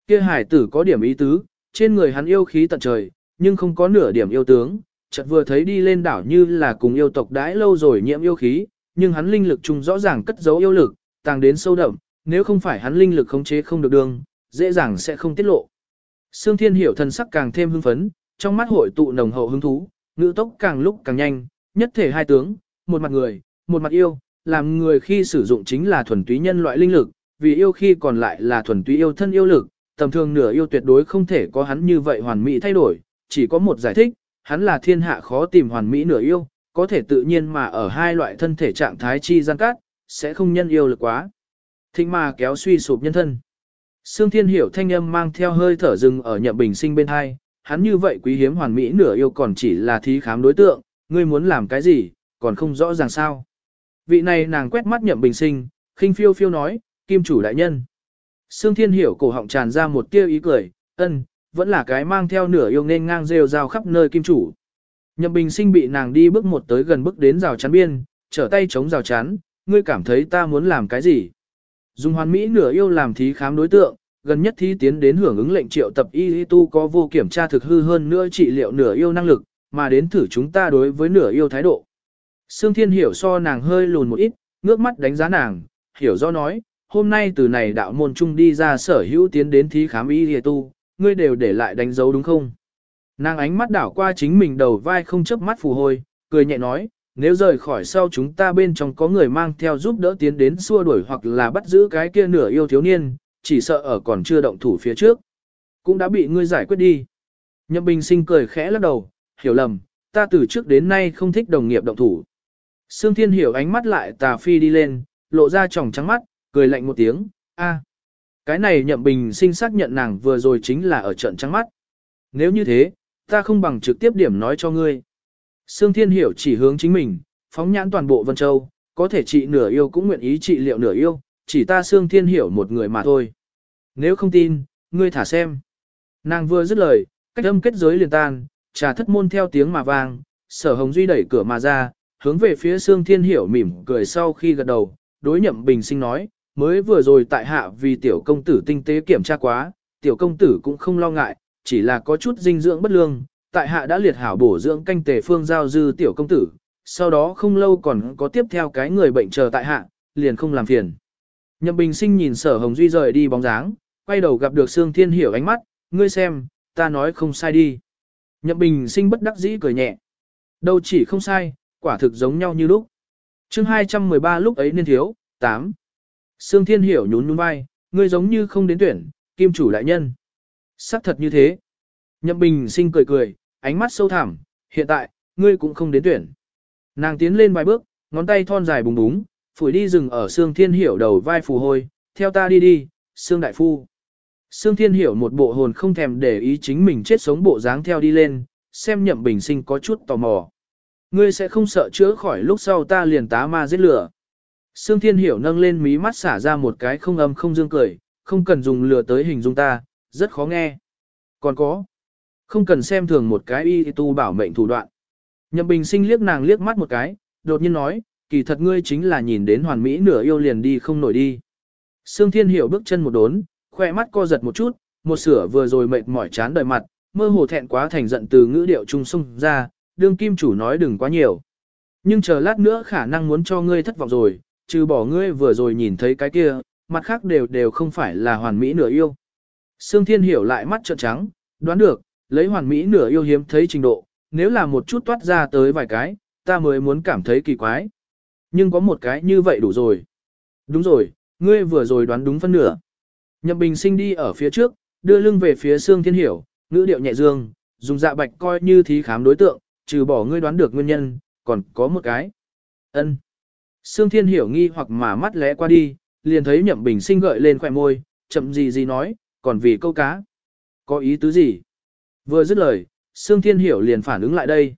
S1: Kia hải tử có điểm ý tứ, trên người hắn yêu khí tận trời, nhưng không có nửa điểm yêu tướng, chợt vừa thấy đi lên đảo như là cùng yêu tộc đãi lâu rồi nhiễm yêu khí, nhưng hắn linh lực chung rõ ràng cất giấu yêu lực, tàng đến sâu đậm, nếu không phải hắn linh lực khống chế không được đường, dễ dàng sẽ không tiết lộ. Sương Thiên hiểu thần sắc càng thêm hưng phấn, trong mắt hội tụ nồng hậu hứng thú, ngữ tốc càng lúc càng nhanh, nhất thể hai tướng, một mặt người, một mặt yêu, làm người khi sử dụng chính là thuần túy nhân loại linh lực, vì yêu khi còn lại là thuần túy yêu thân yêu lực, tầm thường nửa yêu tuyệt đối không thể có hắn như vậy hoàn mỹ thay đổi, chỉ có một giải thích, hắn là thiên hạ khó tìm hoàn mỹ nửa yêu, có thể tự nhiên mà ở hai loại thân thể trạng thái chi gian cát, sẽ không nhân yêu lực quá. Thịnh mà kéo suy sụp nhân thân. Sương Thiên Hiểu thanh âm mang theo hơi thở rừng ở nhậm bình sinh bên hai, hắn như vậy quý hiếm hoàn mỹ nửa yêu còn chỉ là thí khám đối tượng, ngươi muốn làm cái gì, còn không rõ ràng sao. Vị này nàng quét mắt nhậm bình sinh, khinh phiêu phiêu nói, kim chủ đại nhân. Sương Thiên Hiểu cổ họng tràn ra một tia ý cười, ân, vẫn là cái mang theo nửa yêu nên ngang rêu rao khắp nơi kim chủ. Nhậm bình sinh bị nàng đi bước một tới gần bước đến rào chắn biên, trở tay chống rào chắn, ngươi cảm thấy ta muốn làm cái gì. Dùng hoàn mỹ nửa yêu làm thí khám đối tượng, gần nhất thí tiến đến hưởng ứng lệnh triệu tập y tu có vô kiểm tra thực hư hơn nữa trị liệu nửa yêu năng lực, mà đến thử chúng ta đối với nửa yêu thái độ. Sương Thiên hiểu so nàng hơi lùn một ít, ngước mắt đánh giá nàng, hiểu do nói, hôm nay từ này đạo môn trung đi ra sở hữu tiến đến thí khám y tu, ngươi đều để lại đánh dấu đúng không? Nàng ánh mắt đảo qua chính mình đầu vai không chớp mắt phù hôi, cười nhẹ nói, nếu rời khỏi sau chúng ta bên trong có người mang theo giúp đỡ tiến đến xua đuổi hoặc là bắt giữ cái kia nửa yêu thiếu niên, chỉ sợ ở còn chưa động thủ phía trước. Cũng đã bị ngươi giải quyết đi. Nhậm Bình sinh cười khẽ lắc đầu, hiểu lầm, ta từ trước đến nay không thích đồng nghiệp động thủ. Sương Thiên hiểu ánh mắt lại tà phi đi lên, lộ ra tròng trắng mắt, cười lạnh một tiếng, a, cái này Nhậm Bình sinh xác nhận nàng vừa rồi chính là ở trận trắng mắt. Nếu như thế, ta không bằng trực tiếp điểm nói cho ngươi. Sương Thiên Hiểu chỉ hướng chính mình, phóng nhãn toàn bộ Vân Châu, có thể trị nửa yêu cũng nguyện ý trị liệu nửa yêu, chỉ ta xương thiên hiểu một người mà thôi. Nếu không tin, ngươi thả xem. Nàng vừa dứt lời, cách âm kết giới liền tan, trà thất môn theo tiếng mà vang, sở hồng duy đẩy cửa mà ra, hướng về phía xương thiên hiểu mỉm cười sau khi gật đầu, đối nhậm bình sinh nói, mới vừa rồi tại hạ vì tiểu công tử tinh tế kiểm tra quá, tiểu công tử cũng không lo ngại, chỉ là có chút dinh dưỡng bất lương, tại hạ đã liệt hảo bổ dưỡng canh tề phương giao dư tiểu công tử, sau đó không lâu còn có tiếp theo cái người bệnh chờ tại hạ, liền không làm phiền. Nhậm Bình Sinh nhìn Sở Hồng Duy rời đi bóng dáng, quay đầu gặp được Sương Thiên Hiểu ánh mắt, ngươi xem, ta nói không sai đi. Nhậm Bình Sinh bất đắc dĩ cười nhẹ. Đâu chỉ không sai, quả thực giống nhau như lúc. chương 213 lúc ấy niên thiếu, 8. Sương Thiên Hiểu nhún nhún vai, ngươi giống như không đến tuyển, kim chủ đại nhân. xác thật như thế. Nhậm Bình Sinh cười cười, ánh mắt sâu thẳm, hiện tại, ngươi cũng không đến tuyển. Nàng tiến lên vài bước, ngón tay thon dài bùng búng, phủi đi rừng ở Sương Thiên Hiểu đầu vai phù hôi, theo ta đi đi, Sương Đại Phu. Sương Thiên Hiểu một bộ hồn không thèm để ý chính mình chết sống bộ dáng theo đi lên, xem nhậm bình sinh có chút tò mò. Ngươi sẽ không sợ chữa khỏi lúc sau ta liền tá ma giết lửa. Sương Thiên Hiểu nâng lên mí mắt xả ra một cái không âm không dương cười, không cần dùng lửa tới hình dung ta, rất khó nghe. Còn có, không cần xem thường một cái y tu bảo mệnh thủ đoạn. Nhậm Bình Sinh liếc nàng liếc mắt một cái, đột nhiên nói, kỳ thật ngươi chính là nhìn đến hoàn mỹ nửa yêu liền đi không nổi đi. Sương Thiên Hiểu bước chân một đốn, khoe mắt co giật một chút, một sửa vừa rồi mệt mỏi chán đời mặt, mơ hồ thẹn quá thành giận từ ngữ điệu trung sung ra, đương kim chủ nói đừng quá nhiều. Nhưng chờ lát nữa khả năng muốn cho ngươi thất vọng rồi, trừ bỏ ngươi vừa rồi nhìn thấy cái kia, mặt khác đều đều không phải là hoàn mỹ nửa yêu. Sương Thiên Hiểu lại mắt trợn trắng, đoán được, lấy hoàn mỹ nửa yêu hiếm thấy trình độ, nếu là một chút toát ra tới vài cái, ta mới muốn cảm thấy kỳ quái. Nhưng có một cái như vậy đủ rồi. Đúng rồi, ngươi vừa rồi đoán đúng phân nửa. Nhậm Bình sinh đi ở phía trước, đưa lưng về phía Sương Thiên Hiểu, ngữ điệu nhẹ dương, dùng dạ bạch coi như thí khám đối tượng, trừ bỏ ngươi đoán được nguyên nhân, còn có một cái. ân Sương Thiên Hiểu nghi hoặc mà mắt lẽ qua đi, liền thấy Nhậm Bình sinh gợi lên khỏe môi, chậm gì gì nói, còn vì câu cá. Có ý tứ gì? Vừa dứt lời, Sương Thiên Hiểu liền phản ứng lại đây.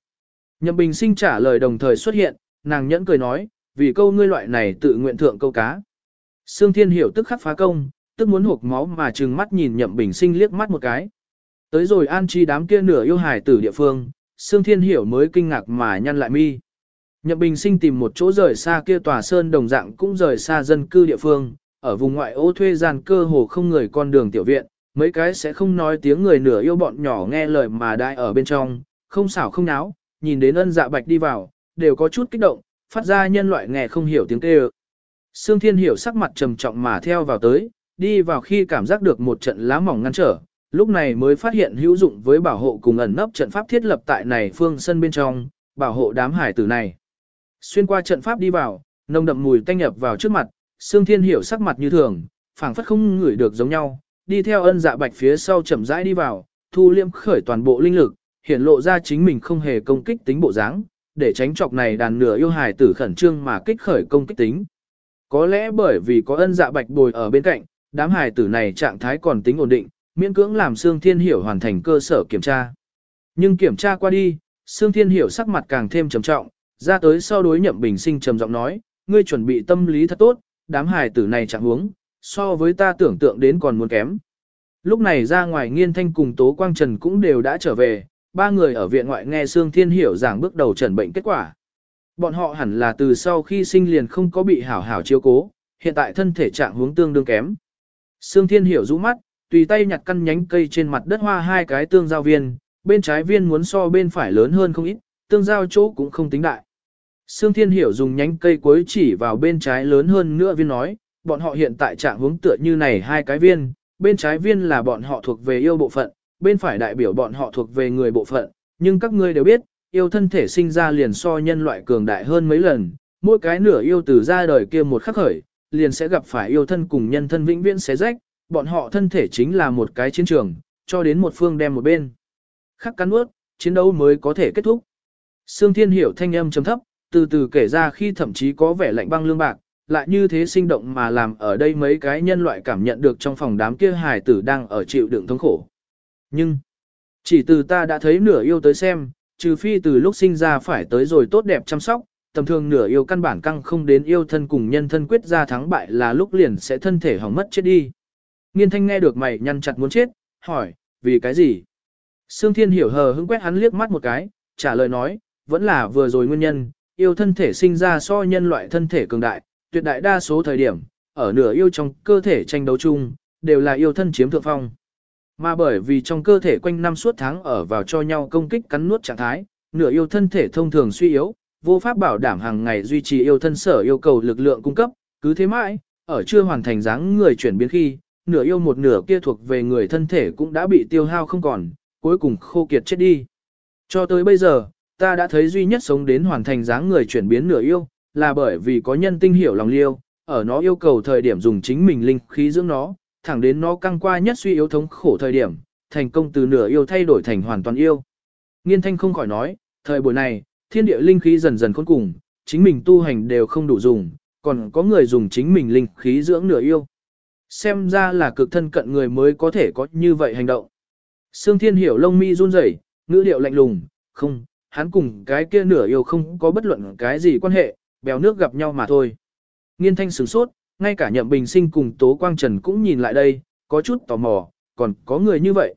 S1: Nhậm Bình sinh trả lời đồng thời xuất hiện, nàng nhẫn cười nói, vì câu ngươi loại này tự nguyện thượng câu cá. Sương Thiên Hiểu tức khắc phá công, tức muốn hộp máu mà trừng mắt nhìn Nhậm Bình sinh liếc mắt một cái. Tới rồi an chi đám kia nửa yêu hài tử địa phương, Sương Thiên Hiểu mới kinh ngạc mà nhăn lại mi. Nhậm Bình sinh tìm một chỗ rời xa kia tòa sơn đồng dạng cũng rời xa dân cư địa phương, ở vùng ngoại ô thuê gian cơ hồ không người con đường tiểu viện, mấy cái sẽ không nói tiếng người nửa yêu bọn nhỏ nghe lời mà đại ở bên trong, không xảo không náo, nhìn đến ân dạ bạch đi vào, đều có chút kích động, phát ra nhân loại nghe không hiểu tiếng kêu. Sương Thiên Hiểu sắc mặt trầm trọng mà theo vào tới, đi vào khi cảm giác được một trận lá mỏng ngăn trở, lúc này mới phát hiện hữu dụng với bảo hộ cùng ẩn nấp trận pháp thiết lập tại này phương sân bên trong, bảo hộ đám hải tử này. Xuyên qua trận pháp đi vào, nồng đậm mùi tanh nhập vào trước mặt, Sương Thiên Hiểu sắc mặt như thường, phảng phất không ngửi được giống nhau, đi theo ân dạ bạch phía sau chậm rãi đi vào, thu liêm khởi toàn bộ linh lực, hiển lộ ra chính mình không hề công kích tính bộ dáng, để tránh chọc này đàn nửa yêu hài tử khẩn trương mà kích khởi công kích tính. Có lẽ bởi vì có ân dạ bạch bồi ở bên cạnh, đám hài tử này trạng thái còn tính ổn định, miễn cưỡng làm Sương Thiên Hiểu hoàn thành cơ sở kiểm tra. Nhưng kiểm tra qua đi, Sương Thiên Hiểu sắc mặt càng thêm trầm trọng, ra tới sau đối nhậm bình sinh trầm giọng nói, ngươi chuẩn bị tâm lý thật tốt, đám hài tử này chẳng huống, so với ta tưởng tượng đến còn muốn kém. Lúc này ra ngoài nghiên thanh cùng Tố Quang Trần cũng đều đã trở về, ba người ở viện ngoại nghe Sương Thiên Hiểu giảng bước đầu trần bệnh kết quả. Bọn họ hẳn là từ sau khi sinh liền không có bị hảo hảo chiếu cố, hiện tại thân thể trạng hướng tương đương kém. Sương Thiên Hiểu rũ mắt, tùy tay nhặt căn nhánh cây trên mặt đất hoa hai cái tương giao viên, bên trái viên muốn so bên phải lớn hơn không ít, tương giao chỗ cũng không tính đại. Sương Thiên Hiểu dùng nhánh cây cuối chỉ vào bên trái lớn hơn nữa viên nói, bọn họ hiện tại trạng hướng tựa như này hai cái viên, bên trái viên là bọn họ thuộc về yêu bộ phận, bên phải đại biểu bọn họ thuộc về người bộ phận, nhưng các ngươi đều biết, yêu thân thể sinh ra liền so nhân loại cường đại hơn mấy lần, mỗi cái nửa yêu từ ra đời kia một khắc khởi, liền sẽ gặp phải yêu thân cùng nhân thân vĩnh viễn xé rách, bọn họ thân thể chính là một cái chiến trường, cho đến một phương đem một bên. Khắc cắn ướt, chiến đấu mới có thể kết thúc. Sương Thiên hiểu thanh âm chấm thấp, từ từ kể ra khi thậm chí có vẻ lạnh băng lương bạc, lại như thế sinh động mà làm ở đây mấy cái nhân loại cảm nhận được trong phòng đám kia hài tử đang ở chịu đựng thống khổ. Nhưng, chỉ từ ta đã thấy nửa yêu tới xem, trừ phi từ lúc sinh ra phải tới rồi tốt đẹp chăm sóc, tầm thường nửa yêu căn bản căng không đến yêu thân cùng nhân thân quyết ra thắng bại là lúc liền sẽ thân thể hỏng mất chết đi. Nghiên thanh nghe được mày nhăn chặt muốn chết, hỏi, vì cái gì? Sương Thiên hiểu hờ hững quét hắn liếc mắt một cái, trả lời nói, vẫn là vừa rồi nguyên nhân, yêu thân thể sinh ra so nhân loại thân thể cường đại, tuyệt đại đa số thời điểm, ở nửa yêu trong cơ thể tranh đấu chung, đều là yêu thân chiếm thượng phong. Mà bởi vì trong cơ thể quanh năm suốt tháng ở vào cho nhau công kích cắn nuốt trạng thái, nửa yêu thân thể thông thường suy yếu, vô pháp bảo đảm hàng ngày duy trì yêu thân sở yêu cầu lực lượng cung cấp, cứ thế mãi, ở chưa hoàn thành dáng người chuyển biến khi, nửa yêu một nửa kia thuộc về người thân thể cũng đã bị tiêu hao không còn, cuối cùng khô kiệt chết đi. Cho tới bây giờ, ta đã thấy duy nhất sống đến hoàn thành dáng người chuyển biến nửa yêu, là bởi vì có nhân tinh hiểu lòng liêu, ở nó yêu cầu thời điểm dùng chính mình linh khí dưỡng nó, thẳng đến nó căng qua nhất suy yếu thống khổ thời điểm, thành công từ nửa yêu thay đổi thành hoàn toàn yêu. Nghiên thanh không khỏi nói, thời buổi này, thiên địa linh khí dần dần khôn cùng, chính mình tu hành đều không đủ dùng, còn có người dùng chính mình linh khí dưỡng nửa yêu. Xem ra là cực thân cận người mới có thể có như vậy hành động. Sương Thiên hiểu lông mi run rẩy, ngữ điệu lạnh lùng, không, hắn cùng cái kia nửa yêu không có bất luận cái gì quan hệ, bèo nước gặp nhau mà thôi. Nghiên thanh sửng sốt, ngay cả nhậm bình sinh cùng Tố Quang Trần cũng nhìn lại đây, có chút tò mò, còn có người như vậy.